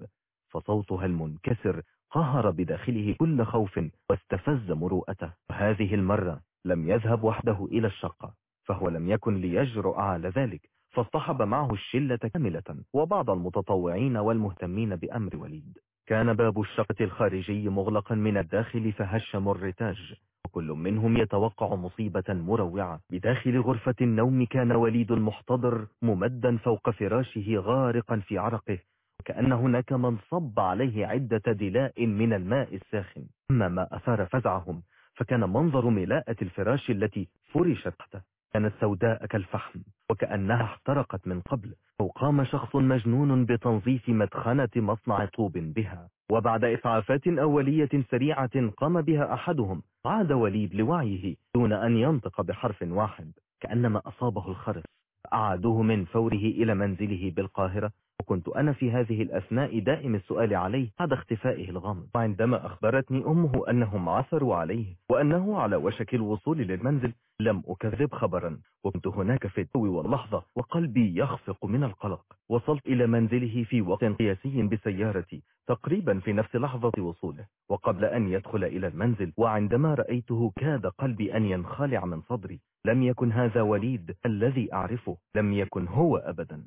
فصوتها المنكسر قهر بداخله كل خوف واستفز مروءته. وهذه المرة لم يذهب وحده إلى الشقة فهو لم يكن ليجرؤ على ذلك فاصطحب معه الشلة كاملة وبعض المتطوعين والمهتمين بأمر وليد. كان باب الشقة الخارجي مغلقا من الداخل فهشم الرتاج وكل منهم يتوقع مصيبة مروعة. بداخل غرفة النوم كان وليد المحتضر ممدا فوق فراشه غارقا في عرقه وكأن هناك من صب عليه عدة دلاء من الماء الساخن. أما ما أثار فزعهم فكان منظر ملاءة الفراش التي فرشت تحته. كانت سوداء كالفحم وكأنها احترقت من قبل أو قام شخص مجنون بتنظيف مدخنة مصنع طوب بها وبعد إسعافات أولية سريعة قام بها أحدهم عاد وليد لوعيه دون أن ينطق بحرف واحد كأنما أصابه الخرس. أعادوه من فوره إلى منزله بالقاهرة وكنت أنا في هذه الأثناء دائم السؤال عليه بعد اختفائه الغامض. وعندما أخبرتني أمه أنهم عثروا عليه وأنه على وشك الوصول للمنزل لم أكذب خبرا وكنت هناك في التو واللحظة وقلبي يخفق من القلق. وصلت إلى منزله في وقت قياسي بسيارتي تقريبا في نفس لحظة وصوله. وقبل أن يدخل إلى المنزل وعندما رأيته كاد قلبي أن ينخلع من صدري. لم يكن هذا وليد الذي أعرفه لم يكن هو أبدا.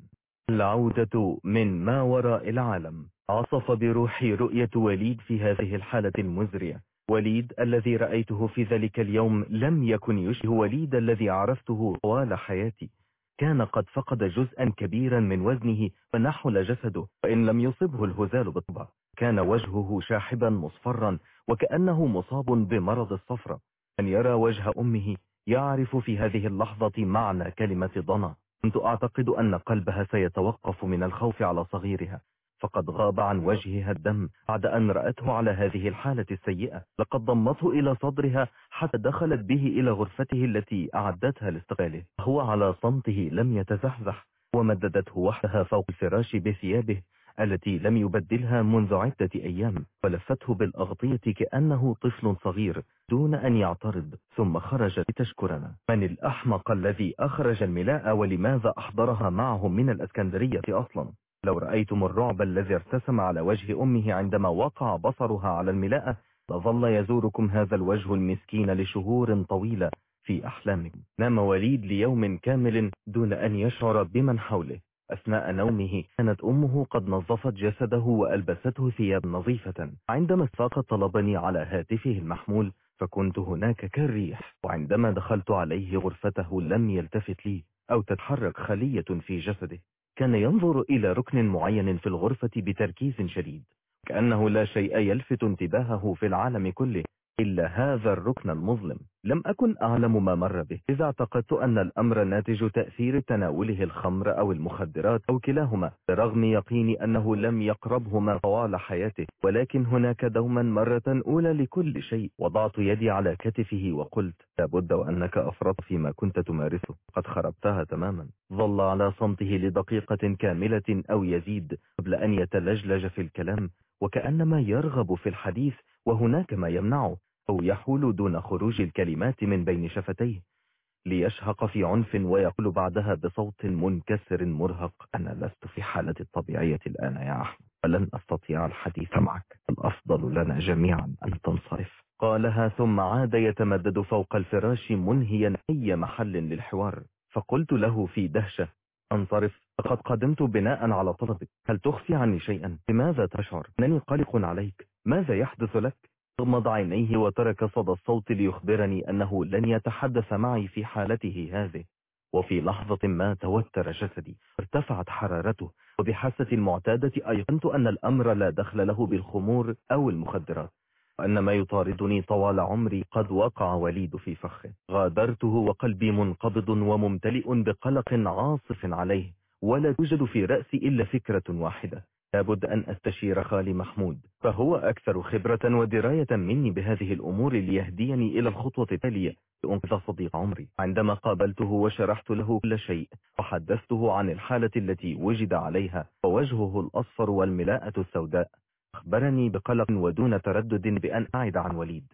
العودة من ما وراء العالم. عصف بروحي رؤية وليد في هذه الحالة المزرية. وليد الذي رأيته في ذلك اليوم لم يكن يشبه وليد الذي عرفته طوال حياتي. كان قد فقد جزءا كبيرا من وزنه ونحل جسده وإن لم يصبه الهزال بالطبع. كان وجهه شاحبا مصفرا وكأنه مصاب بمرض الصفرة. أن يرى وجه أمه يعرف في هذه اللحظة معنى كلمة ضنا. كنت أعتقد أن قلبها سيتوقف من الخوف على صغيرها. فقد غاب عن وجهها الدم بعد أن رأته على هذه الحالة السيئة. لقد ضمته إلى صدرها حتى دخلت به إلى غرفته التي أعدتها لاستقاله هو على صمته لم يتزحزح ومددته وحدها فوق الفراش بثيابه التي لم يبدلها منذ عدة أيام. ولفته بالأغطية كأنه طفل صغير دون أن يعترض ثم خرج لتشكرنا. من الأحمق الذي أخرج الملاء ولماذا أحضرها معهم من الأسكندرية أصلا؟ لو رأيتم الرعب الذي ارتسم على وجه أمه عندما وقع بصرها على الملاءة لظل يزوركم هذا الوجه المسكين لشهور طويلة في أحلامكم. نام وليد ليوم كامل دون أن يشعر بمن حوله. أثناء نومه كانت أمه قد نظفت جسده وألبسته ثياب نظيفة. عندما استفاق طلبني على هاتفه المحمول فكنت هناك كالريح. وعندما دخلت عليه غرفته لم يلتفت لي أو تتحرك خلية في جسده. كان ينظر إلى ركن معين في الغرفة بتركيز شديد كأنه لا شيء يلفت انتباهه في العالم كله. إلا هذا الركن المظلم. لم أكن أعلم ما مر به. إذا اعتقدت أن الأمر ناتج تأثير تناوله الخمر أو المخدرات أو كلاهما رغم يقيني أنه لم يقربهما طوال حياته. ولكن هناك دوما مرة أولى لكل شيء. وضعت يدي على كتفه وقلت لابد وأنك أفرط فيما كنت تمارسه. قد خربتها تماما. ظل على صمته لدقيقة كاملة أو يزيد قبل أن يتلجلج في الكلام. وكأنما يرغب في الحديث وهناك ما يمنعه. أو يحول دون خروج الكلمات من بين شفتيه ليشهق في عنف ويقول بعدها بصوت منكسر مرهق أنا لست في حالة الطبيعية الآن يا أحمد ولن أستطيع الحديث معك الأفضل لنا جميعا أن تنصرف. قالها ثم عاد يتمدد فوق الفراش منهيا أي محل للحوار فقلت له في دهشة أنصرف لقد قدمت بناء على طلبك هل تخفي عني شيئا؟ لماذا تشعر؟ أنني قلق عليك ماذا يحدث لك؟ غمض عينيه وترك صدى الصوت ليخبرني أنه لن يتحدث معي في حالته هذه. وفي لحظة ما توتر جسدي ارتفعت حرارته. وبحاسة المعتادة أيقنت أن الأمر لا دخل له بالخمور أو المخدرات وأن ما يطاردني طوال عمري قد وقع وليد في فخه. غادرته وقلبي منقبض وممتلئ بقلق عاصف عليه ولا توجد في رأسي إلا فكرة واحدة. لابد أن أستشير خالي محمود فهو أكثر خبرة ودراية مني بهذه الأمور ليهديني إلى الخطوة التالية لأنقذ صديق عمري. عندما قابلته وشرحت له كل شيء وحدثته عن الحالة التي وجد عليها ووجهه الأصفر والملاءة السوداء. أخبرني بقلق ودون تردد بأن أعد عن وليد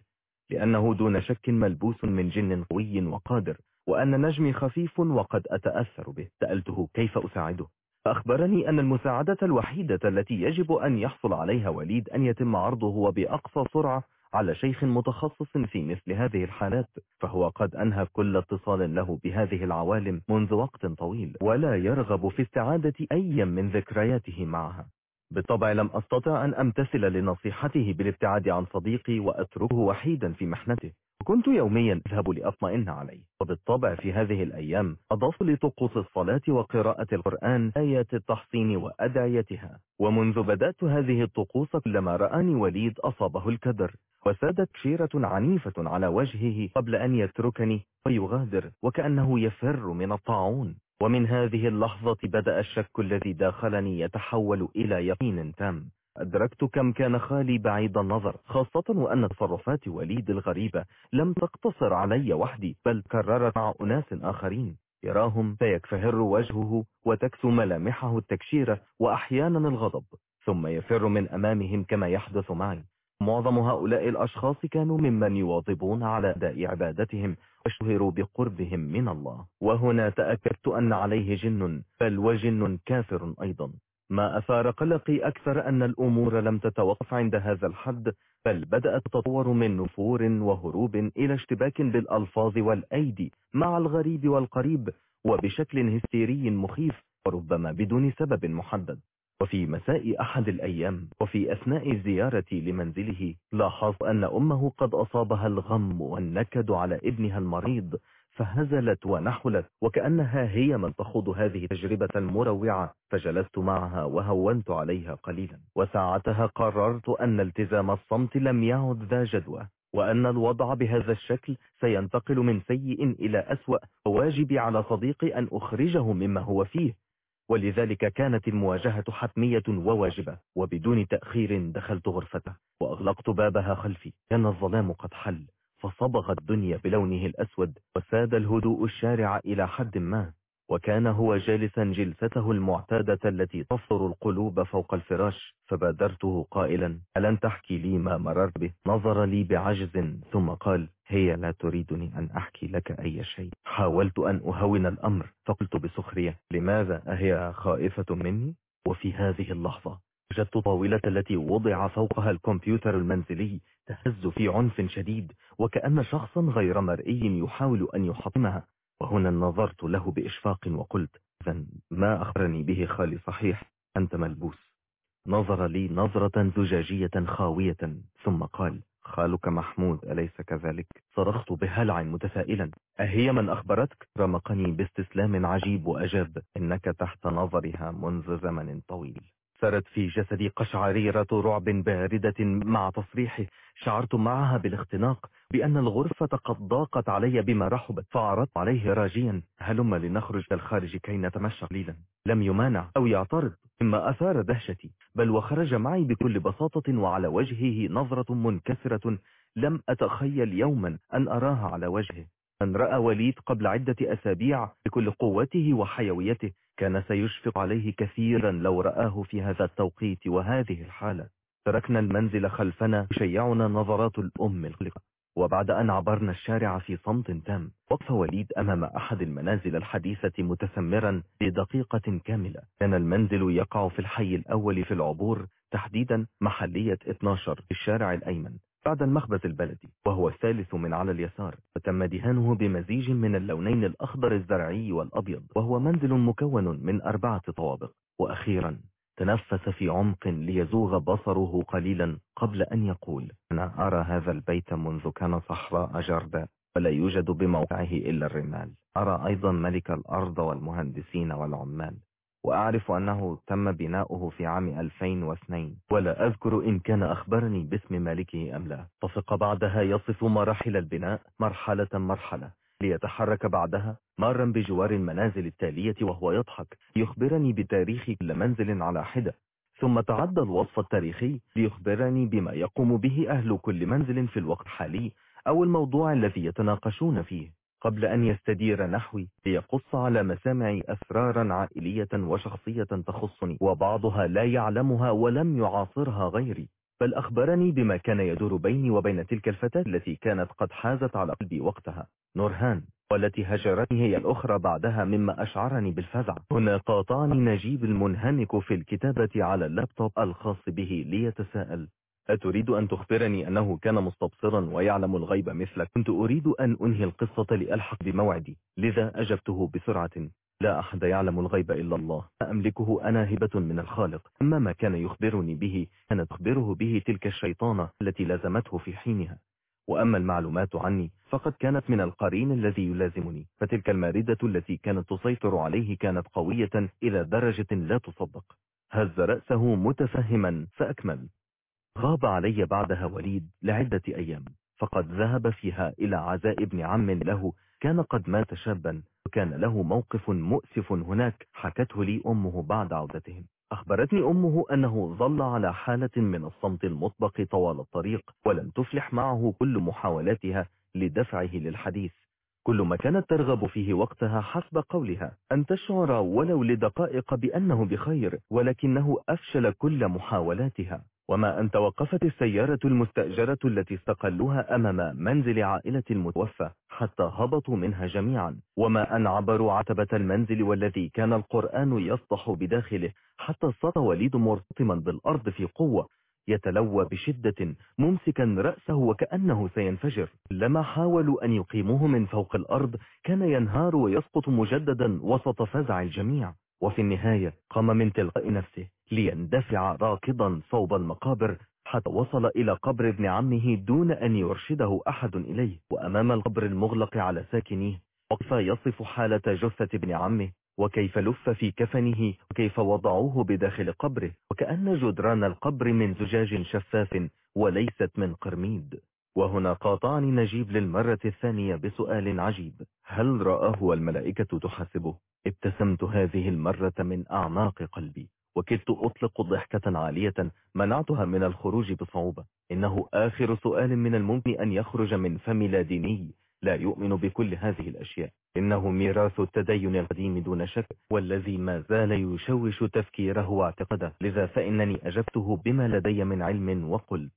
لأنه دون شك ملبوس من جن قوي وقادر وأن نجمي خفيف وقد أتأثر به. سألته كيف أساعده؟ فأخبرني أن المساعدة الوحيدة التي يجب أن يحصل عليها وليد أن يتم عرضه وبأقصى سرعة على شيخ متخصص في مثل هذه الحالات فهو قد أنهى كل اتصال له بهذه العوالم منذ وقت طويل ولا يرغب في استعادة أي من ذكرياته معها. بالطبع لم أستطع أن أمتثل لنصيحته بالابتعاد عن صديقي وأتركه وحيدا في محنته. كنت يوميا أذهب لأطمئن عليه. وبالطبع في هذه الأيام أضاف لطقوس الصلاة وقراءة القرآن آيات التحصين وأدعيتها. ومنذ بدأت هذه الطقوس كلما رآني وليد أصابه الكدر. وسادت شيرة عنيفة على وجهه قبل أن يتركني. ويغادر وكأنه يفر من الطاعون. ومن هذه اللحظة بدأ الشك الذي داخلني يتحول إلى يقين تام. أدركت كم كان خالي بعيد النظر خاصة وأن تصرفات وليد الغريبة لم تقتصر علي وحدي بل كررت مع أناس آخرين. يراهم فيكفهر وجهه وتكسو ملامحه التكشيرة وأحيانا الغضب ثم يفر من أمامهم كما يحدث معي. معظم هؤلاء الأشخاص كانوا ممن يواظبون على أداء عبادتهم واشتهروا بقربهم من الله. وهنا تأكدت أن عليه جن بل وجن كافر أيضا. ما أثار قلقي أكثر أن الأمور لم تتوقف عند هذا الحد بل بدأت تطور من نفور وهروب إلى اشتباك بالألفاظ والأيدي مع الغريب والقريب وبشكل هستيري مخيف وربما بدون سبب محدد. وفي مساء أحد الأيام وفي أثناء زيارتي لمنزله لاحظت أن أمه قد أصابها الغم والنكد على ابنها المريض فهزلت ونحلت وكأنها هي من تخوض هذه التجربة المروعة فجلست معها وهونت عليها قليلا. وساعتها قررت أن التزام الصمت لم يعد ذا جدوى وأن الوضع بهذا الشكل سينتقل من سيء إلى أسوأ وواجبي على صديقي أن أخرجه مما هو فيه. ولذلك كانت المواجهة حتمية وواجبة وبدون تأخير دخلت غرفته وأغلقت بابها خلفي. كان الظلام قد حل فصبغ الدنيا بلونه الأسود وساد الهدوء الشارع إلى حد ما. وكان هو جالسا جلسته المعتادة التي تفطر القلوب فوق الفراش فبادرته قائلا ألن تحكي لي ما مررت به؟ نظر لي بعجز ثم قال هي لا تريدني أن أحكي لك أي شيء. حاولت أن أهون الأمر فقلت بسخرية لماذا؟ أهي خائفة مني؟ وفي هذه اللحظة وجدت طاولة التي وضع فوقها الكمبيوتر المنزلي تهز في عنف شديد وكأن شخصا غير مرئي يحاول أن يحطمها. وهنا نظرت له بإشفاق وقلت إذا ما أخبرني به خالي صحيح أنت ملبوس. نظر لي نظرة زجاجية خاوية ثم قال خالك محمود أليس كذلك؟ صرخت بهلع متفائلا. أهي من أخبرتك؟ رمقني باستسلام عجيب وأجاب إنك تحت نظرها منذ زمن طويل. سرت في جسدي قشعريرة رعب باردة مع تصريحه شعرت معها بالاختناق بأن الغرفة قد ضاقت علي بما رحبت فعرضت عليه راجيا. هلم لنخرج للخارج كي نتمشى قليلا. لم يمانع أو يعترض مما أثار دهشتي. بل وخرج معي بكل بساطة وعلى وجهه نظرة منكسرة. لم أتخيل يوما أن أراها على وجهه. من رأى وليد قبل عدة أسابيع بكل قوته وحيويته. كان سيشفق عليه كثيرا لو رآه في هذا التوقيت وهذه الحالة. تركنا المنزل خلفنا يشيعنا نظرات الأم القلقة وبعد أن عبرنا الشارع في صمت تام وقف وليد أمام أحد المنازل الحديثة متسمرا لدقيقة كاملة. كان المنزل يقع في الحي الأول في العبور تحديدا محلية 12 في الشارع الأيمن. بعد المخبز البلدي وهو الثالث من على اليسار وتم دهانه بمزيج من اللونين الأخضر الزرعي والأبيض وهو منزل مكون من أربعة طوابق. وأخيرا تنفس في عمق ليزوغ بصره قليلا قبل أن يقول أنا أرى هذا البيت منذ كان صحراء جرداء ولا يوجد بموقعه إلا الرمال. أرى أيضا ملك الأرض والمهندسين والعمال. وأعرف أنه تم بناؤه في عام 2002 ولا أذكر إن كان أخبرني باسم مالكه أم لا. طفق بعدها يصف مراحل البناء مرحلة مرحلة ليتحرك بعدها مارا بجوار المنازل التالية وهو يضحك يخبرني بتاريخ كل منزل على حدة. ثم تعدى الوصف التاريخي ليخبرني بما يقوم به أهل كل منزل في الوقت الحالي أو الموضوع الذي يتناقشون فيه. قبل أن يستدير نحوي ليقص على مسامعي أسرارا عائلية وشخصية تخصني وبعضها لا يعلمها ولم يعاصرها غيري. بل أخبرني بما كان يدور بيني وبين تلك الفتاة التي كانت قد حازت على قلبي وقتها. نورهان والتي هجرتني هي الأخرى بعدها مما أشعرني بالفزع. هنا قاطعني نجيب المنهمك في الكتابة على اللابتوب الخاص به ليتساءل. أتريد أن تخبرني أنه كان مستبصرا ويعلم الغيب مثلك. كنت أريد أن أنهي القصة لألحق بموعدي. لذا أجبته بسرعة. لا أحد يعلم الغيب إلا الله. أملكه أنا هبة من الخالق. أما ما كان يخبرني به كانت تخبره به تلك الشيطانة التي لازمته في حينها. وأما المعلومات عني فقد كانت من القرين الذي يلازمني. فتلك الماردة التي كانت تسيطر عليه كانت قوية إلى درجة لا تصدق. هز رأسه متفهما فأكمل. غاب علي بعدها وليد لعدة أيام فقد ذهب فيها إلى عزاء ابن عم له كان قد مات شابا وكان له موقف مؤسف هناك حكته لي أمه بعد عودتهم. أخبرتني أمه أنه ظل على حالة من الصمت المطبق طوال الطريق ولم تفلح معه كل محاولاتها لدفعه للحديث. كل ما كانت ترغب فيه وقتها حسب قولها أن تشعر ولو لدقائق بأنه بخير ولكنه أفشل كل محاولاتها. وما أن توقفت السيارة المستأجرة التي استقلوها أمام منزل عائلة المتوفى حتى هبطوا منها جميعا. وما أن عبروا عتبة المنزل والذي كان القرآن يسطح بداخله حتى سقط وليد مرتطما بالأرض في قوة يتلوى بشدة ممسكا رأسه وكأنه سينفجر. لما حاولوا أن يقيموه من فوق الأرض كان ينهار ويسقط مجددا وسط فزع الجميع. وفي النهاية قام من تلقاء نفسه ليندفع راكضا صوب المقابر حتى وصل إلى قبر ابن عمه دون أن يرشده أحد إليه. وأمام القبر المغلق على ساكنيه وقف يصف حالة جثة ابن عمه؟ وكيف لف في كفنه؟ وكيف وضعوه بداخل قبره؟ وكأن جدران القبر من زجاج شفاف وليست من قرميد. وهنا قاطعني نجيب للمرة الثانية بسؤال عجيب. هل رآه والملائكة تحاسبه؟ ابتسمت هذه المرة من أعماق قلبي وكدت أطلق ضحكة عالية منعتها من الخروج بصعوبة. إنه آخر سؤال من الممكن أن يخرج من فم لا ديني لا يؤمن بكل هذه الأشياء. إنه ميراث التدين القديم دون شك والذي ما زال يشوش تفكيره واعتقده لذا فإنني أجبته بما لدي من علم وقلت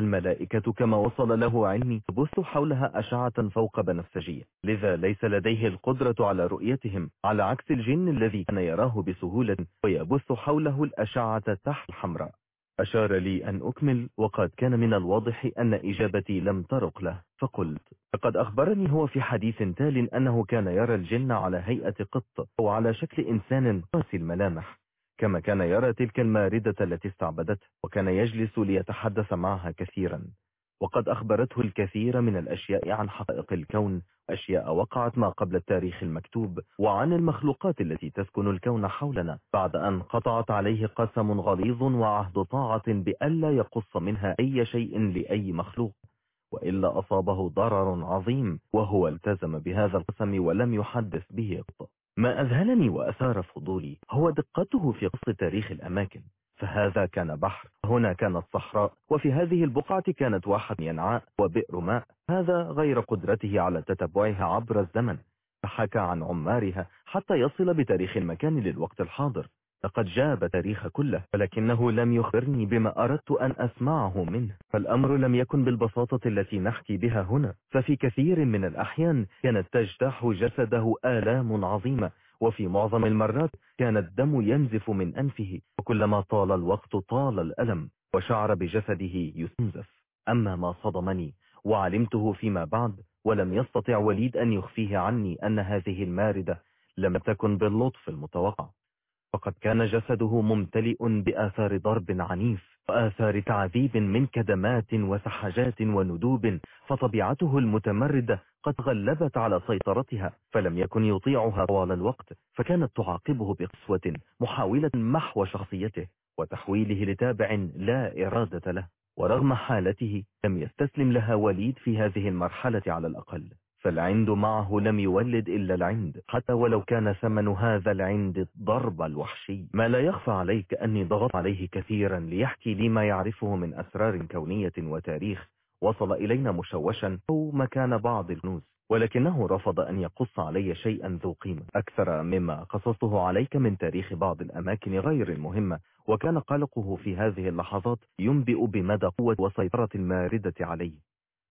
الملائكة كما وصل له علمي تبث حولها أشعة فوق بنفسجية لذا ليس لديه القدرة على رؤيتهم على عكس الجن الذي كان يراه بسهولة ويبث حوله الأشعة تحت الحمراء. أشار لي أن أكمل وقد كان من الواضح أن إجابتي لم ترق له. فقلت لقد أخبرني هو في حديث تال أنه كان يرى الجن على هيئة قط أو على شكل إنسان قاسي الملامح. كما كان يرى تلك الماردة التي استعبدته وكان يجلس ليتحدث معها كثيرا. وقد أخبرته الكثير من الأشياء عن حقائق الكون أشياء وقعت ما قبل التاريخ المكتوب وعن المخلوقات التي تسكن الكون حولنا بعد أن قطعت عليه قسم غليظ وعهد طاعة بألا يقص منها أي شيء لأي مخلوق. وإلا أصابه ضرر عظيم وهو التزم بهذا القسم ولم يحدث به قط. ما أذهلني وأثار فضولي هو دقته في قص تاريخ الأماكن فهذا كان بحر هنا كانت صحراء وفي هذه البقعة كانت واحة ينعاء وبئر ماء هذا غير قدرته على تتبعها عبر الزمن فحكى عن عمارها حتى يصل بتاريخ المكان للوقت الحاضر. لقد جاب تاريخ كله ولكنه لم يخبرني بما أردت أن أسمعه منه. فالأمر لم يكن بالبساطة التي نحكي بها هنا. ففي كثير من الأحيان كانت تجتاح جسده آلام عظيمة وفي معظم المرات كان الدم ينزف من أنفه وكلما طال الوقت طال الألم وشعر بجسده يستنزف أما ما صدمني وعلمته فيما بعد ولم يستطع وليد أن يخفيه عني أن هذه الماردة لم تكن باللطف المتوقع. فقد كان جسده ممتلئ بآثار ضرب عنيف وآثار تعذيب من كدمات وسحجات وندوب فطبيعته المتمردة قد غلبت على سيطرتها فلم يكن يطيعها طوال الوقت فكانت تعاقبه بقسوة محاولة محو شخصيته وتحويله لتابع لا إرادة له. ورغم حالته لم يستسلم لها وليد في هذه المرحلة على الأقل. فالعند معه لم يولد إلا العند. حتى ولو كان ثمن هذا العند الضرب الوحشي. ما لا يخفى عليك أني ضغط عليه كثيرا ليحكي لي ما يعرفه من أسرار كونية وتاريخ. وصل إلينا مشوشا أو مكان بعض الكنوز. ولكنه رفض أن يقص علي شيئا ذو قيمة. أكثر مما قصصته عليك من تاريخ بعض الأماكن غير المهمة. وكان قلقه في هذه اللحظات ينبئ بمدى قوة وسيطرة الماردة عليه.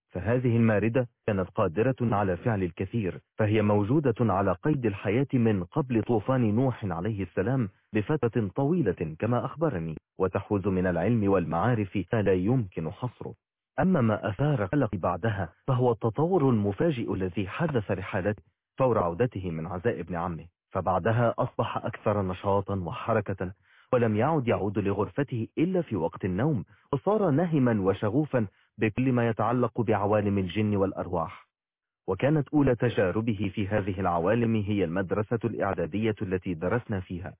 فهذه الماردة كانت قادرة على فعل الكثير فهي موجودة على قيد الحياة من قبل طوفان نوح عليه السلام بفترة طويلة كما أخبرني وتحوز من العلم والمعارف لا يمكن حصره. أما ما أثار قلقي بعدها فهو التطور المفاجئ الذي حدث لحالته فور عودته من عزاء ابن عمه فبعدها أصبح أكثر نشاطا وحركة ولم يعد يعود لغرفته إلا في وقت النوم وصار نهما وشغوفا بكل ما يتعلق بعوالم الجن والأرواح. وكانت أولى تجاربه في هذه العوالم هي المدرسة الإعدادية التي درسنا فيها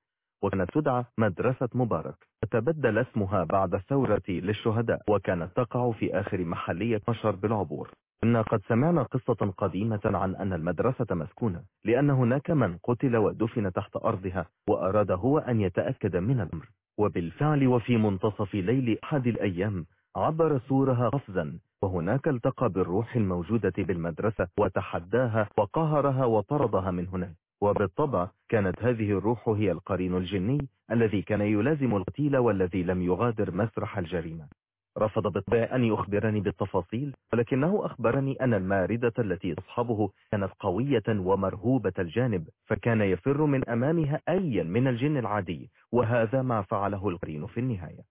وكانت تدعى مدرسة مبارك. وتبدل اسمها بعد الثورة للشهداء وكانت تقع في آخر محلية مشر بالعبور. إن قد سمعنا قصة قديمة عن أن المدرسة مسكونة لأن هناك من قتل ودفن تحت أرضها وأراد هو أن يتأكد من الأمر. وبالفعل وفي منتصف ليل أحد الأيام عبر سورها قفزا وهناك التقى بالروح الموجودة بالمدرسة وتحداها وقهرها وطردها من هناك. وبالطبع كانت هذه الروح هي القرين الجني الذي كان يلازم القتيل والذي لم يغادر مسرح الجريمة. رفض بالطبع أن يخبرني بالتفاصيل ولكنه أخبرني أن الماردة التي تصحبه كانت قوية ومرهوبة الجانب فكان يفر من أمامها أيا من الجن العادي وهذا ما فعله القرين في النهاية.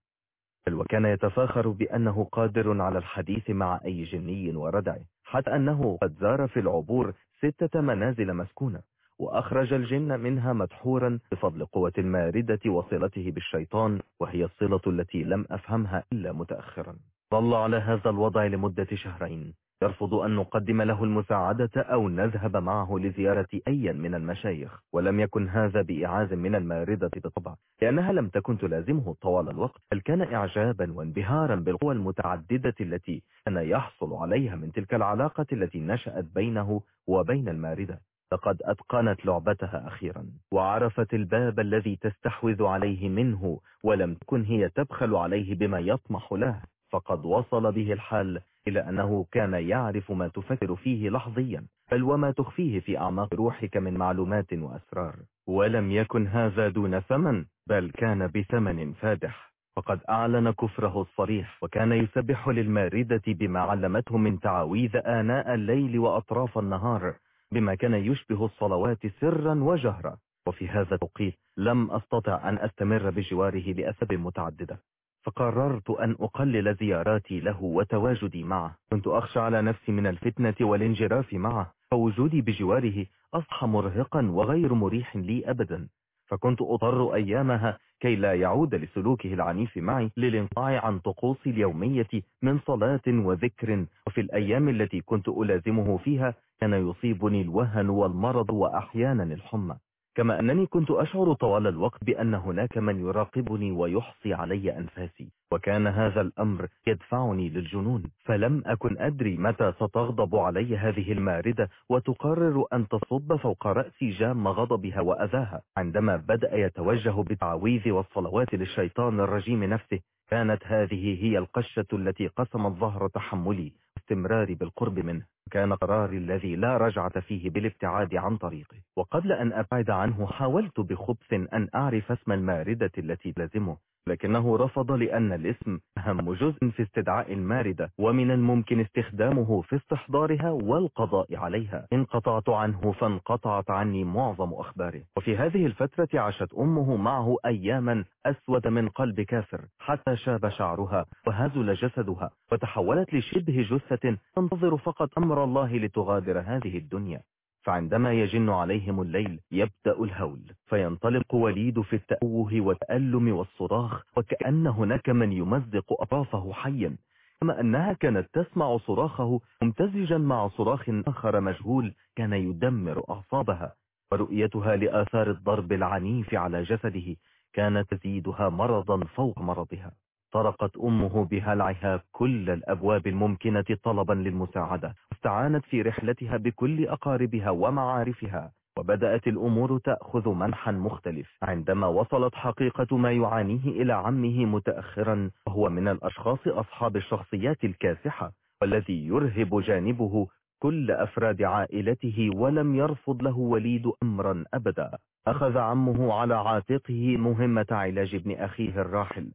بل وكان يتفاخر بأنه قادر على الحديث مع أي جني وردعه حتى أنه قد زار في العبور ستة منازل مسكونة. وأخرج الجن منها مدحورا بفضل قوة الماردة وصلته بالشيطان وهي الصلة التي لم أفهمها إلا متأخرا. ظل على هذا الوضع لمدة شهرين. يرفض أن نقدم له المساعدة أو نذهب معه لزيارة أي من المشايخ. ولم يكن هذا بإعاز من الماردة بالطبع لأنها لم تكن تلازمه طوال الوقت. بل كان إعجابا وانبهارا بالقوى المتعددة التي كان يحصل عليها من تلك العلاقة التي نشأت بينه وبين الماردة؟ لقد أتقنت لعبتها أخيرا وعرفت الباب الذي تستحوذ عليه منه ولم تكن هي تبخل عليه بما يطمح له. فقد وصل به الحال إلى أنه كان يعرف ما تفكر فيه لحظيا بل وما تخفيه في أعماق روحك من معلومات وأسرار. ولم يكن هذا دون ثمن بل كان بثمن فادح. فقد أعلن كفره الصريح وكان يسبح للماردة بما علمته من تعاويذ آناء الليل وأطراف النهار. بما كان يشبه الصلوات سرا وجهرا. وفي هذا التوقيت لم أستطع أن أستمر بجواره لأسباب متعددة. فقررت أن أقلل زياراتي له وتواجدي معه. كنت أخشى على نفسي من الفتنة والانجراف معه. فوجودي بجواره أصبح مرهقا وغير مريح لي أبدا. فكنت أضر أيامها كي لا يعود لسلوكه العنيف معي للانقاع عن طقوسي اليومية من صلاة وذكر. وفي الأيام التي كنت ألازمه فيها كان يصيبني الوهن والمرض وأحيانا الحمى. كما أنني كنت أشعر طوال الوقت بأن هناك من يراقبني ويحصي علي أنفاسي وكان هذا الأمر يدفعني للجنون فلم أكن أدري متى ستغضب علي هذه الماردة وتقرر أن تصب فوق رأسي جام غضبها وأذاها. عندما بدأ يتوجه بالتعويذ والصلوات للشيطان الرجيم نفسه كانت هذه هي القشة التي قسمت ظهر تحملي واستمراري بالقرب منه. كان قراري الذي لا رجعة فيه بالابتعاد عن طريقه. وقبل أن أبعد عنه حاولت بخبث أن أعرف اسم الماردة التي تلزمه لكنه رفض لأن الاسم أهم جزء في استدعاء الماردة ومن الممكن استخدامه في استحضارها والقضاء عليها. انقطعت عنه فانقطعت عني معظم أخباره. وفي هذه الفترة عاشت أمه معه أياما أسود من قلب كافر حتى شاب شعرها وهزل جسدها وتحولت لشبه جثة تنتظر فقط أمر الله لتغادر هذه الدنيا. فعندما يجن عليهم الليل يبدأ الهول. فينطلق وليد في التأوه والتألم والصراخ وكأن هناك من يمزق أطرافه حيا. كما أنها كانت تسمع صراخه ممتزجا مع صراخ آخر مجهول كان يدمر أعصابها. ورؤيتها لآثار الضرب العنيف على جسده كانت تزيدها مرضا فوق مرضها. طرقت أمه بهلعها كل الأبواب الممكنة طلبا للمساعدة. واستعانت في رحلتها بكل أقاربها ومعارفها وبدأت الأمور تأخذ منحا مختلف. عندما وصلت حقيقة ما يعانيه إلى عمه متأخرا وهو من الأشخاص أصحاب الشخصيات الكاسحة والذي يرهب جانبه كل أفراد عائلته ولم يرفض له وليد أمرا أبدا. أخذ عمه على عاتقه مهمة علاج ابن أخيه الراحل.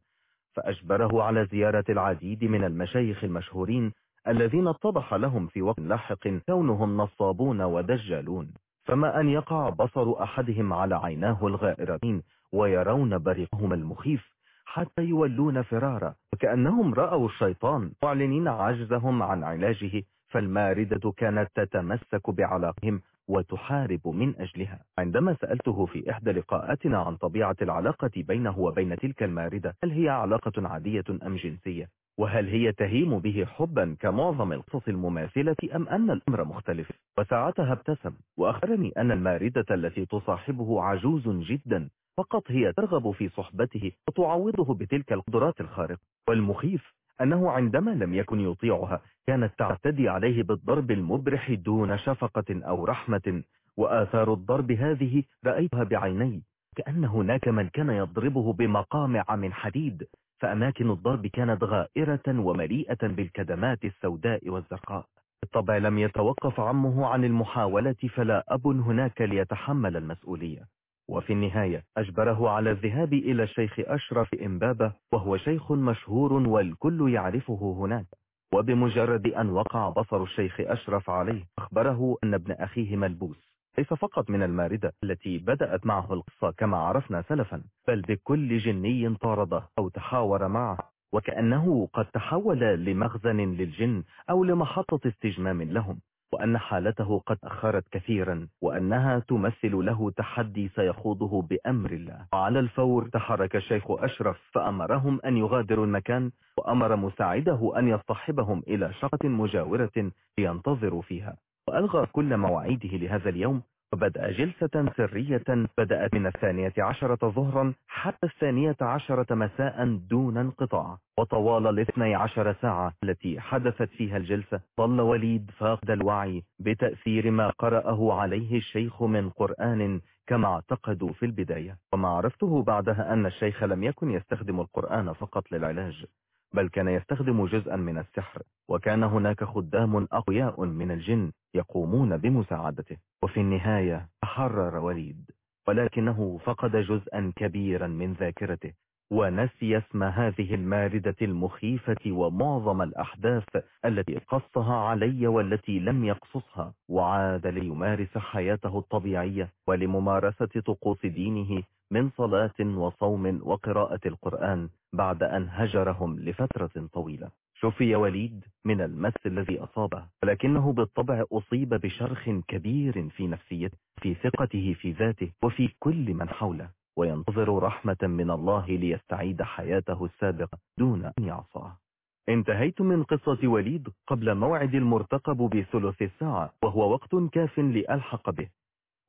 فأجبره على زيارة العديد من المشايخ المشهورين الذين اتضح لهم في وقت لاحق كونهم نصابون ودجالون. فما أن يقع بصر أحدهم على عيناه الغائرتين ويرون بريقهم المخيف حتى يولون فرارا وكأنهم رأوا الشيطان معلنين عجزهم عن علاجه فالماردة كانت تتمسك بعلاقهم وتحارب من أجلها. عندما سألته في إحدى لقاءاتنا عن طبيعة العلاقة بينه وبين تلك الماردة هل هي علاقة عادية أم جنسية؟ وهل هي تهيم به حبا كمعظم القصص المماثلة أم أن الأمر مختلف؟ وساعتها ابتسم وأخبرني أن الماردة التي تصاحبه عجوز جدا فقط هي ترغب في صحبته وتعوضه بتلك القدرات الخارقة. والمخيف أنه عندما لم يكن يطيعها كانت تعتدي عليه بالضرب المبرح دون شفقة أو رحمة وآثار الضرب هذه رأيتها بعيني. كأن هناك من كان يضربه بمقامع من حديد فأماكن الضرب كانت غائرة ومليئة بالكدمات السوداء والزرقاء بالطبع لم يتوقف عمه عن المحاولة فلا أب هناك ليتحمل المسؤولية. وفي النهاية أجبره على الذهاب إلى الشيخ أشرف إمبابة وهو شيخ مشهور والكل يعرفه هناك. وبمجرد أن وقع بصر الشيخ أشرف عليه أخبره أن ابن أخيه ملبوس ليس فقط من الماردة التي بدأت معه القصة كما عرفنا سلفا بل بكل جني طارده أو تحاور معه وكأنه قد تحول لمخزن للجن أو لمحطة استجمام لهم. وأن حالته قد أخرت كثيرا وأنها تمثل له تحدي سيخوضه بأمر الله. وعلى الفور تحرك الشيخ أشرف فأمرهم أن يغادروا المكان وأمر مساعده أن يصطحبهم إلى شقة مجاورة لينتظروا فيها. وألغى كل مواعيده لهذا اليوم وبدأ جلسة سرية بدأت من الثانية عشرة ظهرا حتى الثانية عشرة مساء دون انقطاع. وطوال الاثني عشر ساعة التي حدثت فيها الجلسة ظل وليد فاقد الوعي بتأثير ما قرأه عليه الشيخ من قرآن كما اعتقدوا في البداية. وما عرفته بعدها أن الشيخ لم يكن يستخدم القرآن فقط للعلاج. بل كان يستخدم جزءا من السحر وكان هناك خدام أقوياء من الجن يقومون بمساعدته. وفي النهاية تحرر وليد ولكنه فقد جزءا كبيرا من ذاكرته. ونسي اسم هذه الماردة المخيفة ومعظم الأحداث التي قصها علي والتي لم يقصصها وعاد ليمارس حياته الطبيعية ولممارسة طقوس دينه من صلاة وصوم وقراءة القرآن بعد أن هجرهم لفترة طويلة. شفي وليد من المس الذي أصابه ولكنه بالطبع أصيب بشرخ كبير في نفسيته في ثقته في ذاته وفي كل من حوله. وينتظر رحمة من الله ليستعيد حياته السابقة دون أن يعصاه. انتهيت من قصة وليد قبل موعد المرتقب بثلث الساعة وهو وقت كاف لألحق به.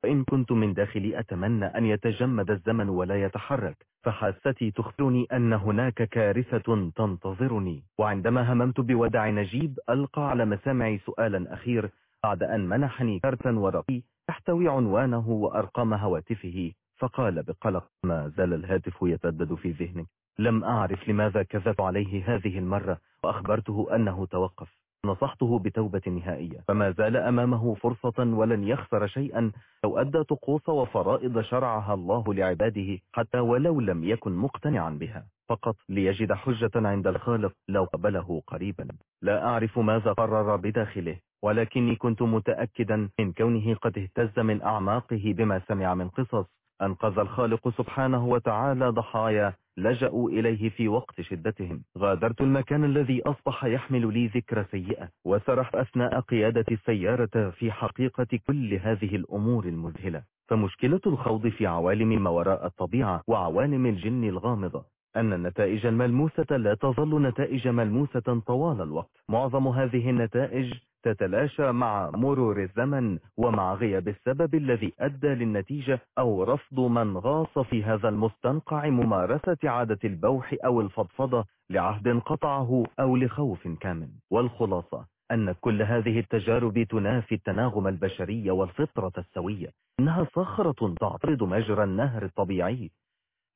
فإن كنت من داخلي أتمنى أن يتجمد الزمن ولا يتحرك فحاستي تخبرني أن هناك كارثة تنتظرني. وعندما هممت بودع نجيب ألقى على مسامعي سؤالا أخير بعد أن منحني كارتا ورقي تحتوي عنوانه وأرقام هواتفه. فقال بقلق ما زال الهاتف يتردد في ذهنك. لم أعرف لماذا كذبت عليه هذه المرة وأخبرته أنه توقف. نصحته بتوبة نهائية. فما زال أمامه فرصة ولن يخسر شيئا. لو أدى طقوس وفرائض شرعها الله لعباده حتى ولو لم يكن مقتنعا بها. فقط ليجد حجة عند الخالق لو قبله قريبا. لا أعرف ماذا قرر بداخله ولكني كنت متأكدا من كونه قد اهتز من أعماقه بما سمع من قصص. أنقذ الخالق سبحانه وتعالى ضحايا لجأوا إليه في وقت شدتهم. غادرت المكان الذي أصبح يحمل لي ذكرى سيئة وسرحت أثناء قيادة السيارة في حقيقة كل هذه الأمور المذهلة. فمشكلة الخوض في عوالم ما وراء الطبيعة وعوالم الجن الغامضة أن النتائج الملموسة لا تظل نتائج ملموسة طوال الوقت. معظم هذه النتائج تتلاشى مع مرور الزمن ومع غياب السبب الذي أدى للنتيجة أو رفض من غاص في هذا المستنقع ممارسة عادة البوح أو الفضفضة لعهد قطعه أو لخوف كامل. والخلاصة أن كل هذه التجارب تنافي التناغم البشري والفطرة السوية. إنها صخرة تعترض مجرى النهر الطبيعي.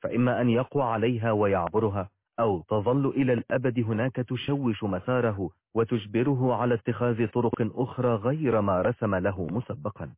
فإما أن يقوى عليها ويعبرها أو تظل إلى الأبد هناك تشوش مساره وتجبره على اتخاذ طرق أخرى غير ما رسم له مسبقا.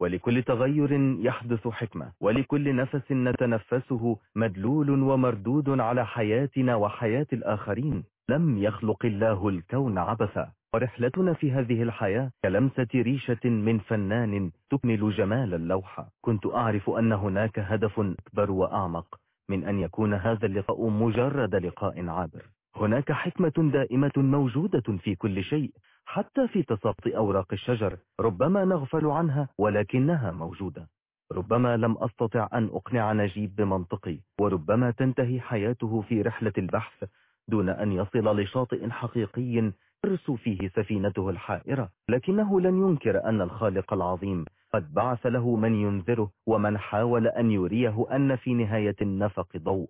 ولكل تغير يحدث حكمة ولكل نفس نتنفسه مدلول ومردود على حياتنا وحياة الآخرين. لم يخلق الله الكون عبثا. ورحلتنا في هذه الحياة كلمسة ريشة من فنان تكمل جمال اللوحة كنت أعرف أن هناك هدف أكبر وأعمق من أن يكون هذا اللقاء مجرد لقاء عابر. هناك حكمة دائمة موجودة في كل شيء حتى في تساقط أوراق الشجر. ربما نغفل عنها ولكنها موجودة. ربما لم أستطع أن أقنع نجيب بمنطقي. وربما تنتهي حياته في رحلة البحث دون أن يصل لشاطئ حقيقي ترسو فيه سفينته الحائرة لكنه لن ينكر أن الخالق العظيم قد بعث له من ينذره ومن حاول أن يريه أن في نهاية النفق ضوء.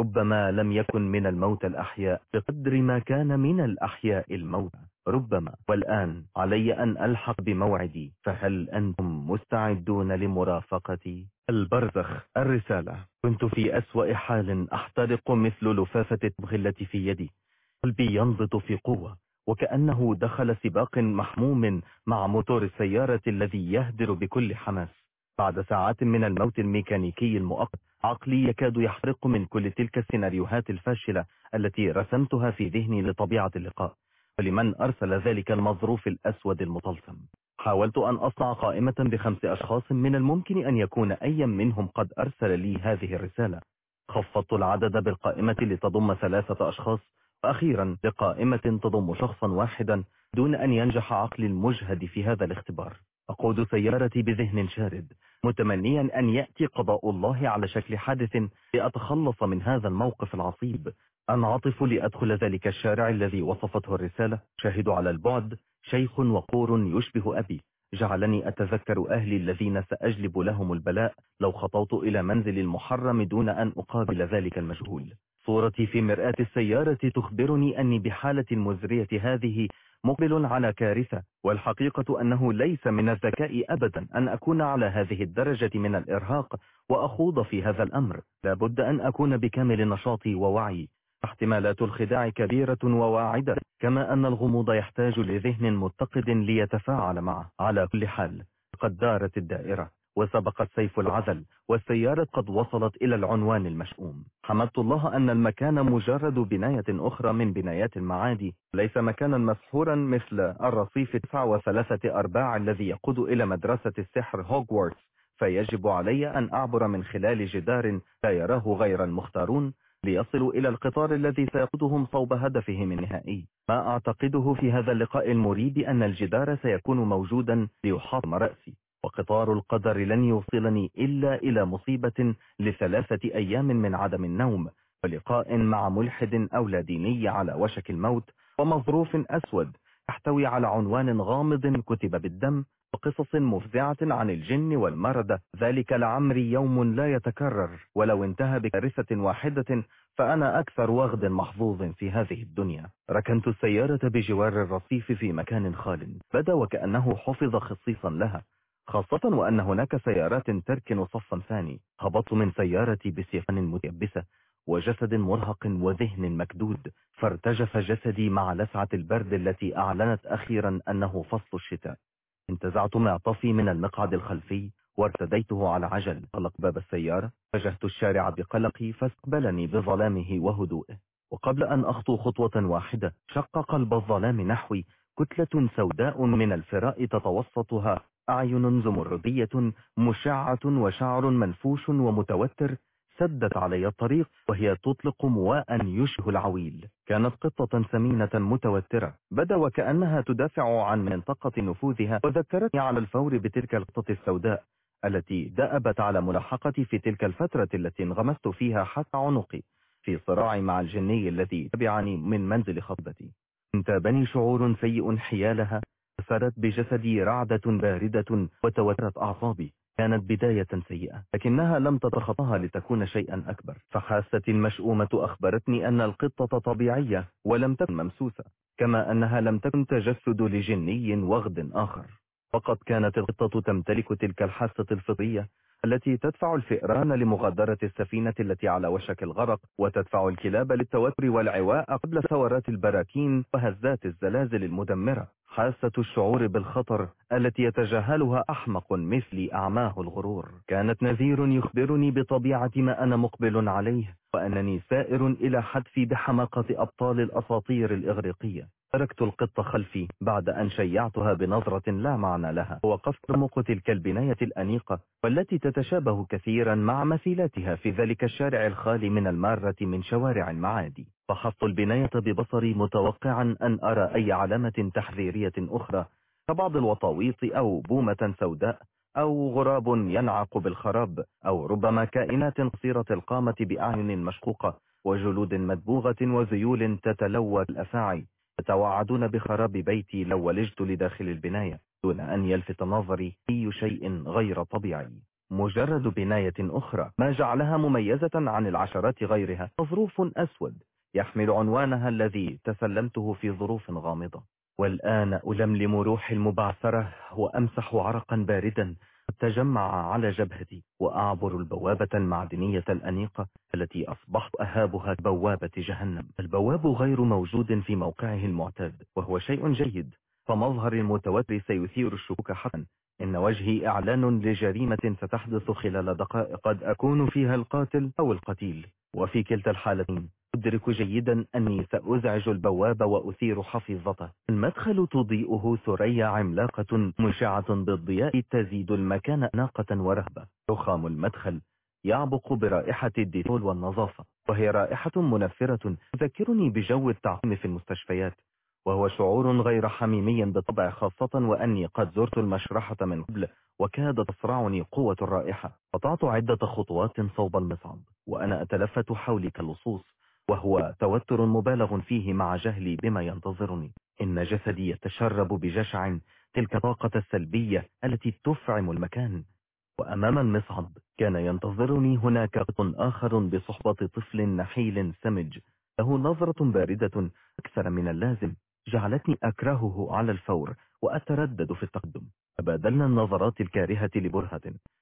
ربما لم يكن من الموت الأحياء بقدر ما كان من الأحياء الموت. ربما والآن علي أن ألحق بموعدي. فهل أنتم مستعدون لمرافقتي؟ البرزخ الرسالة. كنت في أسوأ حال أحترق مثل لفافة الطبغ التي في يدي. قلبي ينبض في قوة. وكأنه دخل سباق محموم مع موتور السيارة الذي يهدر بكل حماس. بعد ساعات من الموت الميكانيكي المؤقت عقلي يكاد يحرق من كل تلك السيناريوهات الفاشلة التي رسمتها في ذهني لطبيعة اللقاء. ولمن أرسل ذلك المظروف الأسود المطلسم؟ حاولت أن أصنع قائمة بخمس أشخاص من الممكن أن يكون أي منهم قد أرسل لي هذه الرسالة. خفضت العدد بالقائمة لتضم ثلاثة أشخاص وأخيرا لقائمة تضم شخصا واحدا دون أن ينجح عقلي المجهد في هذا الاختبار. أقود سيارتي بذهن شارد متمنيا أن يأتي قضاء الله على شكل حادث لأتخلص من هذا الموقف العصيب. أنعطف لأدخل ذلك الشارع الذي وصفته الرسالة. شاهد على البعد شيخ وقور يشبه أبي. جعلني أتذكر أهلي الذين سأجلب لهم البلاء. لو خطوت إلى منزل المحرم دون أن أقابل ذلك المجهول. صورتي في مرآة السيارة تخبرني أني بحالة المزرية هذه مقبل على كارثة والحقيقة أنه ليس من الذكاء أبدا أن أكون على هذه الدرجة من الإرهاق وأخوض في هذا الأمر. لابد أن أكون بكامل نشاطي ووعي. احتمالات الخداع كبيرة وواعدة كما أن الغموض يحتاج لذهن متقد ليتفاعل معه. على كل حال قد دارت الدائرة. وسبق السيف العذل والسيارة قد وصلت إلى العنوان المشؤوم. حمدت الله أن المكان مجرد بناية أخرى من بنايات المعادي. ليس مكانا مسحورا مثل الرصيف تسعة وثلاثة أرباع الذي يقود إلى مدرسة السحر هوغوارتس فيجب علي أن أعبر من خلال جدار لا يراه غير المختارون ليصلوا إلى القطار الذي سيقودهم صوب هدفهم النهائي. ما أعتقده في هذا اللقاء المريب أن الجدار سيكون موجودا ليحاطم رأسي. وقطار القدر لن يوصلني إلا إلى مصيبة لثلاثة أيام من عدم النوم ولقاء مع ملحد أو لا ديني على وشك الموت ومظروف أسود يحتوي على عنوان غامض كتب بالدم وقصص مفزعة عن الجن والمردة ذلك لعمري يوم لا يتكرر ولو انتهى بكارثة واحدة فأنا أكثر وغد محظوظ في هذه الدنيا. ركنت السيارة بجوار الرصيف في مكان خال بدا وكأنه حفظ خصيصا لها. خاصة وأن هناك سيارات تركن صفا ثاني هبطت من سيارتي بسيقان متيبسة وجسد مرهق وذهن مكدود فارتجف جسدي مع لسعة البرد التي أعلنت أخيرا أنه فصل الشتاء. انتزعت معطفي من المقعد الخلفي وارتديته على عجل. طلق باب السيارة وجهت الشارع بقلقي فاستقبلني بظلامه وهدوئه وقبل أن أخطو خطوة واحدة شق قلب الظلام نحوي كتلة سوداء من الفراء تتوسطها. أعين زمردية مشعة وشعر منفوش ومتوتر سدت علي الطريق وهي تطلق مواء يشبه العويل. كانت قطة سمينة متوترة. بدأ وكأنها تدافع عن منطقة نفوذها. وذكرتني على الفور بتلك القطة السوداء التي دأبت على ملاحقتي في تلك الفترة التي انغمست فيها حتى عنقي في صراعي مع الجني الذي تبعني من منزل خطبتي. انتابني شعور سيء حيالها. أثرت بجسدي رعدة باردة وتوترت أعصابي. كانت بداية سيئة لكنها لم تتخطها لتكون شيئا أكبر. فحاستي المشؤومة أخبرتني أن القطة طبيعية ولم تكن ممسوسة كما أنها لم تكن تجسد لجني وغد آخر. فقد كانت القطة تمتلك تلك الحاسة الفطرية التي تدفع الفئران لمغادرة السفينة التي على وشك الغرق وتدفع الكلاب للتوتر والعواء قبل ثورات البراكين وهزات الزلازل المدمرة. حاسة الشعور بالخطر التي يتجاهلها أحمق مثلي أعماه الغرور. كانت نذير يخبرني بطبيعة ما أنا مقبل عليه وأنني سائر إلى حدفي بحماقة أبطال الأساطير الإغريقية. تركت القطة خلفي بعد أن شيعتها بنظرة لا معنى لها. وقفت رمق تلك البناية الأنيقة والتي تتشابه كثيرا مع مثيلاتها في ذلك الشارع الخالي من المارة من شوارع المعادي. فحصت البناية ببصري متوقعا أن أرى أي علامة تحذيرية أخرى كبعض الوطاويط أو بومة سوداء أو غراب ينعق بالخراب أو ربما كائنات قصيرة القامة بأعين مشقوقة وجلود مدبوغة وذيول تتلوى الأفاعي. يتوعدون بخراب بيتي لو ولجت لداخل البناية دون أن يلفت نظري أي شيء غير طبيعي. مجرد بناية أخرى ما جعلها مميزة عن العشرات غيرها. ظروف أسود يحمل عنوانها الذي تسلمته في ظروف غامضة. والآن ألملم روحي المبعثرة وأمسح عرقا باردا تجمع على جبهتي وأعبر البوابة المعدنية الأنيقة التي أصبحت أهابها بوابة جهنم. البواب غير موجود في موقعه المعتاد وهو شيء جيد. فمظهر المتوتر سيثير الشكوك حقا. إن وجهي إعلان لجريمة ستحدث خلال دقائق قد أكون فيها القاتل أو القتيل. وفي كلتا الحالتين أدرك جيدا أني سأزعج البواب وأثير حفيظته. المدخل تضيئه ثريا عملاقة مشعة بالضياء تزيد المكان ناقة ورهبة. رخام المدخل يعبق برائحة الديتول والنظافة وهي رائحة منفرة تذكرني بجو التعقيم في المستشفيات وهو شعور غير حميمي بالطبع خاصة وأني قد زرت المشرحة من قبل وكاد تصرعني قوة الرائحة. قطعت عدة خطوات صوب المصعد وأنا أتلفت حولي كاللصوص وهو توتر مبالغ فيه مع جهلي بما ينتظرني. إن جسدي يتشرب بجشع تلك طاقة السلبية التي تفعم المكان. وأمام المصعد كان ينتظرني هناك قط آخر بصحبة طفل نحيل سمج. له نظرة باردة أكثر من اللازم. جعلتني أكرهه على الفور وأتردد في التقدم. تبادلنا النظرات الكارهة لبرهة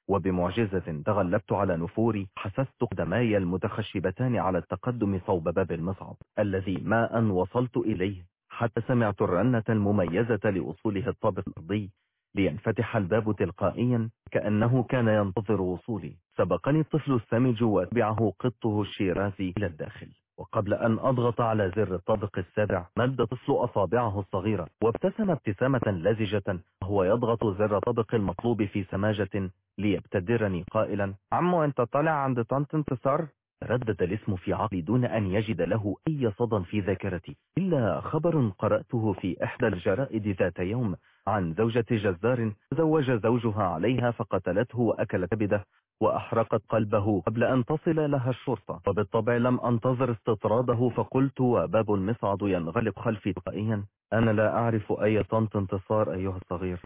وبمعجزة تغلبت على نفوري حسست قدماي المتخشبتان على التقدم صوب باب المصعد الذي ما أن وصلت إليه حتى سمعت الرنة المميزة لأصوله الطابق الأرضي لينفتح الباب تلقائيا كأنه كان ينتظر وصولي. سبقني الطفل السمج وأتبعه قطه الشيرازي إلى الداخل. وقبل أن أضغط على زر الطابق السابع مد طفل أصابعه الصغيرة وابتسم ابتسامة لزجة. وهو يضغط زر طابق المطلوب في سماجة. ليبتدرني قائلا عمو أنت طالع عند طنط انتصار؟ ردد الاسم في عقلي دون أن يجد له أي صدى في ذاكرتي. إلا خبر قرأته في إحدى الجرائد ذات يوم عن زوجة جزار زوج زوجها عليها فقتلته وأكلت بده. وأحرقت قلبه قبل أن تصل لها الشرطة. وبالطبع لم أنتظر استطراده فقلت وباب المصعد ينغلق خلفي تلقائيا. أنا لا أعرف أي طنط انتصار أيها الصغير.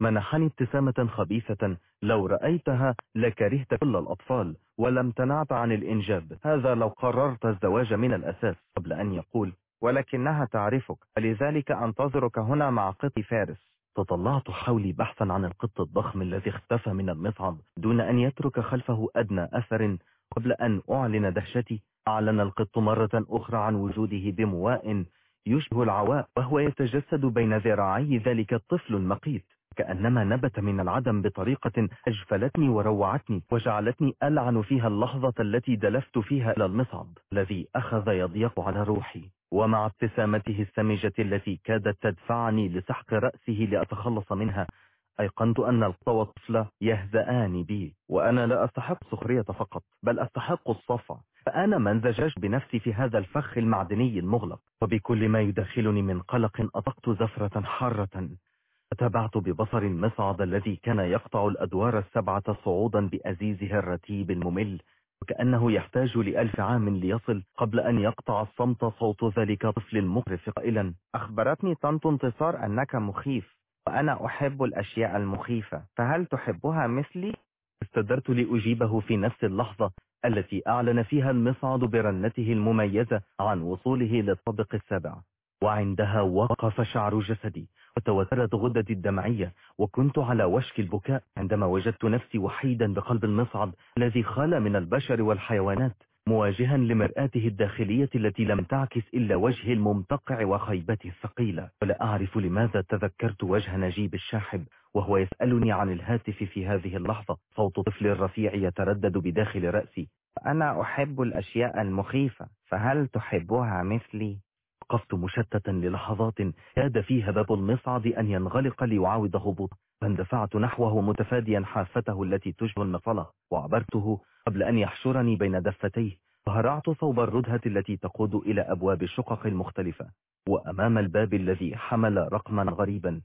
منحني ابتسامة خبيثة. لو رأيتها لكرهت كل الأطفال ولم تنعت عن الإنجاب. هذا لو قررت الزواج من الأساس قبل أن يقول ولكنها تعرفك. فلذلك أنتظرك هنا مع قط فارس. تطلعت حولي بحثا عن القط الضخم الذي اختفى من المصعد دون أن يترك خلفه أدنى أثر. قبل أن أعلن دهشتي أعلن القط مرة أخرى عن وجوده بمواء يشبه العواء وهو يتجسد بين ذراعي ذلك الطفل المقيت. كأنما نبت من العدم بطريقة أجفلتني وروعتني وجعلتني ألعن فيها اللحظة التي دلفت فيها إلى المصعد الذي أخذ يضيق على روحي. ومع ابتسامته السمجة التي كادت تدفعني لسحق رأسه لأتخلص منها أيقنت أن القطة والطفل يهزآن بي وأنا لا أستحق سخرية فقط بل أستحق الصفع. فأنا من زجاج بنفسي في هذا الفخ المعدني المغلق. وبكل ما يدخلني من قلق أطقت زفرة حارة. تابعت ببصر المصعد الذي كان يقطع الأدوار السبعة صعودا بأزيزها الرتيب الممل وكأنه يحتاج لألف عام ليصل قبل أن يقطع الصمت صوت ذلك طفل المقرف قائلا أخبرتني طنط انتصار أنك مخيف وأنا أحب الأشياء المخيفة فهل تحبها مثلي؟ استدرت لأجيبه في نفس اللحظة التي أعلن فيها المصعد برنته المميزة عن وصوله للطبق السابع وعندها وقف شعر جسدي وتوترت غدتي الدمعية وكنت على وشك البكاء عندما وجدت نفسي وحيدا بقلب المصعد الذي خال من البشر والحيوانات مواجها لمرآته الداخلية التي لم تعكس إلا وجه الممتقع وخيبته الثقيلة ولا أعرف لماذا تذكرت وجه نجيب الشاحب وهو يسألني عن الهاتف في هذه اللحظة صوت طفل رفيع يتردد بداخل رأسي أنا أحب الأشياء المخيفة فهل تحبها مثلي؟ وقفت مشتتا للحظات كاد فيها باب المصعد أن ينغلق ليعاود هبوط فاندفعت نحوه متفاديا حافته التي تشبه المصلة وعبرته قبل أن يحشرني بين دفتيه فهرعت صوب الردهة التي تقود إلى أبواب الشقق المختلفة وأمام الباب الذي حمل رقما غريبا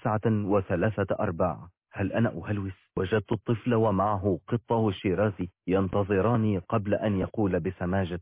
تسعة وثلاثة أرباع هل أنا أهلوس؟ وجدت الطفل ومعه قطة الشيرازي ينتظراني قبل أن يقول بسماجة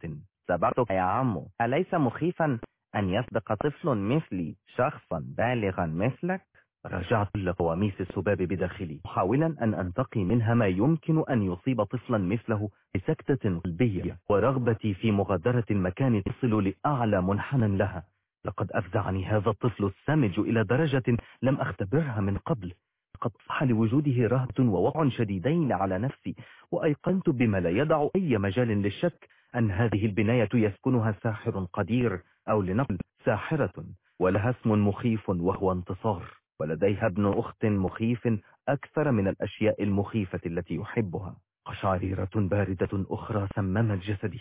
سبقتك يا عمو أليس مخيفا أن يسبق طفل مثلي شخصا بالغا مثلك؟ راجعت كل قواميس السباب بداخلي محاولا أن أنتقي منها ما يمكن أن يصيب طفلا مثله بسكتة قلبية ورغبتي في مغادرة المكان تصل لأعلى منحنى لها. لقد أفزعني هذا الطفل السامج إلى درجة لم أختبرها من قبل. قد صح لوجوده رهبة ووقع شديدين على نفسي وأيقنت بما لا يدع أي مجال للشك. أن هذه البناية يسكنها ساحر قدير أو لنقل ساحرة ولها اسم مخيف وهو انتصار ولديها ابن أخت مخيف أكثر من الأشياء المخيفة التي يحبها. قشعريرة باردة أخرى سممت جسدي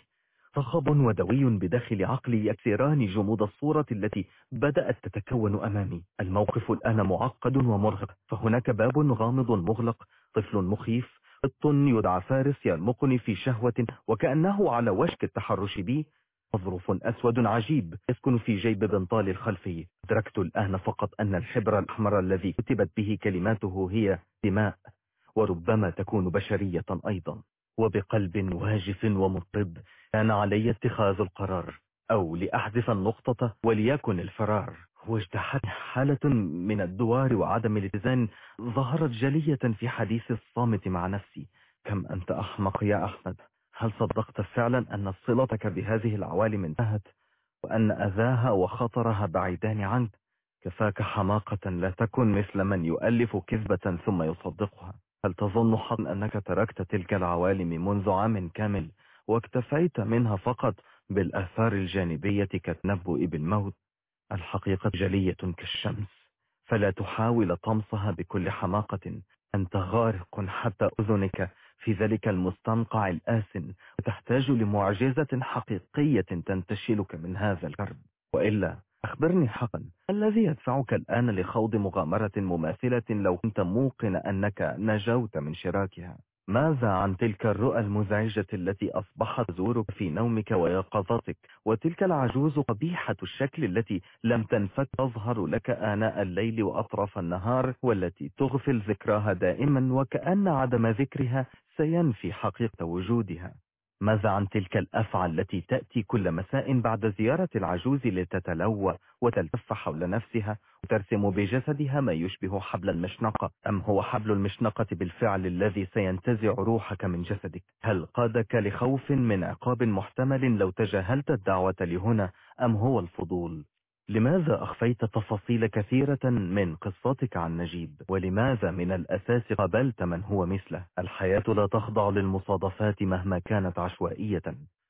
صخب ودوي بداخل عقلي يكسران جمود الصورة التي بدأت تتكون أمامي. الموقف الآن معقد ومرهق فهناك باب غامض مغلق طفل مخيف قط يدعى فارس يرمقني في شهوة وكأنه على وشك التحرش بي. مظروف أسود عجيب يسكن في جيب بنطال الخلفي أدركت الآن فقط أن الحبر الأحمر الذي كتبت به كلماته هي دماء وربما تكون بشرية أيضا. وبقلب واجف ومضطرب كان علي اتخاذ القرار أو لأحذف النقطة وليكن الفرار. واجتحت حالة من الدوار وعدم الاتزان ظهرت جلية في حديث الصامت مع نفسي. كم أنت أحمق يا أحمد! هل صدقت فعلا أن صلتك بهذه العوالم انتهت وأن أذاها وخطرها بعيدان عنك؟ كفاك حماقة لا تكن مثل من يؤلف كذبة ثم يصدقها. هل تظن حقا أنك تركت تلك العوالم منذ عام كامل واكتفيت منها فقط بالآثار الجانبية كالتنبؤ بالموت؟ الحقيقة جلية كالشمس فلا تحاول طمسها بكل حماقة. أنت غارق حتى أذنك في ذلك المستنقع الآسن وتحتاج لمعجزة حقيقية تنتشلك من هذا الكرب. وإلا أخبرني حقا الذي يدفعك الآن لخوض مغامرة مماثلة لو كنت موقن أنك نجوت من شراكها؟ ماذا عن تلك الرؤى المزعجة التي أصبحت تزورك في نومك ويقظتك؟ وتلك العجوز قبيحة الشكل التي لم تنفك تظهر لك آناء الليل وأطراف النهار والتي تغفل ذكراها دائما وكأن عدم ذكرها سينفي حقيقة وجودها. ماذا عن تلك الأفعى التي تأتي كل مساء بعد زيارة العجوز لتتلوى وتلتف حول نفسها وترسم بجسدها ما يشبه حبل المشنقة؟ أم هو حبل المشنقة بالفعل الذي سينتزع روحك من جسدك؟ هل قادك لخوف من عقاب محتمل لو تجاهلت الدعوة لهنا أم هو الفضول؟ لماذا أخفيت تفاصيل كثيرة من قصتك عن نجيب؟ ولماذا من الأساس قبلت من هو مثله؟ الحياة لا تخضع للمصادفات مهما كانت عشوائية.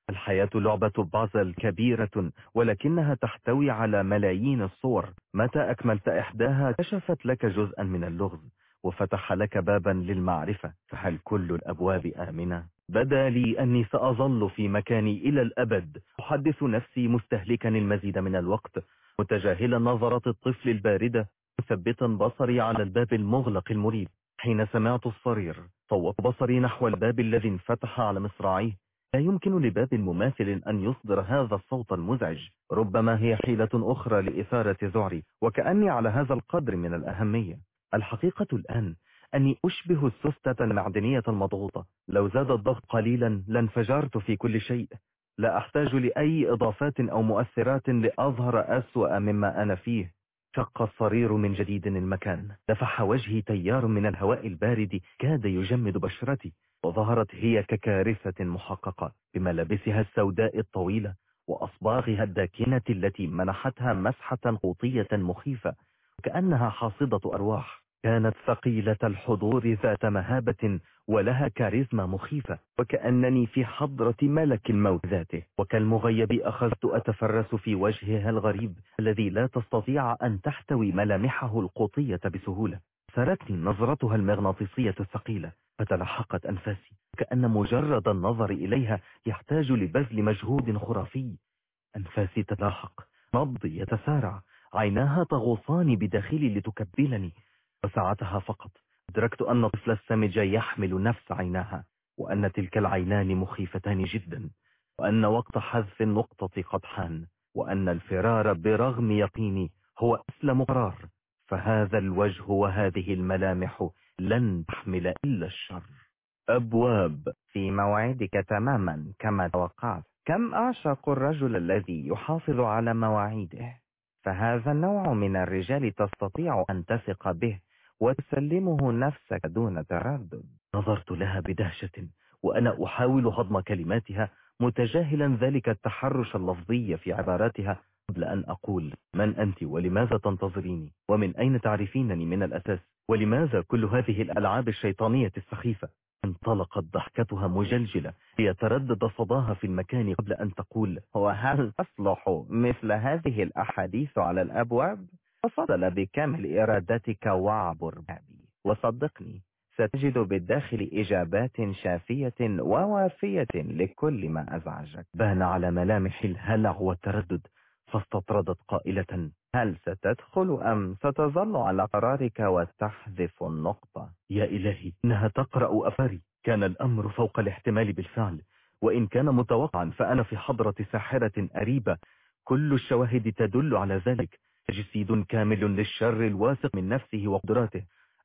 الحياة لعبة بازل كبيرة ولكنها تحتوي على ملايين الصور. متى أكملت إحداها؟ كشفت لك جزءا من اللغز وفتح لك بابا للمعرفة. فهل كل الأبواب آمنة؟ بدا لي أني سأظل في مكاني إلى الأبد. أحدث نفسي مستهلكا المزيد من الوقت. متجاهلا نظرة الطفل الباردة مثبتا بصري على الباب المغلق المريب. حين سمعت الصرير صوت بصري نحو الباب الذي انفتح على مصراعيه لا يمكن لباب مماثل أن يصدر هذا الصوت المزعج. ربما هي حيلة أخرى لإثارة ذعري وكأني على هذا القدر من الأهمية. الحقيقة الآن أني أشبه السستة المعدنية المضغوطة. لو زاد الضغط قليلا لانفجرت في كل شيء. لا أحتاج لأي إضافات أو مؤثرات لأظهر أسوأ مما أنا فيه. شق الصرير من جديد المكان. دفح وجهي تيار من الهواء البارد كاد يجمد بشرتي وظهرت هي ككارثة محققة بملابسها السوداء الطويلة وأصباغها الداكنة التي منحتها مسحة قوطية مخيفة كأنها حاصدة أرواح. كانت ثقيلة الحضور ذات مهابة ولها كاريزما مخيفة وكأنني في حضرة ملك الموت ذاته. وكالمغيب أخذت أتفرس في وجهها الغريب الذي لا تستطيع أن تحتوي ملامحه القوطية بسهولة. سرتني نظرتها المغناطيسية الثقيلة فتلحقت أنفاسي. كأن مجرد النظر إليها يحتاج لبذل مجهود خرافي. أنفاسي تلاحق نبضي يتسارع عيناها تغوصان بداخلي لتكبلني. وساعتها فقط. أدركت أن الطفل السمج يحمل نفس عيناها وأن تلك العينان مخيفتان جدا وأن وقت حذف النقطة قد حان وأن الفرار برغم يقيني هو أسلم قرار فهذا الوجه وهذه الملامح لن تحمل إلا الشر. أبواب في موعدك تماما كما توقعت. كم أعشق الرجل الذي يحافظ على مواعيده؟ فهذا النوع من الرجال تستطيع أن تثق به. وتسلمه نفسك دون تردد. نظرت لها بدهشة وأنا أحاول هضم كلماتها متجاهلا ذلك التحرش اللفظي في عباراتها قبل أن أقول من أنت ولماذا تنتظريني؟ ومن أين تعرفينني من الأساس؟ ولماذا كل هذه الألعاب الشيطانية السخيفة؟ انطلقت ضحكتها مجلجلة ليتردد صداها في المكان قبل أن تقول وهل تصلح مثل هذه الأحاديث على الأبواب؟ فصل بكامل إرادتك وعبر بأبي وصدقني ستجد بالداخل إجابات شافية ووافية لكل ما أزعجك. بان على ملامح الهلع والتردد فاستطردت قائلة هل ستدخل أم ستظل على قرارك وتحذف النقطة؟ يا إلهي إنها تقرأ أفاري كان الأمر فوق الاحتمال بالفعل وإن كان متوقعا فأنا في حضرة ساحرة أريبة كل الشواهد تدل على ذلك. تجسيد كامل للشر الواثق من نفسه وقدراته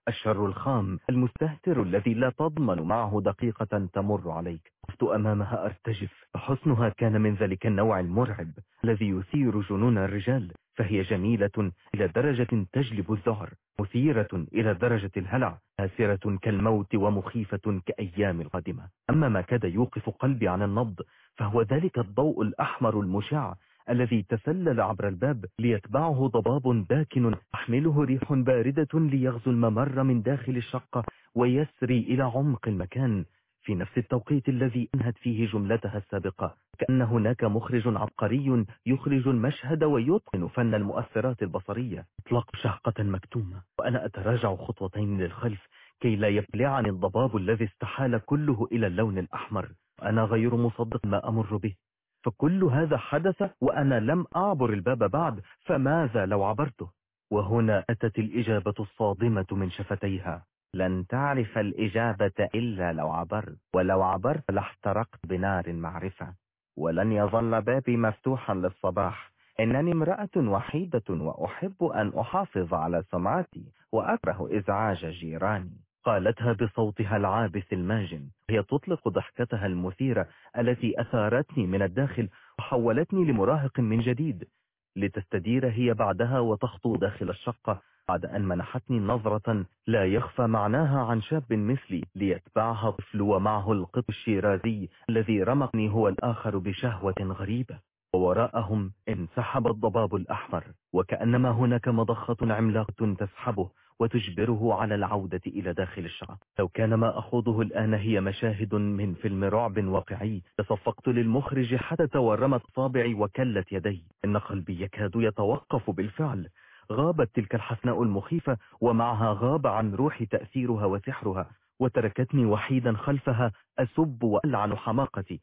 الشر الخام المستهتر الذي لا تضمن معه دقيقة تمر عليك. وقفت أمامها أرتجف. فحسنها كان من ذلك النوع المرعب الذي يثير جنون الرجال فهي جميلة إلى درجة تجلب الذعر مثيرة إلى درجة الهلع آسرة كالموت ومخيفة كأيام القادمة. أما ما كاد يوقف قلبي عن النبض فهو ذلك الضوء الأحمر المشع الذي تسلل عبر الباب ليتبعه ضباب داكن تحمله ريح باردة ليغزو الممر من داخل الشقة ويسري إلى عمق المكان. في نفس التوقيت الذي أنهت فيه جملتها السابقة كأن هناك مخرج عبقري يخرج المشهد ويتقن فن المؤثرات البصرية. اطلق شهقة مكتومة. وأنا أتراجع خطوتين للخلف كي لا يبلعني الضباب الذي استحال كله إلى اللون الأحمر. أنا غير مصدق ما أمر به. فكل هذا حدث وأنا لم أعبر الباب بعد فماذا لو عبرته؟ وهنا أتت الإجابة الصادمة من شفتيها. لن تعرف الإجابة إلا لو عبرت ولو عبرت لاحترقت بنار المعرفة. ولن يظل بابي مفتوحا للصباح. إنني امرأة وحيدة وأحب أن أحافظ على سمعتي وأكره إزعاج جيراني. قالتها بصوتها العابث الماجن. هي تطلق ضحكتها المثيرة التي أثارتني من الداخل وحولتني لمراهق من جديد. لتستدير هي بعدها وتخطو داخل الشقة بعد أن منحتني نظرة لا يخفى معناها عن شاب مثلي ليتبعها طفل ومعه القط الشيرازي الذي رمقني هو الآخر بشهوة غريبة. ووراءهم انسحب الضباب الأحمر وكأنما هناك مضخة عملاقة تسحبه وتجبره على العودة إلى داخل الشقة لو كان ما أخوضه الآن هي مشاهد من فيلم رعب واقعي تصفقت للمخرج حتى تورمت صابعي وكلت يدي إن قلبي يكاد يتوقف بالفعل. غابت تلك الحسناء المخيفة ومعها غاب عن روحي تأثيرها وسحرها وتركتني وحيدا خلفها أسب وألعن حماقتي.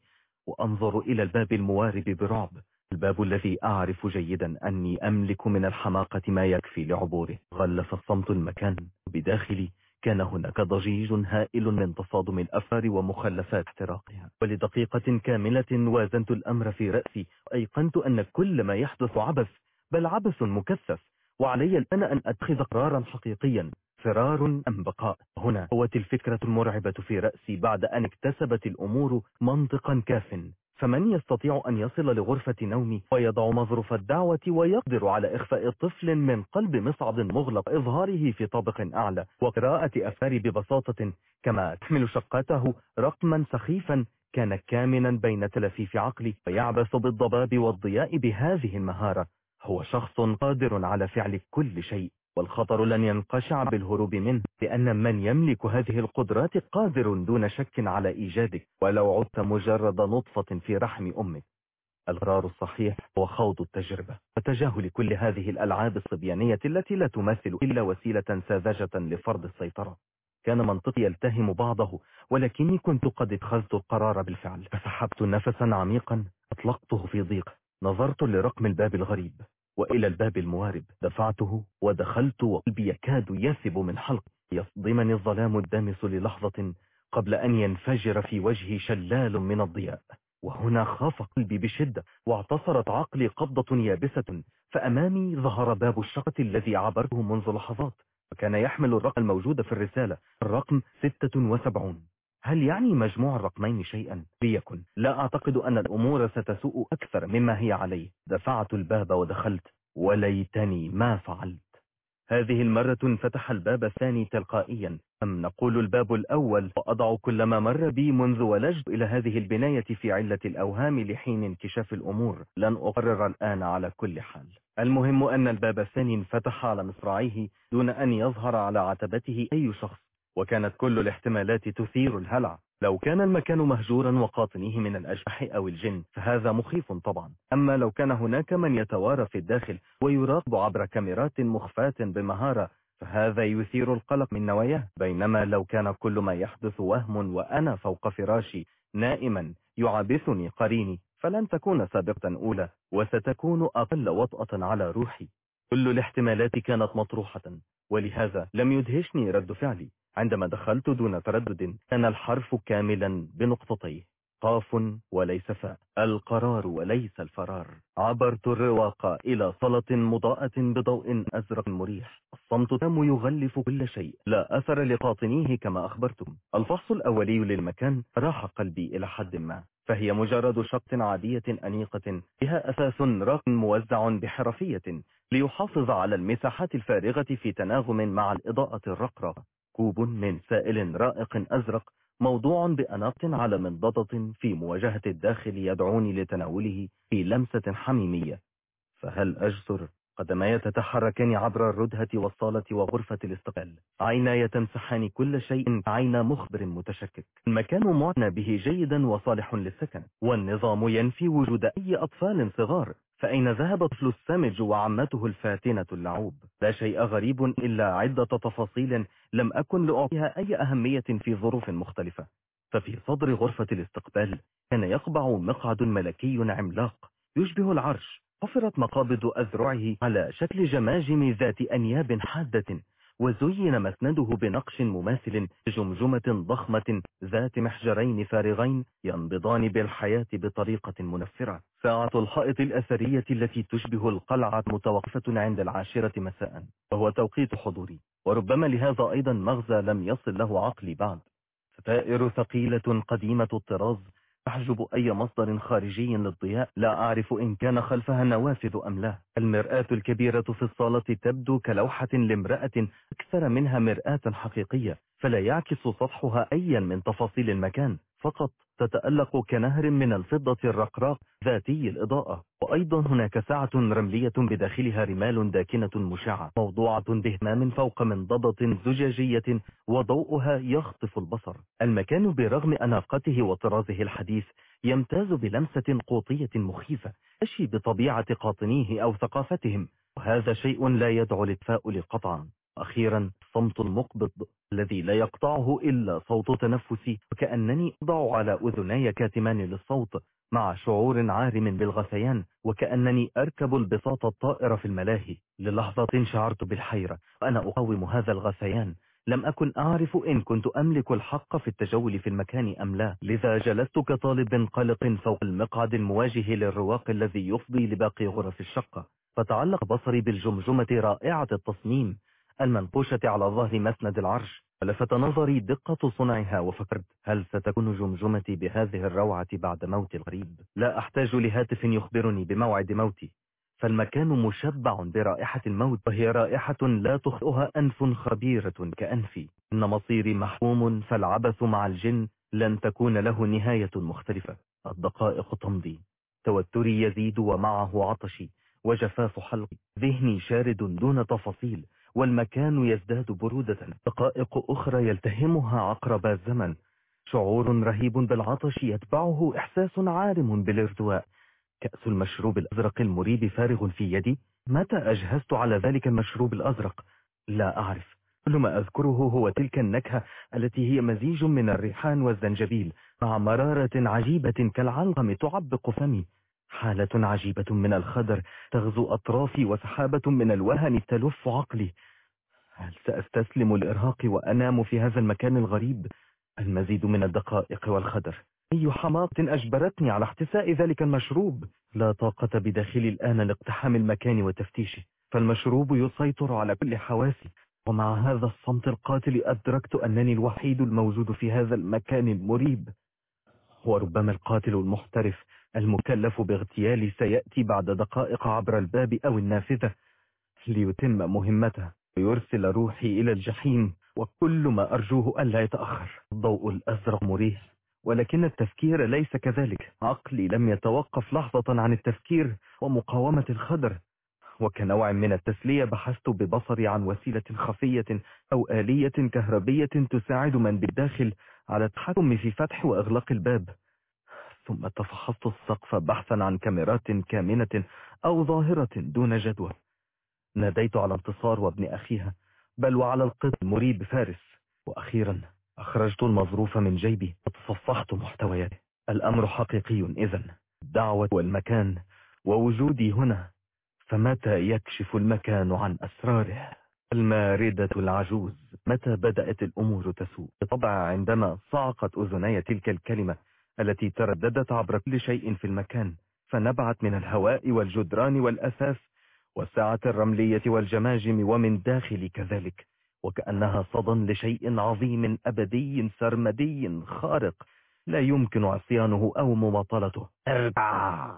وأنظر إلى الباب الموارب برعب الباب الذي أعرف جيدا أني أملك من الحماقة ما يكفي لعبوره. غلف الصمت المكان بداخلي كان هناك ضجيج هائل من تصادم الأفار ومخلفات احتراقها. ولدقيقة كاملة وازنت الأمر في رأسي وأيقنت أن كل ما يحدث عبث بل عبث مكثف. وعلي الآن أن أتخذ قرارا حقيقيا. فرار أم بقاء؟ هنا هوت الفكرة المرعبة في رأسي بعد أن اكتسبت الأمور منطقا كاف. فمن يستطيع أن يصل لغرفة نومي؟ ويضع مظروف الدعوة ويقدر على إخفاء طفل من قلب مصعد مغلق إظهاره في طابق أعلى. وقراءة أفاري ببساطة كما تحمل شقاته رقما سخيفا كان كامنا بين تلفيف عقلي. ويعبث بالضباب والضياء بهذه المهارة. هو شخص قادر على فعل كل شيء والخطر لن ينقشع بالهروب منه لأن من يملك هذه القدرات قادر دون شك على إيجادك ولو عدت مجرد نطفة في رحم أمك. القرار الصحيح هو خوض التجربة وتجاهل كل هذه الألعاب الصبيانية التي لا تمثل إلا وسيلة ساذجة لفرض السيطرة. كان منطقي يلتهم بعضه ولكني كنت قد اتخذت القرار بالفعل. فسحبت نفسا عميقا أطلقته في ضيق. نظرت لرقم الباب الغريب وإلى الباب الموارب. دفعته ودخلت وقلبي يكاد يثب من حلق. يصدمني الظلام الدامس للحظة قبل أن ينفجر في وجهي شلال من الضياء. وهنا خاف قلبي بشدة واعتصرت عقلي قبضة يابسة فأمامي ظهر باب الشقة الذي عبرته منذ لحظات وكان يحمل الرقم الموجود في الرسالة. الرقم 76 هل يعني مجموع الرقمين شيئا؟ ليكن. لا أعتقد أن الأمور ستسوء أكثر مما هي عليه دفعت الباب ودخلت. وليتني ما فعلت. هذه المرة فتح الباب الثاني تلقائيا. أم نقول الباب الأول؟ وأضع كل ما مر بي منذ ولجت إلى هذه البناية في علة الأوهام لحين انكشاف الأمور. لن أقرر الآن على كل حال. المهم أن الباب الثاني انفتح على مصراعيه دون أن يظهر على عتبته أي شخص. وكانت كل الاحتمالات تثير الهلع. لو كان المكان مهجورا وقاطنيه من الأجنح أو الجن فهذا مخيف طبعا. أما لو كان هناك من يتوارى في الداخل ويراقب عبر كاميرات مخفاة بمهارة فهذا يثير القلق من نواياه. بينما لو كان كل ما يحدث وهم وأنا فوق فراشي نائما يعابثني قريني فلن تكون سابقة أولى وستكون أقل وطأة على روحي. كل الاحتمالات كانت مطروحة ولهذا لم يدهشني رد فعلي. عندما دخلت دون تردد كان الحرف كاملا بنقطتيه. قاف وليس فاء. القرار وليس الفرار. عبرت الرواق إلى صلة مضاءة بضوء أزرق مريح. الصمت تام يغلف كل شيء. لا أثر لقاطنيه كما أخبرتم. الفحص الأولي للمكان راح قلبي إلى حد ما. فهي مجرد شق عادية أنيقة. بها أساس راق موزع بحرفية ليحافظ على المساحات الفارغة في تناغم مع الإضاءة الرقرة كوب من سائل رائق أزرق موضوع بأناق على منضدة في مواجهة الداخل يدعوني لتناوله في لمسة حميمية. فهل أجسر قدماي تتحركان عبر الردهة والصالة وغرفة الاستقبال عيناي تمسحان كل شيء عين مخبر متشكك. المكان معتنى به جيدا وصالح للسكن والنظام ينفي وجود أي أطفال صغار. فأين ذهب طفل السمج وعمته الفاتنة اللعوب لا شيء غريب إلا عدة تفاصيل لم أكن لأعطيها أي أهمية في ظروف مختلفة. ففي صدر غرفة الاستقبال كان يقبع مقعد ملكي عملاق يشبه العرش حفرت مقابض أذرعه على شكل جماجم ذات أنياب حادة. وزين مسنده بنقش مماثل جمجمة ضخمة ذات محجرين فارغين ينبضان بالحياة بطريقة منفرة. ساعة الحائط الأثرية التي تشبه القلعة متوقفة عند العاشرة مساء. وهو توقيت حضوري. وربما لهذا أيضا مغزى لم يصل له عقلي بعد. ستائر ثقيلة قديمة الطراز تحجب أي مصدر خارجي للضياء؟ لا أعرف إن كان خلفها نوافذ أم لا. المرآة الكبيرة في الصالة تبدو كلوحة لامرأة أكثر منها مرآة حقيقية. فلا يعكس سطحها أيا من تفاصيل المكان فقط تتألق كنهر من الفضة الرقراق ذاتي الإضاءة. وأيضا هناك ساعة رملية بداخلها رمال داكنة مشعة موضوعة بهمام فوق منضدة زجاجية وضوءها يخطف البصر. المكان برغم أناقته وطرازه الحديث يمتاز بلمسة قوطية مخيفة تشي بطبيعة قاطنيه أو ثقافتهم وهذا شيء لا يدعو للتفاؤل قطعا أخيرا الصمت المقبض الذي لا يقطعه إلا صوت تنفسي وكأنني أضع على أذني كاتمان للصوت مع شعور عارم بالغثيان وكأنني أركب البساط الطائر في الملاهي. للحظة شعرت بالحيرة وأنا أقاوم هذا الغثيان. لم أكن أعرف إن كنت أملك الحق في التجول في المكان أم لا. لذا جلست كطالب قلق فوق المقعد المواجه للرواق الذي يفضي لباقي غرف الشقة. فتعلق بصري بالجمجمة رائعة التصميم. المنقوشة على ظهر مسند العرش. ولفت نظري دقة صنعها وفكرت هل ستكون جمجمتي بهذه الروعة بعد موت الغريب لا أحتاج لهاتف يخبرني بموعد موتي. فالمكان مشبع برائحة الموت وهي رائحة لا تخطئها أنف خبيرة كأنفي إن مصيري محكوم فالعبث مع الجن لن تكون له نهاية مختلفة. الدقائق تمضي. توتري يزيد ومعه عطشي وجفاف حلقي. ذهني شارد دون تفاصيل. والمكان يزداد برودة. دقائق أخرى يلتهمها عقرب الزمن. شعور رهيب بالعطش يتبعه إحساس عارم بالارتواء. كأس المشروب الأزرق المريب فارغ في يدي. متى أجهزت على ذلك المشروب الأزرق؟ لا أعرف. كل ما أذكره هو تلك النكهة التي هي مزيج من الريحان والزنجبيل مع مرارة عجيبة كالعلغم تعبق فمي. حالة عجيبة من الخدر تغزو أطرافي وسحابة من الوهن تلف عقلي. هل سأستسلم الإرهاق وأنام في هذا المكان الغريب؟ المزيد من الدقائق والخدر. أي حماقة أجبرتني على احتساء ذلك المشروب؟ لا طاقة بداخلي الآن لاقتحام المكان وتفتيشه. فالمشروب يسيطر على كل حواسي. ومع هذا الصمت القاتل أدركت أنني الوحيد الموجود في هذا المكان المريب. وربما القاتل المحترف. المكلف باغتيالي سيأتي بعد دقائق عبر الباب أو النافذة ليتم مهمته ويرسل روحي إلى الجحيم وكل ما أرجوه ألا يتأخر. الضوء الأزرق مريح ولكن التفكير ليس كذلك. عقلي لم يتوقف لحظة عن التفكير ومقاومة الخدر. وكنوع من التسلية بحثت ببصري عن وسيلة خفية أو آلية كهربية تساعد من بالداخل على التحكم في فتح وإغلاق الباب. ثم تفحصت السقف بحثا عن كاميرات كامنة أو ظاهرة دون جدوى. ناديت على انتصار وابن أخيها بل وعلى القط المريب فارس. وأخيرا أخرجت المظروف من جيبي وتصفحت محتوياته الأمر حقيقي إذن. الدعوة والمكان ووجودي هنا. فمتى يكشف المكان عن أسراره؟ الماردة العجوز. متى بدأت الأمور تسوء؟ طبعا عندما صعقت أذني تلك الكلمة التي ترددت عبر كل شيء في المكان فنبعت من الهواء والجدران والأساس والساعة الرملية والجماجم ومن داخل كذلك وكأنها صدى لشيء عظيم أبدي سرمدي خارق لا يمكن عصيانه أو مماطلته. ارجع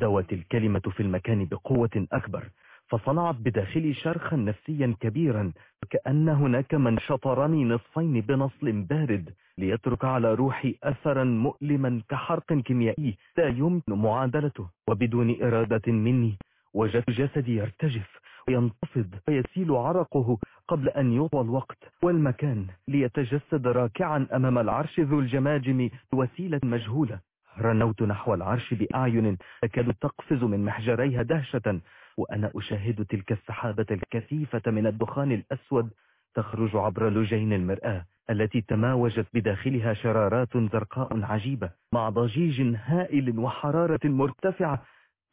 دوت الكلمة في المكان بقوة أكبر. فصنعت بداخلي شرخا نفسيا كبيرا كأن هناك من شطرني نصفين بنصل بارد ليترك على روحي أثرا مؤلما كحرق كيميائي لا يمكن معادلته وبدون إرادة مني وجدت جسدي يرتجف وينتفض ويسيل عرقه قبل أن يطوى الوقت والمكان ليتجسد راكعا أمام العرش ذو الجماجم بوسيلة مجهولة. رنوت نحو العرش بأعين تكاد تقفز من محجريها دهشة. وأنا أشاهد تلك السحابة الكثيفة من الدخان الأسود تخرج عبر لجين المرآة التي تماوجت بداخلها شرارات زرقاء عجيبة مع ضجيج هائل وحرارة مرتفعة.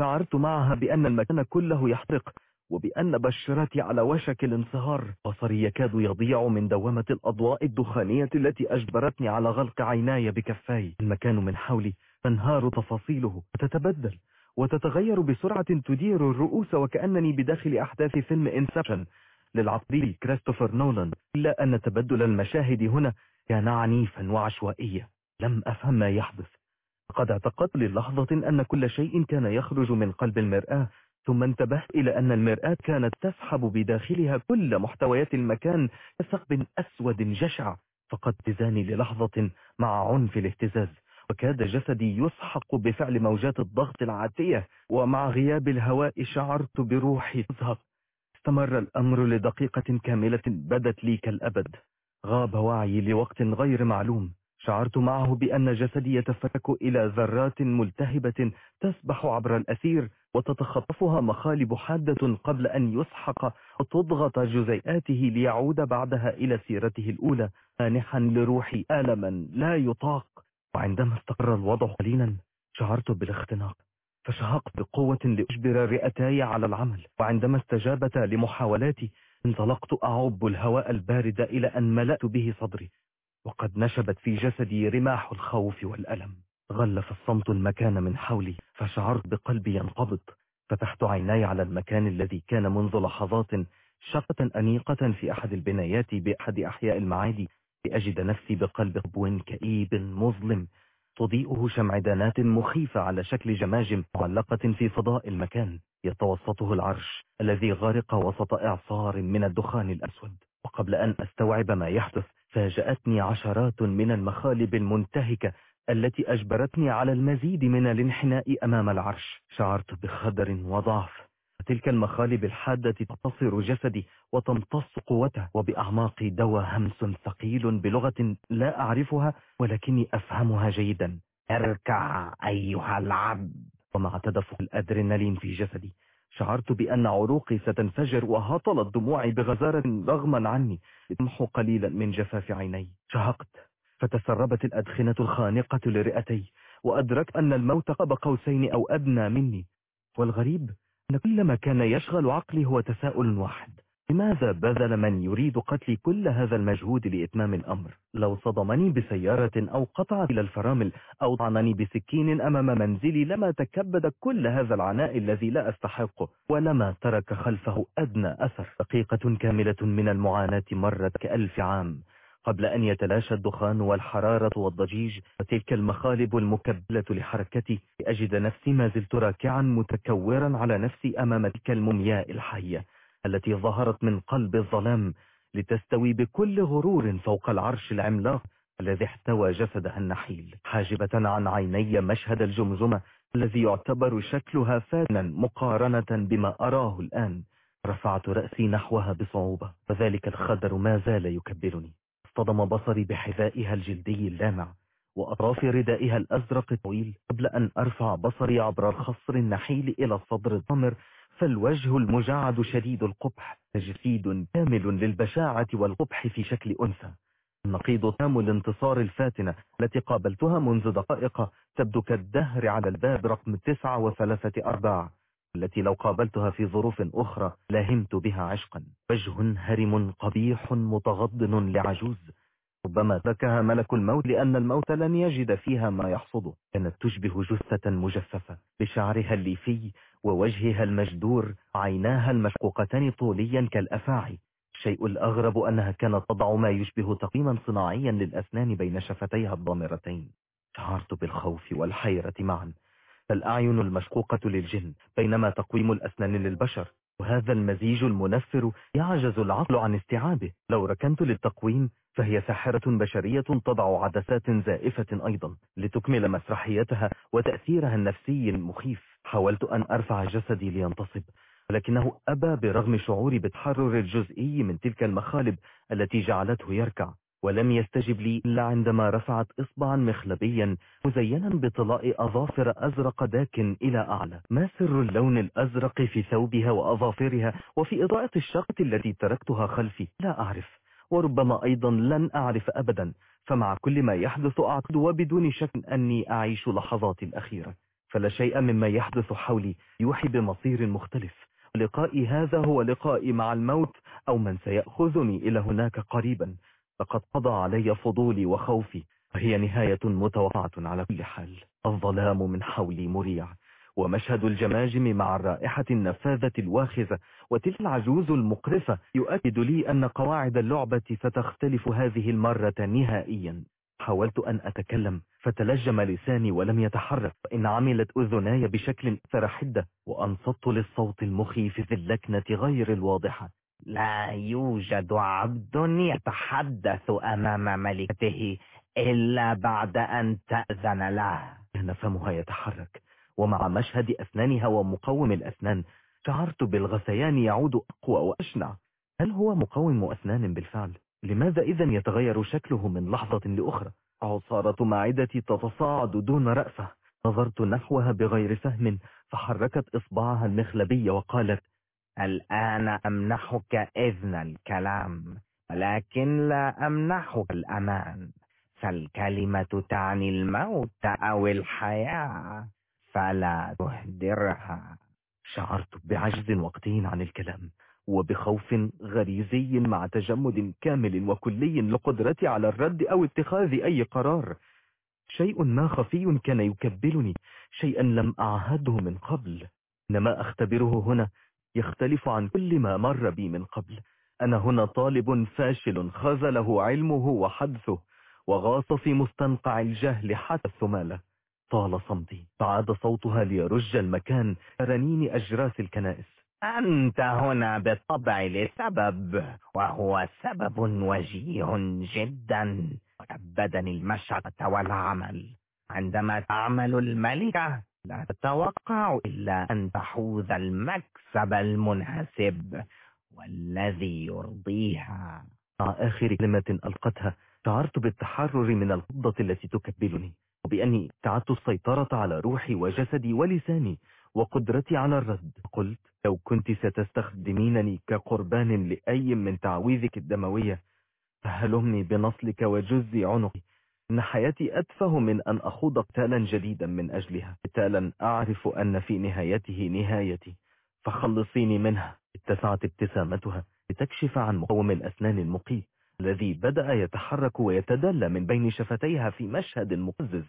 شعرت معها بأن المكان كله يحرق وبأن بشرتي على وشك الانصهار. بصري يكاد يضيع من دوامة الأضواء الدخانية التي أجبرتني على غلق عيناي بكفاي. المكان من حولي تنهار تفاصيله وتتبدل وتتغير بسرعة تدير الرؤوس وكأنني بداخل أحداث فيلم إنسبشن للعطبي كريستوفر نولان. إلا أن تبدل المشاهد هنا كان عنيفا وعشوائيا. لم أفهم ما يحدث. قد اعتقدت للحظة أن كل شيء كان يخرج من قلب المرآة ثم انتبهت إلى أن المرآة كانت تسحب بداخلها كل محتويات المكان كثقب أسود جشع فقد تزاني للحظة مع عنف الاهتزاز. وكاد جسدي يسحق بفعل موجات الضغط العاتية ومع غياب الهواء شعرت بروحي تذهب استمر الأمر لدقيقة كاملة بدت لي كالأبد. غاب وعي لوقت غير معلوم. شعرت معه بأن جسدي يتفكك إلى ذرات ملتهبة تسبح عبر الأثير وتتخطفها مخالب حادة قبل أن يسحق. وتضغط جزيئاته ليعود بعدها إلى سيرته الأولى مانحا لروحي ألما لا يطاق. وعندما استقر الوضع قليلا شعرت بالاختناق فشهقت بقوة لأجبر رئتاي على العمل. وعندما استجابتا لمحاولاتي انطلقت أعب الهواء البارد إلى أن ملأت به صدري وقد نشبت في جسدي رماح الخوف والألم. غلف الصمت المكان من حولي فشعرت بقلبي ينقبض. فتحت عيناي على المكان الذي كان منذ لحظات شقة أنيقة في أحد البنايات بأحد أحياء المعادي. لأجد نفسي بقلب قبو كئيب مظلم تضيئه شمعدانات مخيفة على شكل جماجم معلقة في فضاء المكان يتوسطه العرش الذي غرق وسط إعصار من الدخان الأسود. وقبل أن أستوعب ما يحدث فاجأتني عشرات من المخالب المنتهكة التي أجبرتني على المزيد من الانحناء أمام العرش. شعرت بخدر وضعف. تلك المخالب الحادة تتصر جسدي وتمتص قوته وبأعماقي دوى همس ثقيل بلغة لا أعرفها ولكني أفهمها جيدا. أركع أيها العبد. ومع تدفق الأدرينالين في جسدي شعرت بأن عروقي ستنفجر وهطلت دموعي بغزارة رغما عني لتمحو قليلا من جفاف عيني. شهقت فتسربت الأدخنة الخانقة لرئتي وأدركت أن الموت قب قوسين أو أدنى مني. والغريب أن كل ما كان يشغل عقلي هو تساؤل واحد. لماذا بذل من يريد قتلي كل هذا المجهود لإتمام الأمر؟ لو صدمني بسيارة أو قطع إلى الفرامل أو طعنني بسكين أمام منزلي لما تكبد كل هذا العناء الذي لا أستحقه ولما ترك خلفه أدنى أثر. دقيقة كاملة من المعاناة مرت كألف عام. قبل أن يتلاشى الدخان والحرارة والضجيج وتلك المخالب المكبلة لحركتي. أجد نفسي ما زلت راكعا متكورا على نفسي أمام تلك المومياء الحية التي ظهرت من قلب الظلام لتستوي بكل غرور فوق العرش العملاق الذي احتوى جسدها النحيل. حاجبة عن عيني مشهد الجمجمة الذي يعتبر شكلها فاتنا مقارنة بما أراه الآن. رفعت رأسي نحوها بصعوبة فذلك الخدر ما زال يكبلني اصطدم بصري بحذائها الجلدي اللامع وأطراف ردائها الأزرق الطويل قبل أن أرفع بصري عبر الخصر النحيل إلى الصدر الضمر فالوجه المجعد شديد القبح تجسيد كامل للبشاعة والقبح في شكل أنثى. النقيض تام الانتصار الفاتنة التي قابلتها منذ دقائق تبدو كالدهر على الباب رقم تسعة وثلاثة أرباع. التي لو قابلتها في ظروف أخرى لاهمت بها عشقا. وجه هرم قبيح متغضن لعجوز. ربما تركها ملك الموت لأن الموت لن يجد فيها ما يحصده كانت تشبه جثة مجففة بشعرها الليفي ووجهها المجدور عيناها المشقوقتان طوليا كالأفاعي. الشيء الأغرب أنها كانت تضع ما يشبه تقييما صناعيا للأسنان بين شفتيها الضامرتين شعرت بالخوف والحيرة معا. فالأعين المشقوقة للجن بينما تقويم الأسنان للبشر. وهذا المزيج المنفر يعجز العقل عن استيعابه. لو ركنت للتقويم فهي ساحرة بشرية تضع عدسات زائفة أيضا لتكمل مسرحيتها وتأثيرها النفسي المخيف. حاولت أن أرفع جسدي لينتصب ولكنه أبى برغم شعوري بالتحرر الجزئي من تلك المخالب التي جعلته يركع. ولم يستجب لي إلا عندما رفعت إصبعا مخلبيا مزينا بطلاء أظافر أزرق داك إلى أعلى. ما سر اللون الأزرق في ثوبها وأظافرها وفي إضاءة الشقة التي تركتها خلفي؟ لا أعرف. وربما أيضا لن أعرف أبدا. فمع كل ما يحدث أعتقد وبدون شك أني أعيش لحظاتي الأخيرة. فلا شيء مما يحدث حولي يوحي بمصير مختلف. لقائي هذا هو لقائي مع الموت أو من سيأخذني إلى هناك قريبا. لقد قضى علي فضولي وخوفي وهي نهاية متوقعة على كل حال. الظلام من حولي مريع ومشهد الجماجم مع الرائحة النفاذة الواخزة وتلك العجوز المقرفة يؤكد لي أن قواعد اللعبة ستختلف هذه المرة نهائيا. حاولت أن أتكلم فتلجم لساني ولم يتحرك. وإن عملت أذناي بشكل أكثر حدة وأنصت للصوت المخيف في اللكنة غير الواضحة. لا يوجد عبد يتحدث أمام ملكته إلا بعد أن تأذن له كان فمها يتحرك ومع مشهد أسنانها ومقوم الأسنان شعرت بالغثيان يعود أقوى وأشنع هل هو مقوم أسنان بالفعل؟ لماذا إذا يتغير شكله من لحظة لأخرى؟ عصارة معدتي تتصاعد دون رأفة نظرت نحوها بغير فهم فحركت إصبعها المخلبي وقالت الآن أمنحك إذن الكلام ولكن لا أمنحك الأمان. فالكلمة تعني الموت أو الحياة فلا تهدرها. شعرت بعجز وقتين عن الكلام وبخوف غريزي مع تجمد كامل وكلي لقدرتي على الرد أو اتخاذ أي قرار. شيء ما خفي كان يكبلني شيئا لم أعهده من قبل. إنما أختبره هنا؟ يختلف عن كل ما مر بي من قبل. أنا هنا طالب فاشل خذله علمه وحدثه وغاص في مستنقع الجهل حتى الثمالة. طال صمتي. فعاد صوتها ليرج المكان رنين أجراس الكنائس. أنت هنا بالطبع لسبب وهو سبب وجيه جدا. أبدني المشقة والعمل. عندما تعمل الملكة لا تتوقع إلا أن تحوز المكسب المناسب والذي يرضيها. مع آخر كلمة ألقتها شعرت بالتحرر من القبضة التي تكبلني وبأني ابتعدت السيطرة على روحي وجسدي ولساني وقدرتي على الرد. قلت لو كنت ستستخدمينني كقربان لأي من تعويذك الدموية فهلمني بنصلك وجز عنقي. إن حياتي أتفه من أن أخوض قتالا جديدا من أجلها. قتالا أعرف أن في نهايته نهايتي فخلصيني منها. اتسعت ابتسامتها لتكشف عن مقوم الأسنان المقيت الذي بدأ يتحرك ويتدلى من بين شفتيها في مشهد مقزز.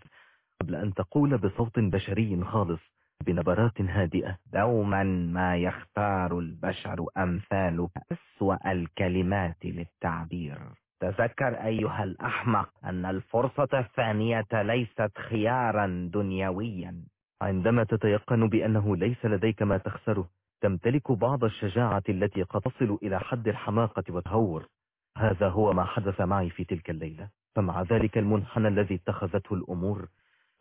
قبل أن تقول بصوت بشري خالص بنبرات هادئة. دوما ما يختار البشر أمثالك أسوأ الكلمات للتعبير. تذكر أيها الأحمق أن الفرصة الثانية ليست خيارا دنيويا. عندما تتيقن بأنه ليس لديك ما تخسره تمتلك بعض الشجاعة التي قد تصل إلى حد الحماقة والتهور. هذا هو ما حدث معي في تلك الليلة. فمع ذلك المنحنى الذي اتخذته الأمور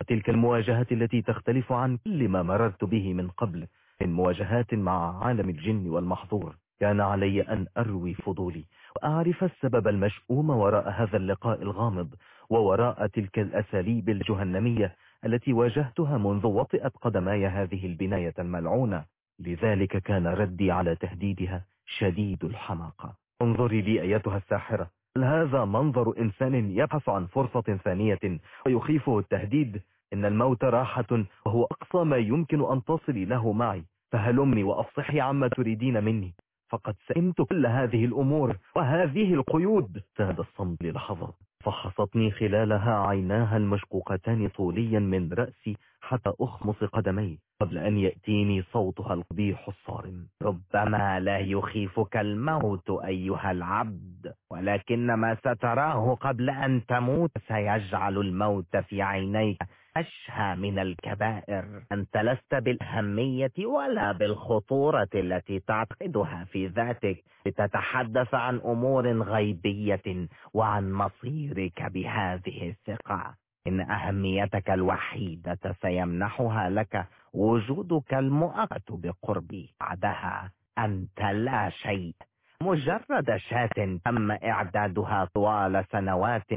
وتلك المواجهة التي تختلف عن كل ما مررت به من قبل من مواجهات مع عالم الجن والمحظور كان علي أن أروي فضولي. وأعرف السبب المشؤوم وراء هذا اللقاء الغامض ووراء تلك الأساليب الجهنمية التي واجهتها منذ وطئت قدماي هذه البناية الملعونة. لذلك كان ردي على تهديدها شديد الحماقة انظري لي أيتها الساحرة. هل هذا منظر إنسان يبحث عن فرصة ثانية ويخيفه التهديد؟ إن الموت راحة وهو أقصى ما يمكن أن تصلي له معي. فهلمني وأفصحي عما تريدين مني. فقد سئمت كل هذه الأمور وهذه القيود. ساد الصمت للحظات فحصتني خلالها عيناها المشقوقتان طوليا من رأسي حتى أخمص قدمي قبل أن يأتيني صوتها القبيح الصارم. ربما لا يخيفك الموت أيها العبد ولكن ما ستراه قبل أن تموت سيجعل الموت في عينيك. أشهى من الكبائر. أنت لست بالأهمية ولا بالخطورة التي تعتقدها في ذاتك. لتتحدث عن أمور غيبية وعن مصيرك بهذه الثقة. إن أهميتك الوحيدة سيمنحها لك. وجودك المؤقت بقربي بعدها. أنت لا شيء. مجرد شاة تم إعدادها طوال سنوات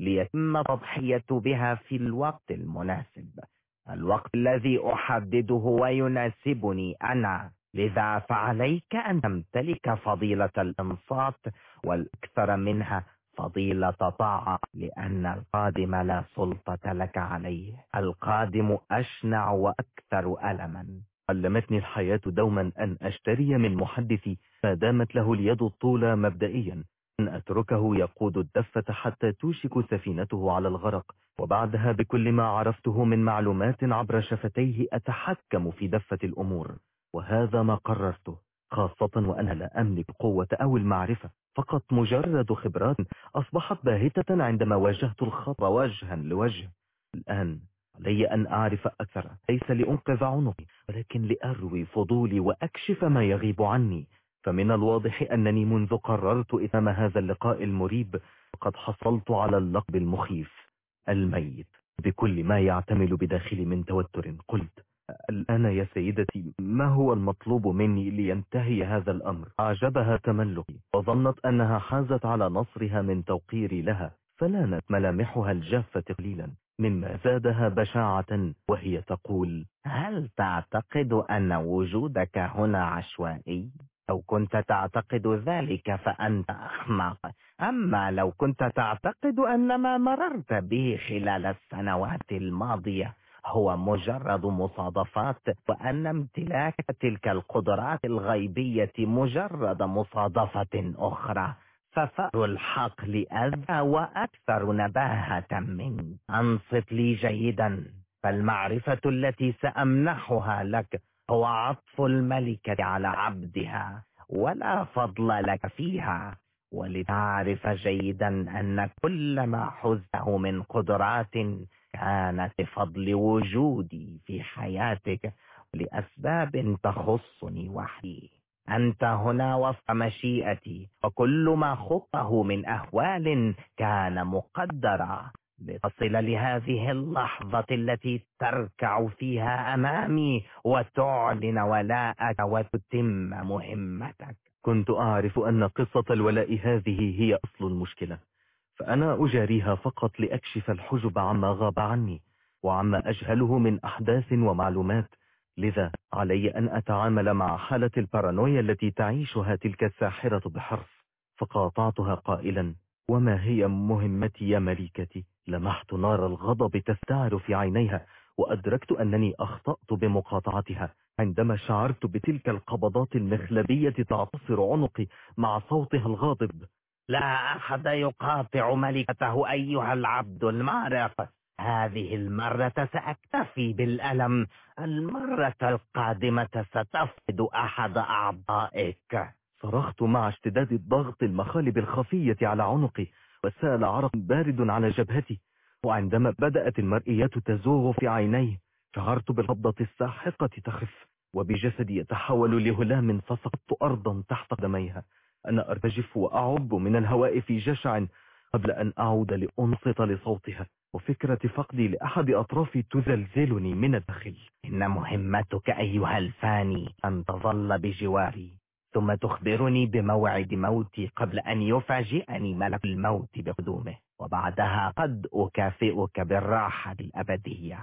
ليتم التضحية بها في الوقت المناسب. الوقت الذي أحدده ويناسبني أنا. لذا فعليك أن تمتلك فضيلة الإنصات والأكثر منها فضيلة طاعة لأن القادم لا سلطة لك عليه. القادم أشنع وأكثر ألما. علمتني الحياة دوما أن أشتري من محدثي ما دامت له اليد الطولى مبدئيا. أن أتركه يقود الدفة حتى توشك سفينته على الغرق وبعدها بكل ما عرفته من معلومات عبر شفتيه أتحكم في دفة الأمور. وهذا ما قررته خاصة وأنا لا أملك قوة أو المعرفة فقط مجرد خبرات أصبحت باهتة عندما واجهت الخطر وجها لوجه. الآن علي أن أعرف أكثر ليس لأنقذ عنقي ولكن لأروي فضولي وأكشف ما يغيب عني. فمن الواضح أنني منذ قررت إتمام هذا اللقاء المريب وقد حصلت على اللقب المخيف الميت بكل ما يعتمل بداخلي من توتر قلت الآن يا سيدتي ما هو المطلوب مني لينتهي هذا الأمر أعجبها تملقي وظنت أنها حازت على نصرها من توقيري لها فلانت ملامحها الجافة قليلا مما زادها بشاعة وهي تقول هل تعتقد أن وجودك هنا عشوائي؟ لو كنت تعتقد ذلك فأنت أحمق أما لو كنت تعتقد أن ما مررت به خلال السنوات الماضية هو مجرد مصادفات وأن امتلاك تلك القدرات الغيبية مجرد مصادفة أخرى. ففأر الحقل أذى وأكثر نباهة منك أنصت لي جيدا. فالمعرفة التي سأمنحها لك هو عطف الملكة على عبدها ولا فضل لك فيها. ولتعرف جيدا أن كل ما حزته من قدرات كانت بفضل وجودي في حياتك لأسباب تخصني وحدي. أنت هنا وفق مشيئتي وكل ما خطه من أهوال كان مقدرا. لتصل لهذه اللحظة التي تركع فيها أمامي وتعلن ولاءك وتتم مهمتك. كنت أعرف أن قصة الولاء هذه هي أصل المشكلة فأنا أجاريها فقط لأكشف الحجب عما غاب عني وعما أجهله من أحداث ومعلومات. لذا علي أن أتعامل مع حالة البارانويا التي تعيشها تلك الساحرة بحرف فقاطعتها قائلا وما هي مهمتي يا مليكتي؟ لمحت نار الغضب تستعر في عينيها وأدركت أنني أخطأت بمقاطعتها. عندما شعرت بتلك القبضات المخلبية تعتصر عنقي مع صوتها الغاضب. لا أحد يقاطع ملكته أيها العبد المارق هذه المرة سأكتفي بالألم. المرة القادمة ستفقد أحد أعضائك. صرخت مع اشتداد الضغط المخالب الخفية على عنقي وسأل عرق بارد على جبهتي. وعندما بدأت المرئيات تزوغ في عينيه شعرت بالقبضة الساحقة تخف وبجسدي يتحول لهلام فسقطت أرضا تحت قدميها أنا أرتجف وأعب من الهواء في جشع قبل أن أعود لأنصت لصوتها. وفكرة فقدي لأحد أطرافي تزلزلني من الداخل. إن مهمتك أيها الفاني أن تظل بجواري. ثم تخبرني بموعد موتي قبل أن يفاجئني ملك الموت بقدومه وبعدها قد أكافئك بالراحة الأبدية.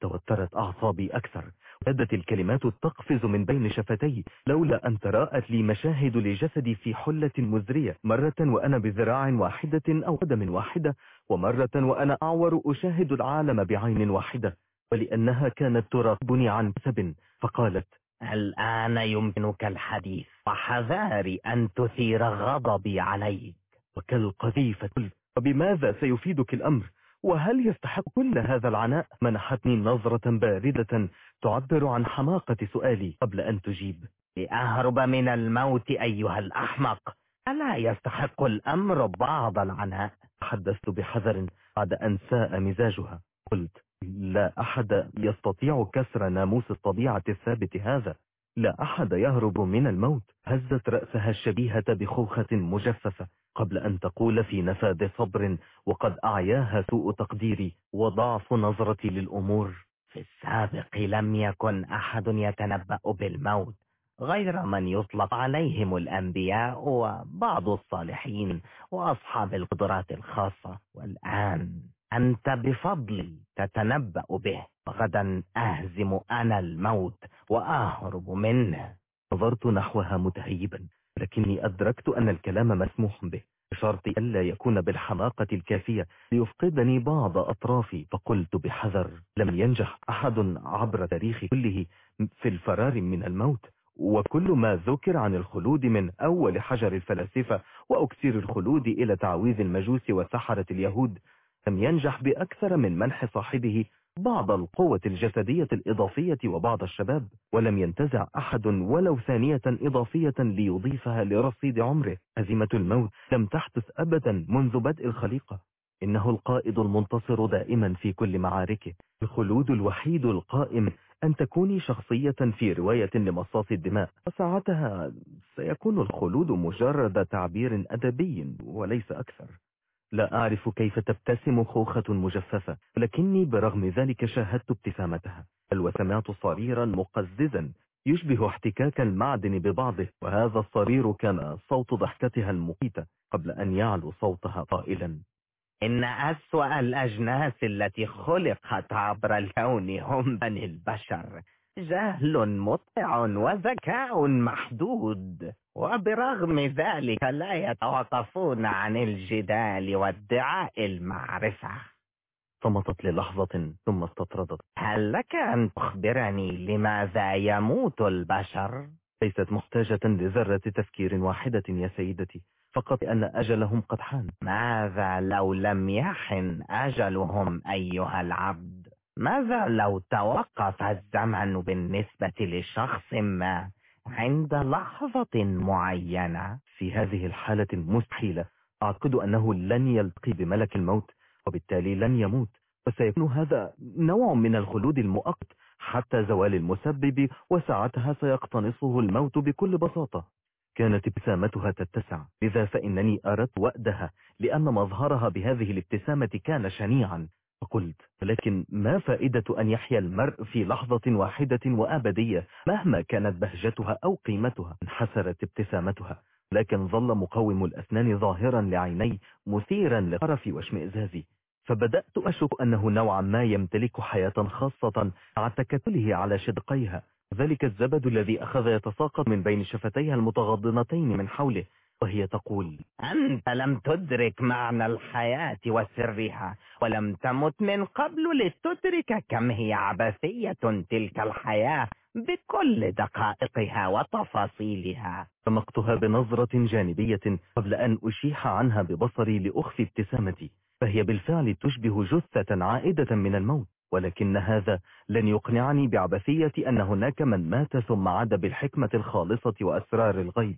توترت أعصابي أكثر. بدت الكلمات تقفز من بين شفتي لولا أن تراءت لي مشاهد لجسدي في حلة مزرية مرة وأنا بذراع واحدة أو قدم واحدة ومرة وأنا أعور أشاهد العالم بعين واحدة ولأنها كانت تراقبني عن كسب فقالت الآن يمكنك الحديث؟ وحذاري أن تثير غضبي عليك. وكالقذيفة وبماذا سيفيدك الأمر؟ وهل يستحق كل هذا العناء؟ منحتني نظرة باردة تعبر عن حماقة سؤالي قبل أن تجيب. لأهرب من الموت أيها الأحمق. ألا يستحق الأمر بعض العناء؟ تحدثت بحذر بعد أن ساء مزاجها. قلت لا أحد يستطيع كسر ناموس الطبيعة الثابت هذا. لا أحد يهرب من الموت. هزت رأسها الشبيهة بخوخة مجففة قبل أن تقول في نفاذ صبر وقد أعياها سوء تقديري وضعف نظرتي للأمور. في السابق لم يكن أحد يتنبأ بالموت غير من يطلق عليهم الأنبياء وبعض الصالحين وأصحاب القدرات الخاصة. والآن أنت بفضلي تتنبأ به. غدا أهزم أنا الموت وأهرب منه. نظرت نحوها متهيبا لكني أدركت أن الكلام مسموح به بشرط ألا يكون بالحماقة الكافية ليفقدني بعض أطرافي. فقلت بحذر لم ينجح أحد عبر تاريخ كله في الفرار من الموت. وكل ما ذكر عن الخلود من أول حجر الفلاسفة وأكسير الخلود إلى تعويذ المجوس وسحرة اليهود لم ينجح بأكثر من منح صاحبه بعض القوة الجسدية الإضافية وبعض الشباب ولم ينتزع أحد ولو ثانية إضافية ليضيفها لرصيد عمره. هزيمة الموت لم تحدث أبدا منذ بدء الخليقة. إنه القائد المنتصر دائما في كل معاركه. الخلود الوحيد القائم أن تكوني شخصية في رواية لمصاص الدماء. وساعتها سيكون الخلود مجرد تعبير أدبي وليس أكثر. لا أعرف كيف تبتسم خوخة مجففة لكني برغم ذلك شاهدت ابتسامتها. بل وسمعت صريرا مقززا يشبه احتكاك المعدن ببعضه وهذا الصرير كان صوت ضحكتها المقيتة قبل أن يعلو صوتها قائلا. إن أسوأ الأجناس التي خلقت عبر الكون هم بني البشر. جهل مطع وذكاء محدود وبرغم ذلك لا يتوقفون عن الجدال وادعاء المعرفة صمتت للحظة ثم استطردت هل لك أن تخبرني لماذا يموت البشر؟ ليست محتاجة لذرة تفكير واحدة يا سيدتي فقط أن أجلهم قد حان ماذا لو لم يحن أجلهم أيها العبد؟ ماذا لو توقف الزمن بالنسبة لشخص ما عند لحظة معينة؟ في هذه الحالة المستحيلة أعتقد أنه لن يلتقي بملك الموت وبالتالي لن يموت فسيكون هذا نوع من الخلود المؤقت حتى زوال المسبب وساعتها سيقتنصه الموت بكل بساطة. كانت ابتسامتها تتسع لذا فإنني أردت وأدها لأن مظهرها بهذه الابتسامة كان شنيعا. فقلت لكن ما فائدة أن يحيا المرء في لحظة واحدة وأبدية مهما كانت بهجتها أو قيمتها؟ انحسرت ابتسامتها لكن ظل مقوم الأسنان ظاهرا لعيني مثيرا لقرفي واشمئزازي. فبدأت أشك أنه نوعا ما يمتلك حياة خاصة مع تكتله على شدقيها. ذلك الزبد الذي أخذ يتساقط من بين شفتيها المتغضنتين من حوله. وهي تقول أنت لم تدرك معنى الحياة وسرها ولم تمت من قبل لتدرك كم هي عبثية تلك الحياة بكل دقائقها وتفاصيلها. سمقتها بنظرة جانبية قبل أن أشيح عنها ببصري لأخفي ابتسامتي فهي بالفعل تشبه جثة عائدة من الموت ولكن هذا لن يقنعني بعبثية أن هناك من مات ثم عاد بالحكمة الخالصة وأسرار الغيب.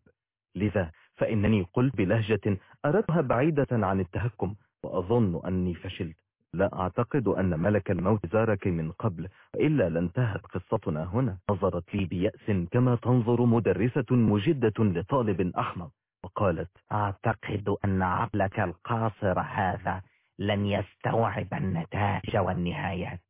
لذا فإنني قلت بلهجة أردتها بعيدة عن التهكم وأظن أني فشلت. لا أعتقد أن ملك الموت زارك من قبل إلا لانتهت قصتنا هنا. نظرت لي بيأس كما تنظر مدرسة مجدة لطالب أحمق وقالت أعتقد أن عقلك القاصر هذا لن يستوعب النتائج والنهايات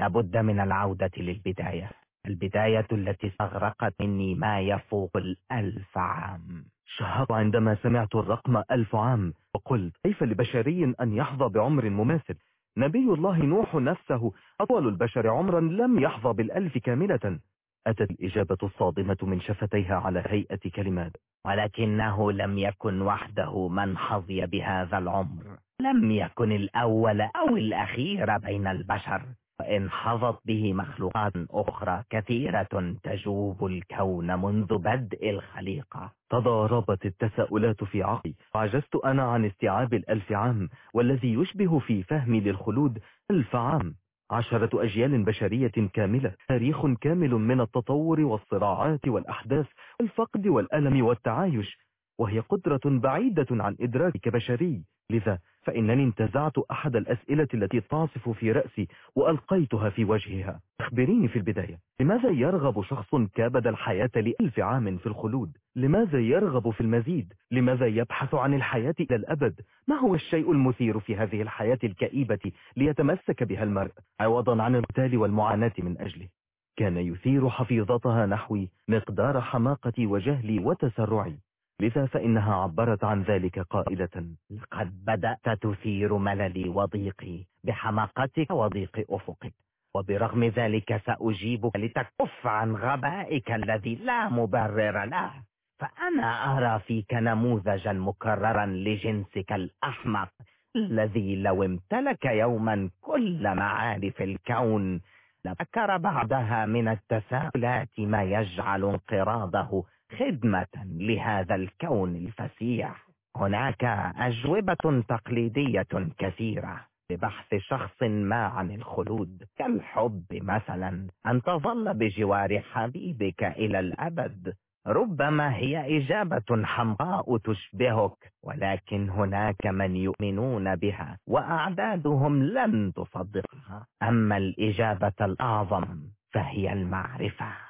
لابد من العودة للبداية البداية التي استغرقت مني ما يفوق الألف عام. شهرت عندما سمعت الرقم ألف عام وقلت كيف لبشري أن يحظى بعمر مماثل؟ نبي الله نوح نفسه أطول البشر عمرا لم يحظى بالألف كاملة. أتت الإجابة الصادمة من شفتيها على هيئة كلمات. ولكنه لم يكن وحده من حظي بهذا العمر. لم يكن الأول أو الأخير بين البشر. وإن حظت به مخلوقات أخرى كثيرة تجوب الكون منذ بدء الخليقة. تضاربت التساؤلات في عقلي. وعجزت أنا عن استيعاب الألف عام والذي يشبه في فهمي للخلود ألف عام. عشرة أجيال بشرية كاملة. تاريخ كامل من التطور والصراعات والأحداث والفقد والألم والتعايش. وهي قدرة بعيدة عن إدراكي كبشري لذا فإنني انتزعت أحد الأسئلة التي تعصف في رأسي وألقيتها في وجهها. أخبريني في البداية لماذا يرغب شخص كابد الحياة لألف عام في الخلود؟ لماذا يرغب في المزيد؟ لماذا يبحث عن الحياة إلى الأبد؟ ما هو الشيء المثير في هذه الحياة الكئيبة ليتمسك بها المرء؟ عوضا عن القتال والمعاناة من أجله. كان يثير حفيظتها نحوي مقدار حماقتي وجهلي وتسرعي. لذا فإنها عبرت عن ذلك قائلة لقد بدأت تثير مللي وضيقي بحماقتك وضيق أفقك وبرغم ذلك سأجيبك لتكف عن غبائك الذي لا مبرر له فأنا أرى فيك نموذجا مكررا لجنسك الأحمق الذي لو امتلك يوما كل معارف الكون لذكر بعدها من التساؤلات ما يجعل انقراضه خدمة لهذا الكون الفسيح. هناك أجوبة تقليدية كثيرة لبحث شخص ما عن الخلود. كالحب مثلا أن تظل بجوار حبيبك إلى الأبد. ربما هي إجابة حمقاء تشبهك ولكن هناك من يؤمنون بها وأعدادهم لن تصدقها. أما الإجابة الأعظم فهي المعرفة.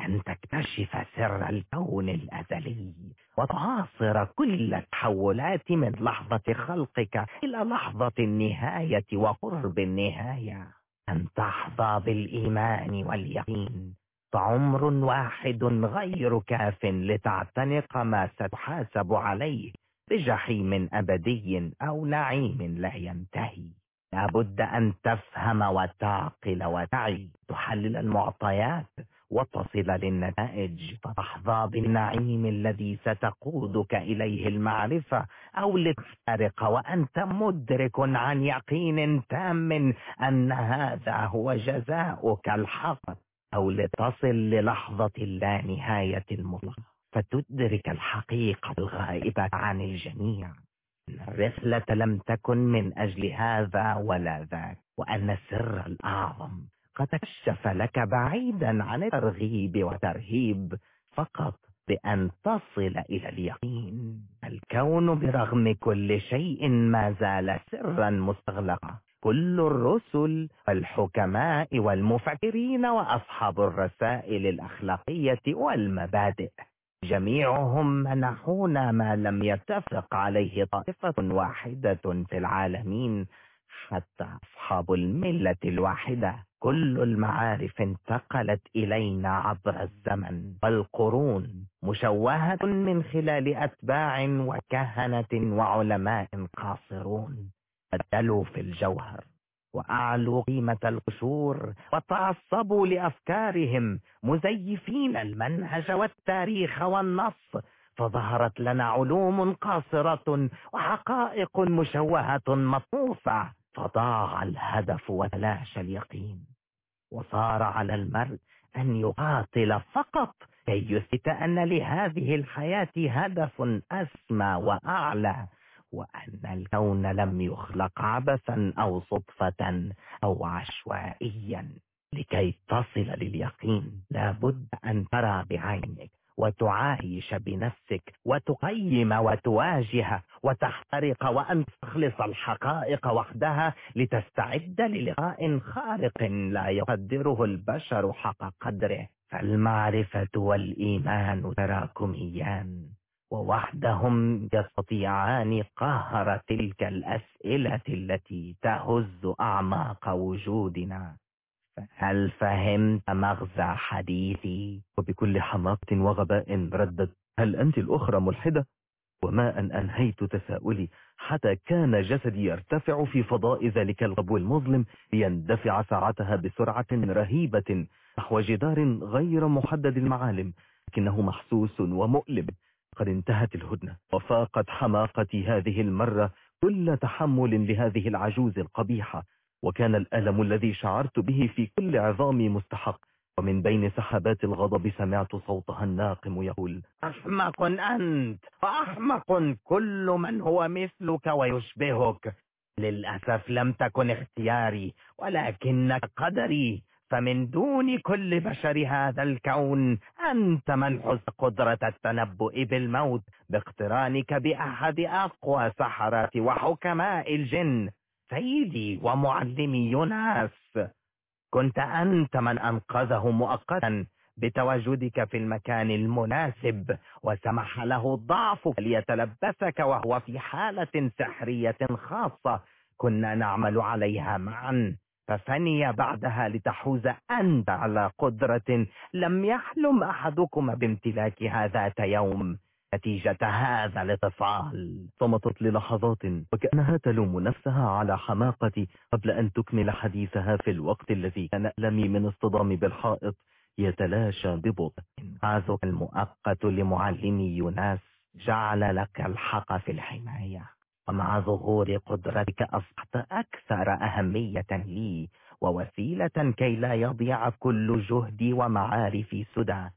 أن تكتشف سر الكون الأزلي وتعاصر كل التحولات من لحظة خلقك إلى لحظة النهاية وقرب النهاية. أن تحظى بالإيمان واليقين. فعمر واحد غير كاف لتعتنق ما ستحاسب عليه بجحيم أبدي أو نعيم لا ينتهي. لابد أن تفهم وتعقل وتعي. تحلل المعطيات وتصل للنتائج فتحظى بالنعيم الذي ستقودك إليه المعرفة أو لتفترق وأنت مدرك عن يقين تام أن هذا هو جزاؤك الحق أو لتصل للحظة اللانهاية المطلقة. فتدرك الحقيقة الغائبة عن الجميع الرحلة لم تكن من أجل هذا ولا ذاك وأن السر الأعظم قد كشف لك بعيدا عن الترغيب وترهيب فقط بأن تصل إلى اليقين. الكون برغم كل شيء ما زال سرا مستغلقا. كل الرسل والحكماء والمفكرين وأصحاب الرسائل الأخلاقية والمبادئ جميعهم منحونا ما لم يتفق عليه طائفة واحدة في العالمين حتى أصحاب الملة الواحدة. كل المعارف انتقلت إلينا عبر الزمن والقرون مشوهة من خلال أتباع وكهنة وعلماء قاصرون. بدلوا في الجوهر وأعلوا قيمة القشور وتعصبوا لأفكارهم مزيفين المنهج والتاريخ والنص. فظهرت لنا علوم قاصرة وحقائق مشوهة مطموسة فضاع الهدف وتلاشى اليقين. وصار على المرء أن يقاتل فقط كي يثبت أن لهذه الحياة هدف أسمى وأعلى وأن الكون لم يخلق عبثا أو صدفة أو عشوائيا لكي تصل لليقين. لابد أن ترى بعينك وتعايش بنفسك وتقيم وتواجه وتحترق وأن تخلص الحقائق وحدها لتستعد للقاء خارق لا يقدره البشر حق قدره. فالمعرفة والإيمان تراكميان ووحدهم يستطيعان قهر تلك الأسئلة التي تهز أعماق وجودنا. هل فهمت مغزى حديثي؟ وبكل حماقة وغباء ردد هل أنت الأخرى ملحدة؟ وما أن أنهيت تساؤلي حتى كان جسدي يرتفع في فضاء ذلك الغبو المظلم ليندفع ساعتها بسرعة رهيبة نحو جدار غير محدد المعالم لكنه محسوس ومؤلم قد انتهت الهدنة وفاقت حماقتي هذه المرة كل تحمل لهذه العجوز القبيحة وكان الألم الذي شعرت به في كل عظامي مستحق. ومن بين سحبات الغضب سمعت صوتها الناقم يقول أحمق أنت وأحمق كل من هو مثلك ويشبهك. للأسف لم تكن اختياري ولكنك قدري. فمن دون كل بشر هذا الكون أنت منحوس قدرة التنبؤ بالموت. باقترانك بأحد أقوى سحرات وحكماء الجن. سيدي ومعلمي يوناس كنت أنت من أنقذه مؤقتا بتواجدك في المكان المناسب وسمح له الضعف ليتلبسك وهو في حالة سحرية خاصة. كنا نعمل عليها معا ففني بعدها لتحوز أنت على قدرة لم يحلم أحدكم بامتلاكها ذات يوم. نتيجة هذا الاتصال. صمتت للحظات وكأنها تلوم نفسها على حماقتي قبل أن تكمل حديثها في الوقت الذي كان ألمي من اصطدامي بالحائط يتلاشى ببطء. عازك المؤقت لمعلمي يوناس جعل لك الحق في الحماية. ومع ظهور قدرتك أصبحت أكثر أهمية لي ووسيلة كي لا يضيع كل جهدي ومعارفي سدى.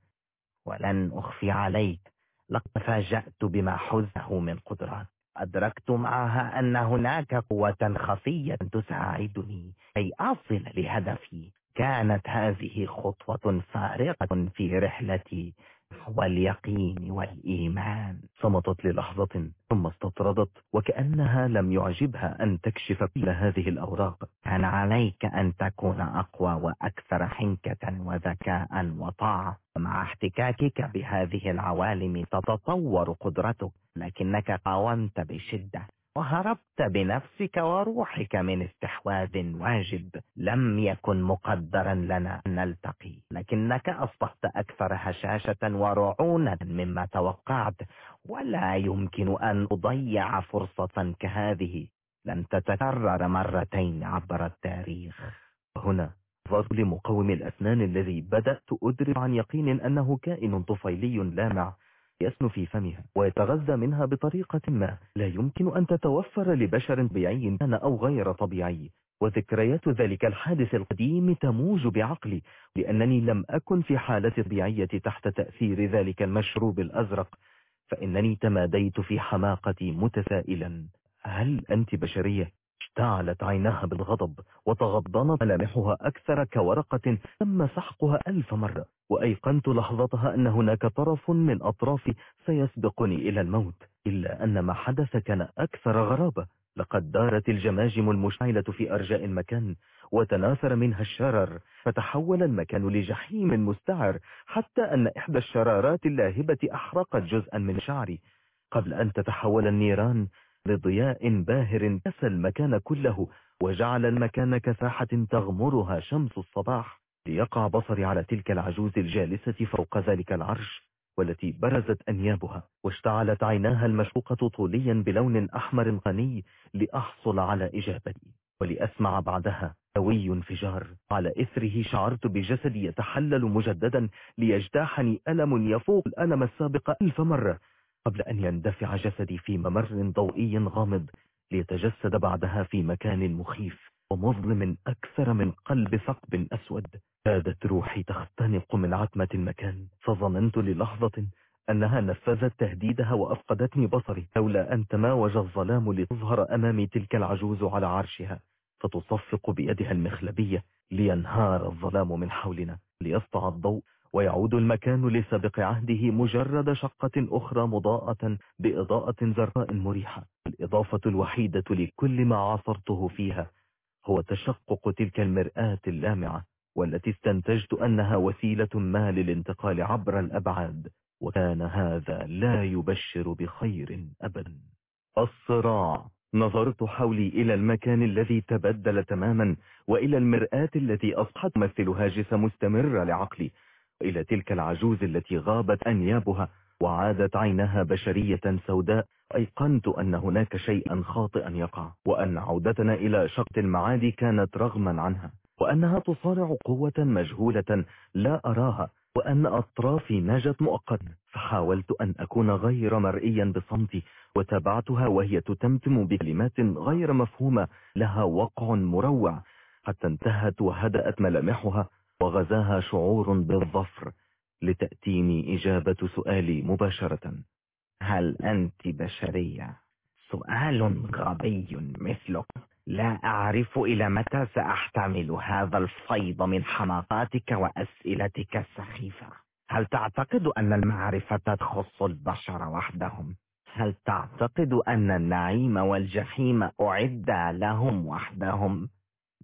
ولن أخفي عليك. لقد تفاجأت بما حزه من قدرات أدركت معها أن هناك قوة خفية تساعدني كي أصل لهدفي. كانت هذه خطوة فارقة في رحلتي. واليقين والإيمان. صمتت للحظة ثم استطردت وكأنها لم يعجبها أن تكشف كل هذه الأوراق. كان عليك أن تكون أقوى وأكثر حنكة وذكاء وطاعة. مع احتكاكك بهذه العوالم تتطور قدرتك لكنك قاومت بشدة. وهربت بنفسك وروحك من استحواذ واجب لم يكن مقدرا لنا أن نلتقي. لكنك أصبحت أكثر هشاشة ورعونة مما توقعت ولا يمكن أن أضيع فرصة كهذه. لن تتكرر مرتين عبر التاريخ. هنا ظهر لمقوم الأسنان الذي بدأت أدرك عن يقين أنه كائن طفيلي لامع يسن في فمها ويتغذى منها بطريقة ما. لا يمكن أن تتوفر لبشر طبيعي كان أو غير طبيعي. وذكريات ذلك الحادث القديم تموج بعقلي لأنني لم أكن في حالة طبيعية تحت تأثير ذلك المشروب الأزرق. فإنني تماديت في حماقتي متسائلا. هل أنت بشرية؟ اشتعلت عيناها بالغضب وتغضنت ملامحها أكثر كورقة تم سحقها ألف مرة. وأيقنت لحظتها أن هناك طرف من أطرافي سيسبقني إلى الموت إلا أن ما حدث كان أكثر غرابة. لقد دارت الجماجم المشعلة في أرجاء المكان وتناثر منها الشرر. فتحول المكان لجحيم مستعر حتى أن إحدى الشرارات اللاهبة أحرقت جزءا من شعري. قبل أن تتحول النيران لضياء باهر كسى المكان كله وجعل المكان كساحة تغمرها شمس الصباح ليقع بصري على تلك العجوز الجالسة فوق ذلك العرش والتي برزت أنيابها واشتعلت عيناها المشقوقة طوليا بلون أحمر غني لأحصل على إجابتي ولأسمع بعدها هوي انفجار على إثره شعرت بجسدي يتحلل مجددا ليجتاحني ألم يفوق الألم السابق ألف مرة قبل أن يندفع جسدي في ممر ضوئي غامض ليتجسد بعدها في مكان مخيف ومظلم أكثر من قلب ثقب أسود. كادت روحي تختنق من عتمة المكان فظننت للحظة أنها نفذت تهديدها وأفقدتني بصري. لولا أن تماوج الظلام لتظهر أمامي تلك العجوز على عرشها فتصفق بيدها المخلبية لينهار الظلام من حولنا. ليسطع الضوء ويعود المكان لسابق عهده مجرد شقة أخرى مضاءة بإضاءة زرقاء مريحة. الإضافة الوحيدة لكل ما عاصرته فيها هو تشقق تلك المرآة اللامعة والتي استنتجت أنها وسيلة ما للانتقال عبر الأبعاد وكان هذا لا يبشر بخير أبدا. الصراع. نظرت حولي إلى المكان الذي تبدل تماما وإلى المرآة التي أصبحت تمثل هاجس مستمر لعقلي. وإلى تلك العجوز التي غابت أنيابها وعادت عينها بشرية سوداء أيقنت أن هناك شيئا خاطئا يقع وأن عودتنا إلى شقة المعادي كانت رغما عنها وأنها تصارع قوة مجهولة لا أراها وأن أطرافي نجت مؤقتا. فحاولت أن أكون غير مرئيا بصمتي وتابعتها وهي تتمتم بكلمات غير مفهومة لها وقع مروع. حتى انتهت وهدأت ملامحها وغزاها شعور بالظفر لتأتيني إجابة سؤالي مباشرة هل أنت بشرية؟ سؤال غبي مثلك لا أعرف إلى متى سأحتمل هذا الفيض من حماقاتك وأسئلتك السخيفة هل تعتقد أن المعرفة تخص البشر وحدهم؟ هل تعتقد أن النعيم والجحيم أعد لهم وحدهم؟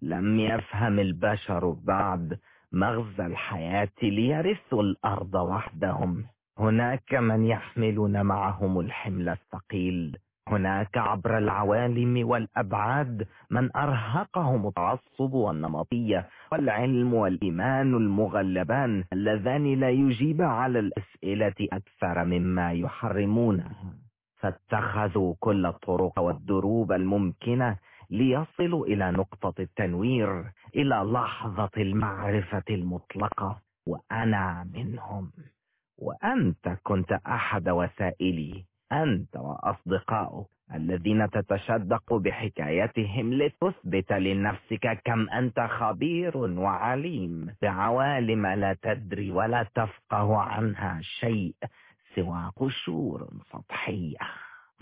لم يفهم البشر بعد مغزى الحياة ليرثوا الأرض وحدهم. هناك من يحملون معهم الحمل الثقيل. هناك عبر العوالم والأبعاد من أرهقهم التعصب والنمطية والعلم والإيمان المغلبان اللذان لا يجيب على الأسئلة أكثر مما يحرمونها. فاتخذوا كل الطرق والدروب الممكنة ليصلوا إلى نقطة التنوير إلى لحظة المعرفة المطلقة. وأنا منهم. وأنت كنت أحد وسائلي. أنت وأصدقائك الذين تتشدق بحكايتهم لتثبت لنفسك كم أنت خبير وعليم. بعوالم لا تدري ولا تفقه عنها شيء سوى قشور سطحية.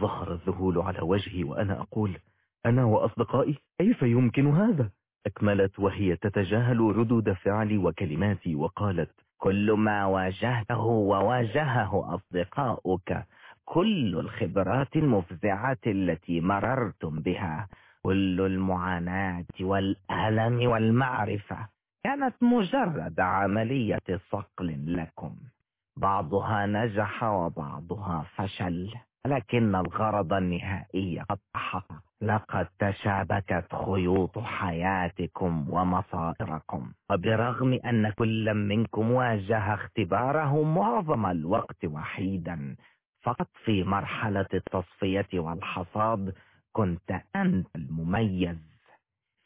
ظهر الذهول على وجهي وأنا أقول أنا وأصدقائي كيف يمكن هذا؟ أكملت وهي تتجاهل ردود فعلي وكلماتي وقالت كل ما واجهته وواجهه أصدقاؤك كل الخبرات المفزعة التي مررتم بها كل المعاناة والألم والمعرفة كانت مجرد عملية صقل لكم بعضها نجح وبعضها فشل لكن الغرض النهائي قد تحقق لقد تشابكت خيوط حياتكم ومصائركم. وبرغم أن كل منكم واجه اختباره معظم الوقت وحيدا فقط في مرحلة التصفية والحصاد كنت أنت المميز.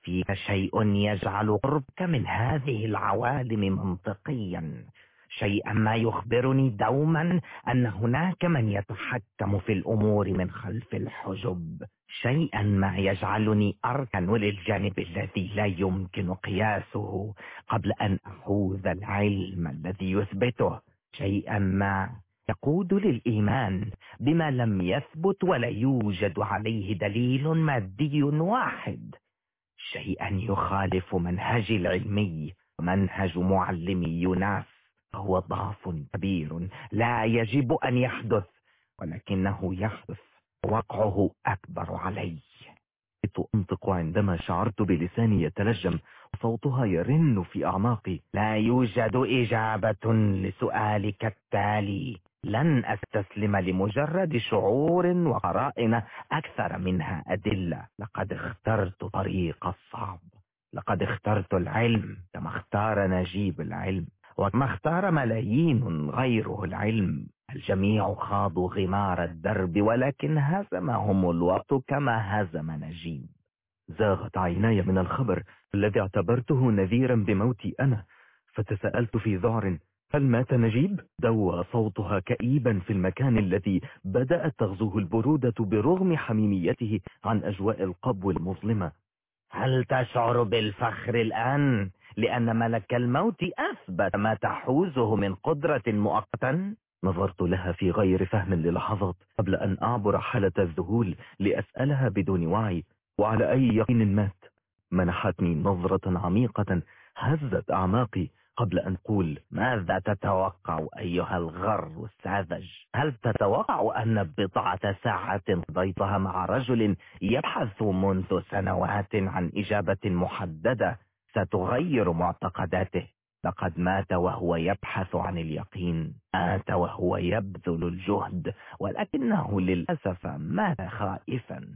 فيك شيء يجعل قربك من هذه العوالم منطقيا. شيئا ما يخبرني دوما أن هناك من يتحكم في الأمور من خلف الحجب. شيئا ما يجعلني أركن للجانب الذي لا يمكن قياسه قبل أن أحوز العلم الذي يثبته. شيئا ما يقود للإيمان بما لم يثبت ولا يوجد عليه دليل مادي واحد. شيئا يخالف منهج العلمي ومنهج معلمي يوناس هو ضعف كبير لا يجب أن يحدث ولكنه يحدث. وقعه أكبر علي. كنت أنطق عندما شعرت بلساني يتلجم وصوتها يرن في أعماقي. لا يوجد إجابة لسؤالك التالي. لن أستسلم لمجرد شعور وقرائن أكثر منها أدلة. لقد اخترت طريق الصعب. لقد اخترت العلم كما اختار نجيب العلم. وكما اختار ملايين غيره العلم. الجميع خاضوا غمار الدرب ولكن هزمهم الوقت كما هزم نجيب. زاغت عيناي من الخبر الذي اعتبرته نذيرا بموتي أنا. فتساءلت في ذعر هل مات نجيب؟ دوى صوتها كئيبا في المكان الذي بدأت تغزوه البرودة برغم حميميته عن أجواء القبو المظلمة. هل تشعر بالفخر الآن لأن ملك الموت أثبت ما تحوزه من قدرة مؤقتا؟ نظرت لها في غير فهم للحظات قبل أن أعبر حالة الذهول لأسألها بدون وعي وعلى أي يقين مات منحتني نظرة عميقة هزت أعماقي قبل أن تقول ماذا تتوقع أيها الغر الساذج هل تتوقع أن بضعة ساعة قضيتها مع رجل يبحث منذ سنوات عن إجابة محددة ستغير معتقداته؟ لقد مات وهو يبحث عن اليقين. مات وهو يبذل الجهد ولكنه للأسف مات خائفا.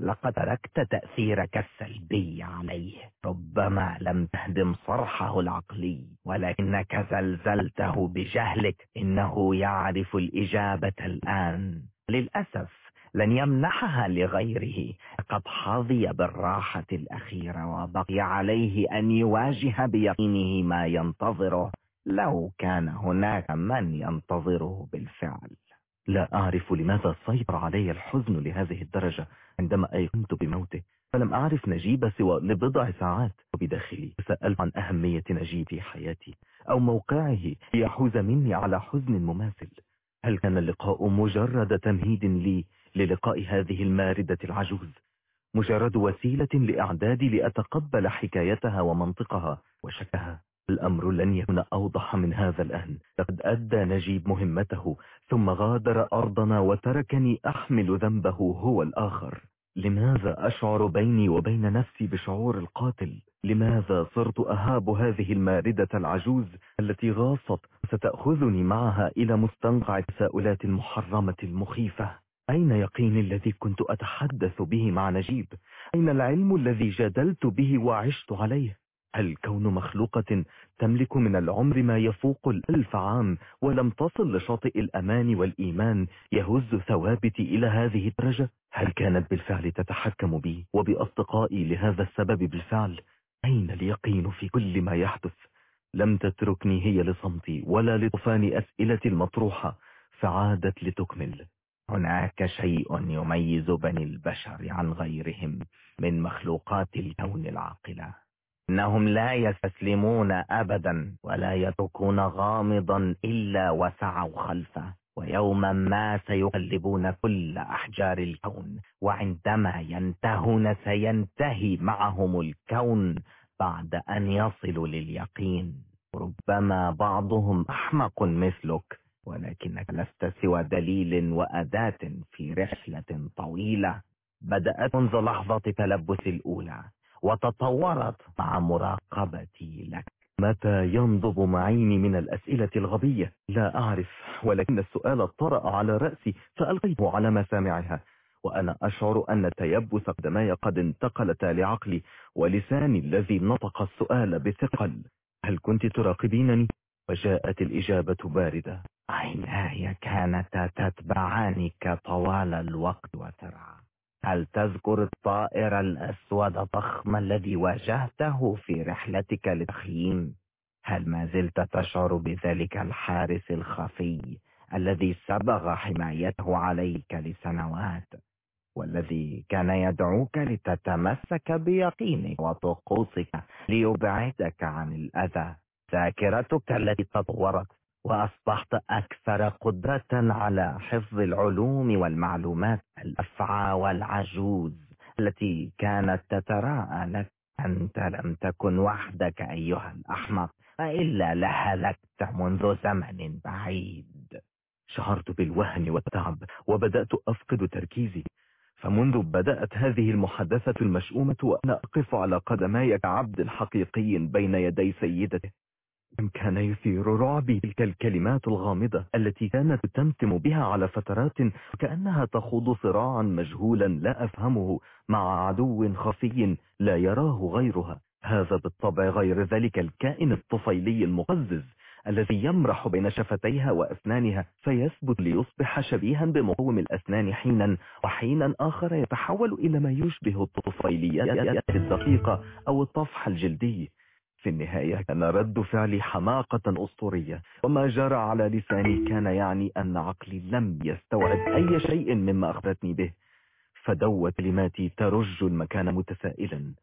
لقد تركت تأثيرك السلبي عليه ربما لم تهدم صرحه العقلي ولكنك زلزلته بجهلك إنه يعرف الإجابة الآن. للأسف لن يمنحها لغيره. قد حظي بالراحة الأخيرة وبقي عليه أن يواجه بيقينه ما ينتظره لو كان هناك من ينتظره بالفعل. لا أعرف لماذا سيطر علي الحزن لهذه الدرجة عندما أيقنت بموته. فلم أعرف نجيب سوى لبضع ساعات. وبداخلي سألت عن أهمية نجيب في حياتي أو موقعه ليحوز مني على حزن مماثل. هل كان اللقاء مجرد تمهيد لي للقاء هذه الماردة العجوز؟ مجرد وسيلة لإعدادي لأتقبل حكايتها ومنطقها وشكها. الأمر لن يكون أوضح من هذا الآن لقد أدى نجيب مهمته ثم غادر أرضنا وتركني أحمل ذنبه هو الآخر. لماذا أشعر بيني وبين نفسي بشعور القاتل؟ لماذا صرت أهاب هذه الماردة العجوز التي غاصت ستأخذني معها إلى مستنقع التساؤلات المحرمة المخيفة؟ أين يقيني الذي كنت أتحدث به مع نجيب؟ أين العلم الذي جادلت به وعشت عليه؟ هل الكون مخلوقة تملك من العمر ما يفوق الألف عام ولم تصل لشاطئ الأمان والإيمان يهز ثوابتي إلى هذه الدرجة؟ هل كانت بالفعل تتحكم بي وبأصدقائي لهذا السبب بالفعل؟ أين اليقين في كل ما يحدث؟ لم تتركني هي لصمتي ولا لطفان أسئلة المطروحة فعادت لتكمل. هناك شيء يميز بني البشر عن غيرهم من مخلوقات الكون العاقلة. إنهم لا يستسلمون أبدا ولا يتركون غامضا إلا وسعوا خلفه ويوما ما سيقلبون كل أحجار الكون وعندما ينتهون سينتهي معهم الكون بعد أن يصلوا لليقين. ربما بعضهم أحمق مثلك ولكنك لست سوى دليل وأداة في رحلة طويلة. بدأت منذ لحظة تلبس الأولى. وتطورت مع مراقبتي لك. متى ينضب معيني من الأسئلة الغبية؟ لا أعرف ولكن السؤال طرأ على رأسي فألقيته على مسامعها وأنا أشعر أن تيبس قدماي قد انتقلتا لعقلي ولساني الذي نطق السؤال بثقل. هل كنت تراقبينني؟ وجاءت الإجابة باردة. عيناي كانتا تتبعانك طوال الوقت وترعى. هل تذكر الطائر الأسود الضخم الذي واجهته في رحلتك للتخييم؟ هل ما زلت تشعر بذلك الحارس الخفي الذي سبغ حمايته عليك لسنوات والذي كان يدعوك لتتمسك بيقينك وطقوسك ليبعدك عن الأذى ذاكرتك التي تطورت وأصبحت أكثر قدرة على حفظ العلوم والمعلومات الأفعى والعجوز التي كانت تتراءى لك أنت لم تكن وحدك أيها الأحمق فإلا لهلكت منذ زمن بعيد. شعرت بالوهن والتعب وبدأت أفقد تركيزي فمنذ بدأت هذه المحادثة المشؤومة وأنا أقف على قدماي كعبد حقيقي بين يدي سيدته. كم كان يثير رعبي تلك الكلمات الغامضة التي كانت تمتم بها على فترات كأنها تخوض صراعا مجهولا لا أفهمه مع عدو خفي لا يراه غيرها. هذا بالطبع غير ذلك الكائن الطفيلي المقزز الذي يمرح بين شفتيها وأسنانها فيثبت ليصبح شبيها بمقوم الأسنان حينا وحينا آخر يتحول إلى ما يشبه الطفيليات الدقيقة أو الطفح الجلدي. في النهاية كان رد فعلي حماقة أسطورية وما جرى على لساني كان يعني أن عقلي لم يستوعب أي شيء مما أخبرتني به. فدوت كلماتي ترج المكان متسائلا.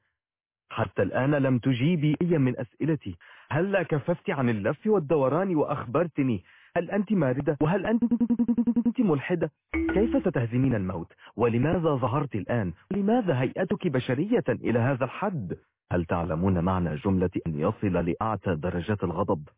حتى الآن لم تجيبي أي من أسئلتي. هل لا كففت عن اللف والدوران وأخبرتني هل أنت ماردة؟ وهل أنت ملحدة؟ كيف ستهزمين الموت؟ ولماذا ظهرت الآن؟ لماذا هيئتك بشرية إلى هذا الحد؟ هل تعلمون معنى جملة أن يصل لأعتى درجات الغضب؟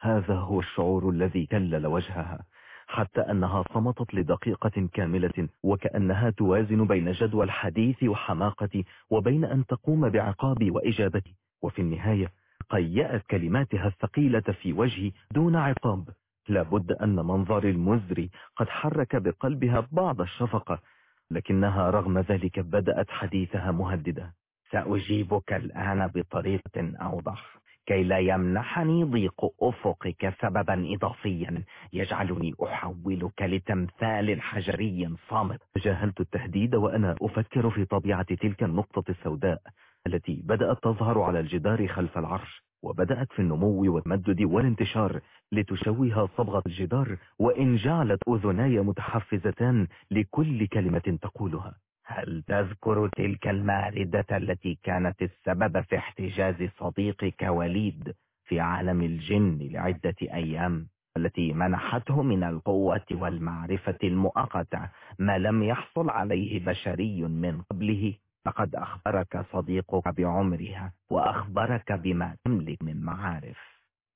هذا هو الشعور الذي كلل وجهها حتى أنها صمتت لدقيقة كاملة وكأنها توازن بين جدوى الحديث وحماقتي وبين أن تقوم بعقابي وإجابتي. وفي النهاية قيأت كلماتها الثقيلة في وجهي دون عقاب. لابد أن منظر المزري قد حرك بقلبها بعض الشفقة لكنها رغم ذلك بدأت حديثها مهددة. سأجيبك الآن بطريقة أوضح. كي لا يمنحني ضيق أفقك سببا إضافيا يجعلني أحولك لتمثال حجري صامت. جاهلت التهديد وأنا أفكر في طبيعة تلك النقطة السوداء التي بدأت تظهر على الجدار خلف العرش. وبدأت في النمو والتمدد والانتشار لتشوه صبغة الجدار وإن جعلت أذناي متحفزتان لكل كلمة تقولها. هل تذكر تلك الماردة التي كانت السبب في احتجاز صديقك وليد في عالم الجن لعدة أيام؟ التي منحته من القوة والمعرفة المؤقتة ما لم يحصل عليه بشري من قبله. لقد أخبرك صديقك بعمرها وأخبرك بما تملك من معارف.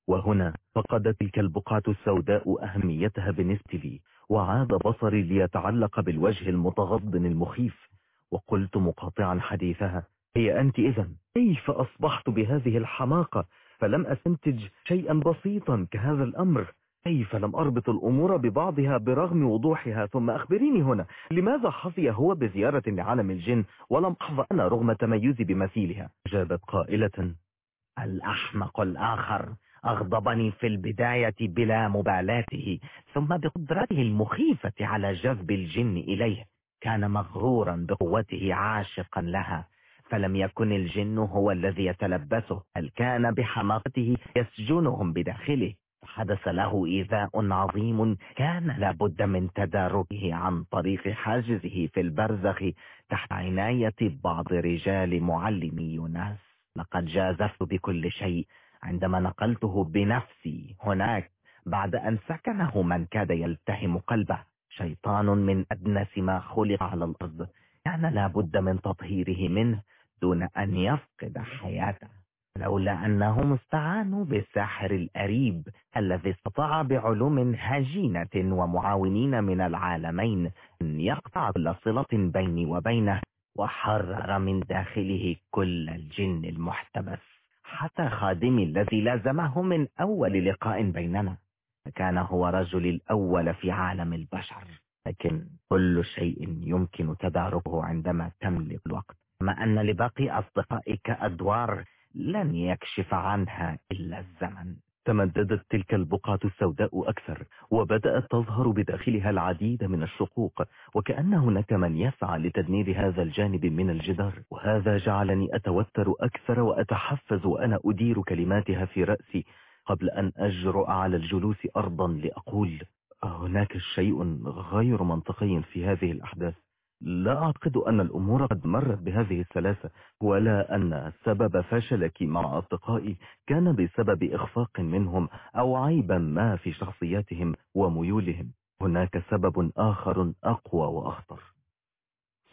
وهنا فقدت تلك البقعة السوداء أهميتها بالنسبة لي وعاد بصري ليتعلق بالوجه المتغضن المخيف. وقلت مقاطعا حديثها هي أنت إذا كيف أصبحت بهذه الحماقة؟ فلم أستنتج شيئا بسيطا كهذا الأمر. كيف لم أربط الأمور ببعضها برغم وضوحها؟ ثم أخبريني هنا لماذا حظي هو بزيارة لعالم الجن ولم أحظى أنا رغم تميزي بمثيلها؟ جابت قائلة الأحمق الآخر أغضبني في البداية بلا مبالاته ثم بقدرته المخيفة على جذب الجن إليه كان مغرورا بقوته عاشقا لها فلم يكن الجن هو الذي يتلبسه بل كان بحماقته يسجنهم بداخله. حدث له إيذاء عظيم كان لابد من تداركه عن طريق حاجزه في البرزخ تحت عناية بعض رجال معلمي يوناس. لقد جازفت بكل شيء عندما نقلته بنفسي هناك بعد أن سكنه من كاد يلتهم قلبه. شيطان من أدنس ما خلق على الأرض. كان لابد من تطهيره منه دون أن يفقد حياته. لولا أنهم استعانوا بالساحر الأريب الذي استطاع بعلوم هجينة ومعاونين من العالمين أن يقطع كل صلة بيني وبينه وحرر من داخله كل الجن المحتبس حتى خادمي الذي لازمه من أول لقاء بيننا. كان هو رجل الأول في عالم البشر لكن كل شيء يمكن تداركه عندما تملك الوقت. ما أن لباقي أصدقائك أدوار لن يكشف عنها إلا الزمن. تمددت تلك البقعة السوداء أكثر وبدأت تظهر بداخلها العديد من الشقوق وكأن هناك من يسعى لتدمير هذا الجانب من الجدار. وهذا جعلني أتوتر أكثر وأتحفز وأنا أدير كلماتها في رأسي قبل أن أجرؤ على الجلوس أرضا لأقول هناك شيء غير منطقي في هذه الأحداث؟ لا أعتقد أن الأمور قد مرت بهذه السلاسة ولا أن سبب فشلك مع أصدقائي كان بسبب إخفاق منهم أو عيبا ما في شخصياتهم وميولهم. هناك سبب آخر أقوى وأخطر.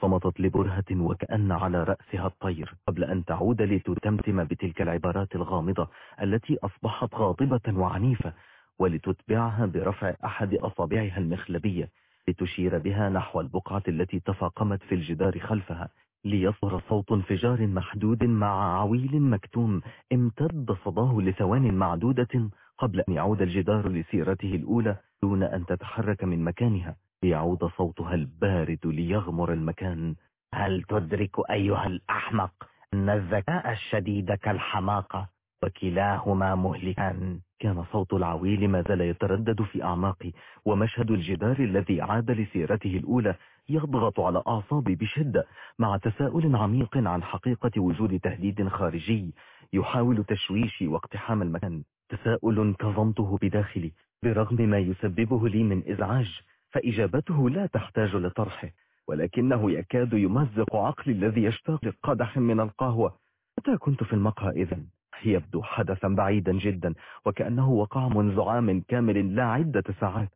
صمتت لبرهة وكأن على رأسها الطير. قبل أن تعود لتتمتم بتلك العبارات الغامضة التي أصبحت غاضبة وعنيفة ولتتبعها برفع أحد أصابعها المخلبية. لتشير بها نحو البقعة التي تفاقمت في الجدار خلفها ليصدر صوت انفجار محدود مع عويل مكتوم امتد صداه لثوان معدودة قبل أن يعود الجدار لسيرته الأولى دون أن تتحرك من مكانها. ليعود صوتها البارد ليغمر المكان. هل تدرك أيها الأحمق أن الذكاء الشديد كالحماقة؟ وكلاهما مهلكان. كان صوت العويل ما زال يتردد في أعماقي ومشهد الجدار الذي عاد لسيرته الأولى يضغط على أعصابي بشدة مع تساؤل عميق عن حقيقة وجود تهديد خارجي يحاول تشويشي واقتحام المكان. تساؤل كظمته بداخلي برغم ما يسببه لي من إزعاج فإجابته لا تحتاج لطرحه ولكنه يكاد يمزق عقلي الذي يشتاق لقدح من القهوة. متى كنت في المقهى إذن؟ يبدو حدثا بعيدا جدا وكأنه وقع منذ عام كامل لا عدة ساعات.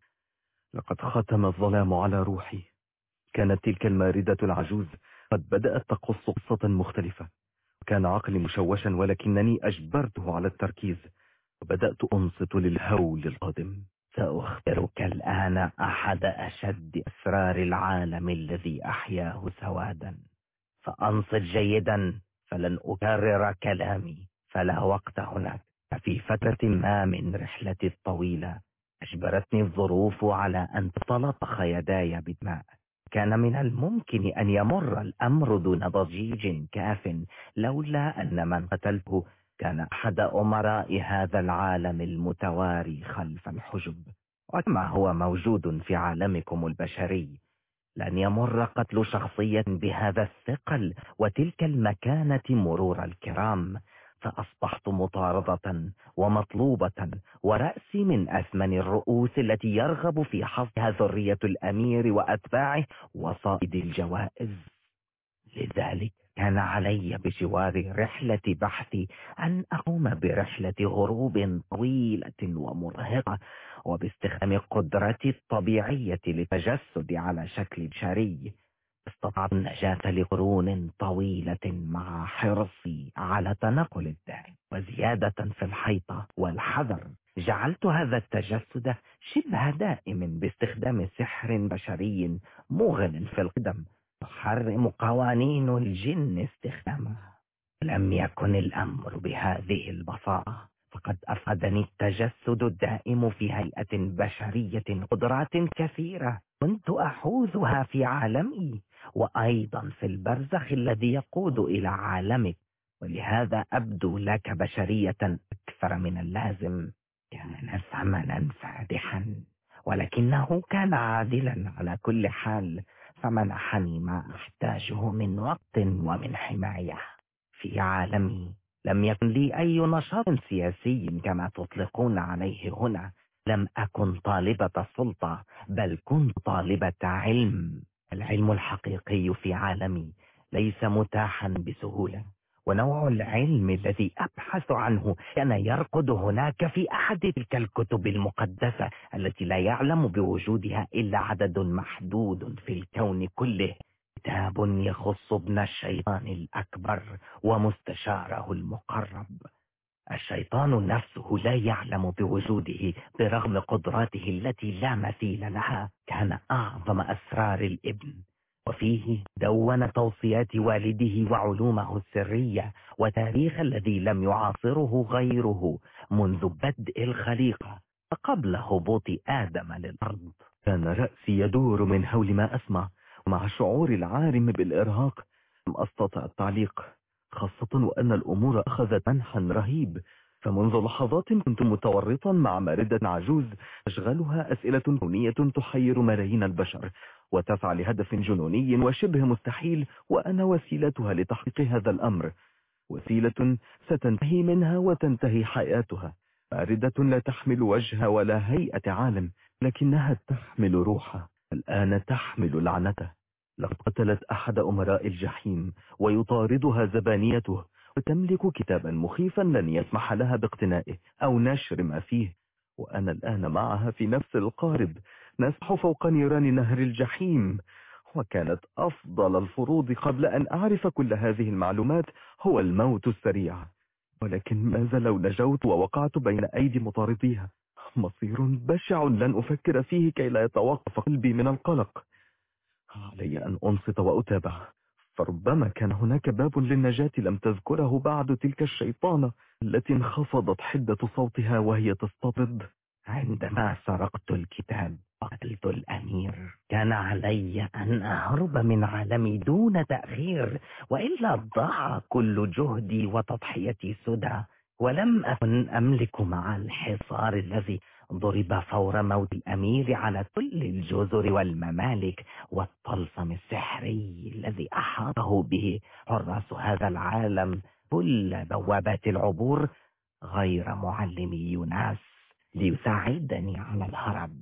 لقد ختم الظلام على روحي. كانت تلك الماردة العجوز. قد بدأت تقص قصة مختلفة. كان عقلي مشوشا ولكنني أجبرته على التركيز. وبدأت أنصت للهول القادم. سأخبرك الآن أحد أشد أسرار العالم الذي أحياه سوادا. فأنصت جيدا فلن أكرر كلامي. فلا وقت هناك. في فترة ما من رحلتي الطويلة أجبرتني الظروف على أن تتلطخ يداي بالماء كان من الممكن أن يمر الأمر دون ضجيج كاف لولا أن من قتلته كان أحد أمراء هذا العالم المتواري خلف الحجب. وكما هو موجود في عالمكم البشري لن يمر قتل شخصية بهذا الثقل وتلك المكانة مرور الكرام. فأصبحت مطاردة ومطلوبة ورأسي من أثمن الرؤوس التي يرغب في حظها ذرية الأمير وأتباعه وصائد الجوائز. لذلك كان علي بجوار رحلة بحثي أن أقوم برحلة هروب طويلة ومرهقة وباستخدام قدرتي الطبيعية للتجسد على شكل بشري استطعت النجاة لقرون طويلة مع حرصي. على تنقل الداعي وزيادة في الحيطة والحذر. جعلت هذا التجسد شبه دائم باستخدام سحر بشري مغل في القدم تحرم قوانين الجن استخدامه. لم يكن الأمر بهذه البساطة فقد أفادني التجسد الدائم في هيئة بشرية قدرات كثيرة كنت أحوزها في عالمي وأيضا في البرزخ الذي يقود إلى عالمك. ولهذا أبدو لك بشرية أكثر من اللازم. كان ثمنا فادحا ولكنه كان عادلا على كل حال فمنحني ما أحتاجه من وقت ومن حماية. في عالمي لم يكن لي أي نشاط سياسي كما تطلقون عليه هنا. لم أكن طالبة سلطة بل كنت طالبة علم. العلم الحقيقي في عالمي ليس متاحا بسهولة. ونوع العلم الذي أبحث عنه كان يرقد هناك في أحد تلك الكتب المقدسة التي لا يعلم بوجودها إلا عدد محدود في الكون كله. كتاب يخص ابن الشيطان الأكبر ومستشاره المقرب. الشيطان نفسه لا يعلم بوجوده برغم قدراته التي لا مثيل لها. كان أعظم أسرار الإبن. وفيه دون توصيات والده وعلومه السرية وتاريخ الذي لم يعاصره غيره منذ بدء الخليقة قبل هبوط آدم للأرض. كان رأسي يدور من هول ما أسمع. مع شعور العارم بالإرهاق لم أستطع التعليق خاصة وأن الأمور أخذت منحا رهيب. فمنذ لحظات كنت متورطا مع ماردة عجوز تشغلها أسئلة هنية تحير ملايين البشر. وتسعى لهدف جنوني وشبه مستحيل وأنا وسيلتها لتحقيق هذا الأمر. وسيلة ستنتهي منها وتنتهي حياتها. ماردة لا تحمل وجه ولا هيئة عالم لكنها تحمل روحه الآن تحمل لعنته. لقد قتلت أحد أمراء الجحيم ويطاردها زبانيته. وتملك كتابا مخيفا لن يسمح لها باقتنائه أو نشر ما فيه. وأنا الآن معها في نفس القارب. نسح فوق نيران نهر الجحيم. وكانت أفضل الفروض قبل أن أعرف كل هذه المعلومات هو الموت السريع. ولكن ماذا لو نجوت ووقعت بين أيدي مطارديها. مصير بشع لن أفكر فيه كي لا يتوقف قلبي من القلق. علي أن أنصت وأتابع. فربما كان هناك باب للنجاة لم تذكره بعد تلك الشيطانة التي انخفضت حدة صوتها وهي تستطرد. عندما سرقت الكتاب. قتلت الأمير. كان علي أن أهرب من عالمي دون تأخير وإلا ضاع كل جهدي وتضحيتي سدى. ولم أكن أملك مع الحصار الذي ضرب فور موت الأمير على كل الجزر والممالك والطلسم السحري الذي أحاطه به حراس هذا العالم كل بوابات العبور. غير معلم يوناس ليساعدني على الهرب.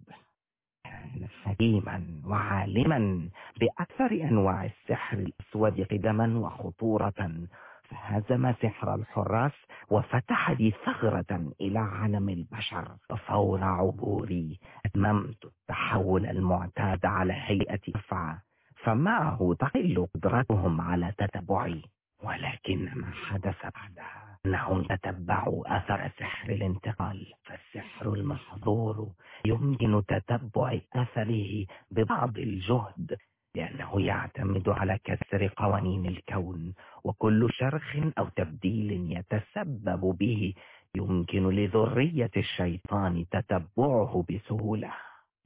حكيما وعالما بأكثر أنواع السحر الأسود قدما وخطورة فهزم سحر الحراس وفتح لي ثغرة إلى عالم البشر. وفور عبوري أتممت التحول المعتاد على هيئة أفعى فمعه تقل قدرتهم على تتبعي ولكن ما حدث بعدها. أنهم تتبعوا أثر سحر الانتقال. فالسحر المحظور يمكن تتبع أثره ببعض الجهد لأنه يعتمد على كسر قوانين الكون وكل شرخ أو تبديل يتسبب به يمكن لذرية الشيطان تتبعه بسهولة.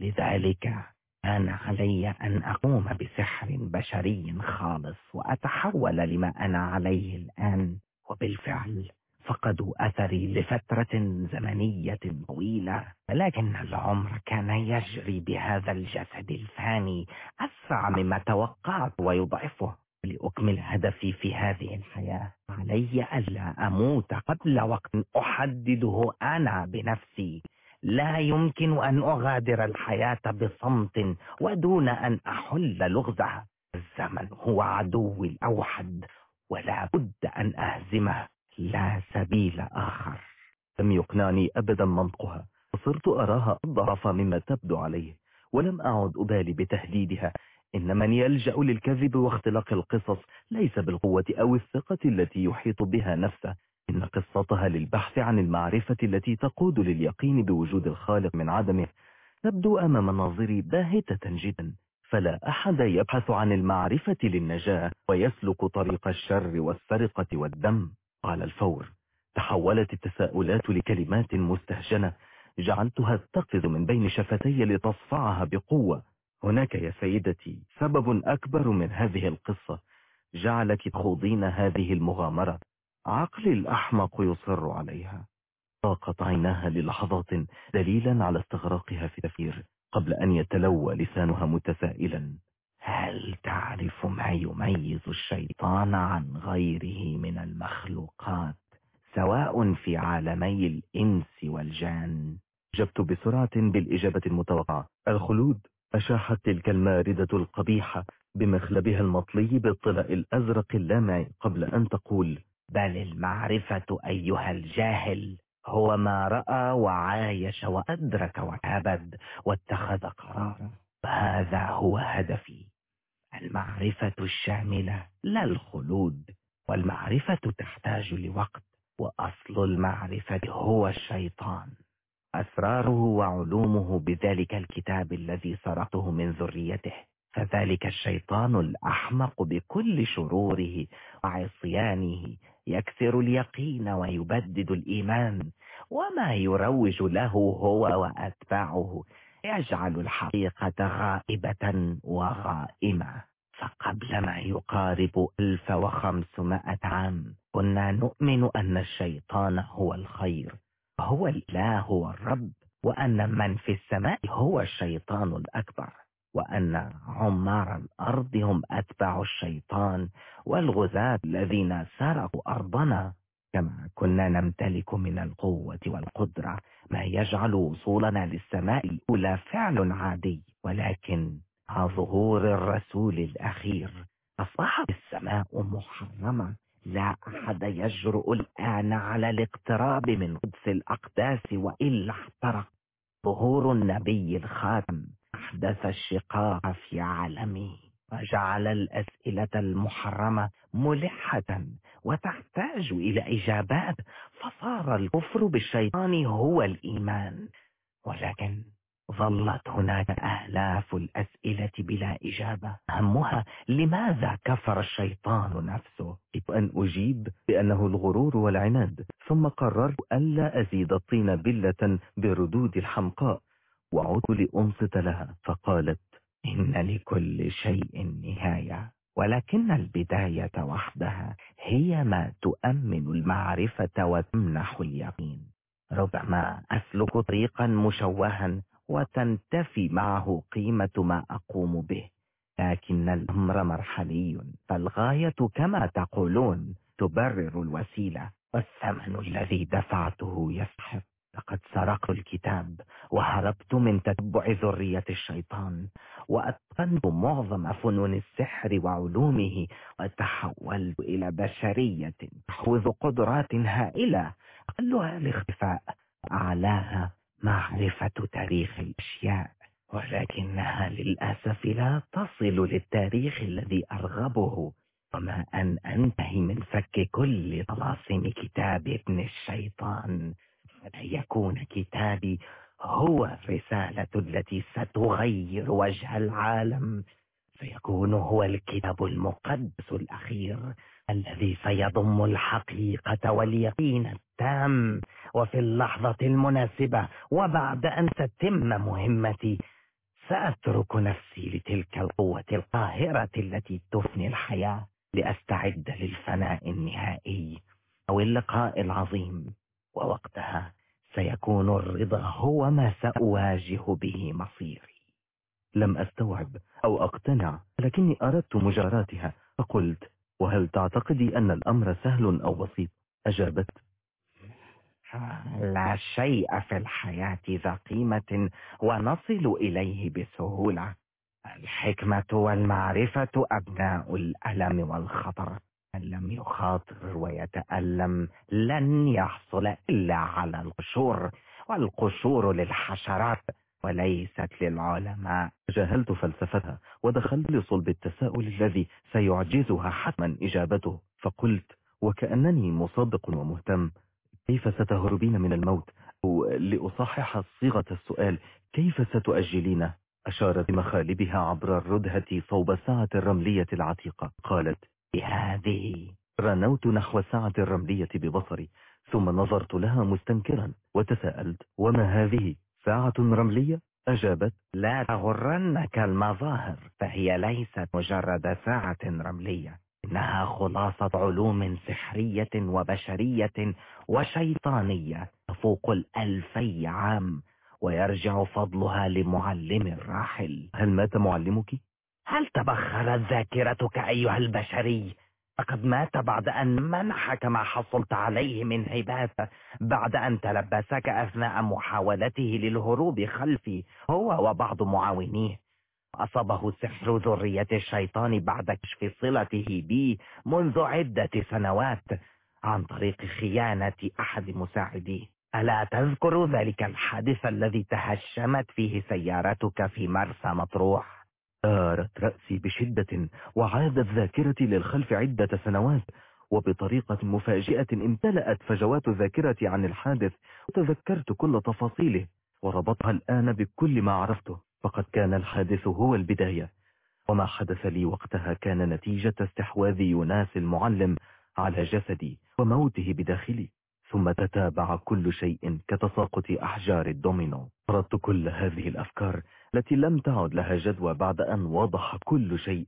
لذلك كان علي أن أقوم بسحر بشري خالص وأتحول لما أنا عليه الآن. وبالفعل فقدوا أثري لفترة زمنية طويلة ولكن العمر كان يجري بهذا الجسد الفاني أسرع مما توقعت ويضعفه لأكمل هدفي في هذه الحياة. علي ألا أموت قبل وقت أحدده أنا بنفسي. لا يمكن أن أغادر الحياة بصمت ودون أن أحل لغزها. الزمن هو عدوي الأوحد. ولا بد أن أهزمه. لا سبيل آخر. لم يقنعني أبدا منطقها. وصرت أراها أضعف مما تبدو عليه. ولم أعد أبالي بتهديدها. إن من يلجأ للكذب واختلاق القصص. ليس بالقوة أو الثقة التي يحيط بها نفسه. إن قصتها للبحث عن المعرفة التي تقود لليقين بوجود الخالق من عدمه. تبدو أمام ناظري باهتة جدا. فلا أحد يبحث عن المعرفة للنجاة ويسلك طريق الشر والسرقة والدم. على الفور تحولت التساؤلات لكلمات مستهجنة. جعلتها تقفز من بين شفتي لتصفعها بقوة. هناك يا سيدتي سبب أكبر من هذه القصة. جعلك تخوضين هذه المغامرة. عقلي الأحمق يصر عليها. طاقت عيناها للحظات دليلا على استغراقها في تفكير قبل أن يتلوى لسانها متسائلا. هل تعرف ما يميز الشيطان عن غيره من المخلوقات؟ سواء في عالمي الإنس والجان. جبت بسرعة بالإجابة المتوقعة. الخلود أشاحت تلك الماردة القبيحة بمخلبها المطلي بالطلاء الأزرق اللامع قبل أن تقول بل المعرفة أيها الجاهل. هو ما رأى وعايش وأدرك وكبد واتخذ قرارا. هذا هو هدفي. المعرفة الشاملة لا الخلود والمعرفة تحتاج لوقت وأصل المعرفة هو الشيطان. أسراره وعلومه بذلك الكتاب الذي سرقته من ذريته. فذلك الشيطان الأحمق بكل شروره وعصيانه يكسر اليقين ويبدد الإيمان وما يروج له هو وأتباعه. يجعل الحقيقة غائبة وغائمة. فقبل ما يقارب ألف وخمسمائة عام كنا نؤمن أن الشيطان هو الخير هو الإله والرب وأن من في السماء هو الشيطان الأكبر. وأن عمار الأرض هم أتباع الشيطان والغزاة الذين سرقوا أرضنا. كما كنا نمتلك من القوة والقدرة ما يجعل وصولنا للسماء. الأولى فعل عادي ولكن مع ظهور الرسول الأخير أصبحت السماء محرمة. لا أحد يجرؤ الآن على الاقتراب من قدس الأقداس وإلا احترق. ظهور النبي الخاتم أحدث الشقاق في عالمه وجعل الأسئلة المحرمة ملحة وتحتاج إلى إجابات فصار الكفر بالشيطان هو الإيمان. ولكن ظلت هناك آلاف الأسئلة بلا إجابة. أهمها لماذا كفر الشيطان نفسه؟ أن أجيب بأنه الغرور والعناد؟ ثم قررت ألا أزيد الطين بلة بردود الحمقاء. وعدت لأنصت لها فقالت إن لكل شيء نهاية ولكن البداية وحدها هي ما تؤمن المعرفة وتمنح اليقين. ربما أسلك طريقا مشوها وتنتفي معه قيمة ما أقوم به لكن الأمر مرحلي فالغاية كما تقولون تبرر الوسيلة والثمن الذي دفعته يسحب لقد سرقت الكتاب وهربت من تتبع ذرية الشيطان وأتقنت معظم فنون السحر وعلومه وتحولت إلى بشرية تحوز قدرات هائلة أقلها الاختفاء أعلاها معرفة تاريخ الأشياء ولكنها للأسف لا تصل للتاريخ الذي أرغبه. وما أن أنتهي من فك كل طلاسم كتاب ابن الشيطان. يكون كتابي هو الرسالة التي ستغير وجه العالم سيكون هو الكتاب المقدس الأخير الذي سيضم الحقيقة واليقين التام. وفي اللحظة المناسبة وبعد أن تتم مهمتي سأترك نفسي لتلك القوة القاهرة التي تفني الحياة لأستعد للفناء النهائي أو اللقاء العظيم. ووقتها سيكون الرضا هو ما سأواجه به مصيري. لم أستوعب أو أقتنع لكني أردت مجاراتها. فقلت وهل تعتقدي أن الأمر سهل أو بسيط؟ أجابت لا شيء في الحياة ذا قيمة ونصل إليه بسهولة. الحكمة والمعرفة أبناء الألم والخطر. من لم يخاطر ويتألم لن يحصل إلا على القشور والقشور للحشرات وليست للعلماء. جاهلت فلسفتها ودخلت لصلب التساؤل الذي سيعجزها حتما إجابته. فقلت وكأنني مصدق ومهتم كيف ستهربين من الموت؟ أو لأصحح صيغة السؤال كيف ستؤجلينه؟ أشارت بمخالبها عبر الردهة صوب الساعة الرملية العتيقة. قالت بهذه رنوت نحو الساعة الرملية ببصري ثم نظرت لها مستنكرا وتساءلت وما هذه؟ ساعة رملية؟ أجابت لا تغرنك المظاهر فهي ليست مجرد ساعة رملية إنها خلاصة علوم سحرية وبشرية وشيطانية تفوق الألفي عام ويرجع فضلها لمعلم الراحل. هل مات معلمك؟ هل تبخرت ذاكرتك أيها البشري؟ فقد مات بعد أن منحك ما حصلت عليه من هبات بعد أن تلبسك أثناء محاولته للهروب خلفي هو وبعض معاونيه. أصابه سحر ذرية الشيطان بعد كشف صلته بي منذ عدة سنوات عن طريق خيانة أحد مساعديه. ألا تذكر ذلك الحادث الذي تهشمت فيه سيارتك في مرسى مطروح؟ دارت رأسي بشدة وعادت ذاكرتي للخلف عدة سنوات وبطريقة مفاجئة امتلأت فجوات ذاكرتي عن الحادث وتذكرت كل تفاصيله وربطها الآن بكل ما عرفته فقد كان الحادث هو البداية. وما حدث لي وقتها كان نتيجة استحواذ يوناس المعلم على جسدي وموته بداخلي. ثم تتابع كل شيء كتساقط أحجار الدومينو. ردت كل هذه الأفكار التي لم تعد لها جدوى بعد أن وضح كل شيء.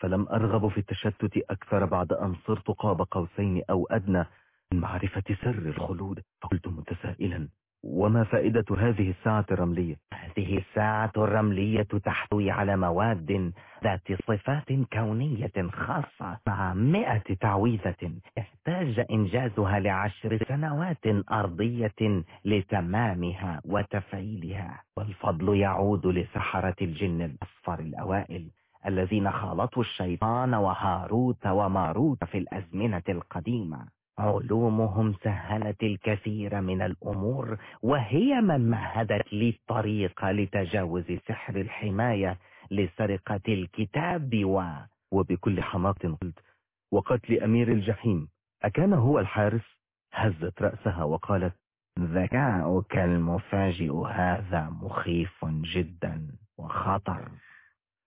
فلم أرغب في التشتت أكثر بعد أن صرت قاب قوسين أو أدنى من معرفة سر الخلود. فقلت متسائلا وما فائدة هذه الساعة الرملية؟ هذه الساعة الرملية تحتوي على مواد ذات صفات كونية خاصة مع مئة تعويذة. يحتاج إنجازها لعشر سنوات أرضية لتمامها وتفعيلها. والفضل يعود لسحرة الجن الأصفر الأوائل الذين خالطوا الشيطان وهاروت وماروت في الأزمنة القديمة. علومهم سهلت الكثير من الأمور وهي من مهدت لي الطريق لتجاوز سحر الحماية لسرقة الكتاب و... وبكل حماقة قلت وقتل أمير الجحيم. أكان هو الحارس؟ هزت رأسها وقالت ذكاؤك المفاجئ هذا مخيف جدا وخطر.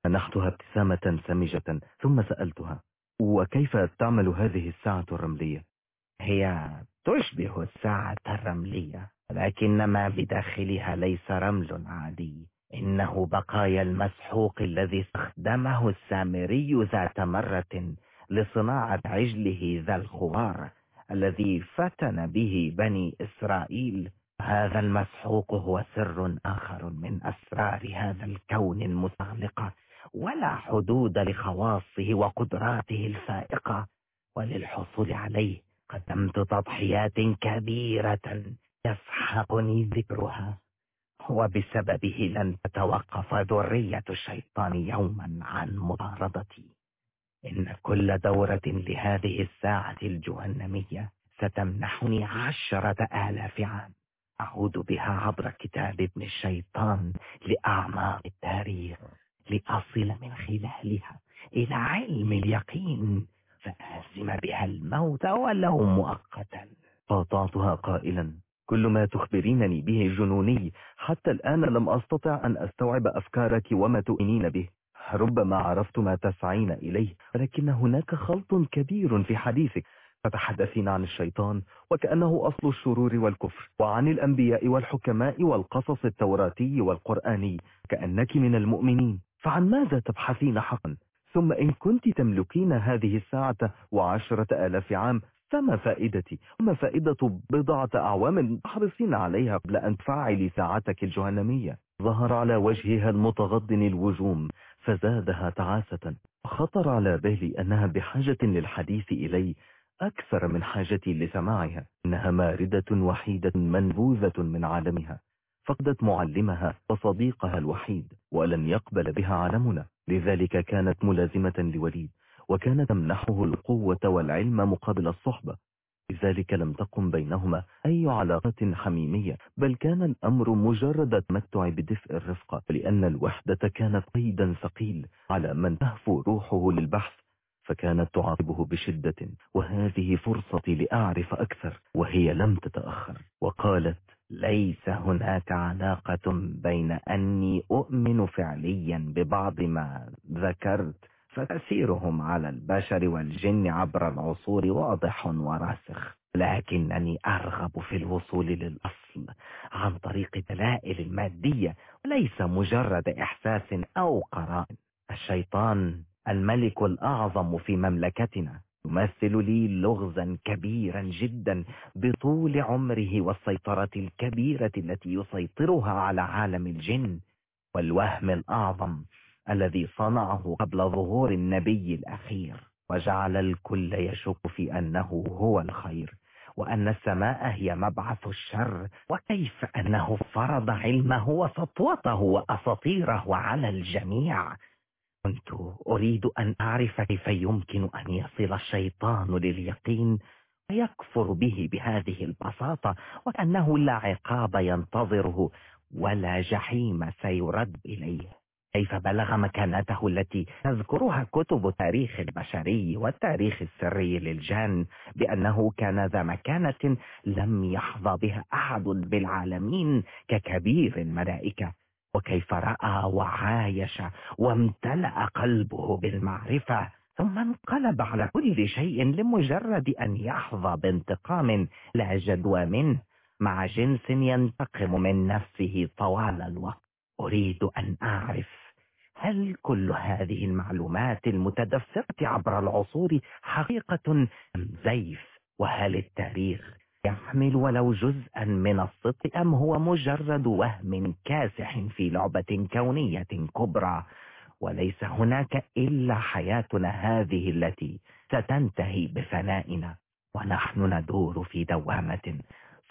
منحتها ابتسامة سمجة ثم سألتها وكيف تعمل هذه الساعة الرملية؟ هي تشبه الساعة الرملية لكن ما بداخلها ليس رمل عادي. إنه بقايا المسحوق الذي استخدمه السامري ذات مرة لصناعة عجله ذا الخوار الذي فتن به بني إسرائيل. هذا المسحوق هو سر آخر من أسرار هذا الكون المتغلقة ولا حدود لخواصه وقدراته الفائقة وللحصول عليه قدمت تضحيات كبيرة يسحقني ذكرها. وبسببه لن تتوقف ذرية الشيطان يوما عن مطاردتي إن كل دورة لهذه الساعة الجهنمية ستمنحني عشرة آلاف عام. أعود بها عبر كتاب ابن الشيطان لأعماق التاريخ لأصل من خلالها إلى علم اليقين. فآزم بها الموت ولو مؤقتا. قاطعتها قائلا كل ما تخبرينني به جنوني. حتى الآن لم أستطع أن أستوعب أفكارك وما تؤمنين به. ربما عرفت ما تسعين إليه ولكن هناك خلط كبير في حديثك. فتحدثين عن الشيطان وكأنه أصل الشرور والكفر. وعن الأنبياء والحكماء والقصص التوراتي والقرآني كأنك من المؤمنين. فعن ماذا تبحثين حقا؟ ثم إن كنت تملكين هذه الساعة وعشرة آلاف عام فما فائدتي؟ وما فائدة بضعة أعوام تحرصين عليها قبل أن تفعلي ساعتك الجهنمية؟ ظهر على وجهها المتغضن الوجوم فزادها تعاسة. خطر على بالي أنها بحاجة للحديث إلي أكثر من حاجتي لسماعها إنها ماردة وحيدة منبوذة من عالمها. فقدت معلمها وصديقها الوحيد ولن يقبل بها عالمنا. لذلك كانت ملازمة لوليد وكانت تمنحه القوة والعلم مقابل الصحبة. لذلك لم تقم بينهما أي علاقة حميمية بل كان الأمر مجرد تمتع بدفء الرفقة لأن الوحدة كانت قيدا ثقيل على من تهفو روحه للبحث فكانت تعاقبه بشدة. وهذه فرصتي لأعرف أكثر وهي لم تتأخر. وقالت ليس هناك علاقة بين أني أؤمن فعليا ببعض ما ذكرت فتأثيرهم على البشر والجن عبر العصور واضح وراسخ. لكنني أرغب في الوصول للأصل عن طريق دلائل المادية وليس مجرد إحساس أو قرائن الشيطان الملك الأعظم في مملكتنا. يمثل لي لغزا كبيرا جدا بطول عمره والسيطرة الكبيرة التي يسيطرها على عالم الجن والوهم الأعظم الذي صنعه قبل ظهور النبي الأخير. وجعل الكل يشك في أنه هو الخير وأن السماء هي مبعث الشر وكيف أنه فرض علمه وسطوته وأساطيره على الجميع. كنت أريد أن أعرف كيف يمكن أن يصل الشيطان لليقين ويكفر به بهذه البساطة وأنه لا عقاب ينتظره ولا جحيم سيرد إليه. كيف بلغ مكانته التي تذكرها كتب تاريخ البشري والتاريخ السري للجان بأنه كان ذا مكانة لم يحظى بها أحد بالعالمين ككبير الملائكة. وكيف رأى وعايش وامتلأ قلبه بالمعرفة ثم انقلب على كل شيء لمجرد أن يحظى بانتقام لا جدوى منه مع جنس ينتقم من نفسه طوال الوقت. أريد أن أعرف هل كل هذه المعلومات المتدفقة عبر العصور حقيقة أم زيف؟ وهل التاريخ يحمل ولو جزءا من الصدق أم هو مجرد وهم كاسح في لعبة كونية كبرى؟ وليس هناك إلا حياتنا هذه التي ستنتهي بفنائنا. ونحن ندور في دوامة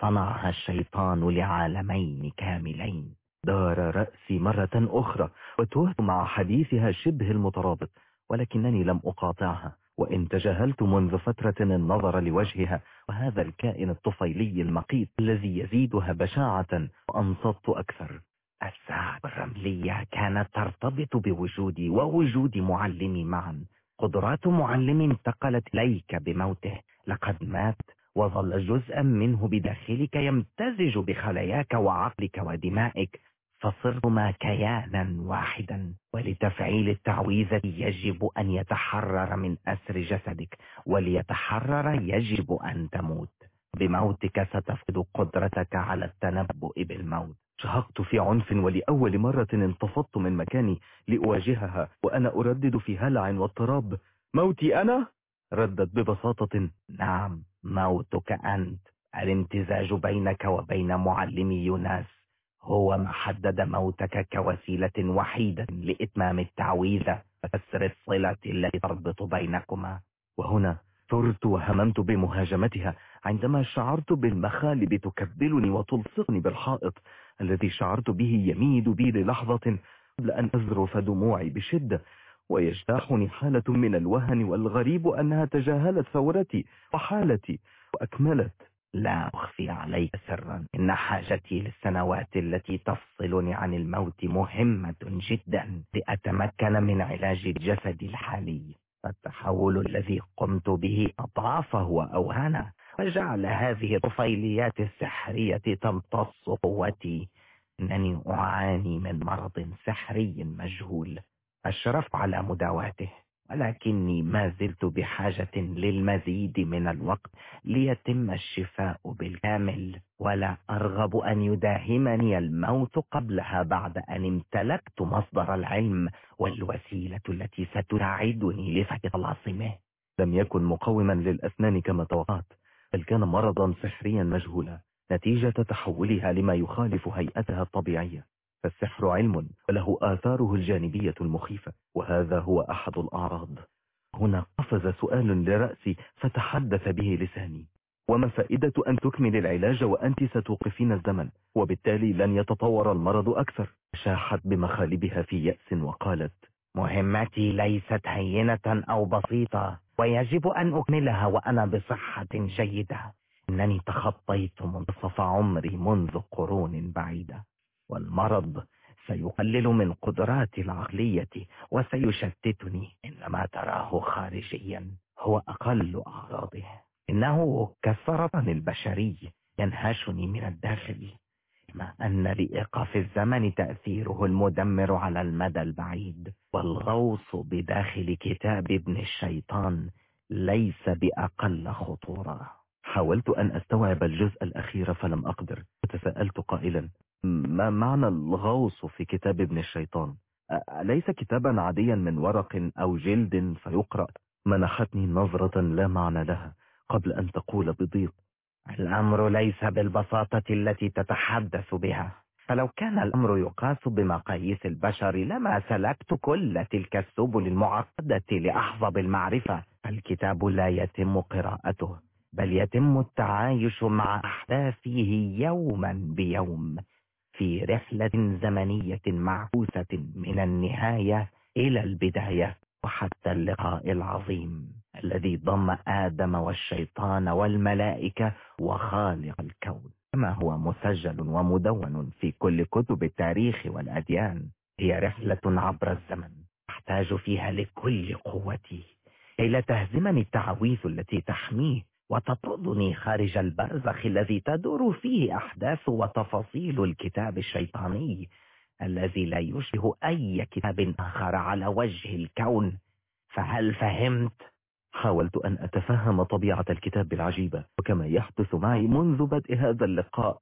صنعها الشيطان لعالمين كاملين. دار رأسي مرة أخرى وتوهت مع حديثها شبه المترابط ولكنني لم أقاطعها. وإن تجاهلت منذ فترة النظر لوجهها وهذا الكائن الطفيلي المقيت الذي يزيدها بشاعة وأنصت أكثر. الساعة الرملية كانت ترتبط بوجودي ووجود معلمي معا. قدرات معلم انتقلت إليك بموته. لقد مات وظل جزءا منه بداخلك يمتزج بخلاياك وعقلك ودمائك. فصرتما كيانا واحدا ولتفعيل التعويذة يجب أن يتحرر من أسر جسدك وليتحرر يجب أن تموت. بموتك ستفقد قدرتك على التنبؤ بالموت. شهقت في عنف ولأول مرة انتفضت من مكاني لأواجهها وأنا أردد في هلع واضطراب. موتي أنا؟ ردت ببساطة. نعم موتك أنت. الامتزاج بينك وبين معلمي يوناس. هو ما حدد موتك كوسيلة وحيدة لإتمام التعويذة وكسر الصلة التي تربط بينكما. وهنا ثرت وهممت بمهاجمتها عندما شعرت بالمخالب تكبلني وتلصقني بالحائط الذي شعرت به يميد بي للحظة قبل أن أذرف دموعي بشدة ويجتاحني حالة من الوهن والغريب أنها تجاهلت ثورتي وحالتي وأكملت. لا أخفي عليك سرا. إن حاجتي للسنوات التي تفصلني عن الموت مهمة جدا. لأتمكن من علاج الجسد الحالي. التحول الذي قمت به أضعافه وأوهانه وجعل هذه الطفيليات السحرية تمتص قوتي. إنني أعاني من مرض سحري مجهول. أشرف على مداواته. ولكني ما زلت بحاجة للمزيد من الوقت ليتم الشفاء بالكامل. ولا أرغب أن يداهمني الموت قبلها بعد أن امتلكت مصدر العلم والوسيلة التي ستساعدني لفك طلاسمه لم يكن مقوما للأسنان كما توقعت بل كان مرضا سحريا مجهولا نتيجة تحولها لما يخالف هيئتها الطبيعية. فالسحر علم وله آثاره الجانبية المخيفة وهذا هو أحد الأعراض. هنا قفز سؤال لرأسي فتحدث به لساني. وما فائدة أن تكمل العلاج وأنت ستوقفين الزمن؟ وبالتالي لن يتطور المرض أكثر. شاحت بمخالبها في يأس وقالت مهمتي ليست هينة أو بسيطة ويجب أن أكملها وأنا بصحة جيدة. إنني تخطيت منتصف عمري منذ قرون بعيدة. والمرض سيقلل من قدراتي العقلية وسيشتتني إنما تراه خارجيا هو أقل أعراضه. إنه كالسرطان البشري ينهشني من الداخل. كما أن لإيقاف الزمن تأثيره المدمر على المدى البعيد. والغوص بداخل كتاب ابن الشيطان ليس بأقل خطورة. حاولت أن أستوعب الجزء الأخير فلم أقدر. وتساءلت قائلا ما معنى الغوص في كتاب ابن الشيطان؟ أليس كتابا عاديا من ورق أو جلد فيقرأ؟ منحتني نظرة لا معنى لها قبل أن تقول بضيق. الأمر ليس بالبساطة التي تتحدث بها. فلو كان الأمر يقاس بمقاييس البشر لما سلكت كل تلك السبل المعقدة لأحظى بالمعرفة. الكتاب لا يتم قراءته بل يتم التعايش مع أحداثه يوما بيوم. في رحلة زمنية معكوسة من النهاية إلى البداية وحتى اللقاء العظيم الذي ضم آدم والشيطان والملائكة وخالق الكون. كما هو مسجل ومدون في كل كتب التاريخ والأديان هي رحلة عبر الزمن أحتاج فيها لكل قوتي كي لا تهزمني التعويذ التي تحميه. وتطردني خارج البرزخ الذي تدور فيه أحداث وتفاصيل الكتاب الشيطاني الذي لا يشبه أي كتاب آخر على وجه الكون. فهل فهمت؟ حاولت أن أتفهم طبيعة الكتاب العجيبة وكما يحدث معي منذ بدء هذا اللقاء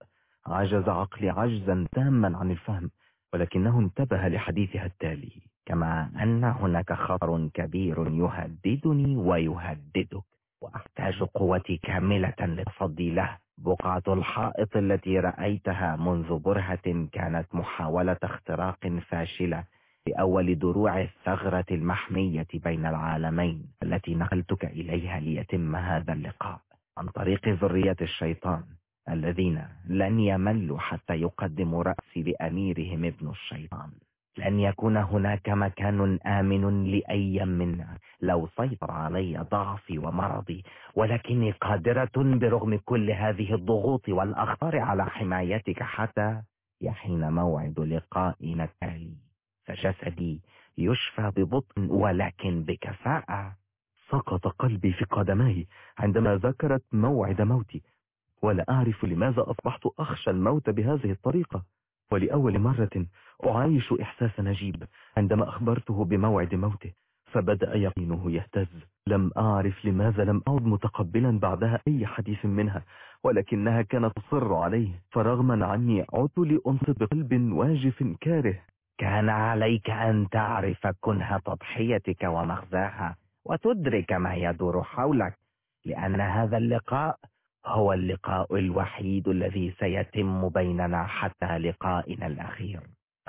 عجز عقلي عجزا تاما عن الفهم ولكنه انتبه لحديثها التالي. كما أن هناك خطر كبير يهددني ويهددك. وأحتاج قوتي كاملة للتصدي له. بقعة الحائط التي رأيتها منذ برهة كانت محاولة اختراق فاشلة لأول دروع الثغرة المحمية بين العالمين التي نقلتك إليها ليتم هذا اللقاء. عن طريق ذرية الشيطان الذين لن يملوا حتى يقدموا رأسي لأميرهم ابن الشيطان. لن يكون هناك مكان آمن لأي منا. لو سيطر علي ضعفي ومرضي ولكني قادرة برغم كل هذه الضغوط والأخطار على حمايتك حتى يحين موعد لقائنا التالي فجسدي يشفى ببطء ولكن بكفاءة. سقط قلبي في قدمي عندما ذكرت موعد موتي. ولا أعرف لماذا أصبحت أخشى الموت بهذه الطريقة. ولأول مرة أعايش إحساس نجيب عندما أخبرته بموعد موته فبدأ يقينه يهتز. لم أعرف لماذا لم أعد متقبلا بعدها أي حديث منها ولكنها كانت تصر عليه فرغما عني عدت لأنصت بقلب واجف كاره. كان عليك أن تعرف كنه تضحيتك ومغزاها وتدرك ما يدور حولك لأن هذا اللقاء هو اللقاء الوحيد الذي سيتم بيننا حتى لقائنا الأخير.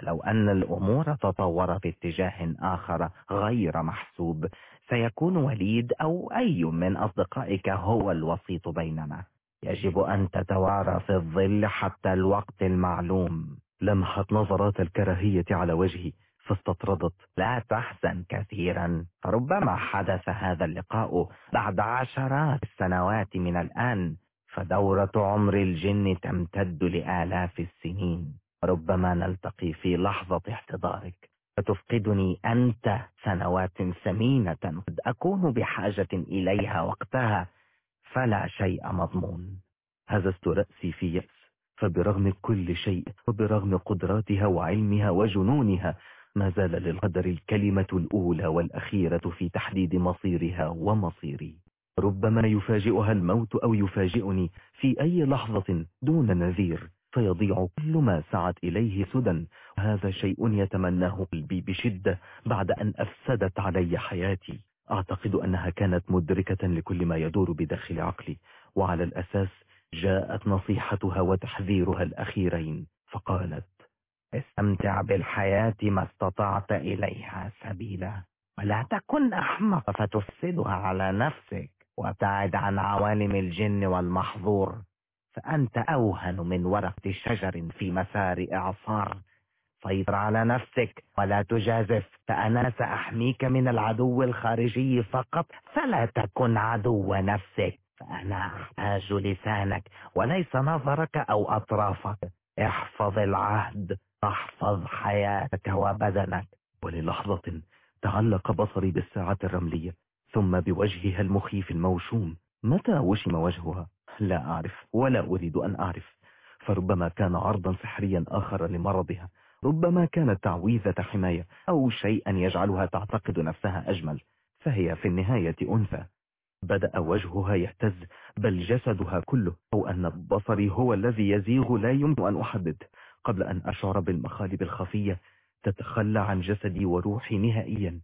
لو أن الأمور تطور في اتجاه آخر غير محسوب سيكون وليد أو أي من أصدقائك هو الوسيط بيننا. يجب أن تتوارى في الظل حتى الوقت المعلوم. لمحت نظرات الكراهية على وجهي. فاستطردت لا تحزن كثيرا. فربما حدث هذا اللقاء بعد عشرات السنوات من الآن فدورة عمر الجن تمتد لآلاف السنين. ربما نلتقي في لحظة احتضارك. فتفقدني أنت سنوات ثمينة قد أكون بحاجة إليها وقتها فلا شيء مضمون. هززت رأسي في يأس فبرغم كل شيء وبرغم قدراتها وعلمها وجنونها ما زال للقدر الكلمة الأولى والأخيرة في تحديد مصيرها ومصيري. ربما يفاجئها الموت أو يفاجئني في أي لحظة دون نذير فيضيع كل ما سعت إليه سدى. وهذا شيء يتمناه قلبي بشدة بعد أن أفسدت علي حياتي. أعتقد أنها كانت مدركة لكل ما يدور بداخل عقلي وعلى الأساس جاءت نصيحتها وتحذيرها الأخيرين فقالت استمتع بالحياة ما استطعت إليها سبيلا. ولا تكن أحمق فتفسدها على نفسك وابتعد عن عوالم الجن والمحظور. فأنت أوهن من ورقة شجر في مسار إعصار سيطر على نفسك ولا تجازف فأنا سأحميك من العدو الخارجي فقط. فلا تكن عدو نفسك فأنا أحتاج لسانك وليس نظرك أو أطرافك. احفظ العهد. تحفظ حياتك وبدنك. وللحظة تعلق بصري بالساعة الرملية ثم بوجهها المخيف الموشوم. متى وشم وجهها؟ لا أعرف ولا أريد أن أعرف. فربما كان عرضا سحريا آخر لمرضها. ربما كانت تعويذة حماية أو شيئا يجعلها تعتقد نفسها أجمل. فهي في النهاية أنثى. بدأ وجهها يهتز بل جسدها كله أو أن بصري هو الذي يزيغ لا يمكن أن أحدد. قبل أن أشعر بالمخالب الخفية تتخلى عن جسدي وروحي نهائيا.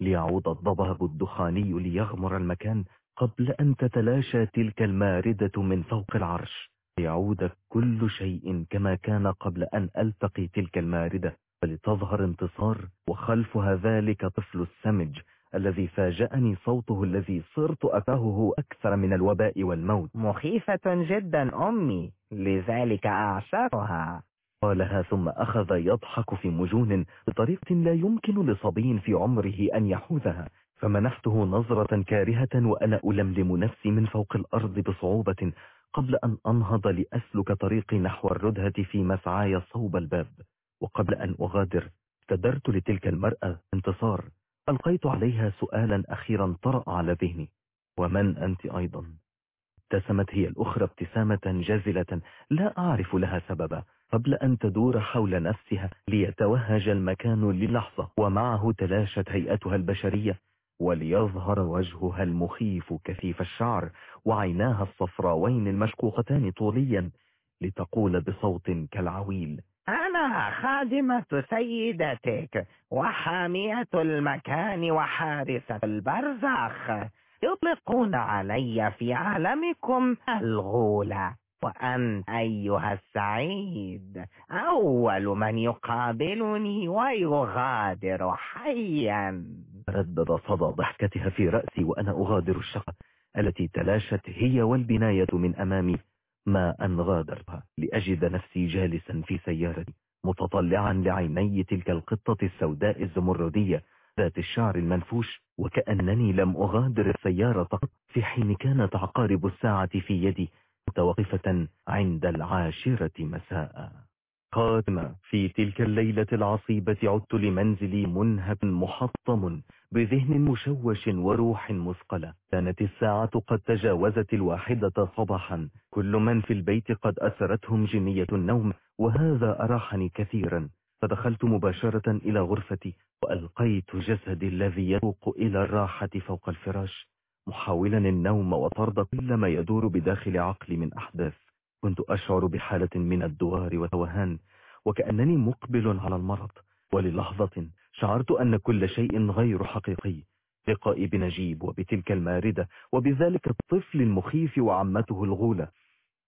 ليعود الضباب الدخاني ليغمر المكان قبل أن تتلاشى تلك الماردة من فوق العرش. ليعود كل شيء كما كان قبل أن ألتقي تلك الماردة. فلتظهر انتصار وخلفها ذلك طفل السمج الذي فاجأني صوته الذي صرت أفاهه أكثر من الوباء والموت. مخيفة جدا أمي لذلك أعشقها. قالها ثم أخذ يضحك في مجون بطريقة لا يمكن لصبي في عمره أن يحوذها فمنحته نظرة كارهة وأنا ألملم نفسي من فوق الأرض بصعوبة قبل أن أنهض لأسلك طريقي نحو الردهة في مسعاي صوب الباب وقبل أن أغادر ابتدرت لتلك المرأة انتصار ألقيت عليها سؤالا أخيرا طرأ على ذهني ومن أنت أيضا؟ ابتسمت هي الأخرى ابتسامة جزلة لا أعرف لها سببا. قبل أن تدور حول نفسها ليتوهج المكان للحظة ومعه تلاشت هيئتها البشرية وليظهر وجهها المخيف كثيف الشعر وعيناها الصفراوين المشقوقتان طوليا لتقول بصوت كالعويل. أنا خادمة سيدتك وحامية المكان وحارسة البرزخ. يطلقون علي في عالمكم الغولة. وأنت أيها السعيد أول من يقابلني ويغادر حيا. ردد صدى ضحكتها في رأسي وأنا أغادر الشقة التي تلاشت هي والبناية من أمامي ما أن غادرها لأجد نفسي جالسا في سيارتي متطلعا لعيني تلك القطة السوداء الزمردية ذات الشعر المنفوش وكأنني لم أغادر السيارة في حين كانت عقارب الساعة في يدي متوقفة عند العاشرة مساء. قادمة في تلك الليلة العصيبة عدت لمنزلي منهك محطم بذهن مشوش وروح مثقلة. كانت الساعة قد تجاوزت الواحدة صباحا. كل من في البيت قد أسرتهم جنية النوم وهذا أراحني كثيرا. فدخلت مباشرة إلى غرفتي وألقيت جسدي الذي يروق إلى الراحة فوق الفراش. محاولا النوم وطرد كل ما يدور بداخل عقلي من أحداث. كنت أشعر بحالة من الدوار والتوهان وكأنني مقبل على المرض. وللحظة شعرت أن كل شيء غير حقيقي. لقائي بنجيب وبتلك الماردة وبذلك الطفل المخيف وعمته الغولة.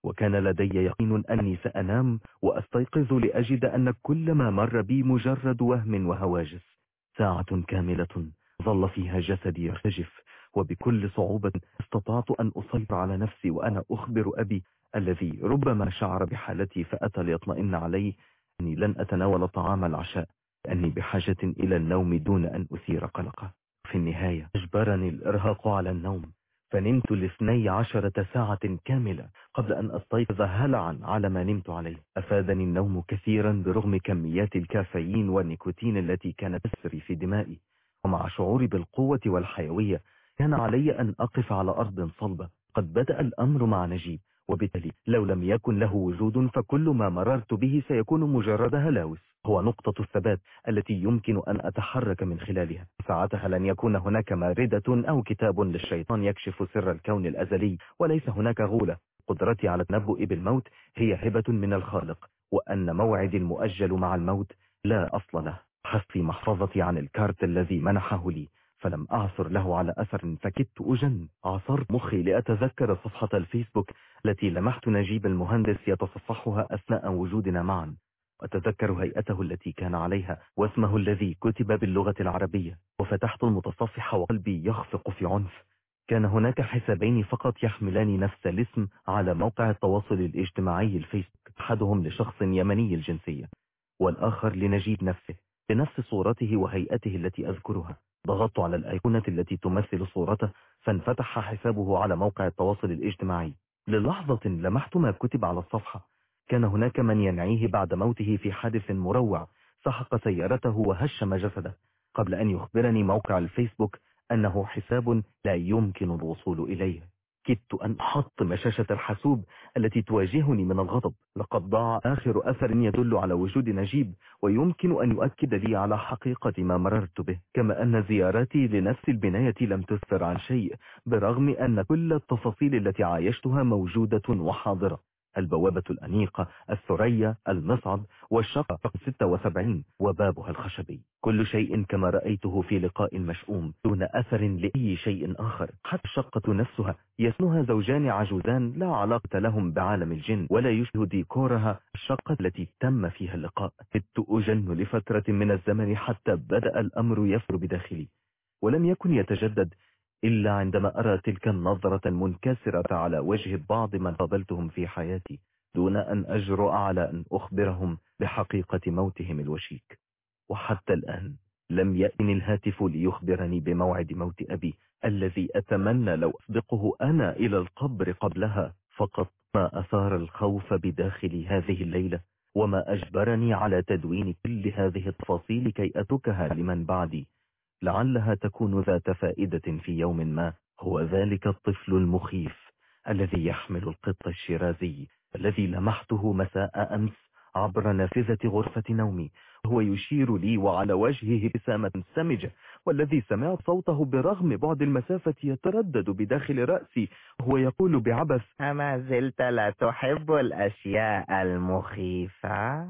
وكان لدي يقين أني سأنام وأستيقظ لأجد أن كل ما مر بي مجرد وهم وهواجس. ساعة كاملة ظل فيها جسدي يرتجف وبكل صعوبة استطعت أن أسيطر على نفسي وأنا أخبر أبي الذي ربما شعر بحالتي فأتى ليطمئن علي أني لن أتناول طعام العشاء أني بحاجة إلى النوم دون أن أثير قلقه. في النهاية أجبرني الإرهاق على النوم. فنمت لاثني عشرة ساعة كاملة قبل أن أستيقظ هلعا على ما نمت عليه. أفادني النوم كثيرا برغم كميات الكافيين والنيكوتين التي كانت تسري في دمائي. ومع شعوري بالقوة والحيوية كان علي أن أقف على أرض صلبة قد بدأ الأمر مع نجيب وبالتالي لو لم يكن له وجود فكل ما مررت به سيكون مجرد هلاوس. هو نقطة الثبات التي يمكن أن أتحرك من خلالها. ساعتها لن يكون هناك ماردة أو كتاب للشيطان يكشف سر الكون الأزلي وليس هناك غولة. قدرتي على التنبؤ بالموت هي هبة من الخالق وأن موعد المؤجل مع الموت لا أصل له. حفظي محفظتي عن الكارت الذي منحه لي. فلم أعثر له على أثر فكدت أجن. عصرت مخي لأتذكر صفحة الفيسبوك التي لمحت نجيب المهندس يتصفحها أثناء وجودنا معا. أتذكر هيئته التي كان عليها واسمه الذي كتب باللغة العربية. وفتحت المتصفح وقلبي يخفق في عنف. كان هناك حسابين فقط يحملان نفس الاسم على موقع التواصل الاجتماعي الفيسبوك. أحدهم لشخص يمني الجنسية والآخر لنجيب نفسه بنفس صورته وهيئته التي أذكرها. ضغطت على الأيقونة التي تمثل صورته فانفتح حسابه على موقع التواصل الاجتماعي. للحظة لمحت ما كتب على الصفحة. كان هناك من ينعيه بعد موته في حادث مروع سحق سيارته وهشم جسده. قبل أن يخبرني موقع الفيسبوك أنه حساب لا يمكن الوصول إليه. كدت أن أحطم شاشة الحاسوب التي تواجهني من الغضب. لقد ضاع آخر أثر يدل على وجود نجيب ويمكن أن يؤكد لي على حقيقة ما مررت به. كما أن زياراتي لنفس البناية لم تسفر عن شيء برغم أن كل التفاصيل التي عايشتها موجودة وحاضرة. البوابة الأنيقة الثريا المصعد والشقة 76 وبابها الخشبي. كل شيء كما رأيته في لقاء مشؤوم دون أثر لأي شيء آخر. حتى الشقة نفسها يسنها زوجان عجوزان لا علاقة لهم بعالم الجن ولا يشبه ديكورها. الشقة التي تم فيها اللقاء كدت أجن لفترة من الزمن حتى بدأ الأمر يفر بداخلي. ولم يكن يتجدد إلا عندما أرى تلك النظرة المنكسرة على وجه بعض من قابلتهم في حياتي دون أن أجرؤ على أن أخبرهم بحقيقة موتهم الوشيك. وحتى الآن لم يأن الهاتف ليخبرني بموعد موت أبي الذي أتمنى لو أسبقه أنا إلى القبر قبلها. فقط ما أثار الخوف بداخل هذه الليلة وما أجبرني على تدوين كل هذه التفاصيل كي أتكها لمن بعدي. لعلها تكون ذات فائدة في يوم ما هو ذلك الطفل المخيف الذي يحمل القط الشيرازي الذي لمحته مساء أمس عبر نافذة غرفة نومي وهو يشير لي وعلى وجهه ابتسامة سمجة والذي سمعت صوته برغم بعد المسافة يتردد بداخل رأسي وهو يقول بعبث أما زلت لا تحب الأشياء المخيفة؟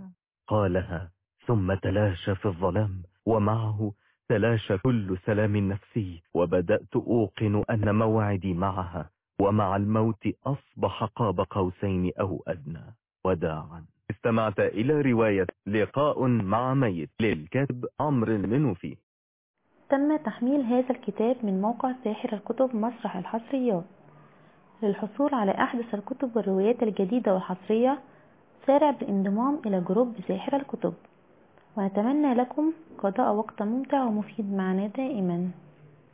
قالها ثم تلاشى في الظلام ومعه تلاشى كل سلام نفسي وبدأت أوقن أن موعدي معها ومع الموت أصبح قاب قوسين أو أدنى. وداعا. استمعت إلى رواية لقاء مع ميت للكاتب عمرو المنوفي. تم تحميل هذا الكتاب من موقع ساحر الكتب مسرح الحصريات. للحصول على أحدث الكتب والروايات الجديدة والحصرية سارع بالانضمام إلى جروب ساحر الكتب. ونتمنى لكم قضاء وقت ممتع ومفيد معنا دائما.